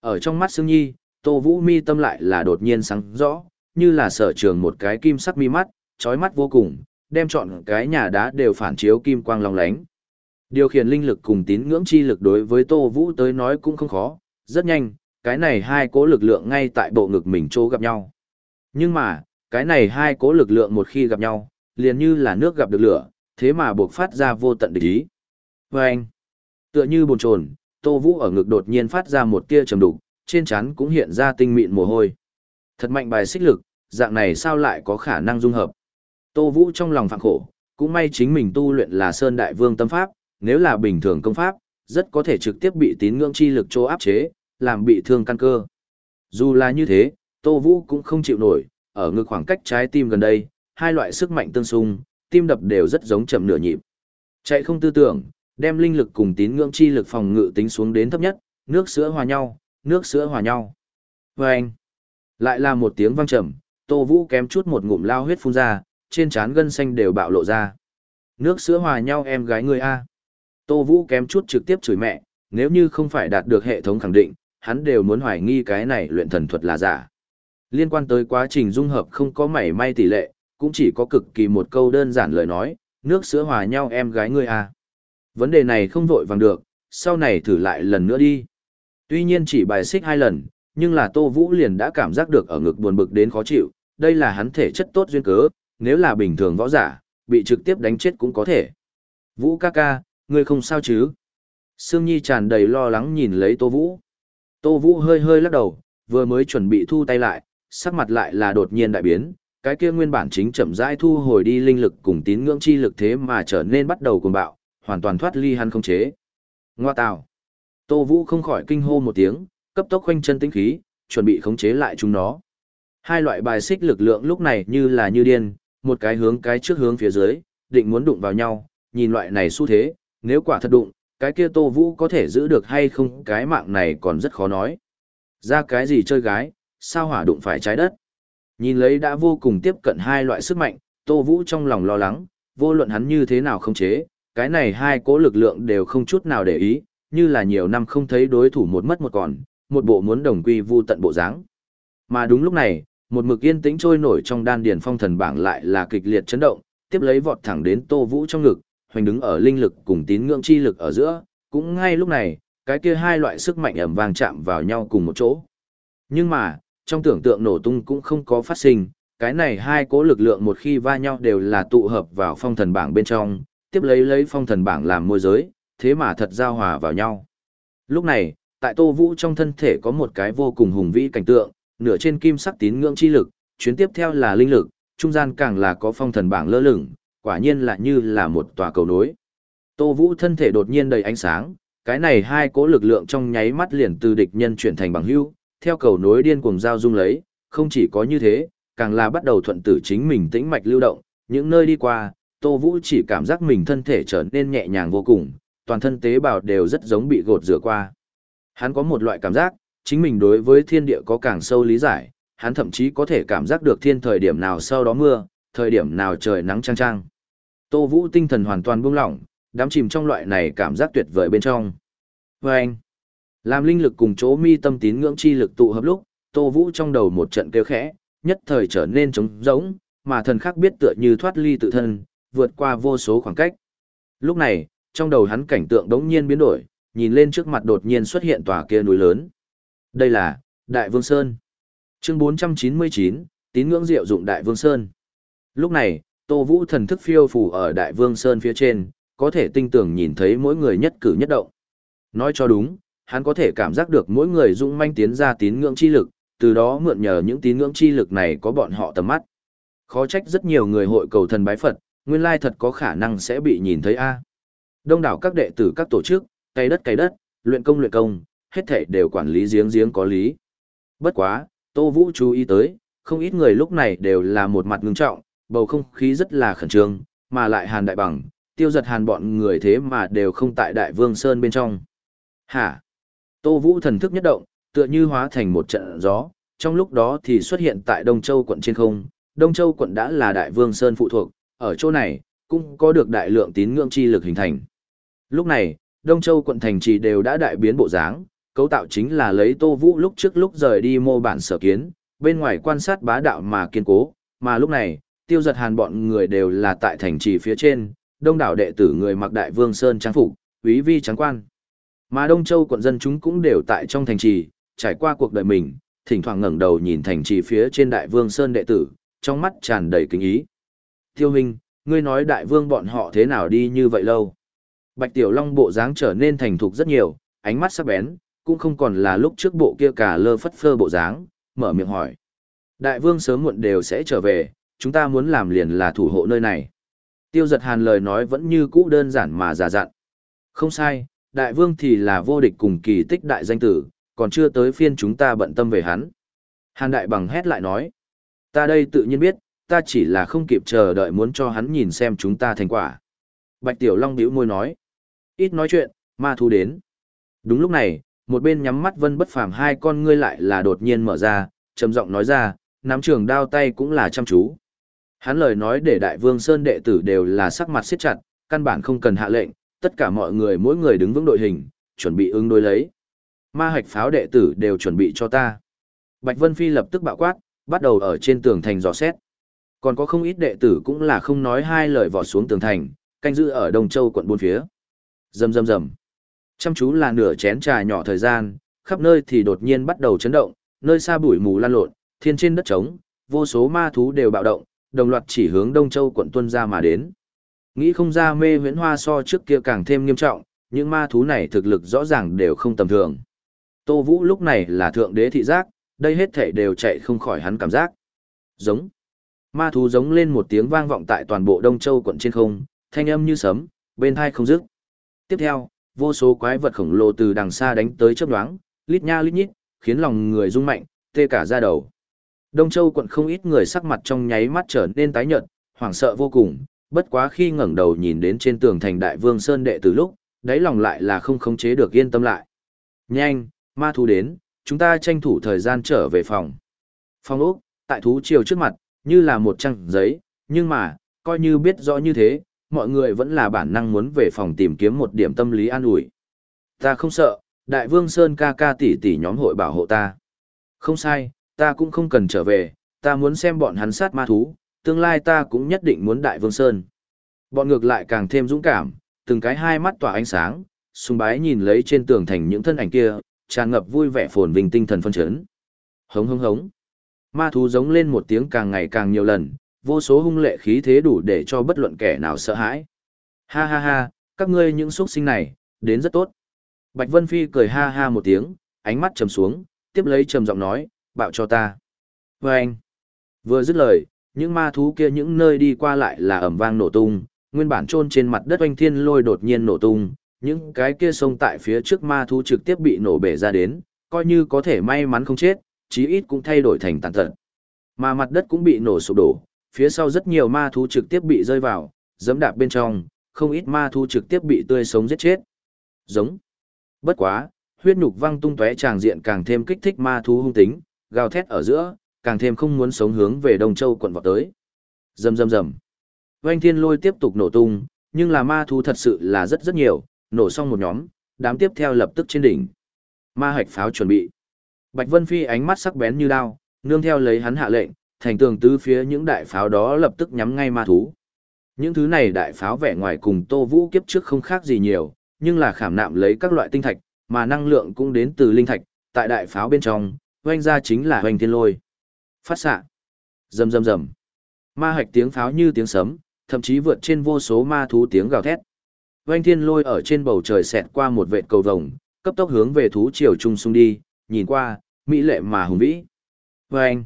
Ở trong mắt Sương Nhi, Tô Vũ mi tâm lại là đột nhiên sáng rõ, như là sở trường một cái kim sắc mi mắt, chói mắt vô cùng, đem chọn cái nhà đá đều phản chiếu kim quang long lánh. Điều khiển linh lực cùng tín ngưỡng chi lực đối với Tô Vũ tới nói cũng không khó, rất nhanh, cái này hai cố lực lượng ngay tại bộ ngực mình chỗ gặp nhau. Nhưng mà, cái này hai cố lực lượng một khi gặp nhau, liền như là nước gặp được lửa, thế mà buộc phát ra vô tận địch ý. Và anh, tựa như bồn chồn, Tô Vũ ở ngực đột nhiên phát ra một tia trầm đục, trên trán cũng hiện ra tinh mịn mồ hôi. Thật mạnh bài xích lực, dạng này sao lại có khả năng dung hợp. Tô Vũ trong lòng phạm khổ, cũng may chính mình tu luyện là Sơn Đại Vương Tâm Pháp, nếu là bình thường công pháp, rất có thể trực tiếp bị tín ngưỡng chi lực chỗ áp chế, làm bị thương căn cơ. Dù là như thế, Tô Vũ cũng không chịu nổi, ở ngực khoảng cách trái tim gần đây, hai loại sức mạnh tương xung, tim đập đều rất giống chậm nửa nhịp. Chạy không tư tưởng, đem linh lực cùng tín ngưỡng chi lực phòng ngự tính xuống đến thấp nhất, nước sữa hòa nhau, nước sữa hòa nhau. Và anh, lại là một tiếng vang trầm, Tô Vũ kém chút một ngụm lao huyết phun ra, trên trán gân xanh đều bạo lộ ra. Nước sữa hòa nhau em gái người A. Tô Vũ kém chút trực tiếp chửi mẹ, nếu như không phải đạt được hệ thống khẳng định, hắn đều muốn hoài nghi cái này luyện thần thuật là giả. Liên quan tới quá trình dung hợp không có mảy may tỷ lệ, cũng chỉ có cực kỳ một câu đơn giản lời nói, nước sữa hòa nhau em gái ngươi à. Vấn đề này không vội vàng được, sau này thử lại lần nữa đi. Tuy nhiên chỉ bài xích hai lần, nhưng là Tô Vũ liền đã cảm giác được ở ngực buồn bực đến khó chịu, đây là hắn thể chất tốt duyên cớ, nếu là bình thường võ giả, bị trực tiếp đánh chết cũng có thể. Vũ ca ca, ngươi không sao chứ? Sương Nhi tràn đầy lo lắng nhìn lấy Tô Vũ. Tô Vũ hơi hơi lắc đầu, vừa mới chuẩn bị thu tay lại, sắc mặt lại là đột nhiên đại biến, cái kia nguyên bản chính chậm rãi thu hồi đi linh lực cùng tín ngưỡng chi lực thế mà trở nên bắt đầu cuồng bạo, hoàn toàn thoát ly hắn không chế. Ngoa tào. Tô Vũ không khỏi kinh hô một tiếng, cấp tốc khoanh chân tĩnh khí, chuẩn bị khống chế lại chúng nó. Hai loại bài xích lực lượng lúc này như là như điên, một cái hướng cái trước hướng phía dưới, định muốn đụng vào nhau, nhìn loại này xu thế, nếu quả thật đụng, cái kia Tô Vũ có thể giữ được hay không cái mạng này còn rất khó nói. Ra cái gì chơi gái, sao hỏa đụng phải trái đất. Nhìn lấy đã vô cùng tiếp cận hai loại sức mạnh, Tô Vũ trong lòng lo lắng, vô luận hắn như thế nào không chế, cái này hai cố lực lượng đều không chút nào để ý, như là nhiều năm không thấy đối thủ một mất một còn, một bộ muốn đồng quy vu tận bộ dáng. Mà đúng lúc này, một mực yên tĩnh trôi nổi trong đan điền phong thần bảng lại là kịch liệt chấn động, tiếp lấy vọt thẳng đến Tô Vũ trong ngực, hoành đứng ở linh lực cùng tín ngưỡng chi lực ở giữa, cũng ngay lúc này, cái kia hai loại sức mạnh ầm vang chạm vào nhau cùng một chỗ. Nhưng mà, trong tưởng tượng nổ tung cũng không có phát sinh, cái này hai cố lực lượng một khi va nhau đều là tụ hợp vào phong thần bảng bên trong, tiếp lấy lấy phong thần bảng làm môi giới, thế mà thật giao hòa vào nhau. Lúc này, tại Tô Vũ trong thân thể có một cái vô cùng hùng vĩ cảnh tượng, nửa trên kim sắc tín ngưỡng chi lực, chuyến tiếp theo là linh lực, trung gian càng là có phong thần bảng lơ lửng, quả nhiên là như là một tòa cầu nối. Tô Vũ thân thể đột nhiên đầy ánh sáng, cái này hai cố lực lượng trong nháy mắt liền từ địch nhân chuyển thành bằng hữu, theo cầu nối điên cuồng giao dung lấy, không chỉ có như thế, càng là bắt đầu thuận tử chính mình tĩnh mạch lưu động, những nơi đi qua, Tô Vũ chỉ cảm giác mình thân thể trở nên nhẹ nhàng vô cùng, toàn thân tế bào đều rất giống bị gột rửa qua. Hắn có một loại cảm giác, chính mình đối với thiên địa có càng sâu lý giải, hắn thậm chí có thể cảm giác được thiên thời điểm nào sau đó mưa, thời điểm nào trời nắng trang trang. Tô Vũ tinh thần hoàn toàn buông lỏng, đắm chìm trong loại này cảm giác tuyệt vời bên trong. Và anh, làm linh lực cùng chỗ mi tâm tín ngưỡng chi lực tụ hợp lúc, Tô Vũ trong đầu một trận kêu khẽ, nhất thời trở nên trống rỗng, mà thần khác biết tựa như thoát ly tự thân, vượt qua vô số khoảng cách. Lúc này, trong đầu hắn cảnh tượng đống nhiên biến đổi, nhìn lên trước mặt đột nhiên xuất hiện tòa kia núi lớn. Đây là Đại Vương Sơn. Chương 499, tín ngưỡng diệu dụng Đại Vương Sơn. Lúc này, Tô Vũ thần thức phiêu phù ở Đại Vương Sơn phía trên, có thể tinh tường nhìn thấy mỗi người nhất cử nhất động. Nói cho đúng, hắn có thể cảm giác được mỗi người dũng manh tiến ra tín ngưỡng chi lực, từ đó mượn nhờ những tín ngưỡng chi lực này có bọn họ tầm mắt. Khó trách rất nhiều người hội cầu thần bái Phật, nguyên lai thật có khả năng sẽ bị nhìn thấy a. Đông đảo các đệ tử các tổ chức, cày đất cày đất, luyện công luyện công, hết thảy đều quản lý giếng giếng có lý. Bất quá, Tô Vũ chú ý tới, không ít người lúc này đều là một mặt ngưng trọng, bầu không khí rất là khẩn trương, mà lại hàn đại bằng, tiêu giật hàn bọn người thế mà đều không tại đại vương sơn bên trong. Hả? Tô Vũ thần thức nhất động, tựa như hóa thành một trận gió, trong lúc đó thì xuất hiện tại Đông Châu quận trên không. Đông Châu quận đã là đại vương sơn phụ thuộc, ở chỗ này, cũng có được đại lượng tín ngưỡng chi lực hình thành. Lúc này, Đông Châu quận thành trì đều đã đại biến bộ dáng, cấu tạo chính là lấy Tô Vũ lúc trước lúc rời đi mô bản sở kiến, bên ngoài quan sát bá đạo mà kiên cố, mà lúc này, tiêu giật hàn bọn người đều là tại thành trì phía trên, đông đảo đệ tử người mặc đại vương sơn trang phục, quý vi trắng quan. Mà Đông Châu quận dân chúng cũng đều tại trong thành trì, trải qua cuộc đời mình, thỉnh thoảng ngẩng đầu nhìn thành trì phía trên đại vương sơn đệ tử, trong mắt tràn đầy kính ý. Tiêu Minh, ngươi nói đại vương bọn họ thế nào đi như vậy lâu? Bạch Tiểu Long bộ dáng trở nên thành thục rất nhiều, ánh mắt sắc bén, cũng không còn là lúc trước bộ kia cả lơ phất phơ bộ dáng, mở miệng hỏi. Đại vương sớm muộn đều sẽ trở về, chúng ta muốn làm liền là thủ hộ nơi này. Tiêu giật hàn lời nói vẫn như cũ đơn giản mà giả dặn. Không sai, đại vương thì là vô địch cùng kỳ tích đại danh tử, còn chưa tới phiên chúng ta bận tâm về hắn. Hàn đại bằng hét lại nói. Ta đây tự nhiên biết, ta chỉ là không kịp chờ đợi muốn cho hắn nhìn xem chúng ta thành quả. Bạch Tiểu Long bĩu môi nói. Ít nói chuyện, ma thú đến. Đúng lúc này, một bên nhắm mắt vân bất phàm hai con ngươi lại là đột nhiên mở ra, trầm giọng nói ra, nắm trường đao tay cũng là chăm chú. Hắn lời nói để đại vương Sơn đệ tử đều là sắc mặt siết chặt, căn bản không cần hạ lệnh, tất cả mọi người mỗi người đứng vững đội hình, chuẩn bị ứng đối lấy. Ma hạch pháo đệ tử đều chuẩn bị cho ta. Bạch Vân Phi lập tức bạo quát, bắt đầu ở trên tường thành dò xét. Còn có không ít đệ tử cũng là không nói hai lời vọt xuống tường thành, canh giữ ở Đông Châu quận buôn phía. Rầm rầm rầm. Chăm chú là nửa chén trà nhỏ thời gian, khắp nơi thì đột nhiên bắt đầu chấn động, nơi xa bụi mù lan lộn, thiên trên đất trống, vô số ma thú đều bạo động, đồng loạt chỉ hướng Đông Châu quận tuân ra mà đến. Nghĩ không ra mê huyễn hoa so trước kia càng thêm nghiêm trọng, những ma thú này thực lực rõ ràng đều không tầm thường. Tô Vũ lúc này là thượng đế thị giác, đây hết thể đều chạy không khỏi hắn cảm giác. Giống. Ma thú giống lên một tiếng vang vọng tại toàn bộ Đông Châu quận trên không, thanh âm như sấm, bên thai không dứt. Tiếp theo, vô số quái vật khổng lồ từ đằng xa đánh tới chớp nhoáng, lít nha lít nhít, khiến lòng người rung mạnh, tê cả da đầu. Đông Châu quận không ít người sắc mặt trong nháy mắt trở nên tái nhợt, hoảng sợ vô cùng, bất quá khi ngẩng đầu nhìn đến trên tường thành Đại Vương Sơn đệ từ lúc, đáy lòng lại là không khống chế được yên tâm lại. Nhanh, ma thú đến, chúng ta tranh thủ thời gian trở về phòng. Phòng ốc, tại thú triều trước mặt, như là một trang giấy, nhưng mà, coi như biết rõ như thế, mọi người vẫn là bản năng muốn về phòng tìm kiếm một điểm tâm lý an ủi. Ta không sợ, Đại Vương Sơn ca ca tỷ tỷ nhóm hội bảo hộ ta. Không sai, ta cũng không cần trở về, ta muốn xem bọn hắn sát ma thú, tương lai ta cũng nhất định muốn Đại Vương Sơn. Bọn ngược lại càng thêm dũng cảm, từng cái hai mắt tỏa ánh sáng, sùng bái nhìn lấy trên tường thành những thân ảnh kia, tràn ngập vui vẻ phồn vinh tinh thần phân chấn. Hống hống hống. Ma thú giống lên một tiếng càng ngày càng nhiều lần, vô số hung lệ khí thế đủ để cho bất luận kẻ nào sợ hãi. Ha ha ha, các ngươi những xuất sinh này, đến rất tốt. Bạch Vân Phi cười ha ha một tiếng, ánh mắt trầm xuống, tiếp lấy trầm giọng nói, bạo cho ta. Và anh, vừa dứt lời, những ma thú kia những nơi đi qua lại là ẩm vang nổ tung, nguyên bản trôn trên mặt đất oanh thiên lôi đột nhiên nổ tung, những cái kia sông tại phía trước ma thú trực tiếp bị nổ bể ra đến, coi như có thể may mắn không chết, chí ít cũng thay đổi thành tàn tật. Mà mặt đất cũng bị nổ sụp đổ, phía sau rất nhiều ma thú trực tiếp bị rơi vào, dẫm đạp bên trong, không ít ma thú trực tiếp bị tươi sống giết chết. Giống. Bất quá, huyết nhục văng tung tóe tràng diện càng thêm kích thích ma thú hung tính, gào thét ở giữa, càng thêm không muốn sống hướng về Đông Châu quận vọt tới. Rầm rầm rầm. Vành Thiên Lôi tiếp tục nổ tung, nhưng là ma thú thật sự là rất rất nhiều, nổ xong một nhóm, đám tiếp theo lập tức trên đỉnh. Ma hạch pháo chuẩn bị. Bạch Vân Phi ánh mắt sắc bén như đao, nương theo lấy hắn hạ lệnh, thành tường tứ phía những đại pháo đó lập tức nhắm ngay ma thú. Những thứ này đại pháo vẻ ngoài cùng Tô Vũ kiếp trước không khác gì nhiều, nhưng là khảm nạm lấy các loại tinh thạch, mà năng lượng cũng đến từ linh thạch, tại đại pháo bên trong, hoanh ra chính là hoanh thiên lôi. Phát xạ. Rầm rầm rầm. Ma hạch tiếng pháo như tiếng sấm, thậm chí vượt trên vô số ma thú tiếng gào thét. oanh thiên lôi ở trên bầu trời xẹt qua một vệt cầu vồng, cấp tốc hướng về thú triều trung sung đi, nhìn qua, mỹ lệ mà hùng vĩ. Hoanh.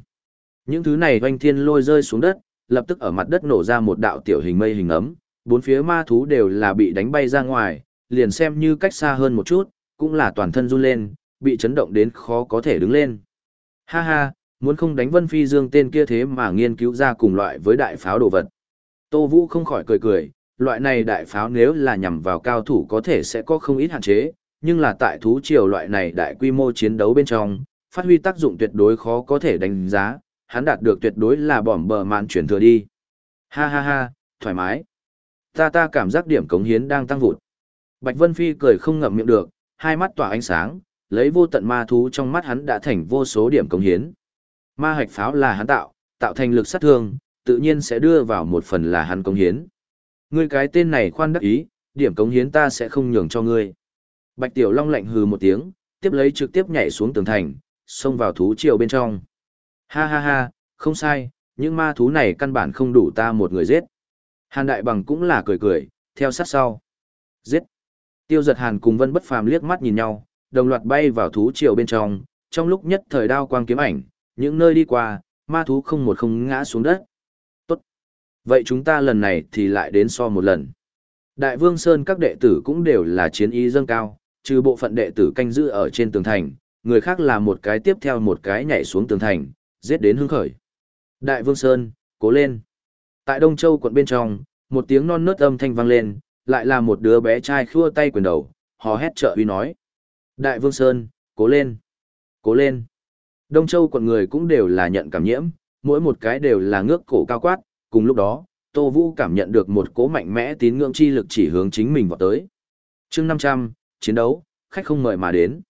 Những thứ này oanh thiên lôi rơi xuống đất, lập tức ở mặt đất nổ ra một đạo tiểu hình mây hình ấm, bốn phía ma thú đều là bị đánh bay ra ngoài, liền xem như cách xa hơn một chút, cũng là toàn thân run lên, bị chấn động đến khó có thể đứng lên. Ha ha, muốn không đánh Vân Phi Dương tên kia thế mà nghiên cứu ra cùng loại với đại pháo đồ vật. Tô Vũ không khỏi cười cười, loại này đại pháo nếu là nhằm vào cao thủ có thể sẽ có không ít hạn chế, nhưng là tại thú triều loại này đại quy mô chiến đấu bên trong, phát huy tác dụng tuyệt đối khó có thể đánh giá, hắn đạt được tuyệt đối là bỏm bờ màn chuyển thừa đi. Ha ha ha, thoải mái. Ta ta cảm giác điểm cống hiến đang tăng vụt. Bạch Vân Phi cười không ngậm miệng được, hai mắt tỏa ánh sáng, lấy vô tận ma thú trong mắt hắn đã thành vô số điểm cống hiến. Ma hạch pháo là hắn tạo, tạo thành lực sát thương, tự nhiên sẽ đưa vào một phần là hắn công hiến. Ngươi cái tên này khoan đắc ý, điểm công hiến ta sẽ không nhường cho ngươi. Bạch Tiểu Long lạnh hừ một tiếng, tiếp lấy trực tiếp nhảy xuống tường thành, xông vào thú triều bên trong. Ha ha ha, không sai, những ma thú này căn bản không đủ ta một người giết. Hàn Đại Bằng cũng là cười cười, theo sát sau. Giết. Tiêu giật Hàn cùng Vân Bất Phàm liếc mắt nhìn nhau, đồng loạt bay vào thú triều bên trong, trong lúc nhất thời đao quang kiếm ảnh, những nơi đi qua, ma thú không một không ngã xuống đất. Tốt. Vậy chúng ta lần này thì lại đến so một lần. Đại Vương Sơn các đệ tử cũng đều là chiến ý dâng cao, trừ bộ phận đệ tử canh giữ ở trên tường thành, người khác là một cái tiếp theo một cái nhảy xuống tường thành, giết đến hưng khởi. Đại Vương Sơn, cố lên. Tại Đông Châu quận bên trong, một tiếng non nớt âm thanh vang lên, lại là một đứa bé trai khua tay quyền đầu, hò hét trợ uy nói. Đại Vương Sơn, cố lên, cố lên. Đông Châu quận người cũng đều là nhận cảm nhiễm, mỗi một cái đều là ngước cổ cao quát, cùng lúc đó, Tô Vũ cảm nhận được một cố mạnh mẽ tín ngưỡng chi lực chỉ hướng chính mình vào tới. chương 500, chiến đấu, khách không mời mà đến.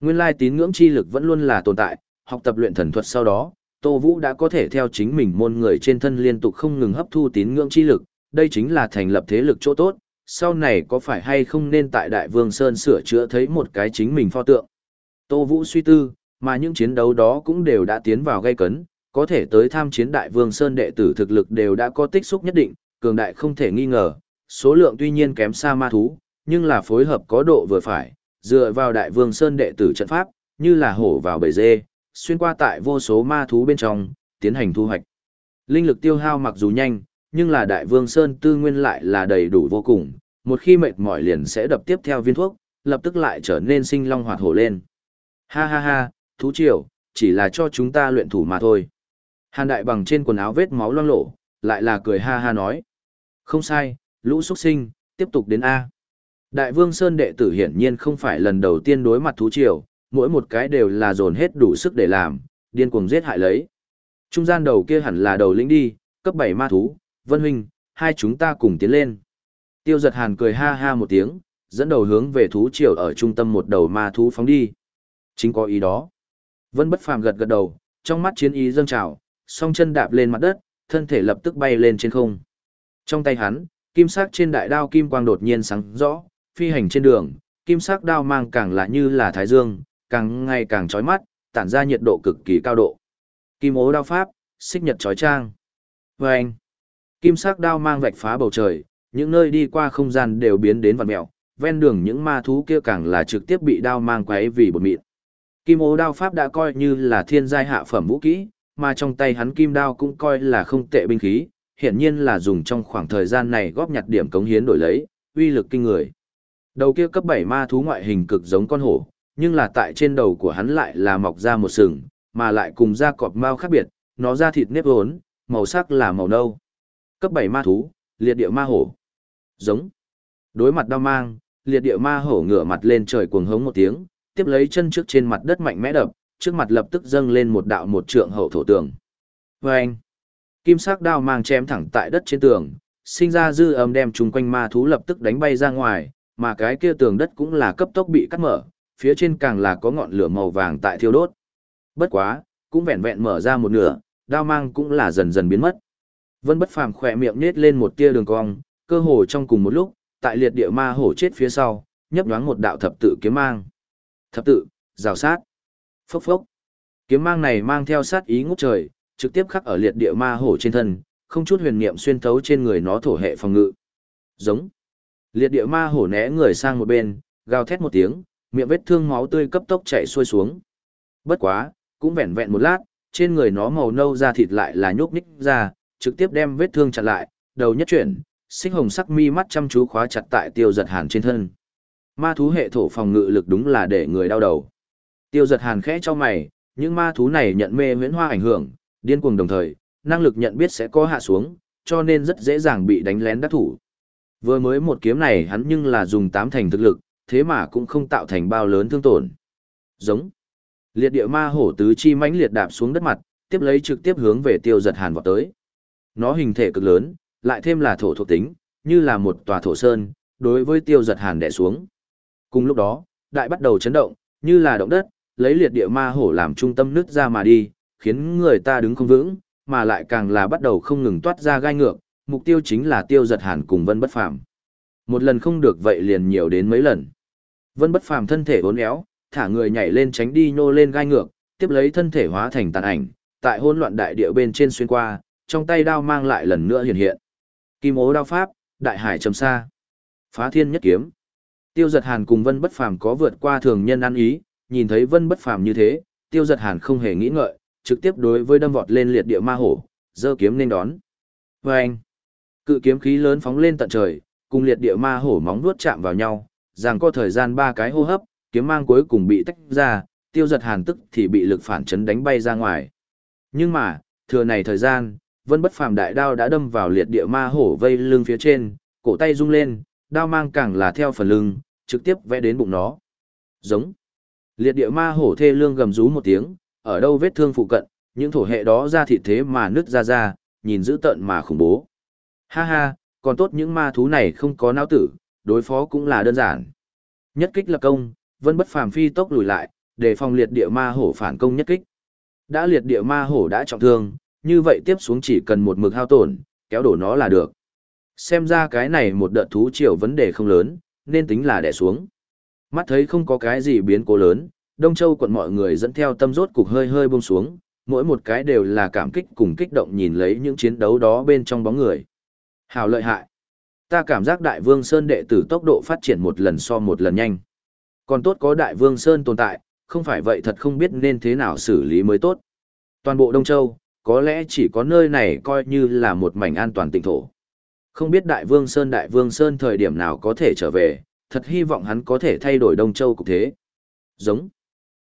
Nguyên lai tín ngưỡng chi lực vẫn luôn là tồn tại, học tập luyện thần thuật sau đó, Tô Vũ đã có thể theo chính mình môn người trên thân liên tục không ngừng hấp thu tín ngưỡng chi lực, đây chính là thành lập thế lực chỗ tốt, sau này có phải hay không nên tại Đại Vương Sơn sửa chữa thấy một cái chính mình pho tượng. Tô Vũ suy tư, mà những chiến đấu đó cũng đều đã tiến vào gây cấn, có thể tới tham chiến Đại Vương Sơn đệ tử thực lực đều đã có tích xúc nhất định, cường đại không thể nghi ngờ, số lượng tuy nhiên kém xa ma thú, nhưng là phối hợp có độ vừa phải, dựa vào Đại Vương Sơn đệ tử trận pháp, như là hổ vào bầy dê, xuyên qua tại vô số ma thú bên trong, tiến hành thu hoạch. Linh lực tiêu hao mặc dù nhanh, nhưng là Đại Vương Sơn tư nguyên lại là đầy đủ vô cùng, một khi mệt mỏi liền sẽ đập tiếp theo viên thuốc, lập tức lại trở nên sinh long hoạt hổ lên. Ha ha ha, thú triều, chỉ là cho chúng ta luyện thủ mà thôi. Hàn Đại bằng trên quần áo vết máu loang lổ, lại là cười ha ha nói. Không sai, lũ xuất sinh, tiếp tục đến A. Đại Vương Sơn đệ tử hiển nhiên không phải lần đầu tiên đối mặt thú triều, mỗi một cái đều là dồn hết đủ sức để làm, điên cuồng giết hại lấy. Trung gian đầu kia hẳn là đầu lĩnh đi, cấp 7 ma thú, Vân Huynh, hai chúng ta cùng tiến lên. Tiêu giật hàn cười ha ha một tiếng, dẫn đầu hướng về thú triều ở trung tâm một đầu ma thú phóng đi. Chính có ý đó. Vân bất phàm gật gật đầu, trong mắt chiến ý dâng trào, song chân đạp lên mặt đất, thân thể lập tức bay lên trên không. Trong tay hắn, kim sắc trên đại đao kim quang đột nhiên sáng rõ, phi hành trên đường, kim sắc đao mang càng là như là thái dương, càng ngày càng chói mắt, tản ra nhiệt độ cực kỳ cao độ. Kim ố đao pháp, xích nhật chói trang. Và anh, kim sắc đao mang vạch phá bầu trời, những nơi đi qua không gian đều biến đến vằn mẹo, ven đường những ma thú kia càng là trực tiếp bị đao mang quấy vì bột mịn. Kim ô đao pháp đã coi như là thiên giai hạ phẩm vũ kỹ, mà trong tay hắn kim đao cũng coi là không tệ binh khí, hiển nhiên là dùng trong khoảng thời gian này góp nhặt điểm cống hiến đổi lấy, uy lực kinh người. Đầu kia cấp 7 ma thú ngoại hình cực giống con hổ, nhưng là tại trên đầu của hắn lại là mọc ra một sừng, mà lại cùng da cọp mao khác biệt, nó da thịt nếp hốn, màu sắc là màu nâu. Cấp 7 ma thú, liệt địa ma hổ. Giống. Đối mặt đau mang, liệt địa ma hổ ngửa mặt lên trời cuồng hống một tiếng, tiếp lấy chân trước trên mặt đất mạnh mẽ đập, trước mặt lập tức dâng lên một đạo một trượng hậu thổ tường. Và anh, kim sắc đao mang chém thẳng tại đất trên tường, sinh ra dư âm đem chung quanh ma thú lập tức đánh bay ra ngoài, mà cái kia tường đất cũng là cấp tốc bị cắt mở, phía trên càng là có ngọn lửa màu vàng tại thiêu đốt. Bất quá, cũng vẹn vẹn mở ra một nửa, đao mang cũng là dần dần biến mất. Vân Bất Phàm khỏe miệng nhếch lên một tia đường cong, cơ hồ trong cùng một lúc, tại liệt địa ma hổ chết phía sau, nhấp nhoáng một đạo thập tự kiếm mang. Thập tự, rào sát. Phốc phốc. Kiếm mang này mang theo sát ý ngút trời, trực tiếp khắc ở liệt địa ma hổ trên thân, không chút huyền niệm xuyên thấu trên người nó thổ hệ phòng ngự. Giống. Liệt địa ma hổ né người sang một bên, gào thét một tiếng, miệng vết thương máu tươi cấp tốc chảy xuôi xuống. Bất quá, cũng vẹn vẹn một lát, trên người nó màu nâu da thịt lại là nhúc nhích ra, trực tiếp đem vết thương chặn lại, đầu nhất chuyển, xích hồng sắc mi mắt chăm chú khóa chặt tại tiêu giật hàn trên thân. Ma thú hệ thổ phòng ngự lực đúng là để người đau đầu. Tiêu giật hàn khẽ cho mày, những ma thú này nhận mê huyễn hoa ảnh hưởng, điên cuồng đồng thời, năng lực nhận biết sẽ có hạ xuống, cho nên rất dễ dàng bị đánh lén đắc thủ. Vừa mới một kiếm này hắn nhưng là dùng tám thành thực lực, thế mà cũng không tạo thành bao lớn thương tổn. Giống. Liệt địa ma hổ tứ chi mãnh liệt đạp xuống đất mặt, tiếp lấy trực tiếp hướng về tiêu giật hàn vọt tới. Nó hình thể cực lớn, lại thêm là thổ thuộc tính, như là một tòa thổ sơn, đối với tiêu giật hàn đè xuống. Cùng lúc đó, đại bắt đầu chấn động, như là động đất, lấy liệt địa ma hổ làm trung tâm nứt ra mà đi, khiến người ta đứng không vững, mà lại càng là bắt đầu không ngừng toát ra gai ngược, mục tiêu chính là tiêu giật hàn cùng vân bất phàm. Một lần không được vậy liền nhiều đến mấy lần. Vân bất phàm thân thể uốn éo, thả người nhảy lên tránh đi nhô lên gai ngược, tiếp lấy thân thể hóa thành tàn ảnh, tại hỗn loạn đại địa bên trên xuyên qua, trong tay đao mang lại lần nữa hiện hiện. Kim ố đao pháp, đại hải trầm xa. Phá thiên nhất kiếm. Tiêu giật hàn cùng vân bất phàm có vượt qua thường nhân ăn ý, nhìn thấy vân bất phàm như thế, tiêu giật hàn không hề nghĩ ngợi, trực tiếp đối với đâm vọt lên liệt địa ma hổ, giơ kiếm nên đón. Và anh, cự kiếm khí lớn phóng lên tận trời, cùng liệt địa ma hổ móng vuốt chạm vào nhau, rằng có thời gian ba cái hô hấp, kiếm mang cuối cùng bị tách ra, tiêu giật hàn tức thì bị lực phản chấn đánh bay ra ngoài. Nhưng mà, thừa này thời gian, vân bất phàm đại đao đã đâm vào liệt địa ma hổ vây lưng phía trên, cổ tay rung lên, đao mang càng là theo phần lưng, trực tiếp vẽ đến bụng nó. Giống. Liệt địa ma hổ thê lương gầm rú một tiếng, ở đâu vết thương phụ cận, những thổ hệ đó ra thịt thế mà nứt ra ra, nhìn dữ tợn mà khủng bố. Ha ha, còn tốt những ma thú này không có não tử, đối phó cũng là đơn giản. Nhất kích lập công, vân bất phàm phi tốc lùi lại, để phòng liệt địa ma hổ phản công nhất kích. Đã liệt địa ma hổ đã trọng thương, như vậy tiếp xuống chỉ cần một mực hao tổn, kéo đổ nó là được. Xem ra cái này một đợt thú triều vấn đề không lớn, nên tính là đẻ xuống. Mắt thấy không có cái gì biến cố lớn, Đông Châu quận mọi người dẫn theo tâm rốt cục hơi hơi buông xuống, mỗi một cái đều là cảm kích cùng kích động nhìn lấy những chiến đấu đó bên trong bóng người. Hào lợi hại. Ta cảm giác Đại Vương Sơn đệ tử tốc độ phát triển một lần so một lần nhanh. Còn tốt có Đại Vương Sơn tồn tại, không phải vậy thật không biết nên thế nào xử lý mới tốt. Toàn bộ Đông Châu, có lẽ chỉ có nơi này coi như là một mảnh an toàn tịnh thổ. Không biết Đại Vương Sơn Đại Vương Sơn thời điểm nào có thể trở về, thật hy vọng hắn có thể thay đổi Đông Châu cục thế. Giống.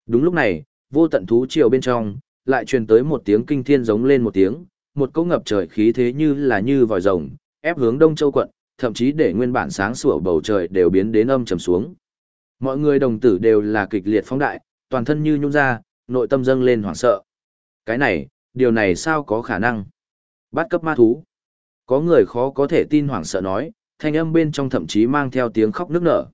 Đúng lúc này, vô tận thú triều bên trong, lại truyền tới một tiếng kinh thiên giống lên một tiếng, một cỗ ngập trời khí thế như là như vòi rồng, ép hướng Đông Châu quận, thậm chí để nguyên bản sáng sủa bầu trời đều biến đến âm trầm xuống. Mọi người đồng tử đều là kịch liệt phóng đại, toàn thân như nhung ra, nội tâm dâng lên hoảng sợ. Cái này, điều này sao có khả năng? Bắt cấp ma thú. Có người khó có thể tin hoảng sợ nói, thanh âm bên trong thậm chí mang theo tiếng khóc nức nở.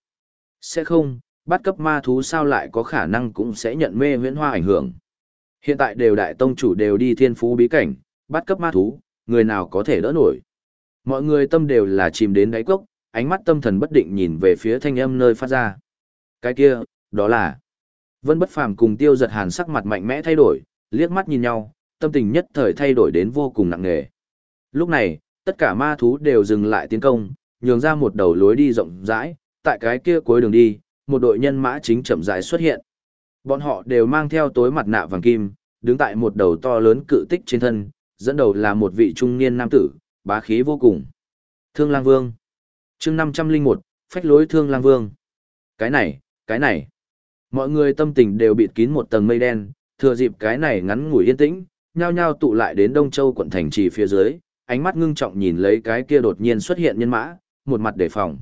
Sẽ không, bắt cấp ma thú sao lại có khả năng cũng sẽ nhận mê huyễn hoa ảnh hưởng. Hiện tại đều đại tông chủ đều đi thiên phú bí cảnh, bắt cấp ma thú, người nào có thể đỡ nổi. Mọi người tâm đều là chìm đến đáy cốc, ánh mắt tâm thần bất định nhìn về phía thanh âm nơi phát ra. Cái kia, đó là... Vân bất phàm cùng tiêu giật hàn sắc mặt mạnh mẽ thay đổi, liếc mắt nhìn nhau, tâm tình nhất thời thay đổi đến vô cùng nặng nề. Lúc này, tất cả ma thú đều dừng lại tiến công, nhường ra một đầu lối đi rộng rãi, tại cái kia cuối đường đi, một đội nhân mã chính chậm rãi xuất hiện. Bọn họ đều mang theo tối mặt nạ vàng kim, đứng tại một đầu to lớn cự tích trên thân, dẫn đầu là một vị trung niên nam tử, bá khí vô cùng. Thương Lang Vương. Chương 501, phách lối Thương Lang Vương. Cái này, cái này. Mọi người tâm tình đều bịt kín một tầng mây đen, thừa dịp cái này ngắn ngủi yên tĩnh, nhao nhao tụ lại đến Đông Châu quận thành trì phía dưới, ánh mắt ngưng trọng nhìn lấy cái kia đột nhiên xuất hiện nhân mã, một mặt đề phòng.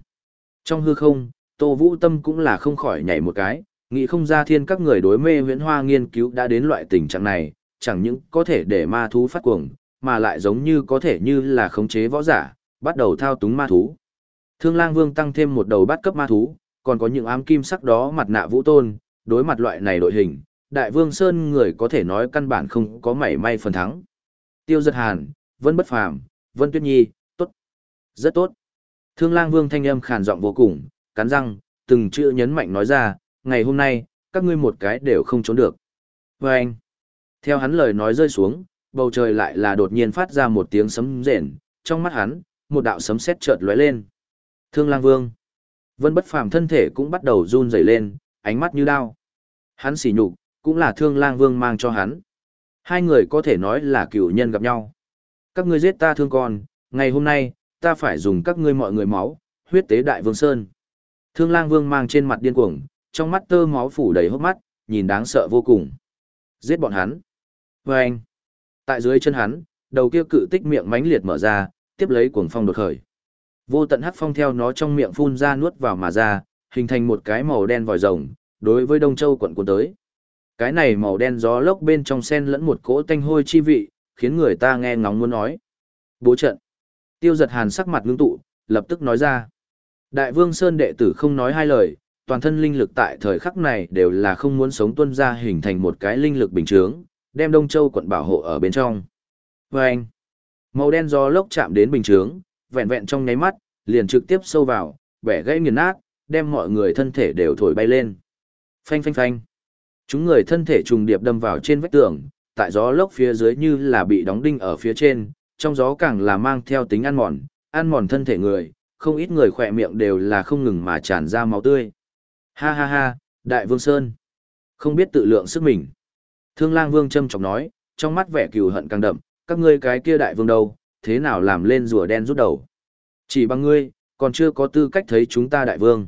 Trong hư không, Tô Vũ Tâm cũng là không khỏi nhảy một cái, nghĩ không ra thiên các người đối mê huyễn hoa nghiên cứu đã đến loại tình trạng này, chẳng những có thể để ma thú phát cuồng, mà lại giống như có thể như là khống chế võ giả, bắt đầu thao túng ma thú. Thương lang vương tăng thêm một đầu bắt cấp ma thú, còn có những ám kim sắc đó mặt nạ vũ tôn, đối mặt loại này đội hình, đại vương Sơn người có thể nói căn bản không có mảy may phần thắng. Tiêu giật hàn, vân bất phàm, vân tuyết nhi, tốt, rất tốt. Thương lang vương thanh âm khàn giọng vô cùng, cắn răng, từng chữ nhấn mạnh nói ra, ngày hôm nay, các ngươi một cái đều không trốn được. Và anh, theo hắn lời nói rơi xuống, bầu trời lại là đột nhiên phát ra một tiếng sấm rền, trong mắt hắn, một đạo sấm sét chợt lóe lên. Thương lang vương, vân bất phàm thân thể cũng bắt đầu run rẩy lên, ánh mắt như đao. Hắn xỉ nhục, cũng là thương lang vương mang cho hắn. Hai người có thể nói là cựu nhân gặp nhau. Các ngươi giết ta thương con, ngày hôm nay, ta phải dùng các ngươi mọi người máu, huyết tế đại vương Sơn. Thương lang vương mang trên mặt điên cuồng, trong mắt tơ máu phủ đầy hốc mắt, nhìn đáng sợ vô cùng. Giết bọn hắn. Và anh. Tại dưới chân hắn, đầu kia cự tích miệng mánh liệt mở ra, tiếp lấy cuồng phong đột khởi. Vô tận hắc phong theo nó trong miệng phun ra nuốt vào mà ra, hình thành một cái màu đen vòi rồng, đối với Đông Châu quận cuốn tới. Cái này màu đen gió lốc bên trong sen lẫn một cỗ tanh hôi chi vị, khiến người ta nghe ngóng muốn nói. Bố trận. Tiêu giật hàn sắc mặt ngưng tụ, lập tức nói ra. Đại vương Sơn đệ tử không nói hai lời, toàn thân linh lực tại thời khắc này đều là không muốn sống tuân ra hình thành một cái linh lực bình chướng, đem Đông Châu quận bảo hộ ở bên trong. Vâng! anh, màu đen gió lốc chạm đến bình chướng, vẹn vẹn trong nháy mắt, liền trực tiếp sâu vào, bẻ gãy nghiền nát, đem mọi người thân thể đều thổi bay lên. Phanh phanh phanh. Chúng người thân thể trùng điệp đâm vào trên vách tường, tại gió lốc phía dưới như là bị đóng đinh ở phía trên, trong gió càng là mang theo tính ăn mòn, ăn mòn thân thể người, không ít người khỏe miệng đều là không ngừng mà tràn ra máu tươi. Ha ha ha, Đại Vương Sơn. Không biết tự lượng sức mình. Thương lang vương châm chọc nói, trong mắt vẻ cừu hận càng đậm, các ngươi cái kia đại vương đâu, thế nào làm lên rùa đen rút đầu. Chỉ bằng ngươi, còn chưa có tư cách thấy chúng ta đại vương.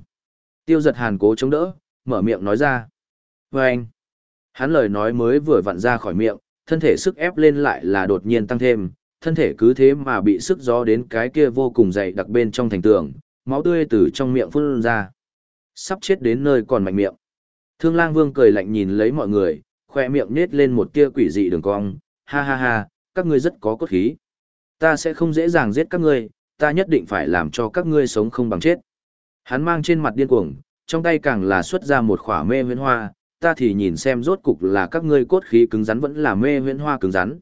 Tiêu giật hàn cố chống đỡ, mở miệng nói ra. Và anh, hắn lời nói mới vừa vặn ra khỏi miệng, thân thể sức ép lên lại là đột nhiên tăng thêm, thân thể cứ thế mà bị sức gió đến cái kia vô cùng dày đặc bên trong thành tường, máu tươi từ trong miệng phun ra. Sắp chết đến nơi còn mạnh miệng. Thương lang vương cười lạnh nhìn lấy mọi người, khoe miệng nết lên một tia quỷ dị đường cong, ha ha ha, các ngươi rất có cốt khí. Ta sẽ không dễ dàng giết các ngươi, ta nhất định phải làm cho các ngươi sống không bằng chết. Hắn mang trên mặt điên cuồng, trong tay càng là xuất ra một khỏa mê huyễn hoa, ta thì nhìn xem rốt cục là các ngươi cốt khí cứng rắn vẫn là mê huyễn hoa cứng rắn.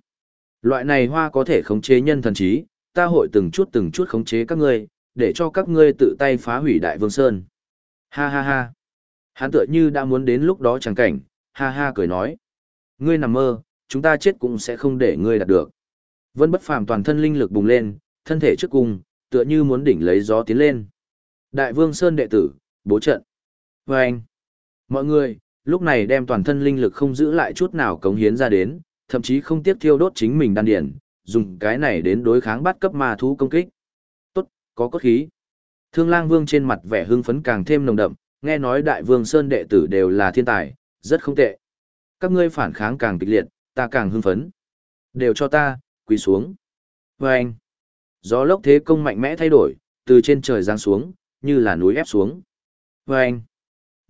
Loại này hoa có thể khống chế nhân thần trí, ta hội từng chút từng chút khống chế các ngươi, để cho các ngươi tự tay phá hủy đại vương sơn. Ha ha ha. Hắn tựa như đã muốn đến lúc đó chẳng cảnh, ha ha cười nói. Ngươi nằm mơ, chúng ta chết cũng sẽ không để ngươi đạt được. Vân bất phàm toàn thân linh lực bùng lên, thân thể trước cùng tựa như muốn đỉnh lấy gió tiến lên. Đại vương Sơn đệ tử, bố trận. Và anh, mọi người, lúc này đem toàn thân linh lực không giữ lại chút nào cống hiến ra đến, thậm chí không tiếp thiêu đốt chính mình đan điển, dùng cái này đến đối kháng bắt cấp ma thú công kích. Tốt, có cốt khí. Thương lang vương trên mặt vẻ hưng phấn càng thêm nồng đậm, nghe nói đại vương Sơn đệ tử đều là thiên tài, rất không tệ. Các ngươi phản kháng càng kịch liệt, ta càng hưng phấn. Đều cho ta, quỳ xuống. Và anh, gió lốc thế công mạnh mẽ thay đổi, từ trên trời giáng xuống, như là núi ép xuống. Và anh,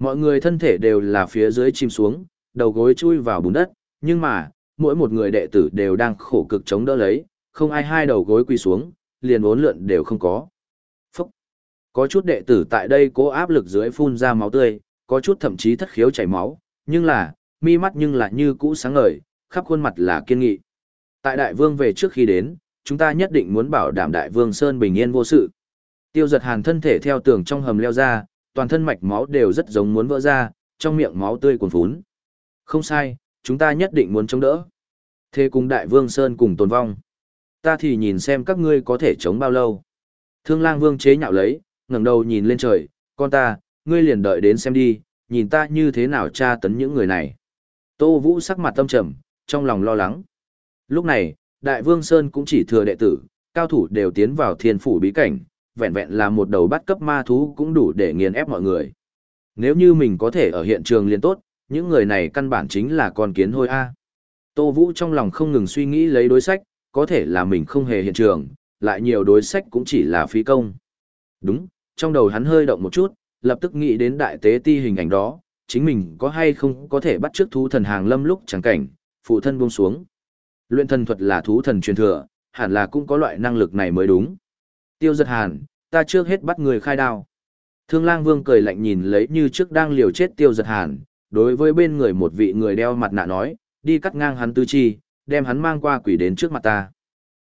mọi người thân thể đều là phía dưới chìm xuống, đầu gối chui vào bùn đất, nhưng mà, mỗi một người đệ tử đều đang khổ cực chống đỡ lấy, không ai hai đầu gối quỳ xuống, liền bốn lượn đều không có. Phúc! Có chút đệ tử tại đây cố áp lực dưới phun ra máu tươi, có chút thậm chí thất khiếu chảy máu, nhưng là, mi mắt nhưng lại như cũ sáng ngời, khắp khuôn mặt là kiên nghị. Tại đại vương về trước khi đến, chúng ta nhất định muốn bảo đảm đại vương Sơn bình yên vô sự. Tiêu giật hàn thân thể theo tường trong hầm leo ra, toàn thân mạch máu đều rất giống muốn vỡ ra, trong miệng máu tươi cuồn phún. Không sai, chúng ta nhất định muốn chống đỡ. Thế cùng đại vương Sơn cùng tồn vong. Ta thì nhìn xem các ngươi có thể chống bao lâu. Thương lang vương chế nhạo lấy, ngẩng đầu nhìn lên trời, con ta, ngươi liền đợi đến xem đi, nhìn ta như thế nào tra tấn những người này. Tô Vũ sắc mặt tâm trầm, trong lòng lo lắng. Lúc này, Đại Vương Sơn cũng chỉ thừa đệ tử, cao thủ đều tiến vào thiên phủ bí cảnh, vẹn vẹn là một đầu bắt cấp ma thú cũng đủ để nghiền ép mọi người. Nếu như mình có thể ở hiện trường liền tốt, những người này căn bản chính là con kiến hôi A. Tô Vũ trong lòng không ngừng suy nghĩ lấy đối sách, có thể là mình không hề hiện trường, lại nhiều đối sách cũng chỉ là phí công. Đúng, trong đầu hắn hơi động một chút, lập tức nghĩ đến đại tế ti hình ảnh đó, chính mình có hay không có thể bắt trước thú thần hàng lâm lúc chẳng cảnh, phụ thân buông xuống. Luyện thần thuật là thú thần truyền thừa, hẳn là cũng có loại năng lực này mới đúng. Tiêu giật hàn, ta trước hết bắt người khai đao. Thương lang vương cười lạnh nhìn lấy như trước đang liều chết tiêu giật hàn, đối với bên người một vị người đeo mặt nạ nói, đi cắt ngang hắn tư chi, đem hắn mang qua quỷ đến trước mặt ta.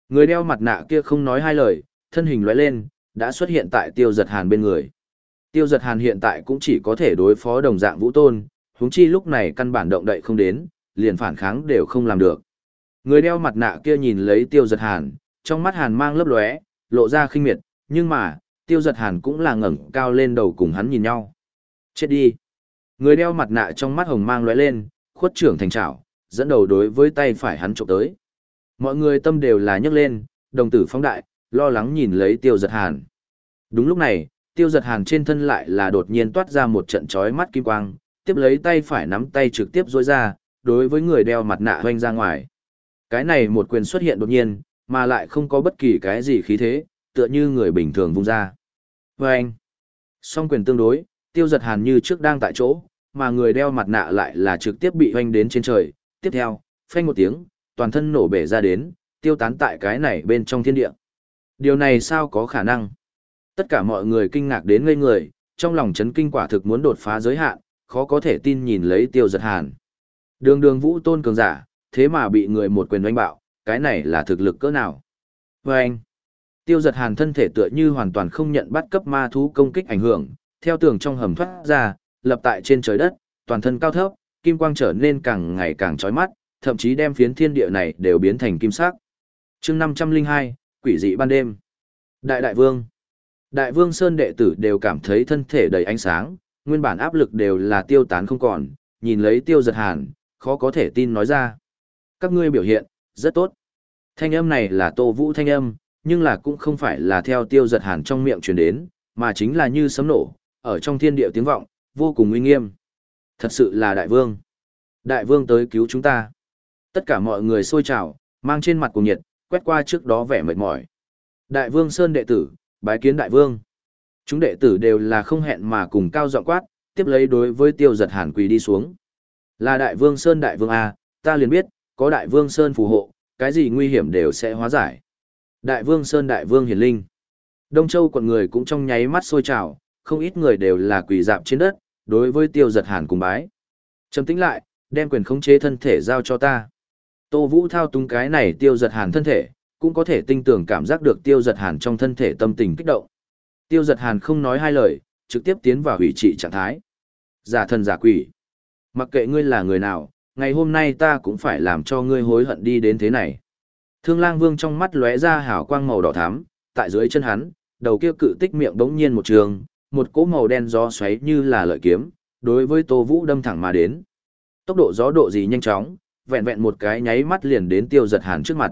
Người đeo mặt nạ kia không nói hai lời, thân hình lóe lên, đã xuất hiện tại tiêu giật hàn bên người. Tiêu giật hàn hiện tại cũng chỉ có thể đối phó đồng dạng vũ tôn, huống chi lúc này căn bản động đậy không đến, liền phản kháng đều không làm được. Người đeo mặt nạ kia nhìn lấy tiêu giật hàn, trong mắt hàn mang lấp lóe, lộ ra khinh miệt, nhưng mà, tiêu giật hàn cũng là ngẩng cao lên đầu cùng hắn nhìn nhau. Chết đi! Người đeo mặt nạ trong mắt hồng mang lóe lên, khuất trưởng thành trảo, dẫn đầu đối với tay phải hắn trộm tới. Mọi người tâm đều là nhấc lên, đồng tử phóng đại, lo lắng nhìn lấy tiêu giật hàn. Đúng lúc này, tiêu giật hàn trên thân lại là đột nhiên toát ra một trận chói mắt kim quang, tiếp lấy tay phải nắm tay trực tiếp rối ra, đối với người đeo mặt nạ hoanh ra ngoài. Cái này một quyền xuất hiện đột nhiên, mà lại không có bất kỳ cái gì khí thế, tựa như người bình thường vung ra. Vâng! Song quyền tương đối, tiêu giật hàn như trước đang tại chỗ, mà người đeo mặt nạ lại là trực tiếp bị hoanh đến trên trời. Tiếp theo, phanh một tiếng, toàn thân nổ bể ra đến, tiêu tán tại cái này bên trong thiên địa. Điều này sao có khả năng? Tất cả mọi người kinh ngạc đến ngây người, trong lòng chấn kinh quả thực muốn đột phá giới hạn, khó có thể tin nhìn lấy tiêu giật hàn. Đường đường vũ tôn cường giả, thế mà bị người một quyền đánh bạo, cái này là thực lực cỡ nào? Và anh, tiêu giật hàn thân thể tựa như hoàn toàn không nhận bắt cấp ma thú công kích ảnh hưởng, theo tường trong hầm thoát ra, lập tại trên trời đất, toàn thân cao thấp, kim quang trở nên càng ngày càng chói mắt, thậm chí đem phiến thiên địa này đều biến thành kim sắc. Chương 502, Quỷ dị ban đêm. Đại đại vương. Đại vương Sơn đệ tử đều cảm thấy thân thể đầy ánh sáng, nguyên bản áp lực đều là tiêu tán không còn, nhìn lấy tiêu giật hàn, khó có thể tin nói ra. Các ngươi biểu hiện, rất tốt. Thanh âm này là tô vũ thanh âm, nhưng là cũng không phải là theo tiêu giật hàn trong miệng truyền đến, mà chính là như sấm nổ, ở trong thiên địa tiếng vọng, vô cùng uy nghiêm. Thật sự là đại vương. Đại vương tới cứu chúng ta. Tất cả mọi người sôi trào, mang trên mặt cùng nhiệt, quét qua trước đó vẻ mệt mỏi. Đại vương Sơn đệ tử, bái kiến đại vương. Chúng đệ tử đều là không hẹn mà cùng cao giọng quát, tiếp lấy đối với tiêu giật hàn quỳ đi xuống. Là đại vương Sơn đại vương A, ta liền biết, có đại vương Sơn phù hộ, cái gì nguy hiểm đều sẽ hóa giải. Đại vương Sơn đại vương hiển linh. Đông Châu quận người cũng trong nháy mắt sôi trào, không ít người đều là quỳ dạp trên đất, đối với tiêu giật hàn cùng bái. Trầm tĩnh lại, đem quyền khống chế thân thể giao cho ta. Tô Vũ thao túng cái này tiêu giật hàn thân thể, cũng có thể tinh tưởng cảm giác được tiêu giật hàn trong thân thể tâm tình kích động. Tiêu giật hàn không nói hai lời, trực tiếp tiến vào hủy trị trạng thái. Giả thần giả quỷ. Mặc kệ ngươi là người nào, ngày hôm nay ta cũng phải làm cho ngươi hối hận đi đến thế này. Thương lang vương trong mắt lóe ra hào quang màu đỏ thắm, tại dưới chân hắn, đầu kia cự tích miệng bỗng nhiên một trường, một cỗ màu đen gió xoáy như là lợi kiếm, đối với Tô Vũ đâm thẳng mà đến. Tốc độ gió độ gì nhanh chóng, vẹn vẹn một cái nháy mắt liền đến Tiêu Giật Hàn trước mặt.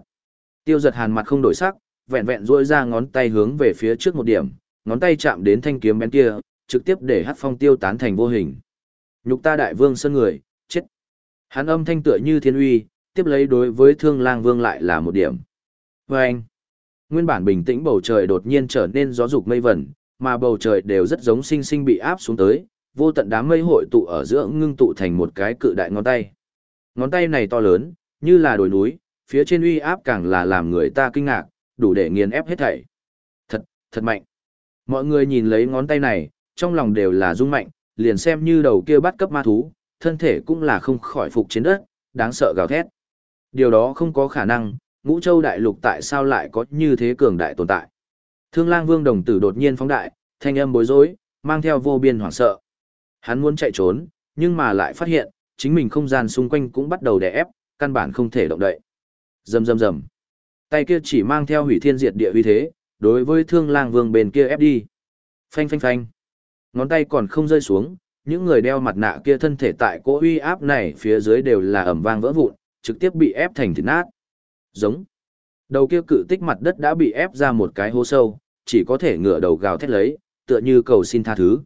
Tiêu Giật Hàn mặt không đổi sắc, vẹn vẹn duỗi ra ngón tay hướng về phía trước một điểm, ngón tay chạm đến thanh kiếm bén kia, trực tiếp để Hắc Phong tiêu tán thành vô hình. Nhục ta đại vương sơn người. Hắn âm thanh tựa như thiên uy, tiếp lấy đối với Thương Lang Vương lại là một điểm. Và anh, nguyên bản bình tĩnh bầu trời đột nhiên trở nên gió dục mây vẩn, mà bầu trời đều rất giống sinh sinh bị áp xuống tới, vô tận đám mây hội tụ ở giữa ngưng tụ thành một cái cự đại ngón tay. Ngón tay này to lớn, như là đồi núi, phía trên uy áp càng là làm người ta kinh ngạc, đủ để nghiền ép hết thảy. Thật, thật mạnh. Mọi người nhìn lấy ngón tay này, trong lòng đều là rung mạnh, liền xem như đầu kia bắt cấp ma thú, thân thể cũng là không khỏi phục trên đất, đáng sợ gào thét. Điều đó không có khả năng, ngũ châu đại lục tại sao lại có như thế cường đại tồn tại. Thương lang vương đồng tử đột nhiên phóng đại, thanh âm bối rối, mang theo vô biên hoảng sợ. Hắn muốn chạy trốn, nhưng mà lại phát hiện, chính mình không gian xung quanh cũng bắt đầu đè ép, căn bản không thể động đậy. Rầm rầm rầm. Tay kia chỉ mang theo hủy thiên diệt địa uy thế, đối với Thương Lang Vương bên kia ép đi. Phanh phanh phanh. Ngón tay còn không rơi xuống, những người đeo mặt nạ kia thân thể tại cỗ uy áp này phía dưới đều là ẩm vang vỡ vụn, trực tiếp bị ép thành thịt nát. Giống. Đầu kia cự tích mặt đất đã bị ép ra một cái hố sâu, chỉ có thể ngửa đầu gào thét lấy, tựa như cầu xin tha thứ.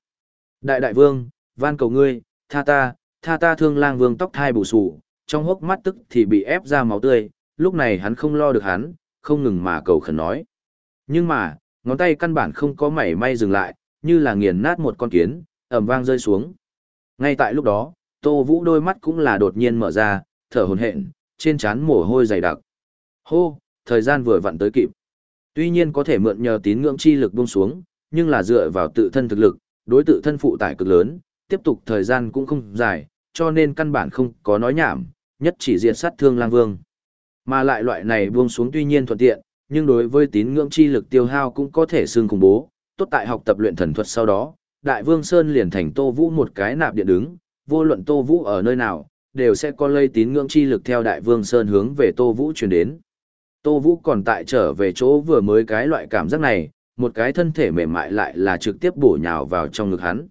Đại đại vương, van cầu ngươi, tha ta, tha ta thương lang vương tóc thai bù sù, trong hốc mắt tức thì bị ép ra máu tươi, lúc này hắn không lo được hắn, không ngừng mà cầu khẩn nói. Nhưng mà, ngón tay căn bản không có mảy may dừng lại, như là nghiền nát một con kiến, ầm vang rơi xuống. Ngay tại lúc đó, Tô Vũ đôi mắt cũng là đột nhiên mở ra, thở hổn hển, trên trán mồ hôi dày đặc. Hô, thời gian vừa vặn tới kịp. Tuy nhiên có thể mượn nhờ tín ngưỡng chi lực buông xuống, nhưng là dựa vào tự thân thực lực, đối tự thân phụ tải cực lớn, tiếp tục thời gian cũng không dài, cho nên căn bản không có nói nhảm, nhất chỉ diệt sát thương lang vương. Mà lại loại này buông xuống tuy nhiên thuận tiện, nhưng đối với tín ngưỡng chi lực tiêu hao cũng có thể xương khủng bố, tốt tại học tập luyện thần thuật sau đó, Đại Vương Sơn liền thành Tô Vũ một cái nạp điện đứng, vô luận Tô Vũ ở nơi nào, đều sẽ có lây tín ngưỡng chi lực theo Đại Vương Sơn hướng về Tô Vũ truyền đến. Tô Vũ còn tại trở về chỗ vừa mới cái loại cảm giác này, một cái thân thể mềm mại lại là trực tiếp bổ nhào vào trong ngực hắn.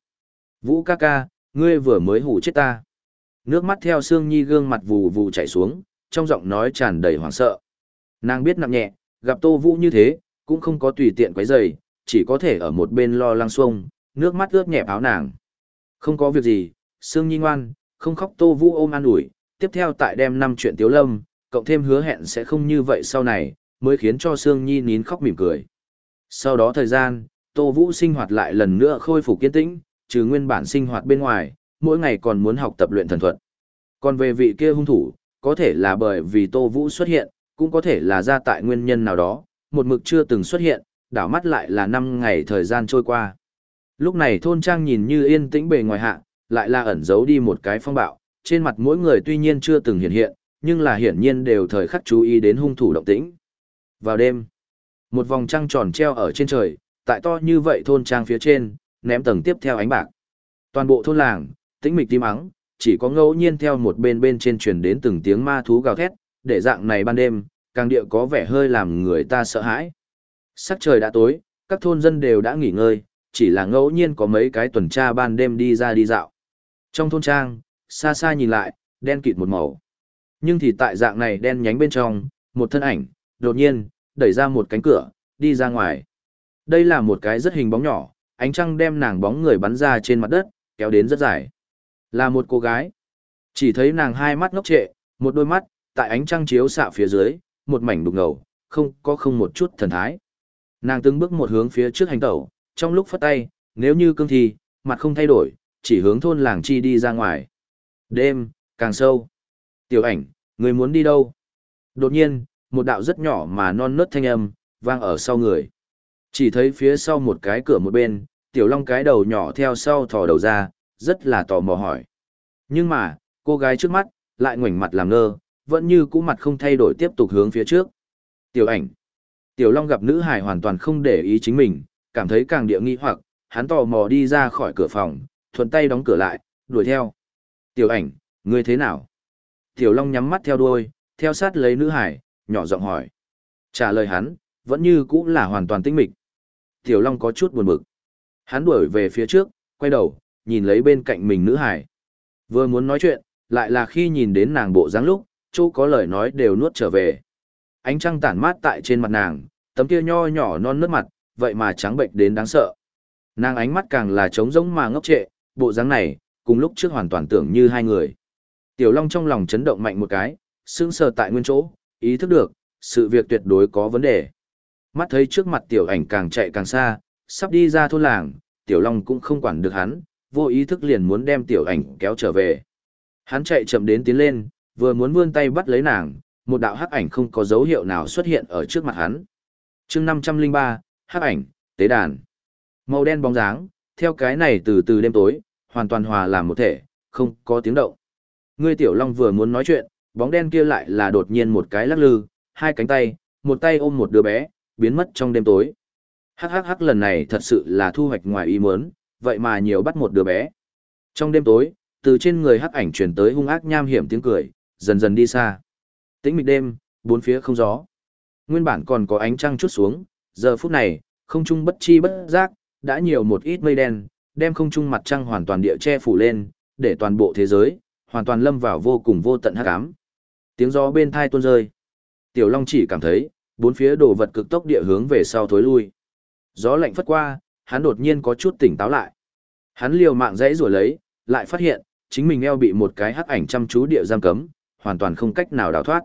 Vũ ca ca, ngươi vừa mới hủ chết ta. Nước mắt theo Sương Nhi gương mặt vù vù chảy xuống, trong giọng nói tràn đầy hoảng sợ. Nàng biết nặng nhẹ, gặp Tô Vũ như thế, cũng không có tùy tiện quấy rầy, chỉ có thể ở một bên lo lăng xuông, nước mắt ướt nhẹp áo nàng. Không có việc gì, Sương Nhi ngoan, không khóc Tô Vũ ôm an ủi, tiếp theo tại đem năm chuyện tiếu lâm, cộng thêm hứa hẹn sẽ không như vậy sau này, mới khiến cho Sương Nhi nín khóc mỉm cười. Sau đó thời gian, Tô Vũ sinh hoạt lại lần nữa khôi phục kiên tĩnh, trừ nguyên bản sinh hoạt bên ngoài, mỗi ngày còn muốn học tập luyện thần thuật. Còn về vị kia hung thủ, có thể là bởi vì Tô Vũ xuất hiện, cũng có thể là ra tại nguyên nhân nào đó, một mực chưa từng xuất hiện, đảo mắt lại là năm ngày thời gian trôi qua. Lúc này thôn trang nhìn như yên tĩnh bề ngoài hạ, lại là ẩn giấu đi một cái phong bạo, trên mặt mỗi người tuy nhiên chưa từng hiện hiện, nhưng là hiển nhiên đều thời khắc chú ý đến hung thủ động tĩnh. Vào đêm, một vòng trăng tròn treo ở trên trời, tại to như vậy thôn trang phía trên, ném tầng tiếp theo ánh bạc. Toàn bộ thôn làng, tĩnh mịch tim ắng, chỉ có ngẫu nhiên theo một bên bên trên truyền đến từng tiếng ma thú gào thét, để dạng này ban đêm, càng địa có vẻ hơi làm người ta sợ hãi. Sắc trời đã tối, các thôn dân đều đã nghỉ ngơi, chỉ là ngẫu nhiên có mấy cái tuần tra ban đêm đi ra đi dạo. Trong thôn trang, xa xa nhìn lại, đen kịt một màu. Nhưng thì tại dạng này đen nhánh bên trong, một thân ảnh, đột nhiên, đẩy ra một cánh cửa, đi ra ngoài. Đây là một cái rất hình bóng nhỏ, ánh trăng đem nàng bóng người bắn ra trên mặt đất, kéo đến rất dài. Là một cô gái. Chỉ thấy nàng hai mắt ngốc trệ, một đôi mắt, tại ánh trăng chiếu xạ phía dưới, một mảnh đục ngầu, không có không một chút thần thái. Nàng từng bước một hướng phía trước hành tẩu, trong lúc phất tay, nếu như cương thi, mặt không thay đổi, chỉ hướng thôn làng chi đi ra ngoài. Đêm, càng sâu. Tiểu ảnh, người muốn đi đâu? Đột nhiên, một đạo rất nhỏ mà non nớt thanh âm, vang ở sau người. Chỉ thấy phía sau một cái cửa một bên, tiểu long cái đầu nhỏ theo sau thò đầu ra, rất là tò mò hỏi. Nhưng mà, cô gái trước mắt, lại ngoảnh mặt làm ngơ, vẫn như cũ mặt không thay đổi tiếp tục hướng phía trước. Tiểu ảnh. Tiểu long gặp nữ hải hoàn toàn không để ý chính mình, cảm thấy càng địa nghi hoặc, hắn tò mò đi ra khỏi cửa phòng, thuận tay đóng cửa lại, đuổi theo. Tiểu ảnh, ngươi thế nào? Tiểu long nhắm mắt theo đuôi, theo sát lấy nữ hải, nhỏ giọng hỏi. Trả lời hắn, vẫn như cũ là hoàn toàn tĩnh mịch. Tiểu long có chút buồn bực. Hắn đuổi về phía trước, quay đầu, nhìn lấy bên cạnh mình nữ hải. Vừa muốn nói chuyện, lại là khi nhìn đến nàng bộ dáng lúc, chỗ có lời nói đều nuốt trở về. Ánh trăng tản mát tại trên mặt nàng, tấm kia nho nhỏ non nước mặt, vậy mà trắng bệnh đến đáng sợ. Nàng ánh mắt càng là trống rỗng mà ngốc trệ, bộ dáng này, cùng lúc trước hoàn toàn tưởng như hai người. Tiểu Long trong lòng chấn động mạnh một cái, sững sờ tại nguyên chỗ, ý thức được, sự việc tuyệt đối có vấn đề. Mắt thấy trước mặt tiểu ảnh càng chạy càng xa, sắp đi ra thôn làng, tiểu Long cũng không quản được hắn, vô ý thức liền muốn đem tiểu ảnh kéo trở về. Hắn chạy chậm đến tiến lên, vừa muốn vươn tay bắt lấy nàng, một đạo hắc ảnh không có dấu hiệu nào xuất hiện ở trước mặt hắn. chương 503, hắc ảnh, tế đàn. Màu đen bóng dáng, theo cái này từ từ đêm tối, hoàn toàn hòa làm một thể, không có tiếng động. Ngươi tiểu long vừa muốn nói chuyện, bóng đen kia lại là đột nhiên một cái lắc lư, hai cánh tay, một tay ôm một đứa bé, biến mất trong đêm tối. Hắc hắc hắc lần này thật sự là thu hoạch ngoài ý muốn, vậy mà nhiều bắt một đứa bé. Trong đêm tối, từ trên người hắc ảnh truyền tới hung ác nham hiểm tiếng cười, dần dần đi xa. Tĩnh mịch đêm, bốn phía không gió. Nguyên bản còn có ánh trăng chút xuống, giờ phút này, không trung bất chi bất giác, đã nhiều một ít mây đen, đem không trung mặt trăng hoàn toàn địa che phủ lên, để toàn bộ thế giới, hoàn toàn lâm vào vô cùng vô tận hắc ám. Tiếng gió bên thai tuôn rơi. Tiểu Long chỉ cảm thấy, bốn phía đồ vật cực tốc địa hướng về sau thối lui. Gió lạnh phất qua, hắn đột nhiên có chút tỉnh táo lại. Hắn liều mạng dãy rủa lấy, lại phát hiện, chính mình eo bị một cái hắc ảnh chăm chú địa giam cấm, hoàn toàn không cách nào đào thoát.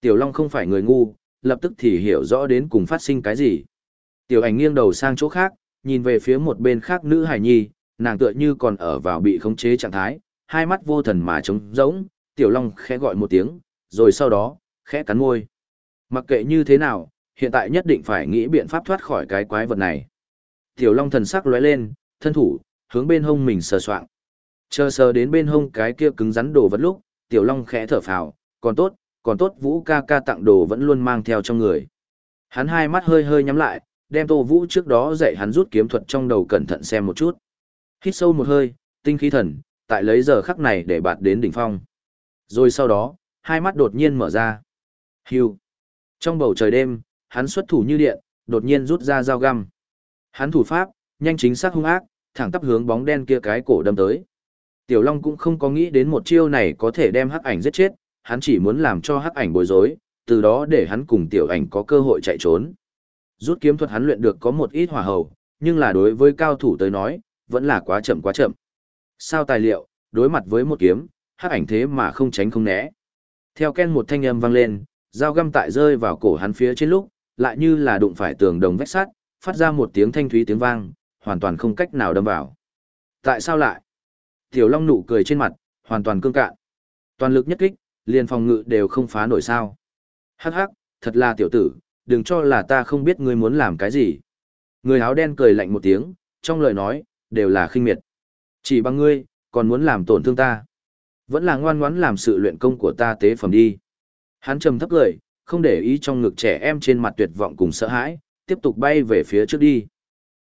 Tiểu Long không phải người ngu, lập tức thì hiểu rõ đến cùng phát sinh cái gì. Tiểu ảnh nghiêng đầu sang chỗ khác, nhìn về phía một bên khác nữ hải nhi, nàng tựa như còn ở vào bị khống chế trạng thái, hai mắt vô thần mà trống rỗng, Tiểu Long khẽ gọi một tiếng, rồi sau đó, khẽ cắn môi. Mặc kệ như thế nào, hiện tại nhất định phải nghĩ biện pháp thoát khỏi cái quái vật này. Tiểu Long thần sắc lóe lên, thân thủ, hướng bên hông mình sờ soạng. Chờ sờ đến bên hông cái kia cứng rắn đồ vật lúc, Tiểu Long khẽ thở phào, còn tốt, còn tốt Vũ ca ca tặng đồ vẫn luôn mang theo trong người. Hắn hai mắt hơi hơi nhắm lại, đem Tô Vũ trước đó dạy hắn rút kiếm thuật trong đầu cẩn thận xem một chút. Hít sâu một hơi, tinh khí thần, tại lấy giờ khắc này để bạt đến đỉnh phong. Rồi sau đó, hai mắt đột nhiên mở ra. Hưu. Trong bầu trời đêm, hắn xuất thủ như điện, đột nhiên rút ra dao găm. Hắn thủ pháp, nhanh chính xác hung ác, thẳng tắp hướng bóng đen kia cái cổ đâm tới. Tiểu Long cũng không có nghĩ đến một chiêu này có thể đem hắc ảnh giết chết, hắn chỉ muốn làm cho hắc ảnh bối rối, từ đó để hắn cùng tiểu ảnh có cơ hội chạy trốn. Rút kiếm thuật hắn luyện được có một ít hỏa hầu, nhưng là đối với cao thủ tới nói, vẫn là quá chậm quá chậm. Sao tài liệu, đối mặt với một kiếm, hắc ảnh thế mà không tránh không né. Theo ken một thanh âm vang lên, dao găm tại rơi vào cổ hắn phía trên lúc, lại như là đụng phải tường đồng vách sắt, phát ra một tiếng thanh thúy tiếng vang, hoàn toàn không cách nào đâm vào. Tại sao lại? Tiểu Long nụ cười trên mặt, hoàn toàn cương cạn. Toàn lực nhất kích, liền phòng ngự đều không phá nổi sao. Hắc hắc, thật là tiểu tử, đừng cho là ta không biết ngươi muốn làm cái gì. Người áo đen cười lạnh một tiếng, trong lời nói, đều là khinh miệt. Chỉ bằng ngươi, còn muốn làm tổn thương ta. Vẫn là ngoan ngoãn làm sự luyện công của ta tế phẩm đi. Hắn trầm thấp cười, không để ý trong ngực trẻ em trên mặt tuyệt vọng cùng sợ hãi, tiếp tục bay về phía trước đi.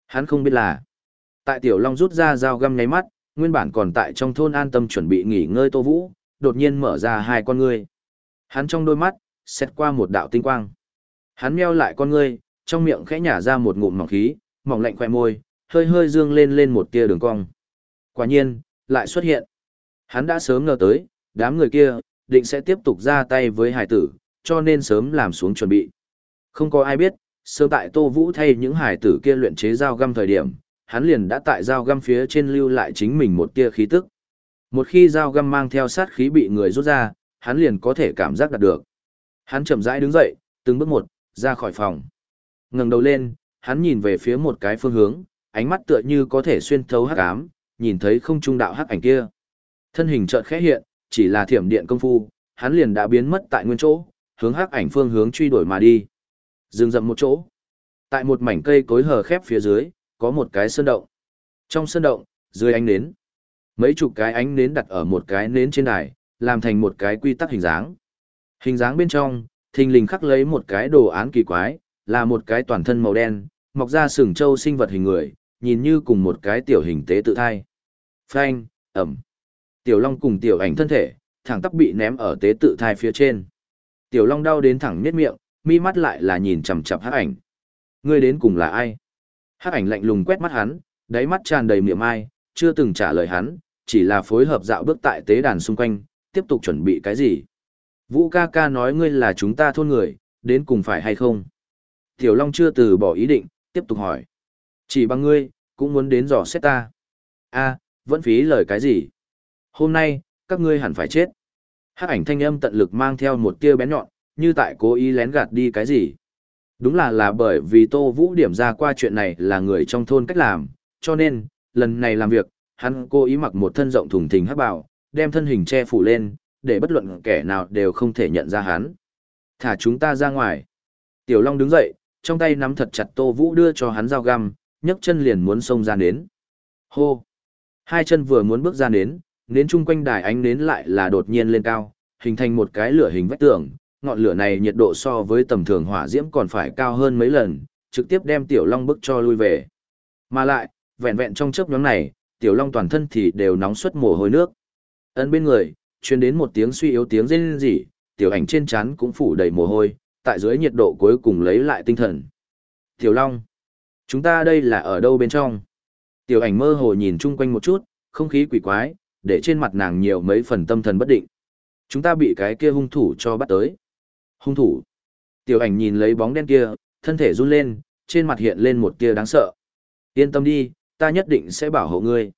Hắn không biết là, tại Tiểu Long rút ra dao găm nháy mắt, nguyên bản còn tại trong thôn an tâm chuẩn bị nghỉ ngơi Tô Vũ, đột nhiên mở ra hai con ngươi. Hắn trong đôi mắt, xét qua một đạo tinh quang. Hắn meo lại con ngươi, trong miệng khẽ nhả ra một ngụm mỏng khí, mỏng lạnh khoe môi, hơi hơi dương lên lên một tia đường cong. Quả nhiên, lại xuất hiện. Hắn đã sớm ngờ tới, đám người kia, định sẽ tiếp tục ra tay với hải tử, cho nên sớm làm xuống chuẩn bị. Không có ai biết, sớm tại Tô Vũ thay những hải tử kia luyện chế dao găm thời điểm, hắn liền đã tại dao găm phía trên lưu lại chính mình một tia khí tức. Một khi dao găm mang theo sát khí bị người rút ra, hắn liền có thể cảm giác đạt được. Hắn chậm rãi đứng dậy, từng bước một, ra khỏi phòng. ngẩng đầu lên, hắn nhìn về phía một cái phương hướng, ánh mắt tựa như có thể xuyên thấu hắc ám, nhìn thấy không trung đạo hắc ảnh kia. Thân hình chợt khẽ hiện, chỉ là thiểm điện công phu, hắn liền đã biến mất tại nguyên chỗ, hướng hắc ảnh phương hướng truy đuổi mà đi. Dừng dậm một chỗ. Tại một mảnh cây cối hờ khép phía dưới, có một cái sơn động. Trong sơn động, dưới ánh nến, mấy chục cái ánh nến đặt ở một cái nến trên đài, làm thành một cái quy tắc hình dáng. Hình dáng bên trong, thình lình khắc lấy một cái đồ án kỳ quái, là một cái toàn thân màu đen, mọc ra sừng trâu sinh vật hình người, nhìn như cùng một cái tiểu hình tế tự thai. Phanh, ẩm. Tiểu Long cùng tiểu ảnh thân thể, thẳng tắp bị ném ở tế tự thai phía trên. Tiểu Long đau đến thẳng nhếch miệng, mi mắt lại là nhìn chằm chằm hắc ảnh. Ngươi đến cùng là ai? Hắc ảnh lạnh lùng quét mắt hắn, đáy mắt tràn đầy miệng ai, chưa từng trả lời hắn, chỉ là phối hợp dạo bước tại tế đàn xung quanh, tiếp tục chuẩn bị cái gì. Vũ ca ca nói ngươi là chúng ta thôn người, đến cùng phải hay không? Tiểu Long chưa từ bỏ ý định, tiếp tục hỏi. Chỉ bằng ngươi, cũng muốn đến dò xét ta. a vẫn phí lời cái gì? Hôm nay, các ngươi hẳn phải chết. Hắc ảnh thanh âm tận lực mang theo một tia bén nhọn, như tại cố ý lén gạt đi cái gì. Đúng là là bởi vì Tô Vũ điểm ra qua chuyện này là người trong thôn cách làm, cho nên, lần này làm việc, hắn cố ý mặc một thân rộng thùng thình hắc bảo, đem thân hình che phủ lên, để bất luận kẻ nào đều không thể nhận ra hắn. Thả chúng ta ra ngoài. Tiểu Long đứng dậy, trong tay nắm thật chặt Tô Vũ đưa cho hắn dao găm, nhấc chân liền muốn xông ra nến. Hô! Hai chân vừa muốn bước ra nến, nến chung quanh đài ánh nến lại là đột nhiên lên cao, hình thành một cái lửa hình vách tường, ngọn lửa này nhiệt độ so với tầm thường hỏa diễm còn phải cao hơn mấy lần, trực tiếp đem Tiểu Long bức cho lui về. Mà lại, vẹn vẹn trong chớp nhóm này, Tiểu Long toàn thân thì đều nóng suất mồ hôi nước. Ấn bên người, truyền đến một tiếng suy yếu tiếng rên rỉ, Tiểu Ảnh trên trán cũng phủ đầy mồ hôi, tại dưới nhiệt độ cuối cùng lấy lại tinh thần. Tiểu Long, chúng ta đây là ở đâu bên trong? Tiểu Ảnh mơ hồ nhìn chung quanh một chút, không khí quỷ quái, để trên mặt nàng nhiều mấy phần tâm thần bất định. Chúng ta bị cái kia hung thủ cho bắt tới. Hung thủ. Tiểu ảnh nhìn lấy bóng đen kia, thân thể run lên, trên mặt hiện lên một tia đáng sợ. Yên tâm đi, ta nhất định sẽ bảo hộ ngươi.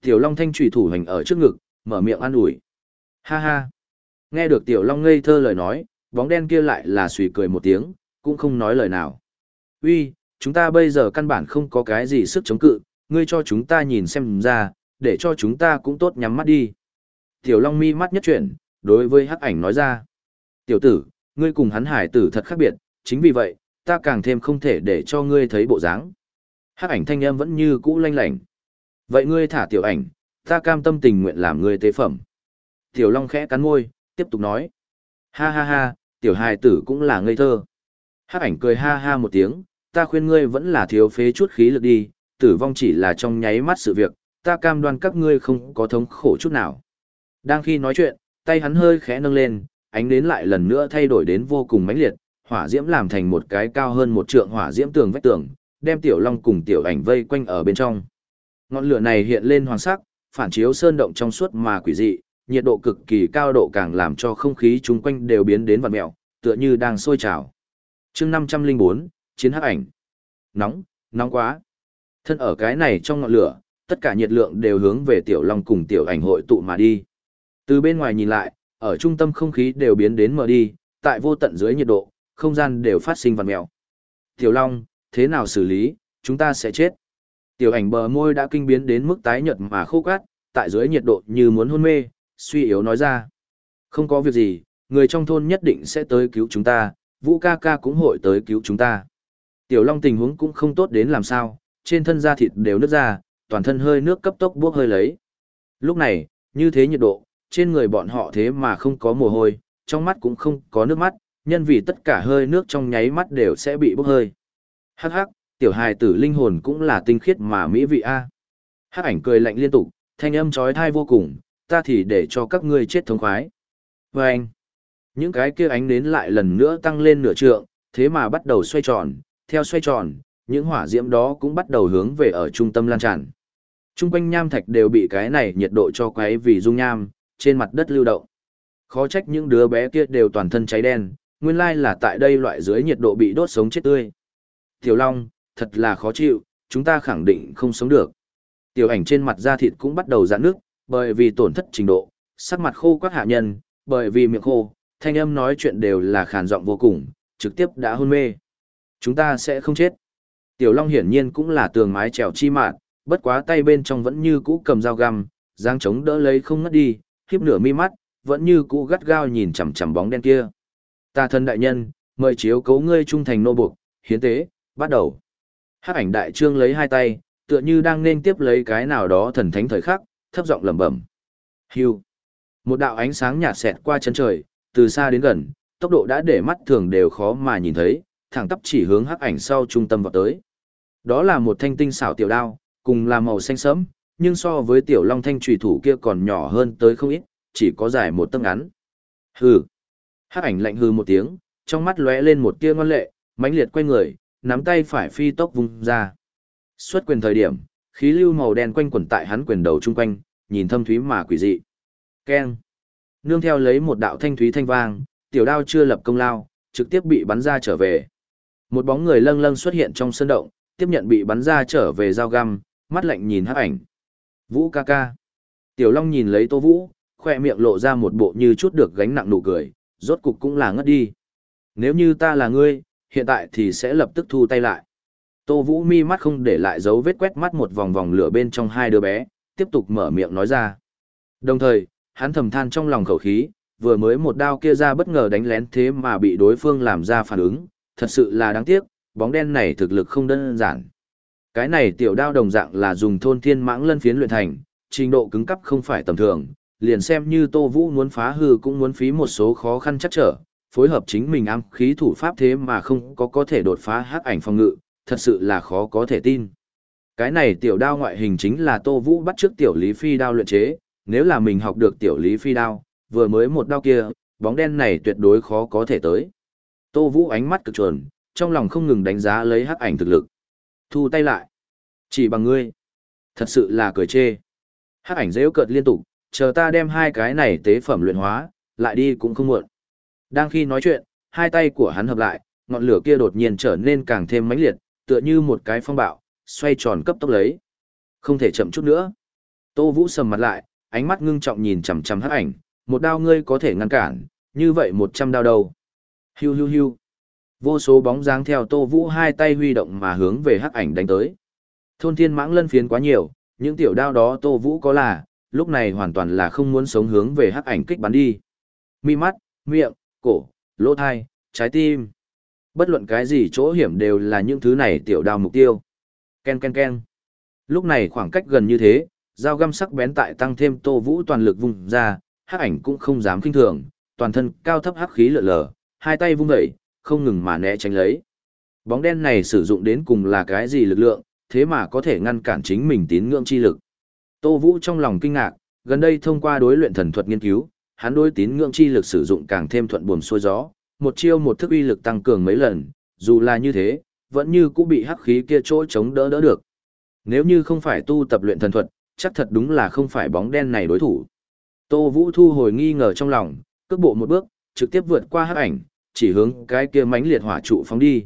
Tiểu Long thanh trùy thủ hành ở trước ngực, mở miệng an ủi. Ha ha. Nghe được Tiểu Long ngây thơ lời nói, bóng đen kia lại là suy cười một tiếng, cũng không nói lời nào. Uy, chúng ta bây giờ căn bản không có cái gì sức chống cự, ngươi cho chúng ta nhìn xem ra, để cho chúng ta cũng tốt nhắm mắt đi. Tiểu Long mi mắt nhất chuyển, đối với hắc ảnh nói ra. Tiểu tử, ngươi cùng hắn hải tử thật khác biệt, chính vì vậy, ta càng thêm không thể để cho ngươi thấy bộ dáng. Hắc ảnh thanh âm vẫn như cũ lanh lảnh. Vậy ngươi thả tiểu ảnh, ta cam tâm tình nguyện làm ngươi tế phẩm. Tiểu Long khẽ cắn môi, tiếp tục nói. Ha ha ha, tiểu hài tử cũng là ngây thơ. Hắc ảnh cười ha ha một tiếng, ta khuyên ngươi vẫn là thiếu phế chút khí lực đi, tử vong chỉ là trong nháy mắt sự việc, ta cam đoan các ngươi không có thống khổ chút nào. Đang khi nói chuyện, tay hắn hơi khẽ nâng lên, ánh đến lại lần nữa thay đổi đến vô cùng mãnh liệt, hỏa diễm làm thành một cái cao hơn một trượng hỏa diễm tường vách tường, đem tiểu long cùng tiểu ảnh vây quanh ở bên trong. Ngọn lửa này hiện lên hoàng sắc, phản chiếu sơn động trong suốt mà quỷ dị, nhiệt độ cực kỳ cao độ càng làm cho không khí chung quanh đều biến đến vặn mèo, tựa như đang sôi trào. Chương 504, chiến hắc ảnh. Nóng, nóng quá. Thân ở cái này trong ngọn lửa, tất cả nhiệt lượng đều hướng về tiểu long cùng tiểu ảnh hội tụ mà đi. Từ bên ngoài nhìn lại, ở trung tâm không khí đều biến đến mờ đi, tại vô tận dưới nhiệt độ, không gian đều phát sinh vằn mèo. Tiểu Long, thế nào xử lý, chúng ta sẽ chết. Tiểu ảnh bờ môi đã kinh biến đến mức tái nhợt mà khô cát, tại dưới nhiệt độ như muốn hôn mê, suy yếu nói ra. Không có việc gì, người trong thôn nhất định sẽ tới cứu chúng ta, Vũ ca ca cũng hội tới cứu chúng ta. Tiểu Long tình huống cũng không tốt đến làm sao, trên thân da thịt đều nứt ra, toàn thân hơi nước cấp tốc buốc hơi lấy. Lúc này, như thế nhiệt độ, trên người bọn họ thế mà không có mồ hôi, trong mắt cũng không có nước mắt, nhân vì tất cả hơi nước trong nháy mắt đều sẽ bị bốc hơi. Hắc hắc, tiểu hài tử linh hồn cũng là tinh khiết mà mỹ vị a. Hắc ảnh cười lạnh liên tục, thanh âm chói tai vô cùng, ta thì để cho các ngươi chết thống khoái. Và anh, những cái kia ánh nến lại lần nữa tăng lên nửa trượng, thế mà bắt đầu xoay tròn, theo xoay tròn, những hỏa diễm đó cũng bắt đầu hướng về ở trung tâm lan tràn. Trung quanh nham thạch đều bị cái này nhiệt độ cho quấy vì dung nham, trên mặt đất lưu động. Khó trách những đứa bé kia đều toàn thân cháy đen, nguyên lai là tại đây loại dưới nhiệt độ bị đốt sống chết tươi. Tiểu Long, thật là khó chịu, chúng ta khẳng định không sống được. Tiểu ảnh trên mặt da thịt cũng bắt đầu giãn nước, bởi vì tổn thất trình độ, sắc mặt khô quắc hạ nhân, bởi vì miệng khô, thanh âm nói chuyện đều là khàn giọng vô cùng, trực tiếp đã hôn mê. Chúng ta sẽ không chết. Tiểu Long hiển nhiên cũng là tường mái trèo chi mạn, bất quá tay bên trong vẫn như cũ cầm dao găm, giang chống đỡ lấy không ngất đi, khiếp nửa mi mắt, vẫn như cũ gắt gao nhìn chằm chằm bóng đen kia. Ta thân đại nhân, mời chiếu cấu ngươi trung thành nô buộc, hiến tế, bắt đầu. Hắc ảnh đại trương lấy hai tay, tựa như đang nên tiếp lấy cái nào đó thần thánh thời khắc, thấp giọng lẩm bẩm. Hưu. Một đạo ánh sáng nhạt xẹt qua chân trời, từ xa đến gần, tốc độ đã để mắt thường đều khó mà nhìn thấy, thẳng tắp chỉ hướng hắc ảnh sau trung tâm vào tới. Đó là một thanh tinh xảo tiểu đao, cùng là màu xanh sẫm, nhưng so với tiểu long thanh trùy thủ kia còn nhỏ hơn tới không ít, chỉ có dài một tấc ngắn. Hừ. Hắc ảnh lạnh hừ một tiếng, trong mắt lóe lên một tia ngoan lệ, mãnh liệt quay người, nắm tay phải phi tốc vung ra. Xuất quyền thời điểm, khí lưu màu đen quanh quẩn tại hắn quyền đầu trung quanh, nhìn thâm thúy mà quỷ dị. Keng. Nương theo lấy một đạo thanh thúy thanh vang, tiểu đao chưa lập công lao, trực tiếp bị bắn ra trở về. Một bóng người lâng lâng xuất hiện trong sân động, tiếp nhận bị bắn ra trở về dao găm, mắt lạnh nhìn hắc ảnh. Vũ ca ca. Tiểu Long nhìn lấy Tô Vũ, khoe miệng lộ ra một bộ như chút được gánh nặng nụ cười, rốt cục cũng là ngất đi. Nếu như ta là ngươi, hiện tại thì sẽ lập tức thu tay lại. Tô Vũ mi mắt không để lại dấu vết quét mắt một vòng vòng lửa bên trong hai đứa bé, tiếp tục mở miệng nói ra. Đồng thời, hắn thầm than trong lòng khẩu khí, vừa mới một đao kia ra bất ngờ đánh lén thế mà bị đối phương làm ra phản ứng, thật sự là đáng tiếc, bóng đen này thực lực không đơn giản. Cái này tiểu đao đồng dạng là dùng thôn thiên mãng lân phiến luyện thành, trình độ cứng cấp không phải tầm thường, liền xem như Tô Vũ muốn phá hư cũng muốn phí một số khó khăn chắc trở, phối hợp chính mình ám khí thủ pháp thế mà không có có thể đột phá hắc ảnh phòng ngự, thật sự là khó có thể tin. Cái này tiểu đao ngoại hình chính là Tô Vũ bắt trước tiểu Lý Phi đao luyện chế, nếu là mình học được tiểu Lý Phi đao, vừa mới một đao kia, bóng đen này tuyệt đối khó có thể tới. Tô Vũ ánh mắt cực chuẩn, trong lòng không ngừng đánh giá lấy hắc ảnh thực lực. Thu tay lại. Chỉ bằng ngươi. Thật sự là cười chê. Hắc ảnh rêu cợt liên tục, chờ ta đem hai cái này tế phẩm luyện hóa, lại đi cũng không muộn. Đang khi nói chuyện, hai tay của hắn hợp lại, ngọn lửa kia đột nhiên trở nên càng thêm mãnh liệt, tựa như một cái phong bạo, xoay tròn cấp tốc lấy. Không thể chậm chút nữa. Tô Vũ sầm mặt lại, ánh mắt ngưng trọng nhìn chằm chằm hắc ảnh, một đao ngươi có thể ngăn cản, như vậy một trăm đao đâu. Hiu hiu hiu. Vô số bóng dáng theo Tô Vũ hai tay huy động mà hướng về hắc ảnh đánh tới. Thôn thiên mãng lân phiến quá nhiều, những tiểu đao đó Tô Vũ có là, lúc này hoàn toàn là không muốn sống hướng về hắc ảnh kích bắn đi. Mi mắt, miệng, cổ, lỗ thai, trái tim. Bất luận cái gì chỗ hiểm đều là những thứ này tiểu đao mục tiêu. Ken ken ken. Lúc này khoảng cách gần như thế, dao găm sắc bén tại tăng thêm Tô Vũ toàn lực vùng ra, hắc ảnh cũng không dám kinh thường, toàn thân cao thấp hắc khí lượn lờ, hai tay vung dậy, không ngừng mà né tránh lấy. Bóng đen này sử dụng đến cùng là cái gì lực lượng, thế mà có thể ngăn cản chính mình tín ngưỡng chi lực. Tô Vũ trong lòng kinh ngạc, gần đây thông qua đối luyện thần thuật nghiên cứu, hắn đối tín ngưỡng chi lực sử dụng càng thêm thuận buồm xuôi gió, một chiêu một thức uy lực tăng cường mấy lần, dù là như thế, vẫn như cũng bị hắc khí kia chỗ chống đỡ đỡ được. Nếu như không phải tu tập luyện thần thuật, chắc thật đúng là không phải bóng đen này đối thủ. Tô Vũ thu hồi nghi ngờ trong lòng, cước bộ một bước, trực tiếp vượt qua hắc ảnh, chỉ hướng cái kia mãnh liệt hỏa trụ phóng đi.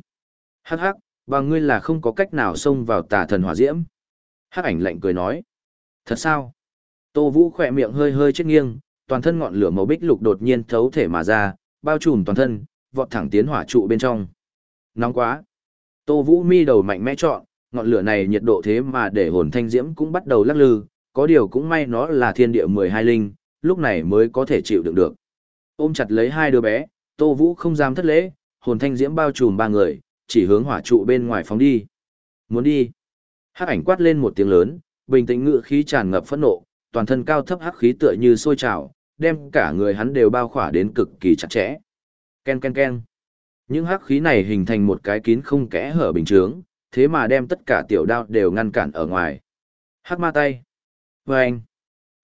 Hắc hắc, bằng ngươi là không có cách nào xông vào tà thần hỏa diễm. Hắc ảnh lạnh cười nói. Thật sao? Tô Vũ khỏe miệng hơi hơi chết nghiêng, toàn thân ngọn lửa màu bích lục đột nhiên thấu thể mà ra, bao trùm toàn thân, vọt thẳng tiến hỏa trụ bên trong. Nóng quá. Tô Vũ mi đầu mạnh mẽ chọn, ngọn lửa này nhiệt độ thế mà để hồn thanh diễm cũng bắt đầu lắc lư, có điều cũng may nó là thiên địa 12 linh, lúc này mới có thể chịu đựng được. Ôm chặt lấy hai đứa bé, Tô Vũ không dám thất lễ, hồn thanh diễm bao trùm ba người, chỉ hướng hỏa trụ bên ngoài phóng đi. Muốn đi. Hắc ảnh quát lên một tiếng lớn, bình tĩnh ngự khí tràn ngập phẫn nộ, toàn thân cao thấp hắc khí tựa như sôi trào, đem cả người hắn đều bao khỏa đến cực kỳ chặt chẽ. Ken ken ken. Những hắc khí này hình thành một cái kín không kẽ hở bình chướng, thế mà đem tất cả tiểu đao đều ngăn cản ở ngoài. Hắc ma tay. Và anh.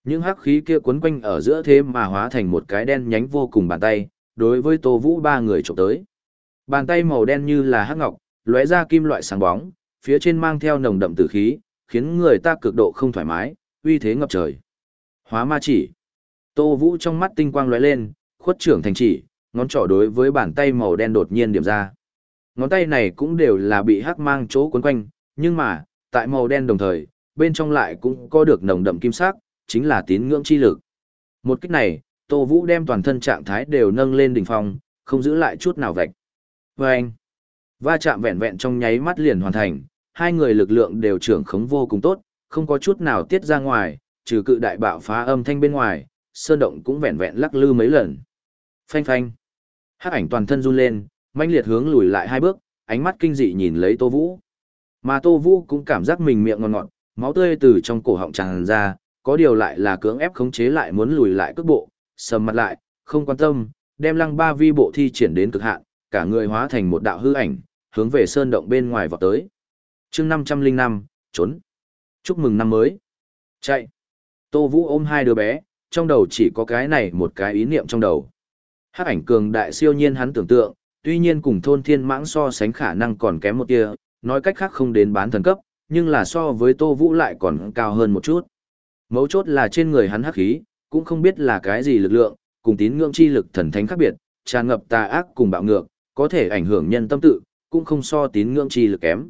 Những hắc khí kia cuốn quanh ở giữa thế mà hóa thành một cái đen nhánh vô cùng bàn tay, đối với Tô Vũ ba người chụp tới. Bàn tay màu đen như là hắc ngọc, lóe ra kim loại sáng bóng, phía trên mang theo nồng đậm tử khí, khiến người ta cực độ không thoải mái, uy thế ngập trời. Hóa ma chỉ. Tô Vũ trong mắt tinh quang lóe lên, khuất trưởng thành chỉ, ngón trỏ đối với bàn tay màu đen đột nhiên điểm ra. Ngón tay này cũng đều là bị hắc mang chỗ cuốn quanh, nhưng mà, tại màu đen đồng thời, bên trong lại cũng có được nồng đậm kim sắc, chính là tín ngưỡng chi lực. Một cách này, Tô Vũ đem toàn thân trạng thái đều nâng lên đỉnh phong, không giữ lại chút nào vạch. Và anh, va chạm vẹn vẹn trong nháy mắt liền hoàn thành, hai người lực lượng đều trưởng khống vô cùng tốt, không có chút nào tiết ra ngoài, trừ cự đại bạo phá âm thanh bên ngoài, sơn động cũng vẹn vẹn lắc lư mấy lần. Phanh phanh. Hắc ảnh toàn thân run lên, mãnh liệt hướng lùi lại hai bước, ánh mắt kinh dị nhìn lấy Tô Vũ. Mà Tô Vũ cũng cảm giác mình miệng ngọt ngọt, máu tươi từ trong cổ họng tràn ra, có điều lại là cưỡng ép khống chế lại muốn lùi lại cước bộ, sầm mặt lại, không quan tâm, đem lăng ba vi bộ thi triển đến cực hạn, cả người hóa thành một đạo hư ảnh, hướng về sơn động bên ngoài vọt tới. chương 505, trốn. Chúc mừng năm mới. Chạy. Tô Vũ ôm hai đứa bé, trong đầu chỉ có cái này một cái ý niệm trong đầu. Hắc ảnh cường đại siêu nhiên hắn tưởng tượng, tuy nhiên cùng thôn thiên mãng so sánh khả năng còn kém một tia, nói cách khác không đến bán thần cấp, nhưng là so với Tô Vũ lại còn cao hơn một chút. Mấu chốt là trên người hắn hắc khí, cũng không biết là cái gì lực lượng, cùng tín ngưỡng chi lực thần thánh khác biệt, tràn ngập tà ác cùng bạo ngược, có thể ảnh hưởng nhân tâm tự, cũng không so tín ngưỡng chi lực kém.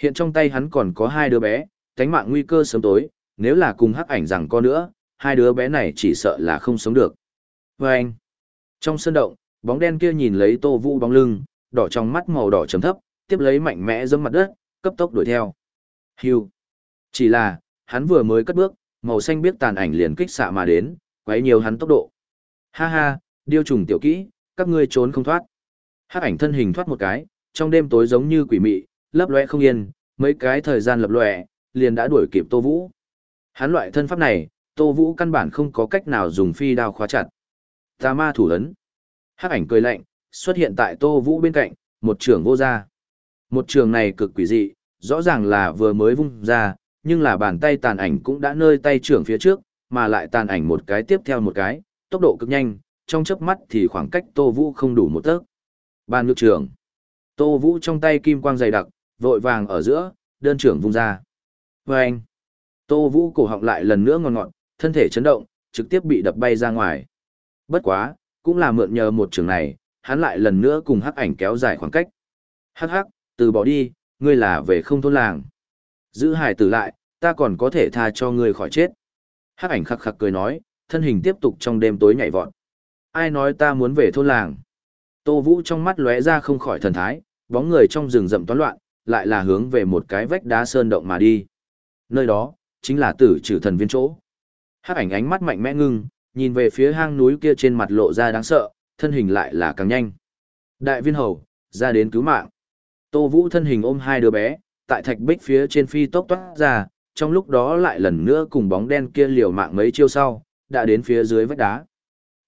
Hiện trong tay hắn còn có hai đứa bé, cánh mạng nguy cơ sớm tối, nếu là cùng hắc ảnh rằng có nữa, hai đứa bé này chỉ sợ là không sống được. Và anh, trong sân động, bóng đen kia nhìn lấy tô vũ bóng lưng, đỏ trong mắt màu đỏ chấm thấp, tiếp lấy mạnh mẽ dâm mặt đất, cấp tốc đuổi theo. Hưu. Chỉ là, hắn vừa mới cất bước, màu xanh biết tàn ảnh liền kích xạ mà đến, quấy nhiều hắn tốc độ. Ha ha, điêu trùng tiểu kỹ, các ngươi trốn không thoát. Hắc ảnh thân hình thoát một cái, trong đêm tối giống như quỷ mị, lấp lóe không yên, mấy cái thời gian lập lòe, liền đã đuổi kịp Tô Vũ. Hắn loại thân pháp này, Tô Vũ căn bản không có cách nào dùng phi đao khóa chặt. Tà ma thủ ấn. Hắc ảnh cười lạnh, xuất hiện tại Tô Vũ bên cạnh, một trường vô ra. Một trường này cực quỷ dị, rõ ràng là vừa mới vung ra, nhưng là bàn tay tàn ảnh cũng đã nơi tay trưởng phía trước, mà lại tàn ảnh một cái tiếp theo một cái, tốc độ cực nhanh, trong chớp mắt thì khoảng cách Tô Vũ không đủ một tấc. Bàn ngược trưởng. Tô Vũ trong tay kim quang dày đặc, vội vàng ở giữa, đơn trưởng vung ra. Và anh. Tô Vũ cổ họng lại lần nữa ngon ngọt, thân thể chấn động, trực tiếp bị đập bay ra ngoài. Bất quá, cũng là mượn nhờ một trường này, hắn lại lần nữa cùng hắc ảnh kéo dài khoảng cách. Hắc hắc, từ bỏ đi, ngươi là về không thôn làng. Giữ hải tử lại, ta còn có thể tha cho ngươi khỏi chết. Hắc ảnh khắc khắc cười nói, thân hình tiếp tục trong đêm tối nhảy vọt. Ai nói ta muốn về thôn làng? Tô Vũ trong mắt lóe ra không khỏi thần thái, bóng người trong rừng rậm toán loạn, lại là hướng về một cái vách đá sơn động mà đi. Nơi đó, chính là tử trừ thần viên chỗ. Hắc ảnh ánh mắt mạnh mẽ ngưng, nhìn về phía hang núi kia trên mặt lộ ra đáng sợ, thân hình lại là càng nhanh. Đại viên hầu, ra đến cứu mạng. Tô Vũ thân hình ôm hai đứa bé, tại thạch bích phía trên phi tốc toát ra, trong lúc đó lại lần nữa cùng bóng đen kia liều mạng mấy chiêu sau, đã đến phía dưới vách đá.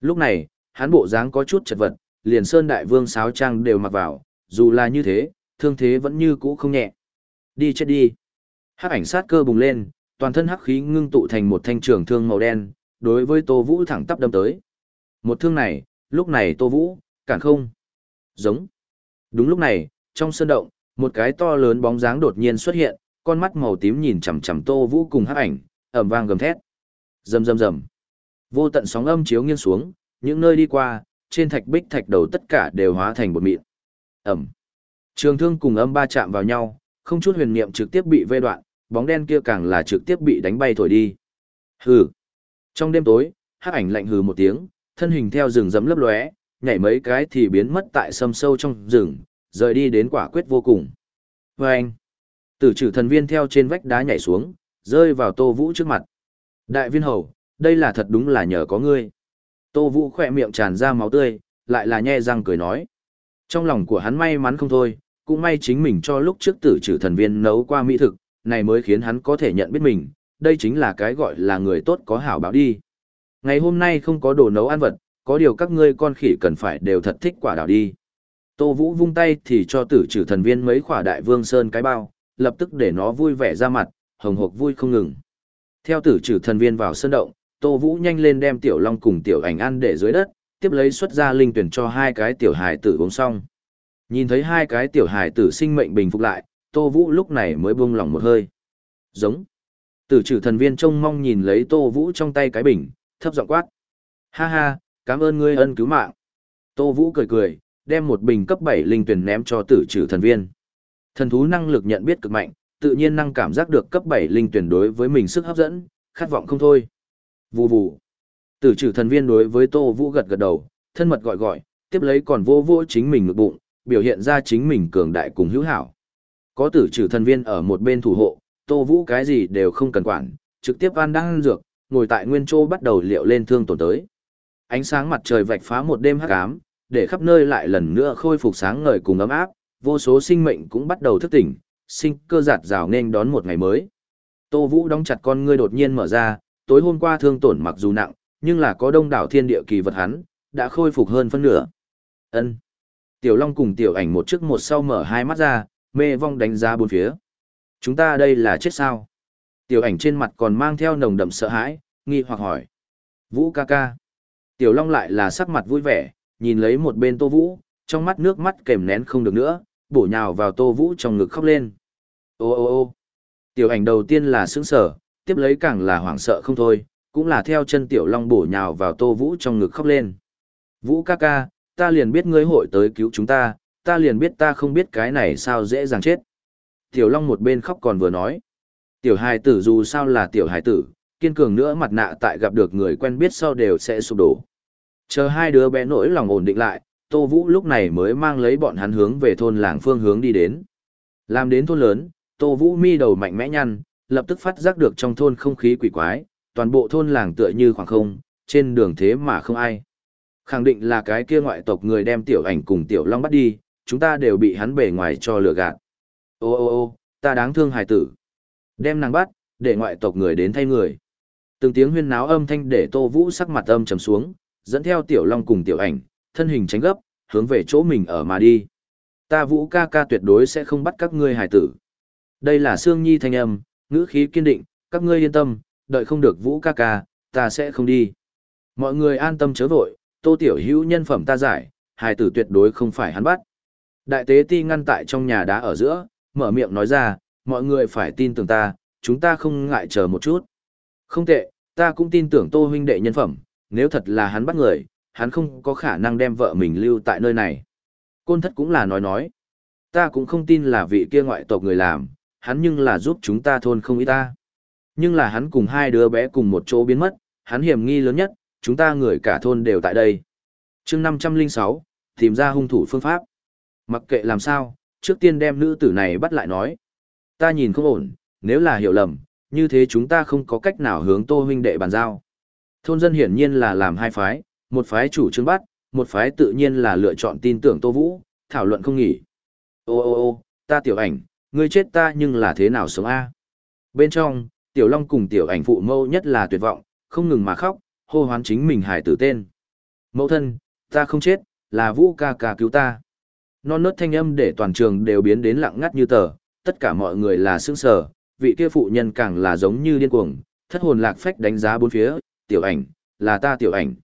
Lúc này, hắn bộ dáng có chút chật vật, liền sơn đại vương sáo trang đều mặc vào, dù là như thế, thương thế vẫn như cũ không nhẹ. Đi chết đi. Hắc ảnh sát cơ bùng lên, toàn thân hắc khí ngưng tụ thành một thanh trường thương màu đen, đối với Tô Vũ thẳng tắp đâm tới. Một thương này, lúc này Tô Vũ, cản không. Giống. Đúng lúc này, trong sơn động, một cái to lớn bóng dáng đột nhiên xuất hiện, con mắt màu tím nhìn chằm chằm Tô Vũ cùng hắc ảnh, ầm vang gầm thét. Rầm rầm rầm. Vô tận sóng âm chiếu nghiêng xuống, những nơi đi qua, trên thạch bích thạch đầu tất cả đều hóa thành bột mịn. Ẩm. Trường thương cùng âm ba chạm vào nhau, không chút huyền niệm trực tiếp bị vây đoạn, bóng đen kia càng là trực tiếp bị đánh bay thổi đi. Hừ. Trong đêm tối, hắc ảnh lạnh hừ một tiếng, thân hình theo rừng rậm lấp lóe, nhảy mấy cái thì biến mất tại sâm sâu trong rừng, rời đi đến quả quyết vô cùng. Và anh. Tử trừ thần viên theo trên vách đá nhảy xuống, rơi vào Tô Vũ trước mặt. Đại viên hầu, đây là thật đúng là nhờ có ngươi. Tô Vũ khỏe miệng tràn ra máu tươi, lại là nhe răng cười nói. Trong lòng của hắn may mắn không thôi, cũng may chính mình cho lúc trước tử trừ thần viên nấu qua mỹ thực, này mới khiến hắn có thể nhận biết mình, đây chính là cái gọi là người tốt có hảo báo đi. Ngày hôm nay không có đồ nấu ăn vật, có điều các ngươi con khỉ cần phải đều thật thích quả đào đi. Tô Vũ vung tay thì cho tử trừ thần viên mấy quả đại vương sơn cái bao, lập tức để nó vui vẻ ra mặt, hồng hộc vui không ngừng. Theo tử trừ thần viên vào sân động, Tô Vũ nhanh lên đem tiểu long cùng tiểu ảnh ăn để dưới đất, tiếp lấy xuất ra linh tuyển cho hai cái tiểu hài tử uống xong. Nhìn thấy hai cái tiểu hài tử sinh mệnh bình phục lại, Tô Vũ lúc này mới buông lòng một hơi. Giống. Tử trừ thần viên trông mong nhìn lấy Tô Vũ trong tay cái bình, thấp giọng quát. Ha ha, cảm ơn ngươi ân cứu mạng. Tô Vũ cười cười, đem một bình cấp 7 linh tuyển ném cho tử trừ thần viên. Thần thú năng lực nhận biết cực mạnh, tự nhiên năng cảm giác được cấp 7 linh tuyển đối với mình sức hấp dẫn, khát vọng không thôi. Vù vù. Tử trừ thần viên đối với Tô Vũ gật gật đầu, thân mật gọi gọi, tiếp lấy còn vô vô chính mình ngực bụng, biểu hiện ra chính mình cường đại cùng hữu hảo. Có tử trừ thần viên ở một bên thủ hộ, Tô Vũ cái gì đều không cần quản, trực tiếp ăn đang ăn dược, ngồi tại nguyên châu bắt đầu liệu lên thương tổn tới. Ánh sáng mặt trời vạch phá một đêm hắc ám, để khắp nơi lại lần nữa khôi phục sáng ngời cùng ấm áp, vô số sinh mệnh cũng bắt đầu thức tỉnh, sinh cơ giạt rào nên đón một ngày mới. Tô Vũ đóng chặt con ngươi đột nhiên mở ra, tối hôm qua thương tổn mặc dù nặng, nhưng là có đông đảo thiên địa kỳ vật hắn, đã khôi phục hơn phân nửa. Ân. Tiểu Long cùng Tiểu Ảnh một trước một sau mở hai mắt ra, mê vong đánh giá bốn phía. Chúng ta đây là chết sao? Tiểu Ảnh trên mặt còn mang theo nồng đậm sợ hãi, nghi hoặc hỏi. Vũ ca ca. Tiểu Long lại là sắc mặt vui vẻ, nhìn lấy một bên Tô Vũ, trong mắt nước mắt kèm nén không được nữa, bổ nhào vào Tô Vũ trong ngực khóc lên. Ô ô ô. Tiểu ảnh đầu tiên là sững sở, tiếp lấy càng là hoảng sợ không thôi, cũng là theo chân Tiểu Long bổ nhào vào Tô Vũ trong ngực khóc lên. Vũ ca ca, ta liền biết ngươi hội tới cứu chúng ta, ta liền biết ta không biết cái này sao dễ dàng chết. Tiểu Long một bên khóc còn vừa nói. Tiểu hài tử dù sao là tiểu hài tử, kiên cường nữa mặt nạ tại gặp được người quen biết sau đều sẽ sụp đổ. Chờ hai đứa bé nỗi lòng ổn định lại, Tô Vũ lúc này mới mang lấy bọn hắn hướng về thôn làng phương hướng đi đến. Làm đến thôn lớn, Tô Vũ mi đầu mạnh mẽ nhăn, lập tức phát giác được trong thôn không khí quỷ quái, toàn bộ thôn làng tựa như khoảng không, trên đường thế mà không ai. Khẳng định là cái kia ngoại tộc người đem tiểu ảnh cùng tiểu long bắt đi, chúng ta đều bị hắn bề ngoài cho lừa gạt. Ô ô ô, ta đáng thương hài tử. Đem nàng bắt, để ngoại tộc người đến thay người. Từng tiếng huyên náo âm thanh để Tô Vũ sắc mặt âm trầm xuống, dẫn theo tiểu long cùng tiểu ảnh, thân hình tránh gấp, hướng về chỗ mình ở mà đi. Ta Vũ ca ca tuyệt đối sẽ không bắt các ngươi hài tử. Đây là Sương Nhi thanh âm, ngữ khí kiên định, các ngươi yên tâm, đợi không được Vũ ca ca, ta sẽ không đi. Mọi người an tâm chớ vội, Tô Tiểu Hữu nhân phẩm ta giải, hài tử tuyệt đối không phải hắn bắt. Đại tế ti ngăn tại trong nhà đá ở giữa, mở miệng nói ra, mọi người phải tin tưởng ta, chúng ta không ngại chờ một chút. Không tệ, ta cũng tin tưởng Tô huynh đệ nhân phẩm, nếu thật là hắn bắt người, hắn không có khả năng đem vợ mình lưu tại nơi này. Côn thất cũng là nói nói. Ta cũng không tin là vị kia ngoại tộc người làm, hắn nhưng là giúp chúng ta thôn không ít ta. Nhưng là hắn cùng hai đứa bé cùng một chỗ biến mất, hắn hiểm nghi lớn nhất, chúng ta người cả thôn đều tại đây. chương 506, tìm ra hung thủ phương pháp. Mặc kệ làm sao, trước tiên đem nữ tử này bắt lại nói. Ta nhìn không ổn, nếu là hiểu lầm, như thế chúng ta không có cách nào hướng tô huynh đệ bàn giao. Thôn dân hiển nhiên là làm hai phái, một phái chủ trương bắt, một phái tự nhiên là lựa chọn tin tưởng Tô Vũ, thảo luận không nghỉ. Ô ô ô, ta tiểu ảnh, ngươi chết ta nhưng là thế nào sống a? Bên trong, tiểu long cùng tiểu ảnh phụ mâu nhất là tuyệt vọng, không ngừng mà khóc, hô hoán chính mình hải tử tên. Mẫu thân, ta không chết, là Vũ ca ca cứu ta. Non nớt thanh âm để toàn trường đều biến đến lặng ngắt như tờ, tất cả mọi người là sững sờ, vị kia phụ nhân càng là giống như điên cuồng, thất hồn lạc phách đánh giá bốn phía, tiểu ảnh, là ta tiểu ảnh.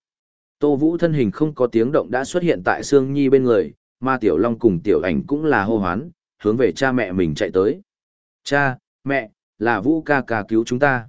Tô Vũ thân hình không có tiếng động đã xuất hiện tại Sương Nhi bên người, mà Tiểu Long cùng Tiểu Ảnh cũng là hô hoán, hướng về cha mẹ mình chạy tới. Cha, mẹ, là Vũ ca ca cứu chúng ta.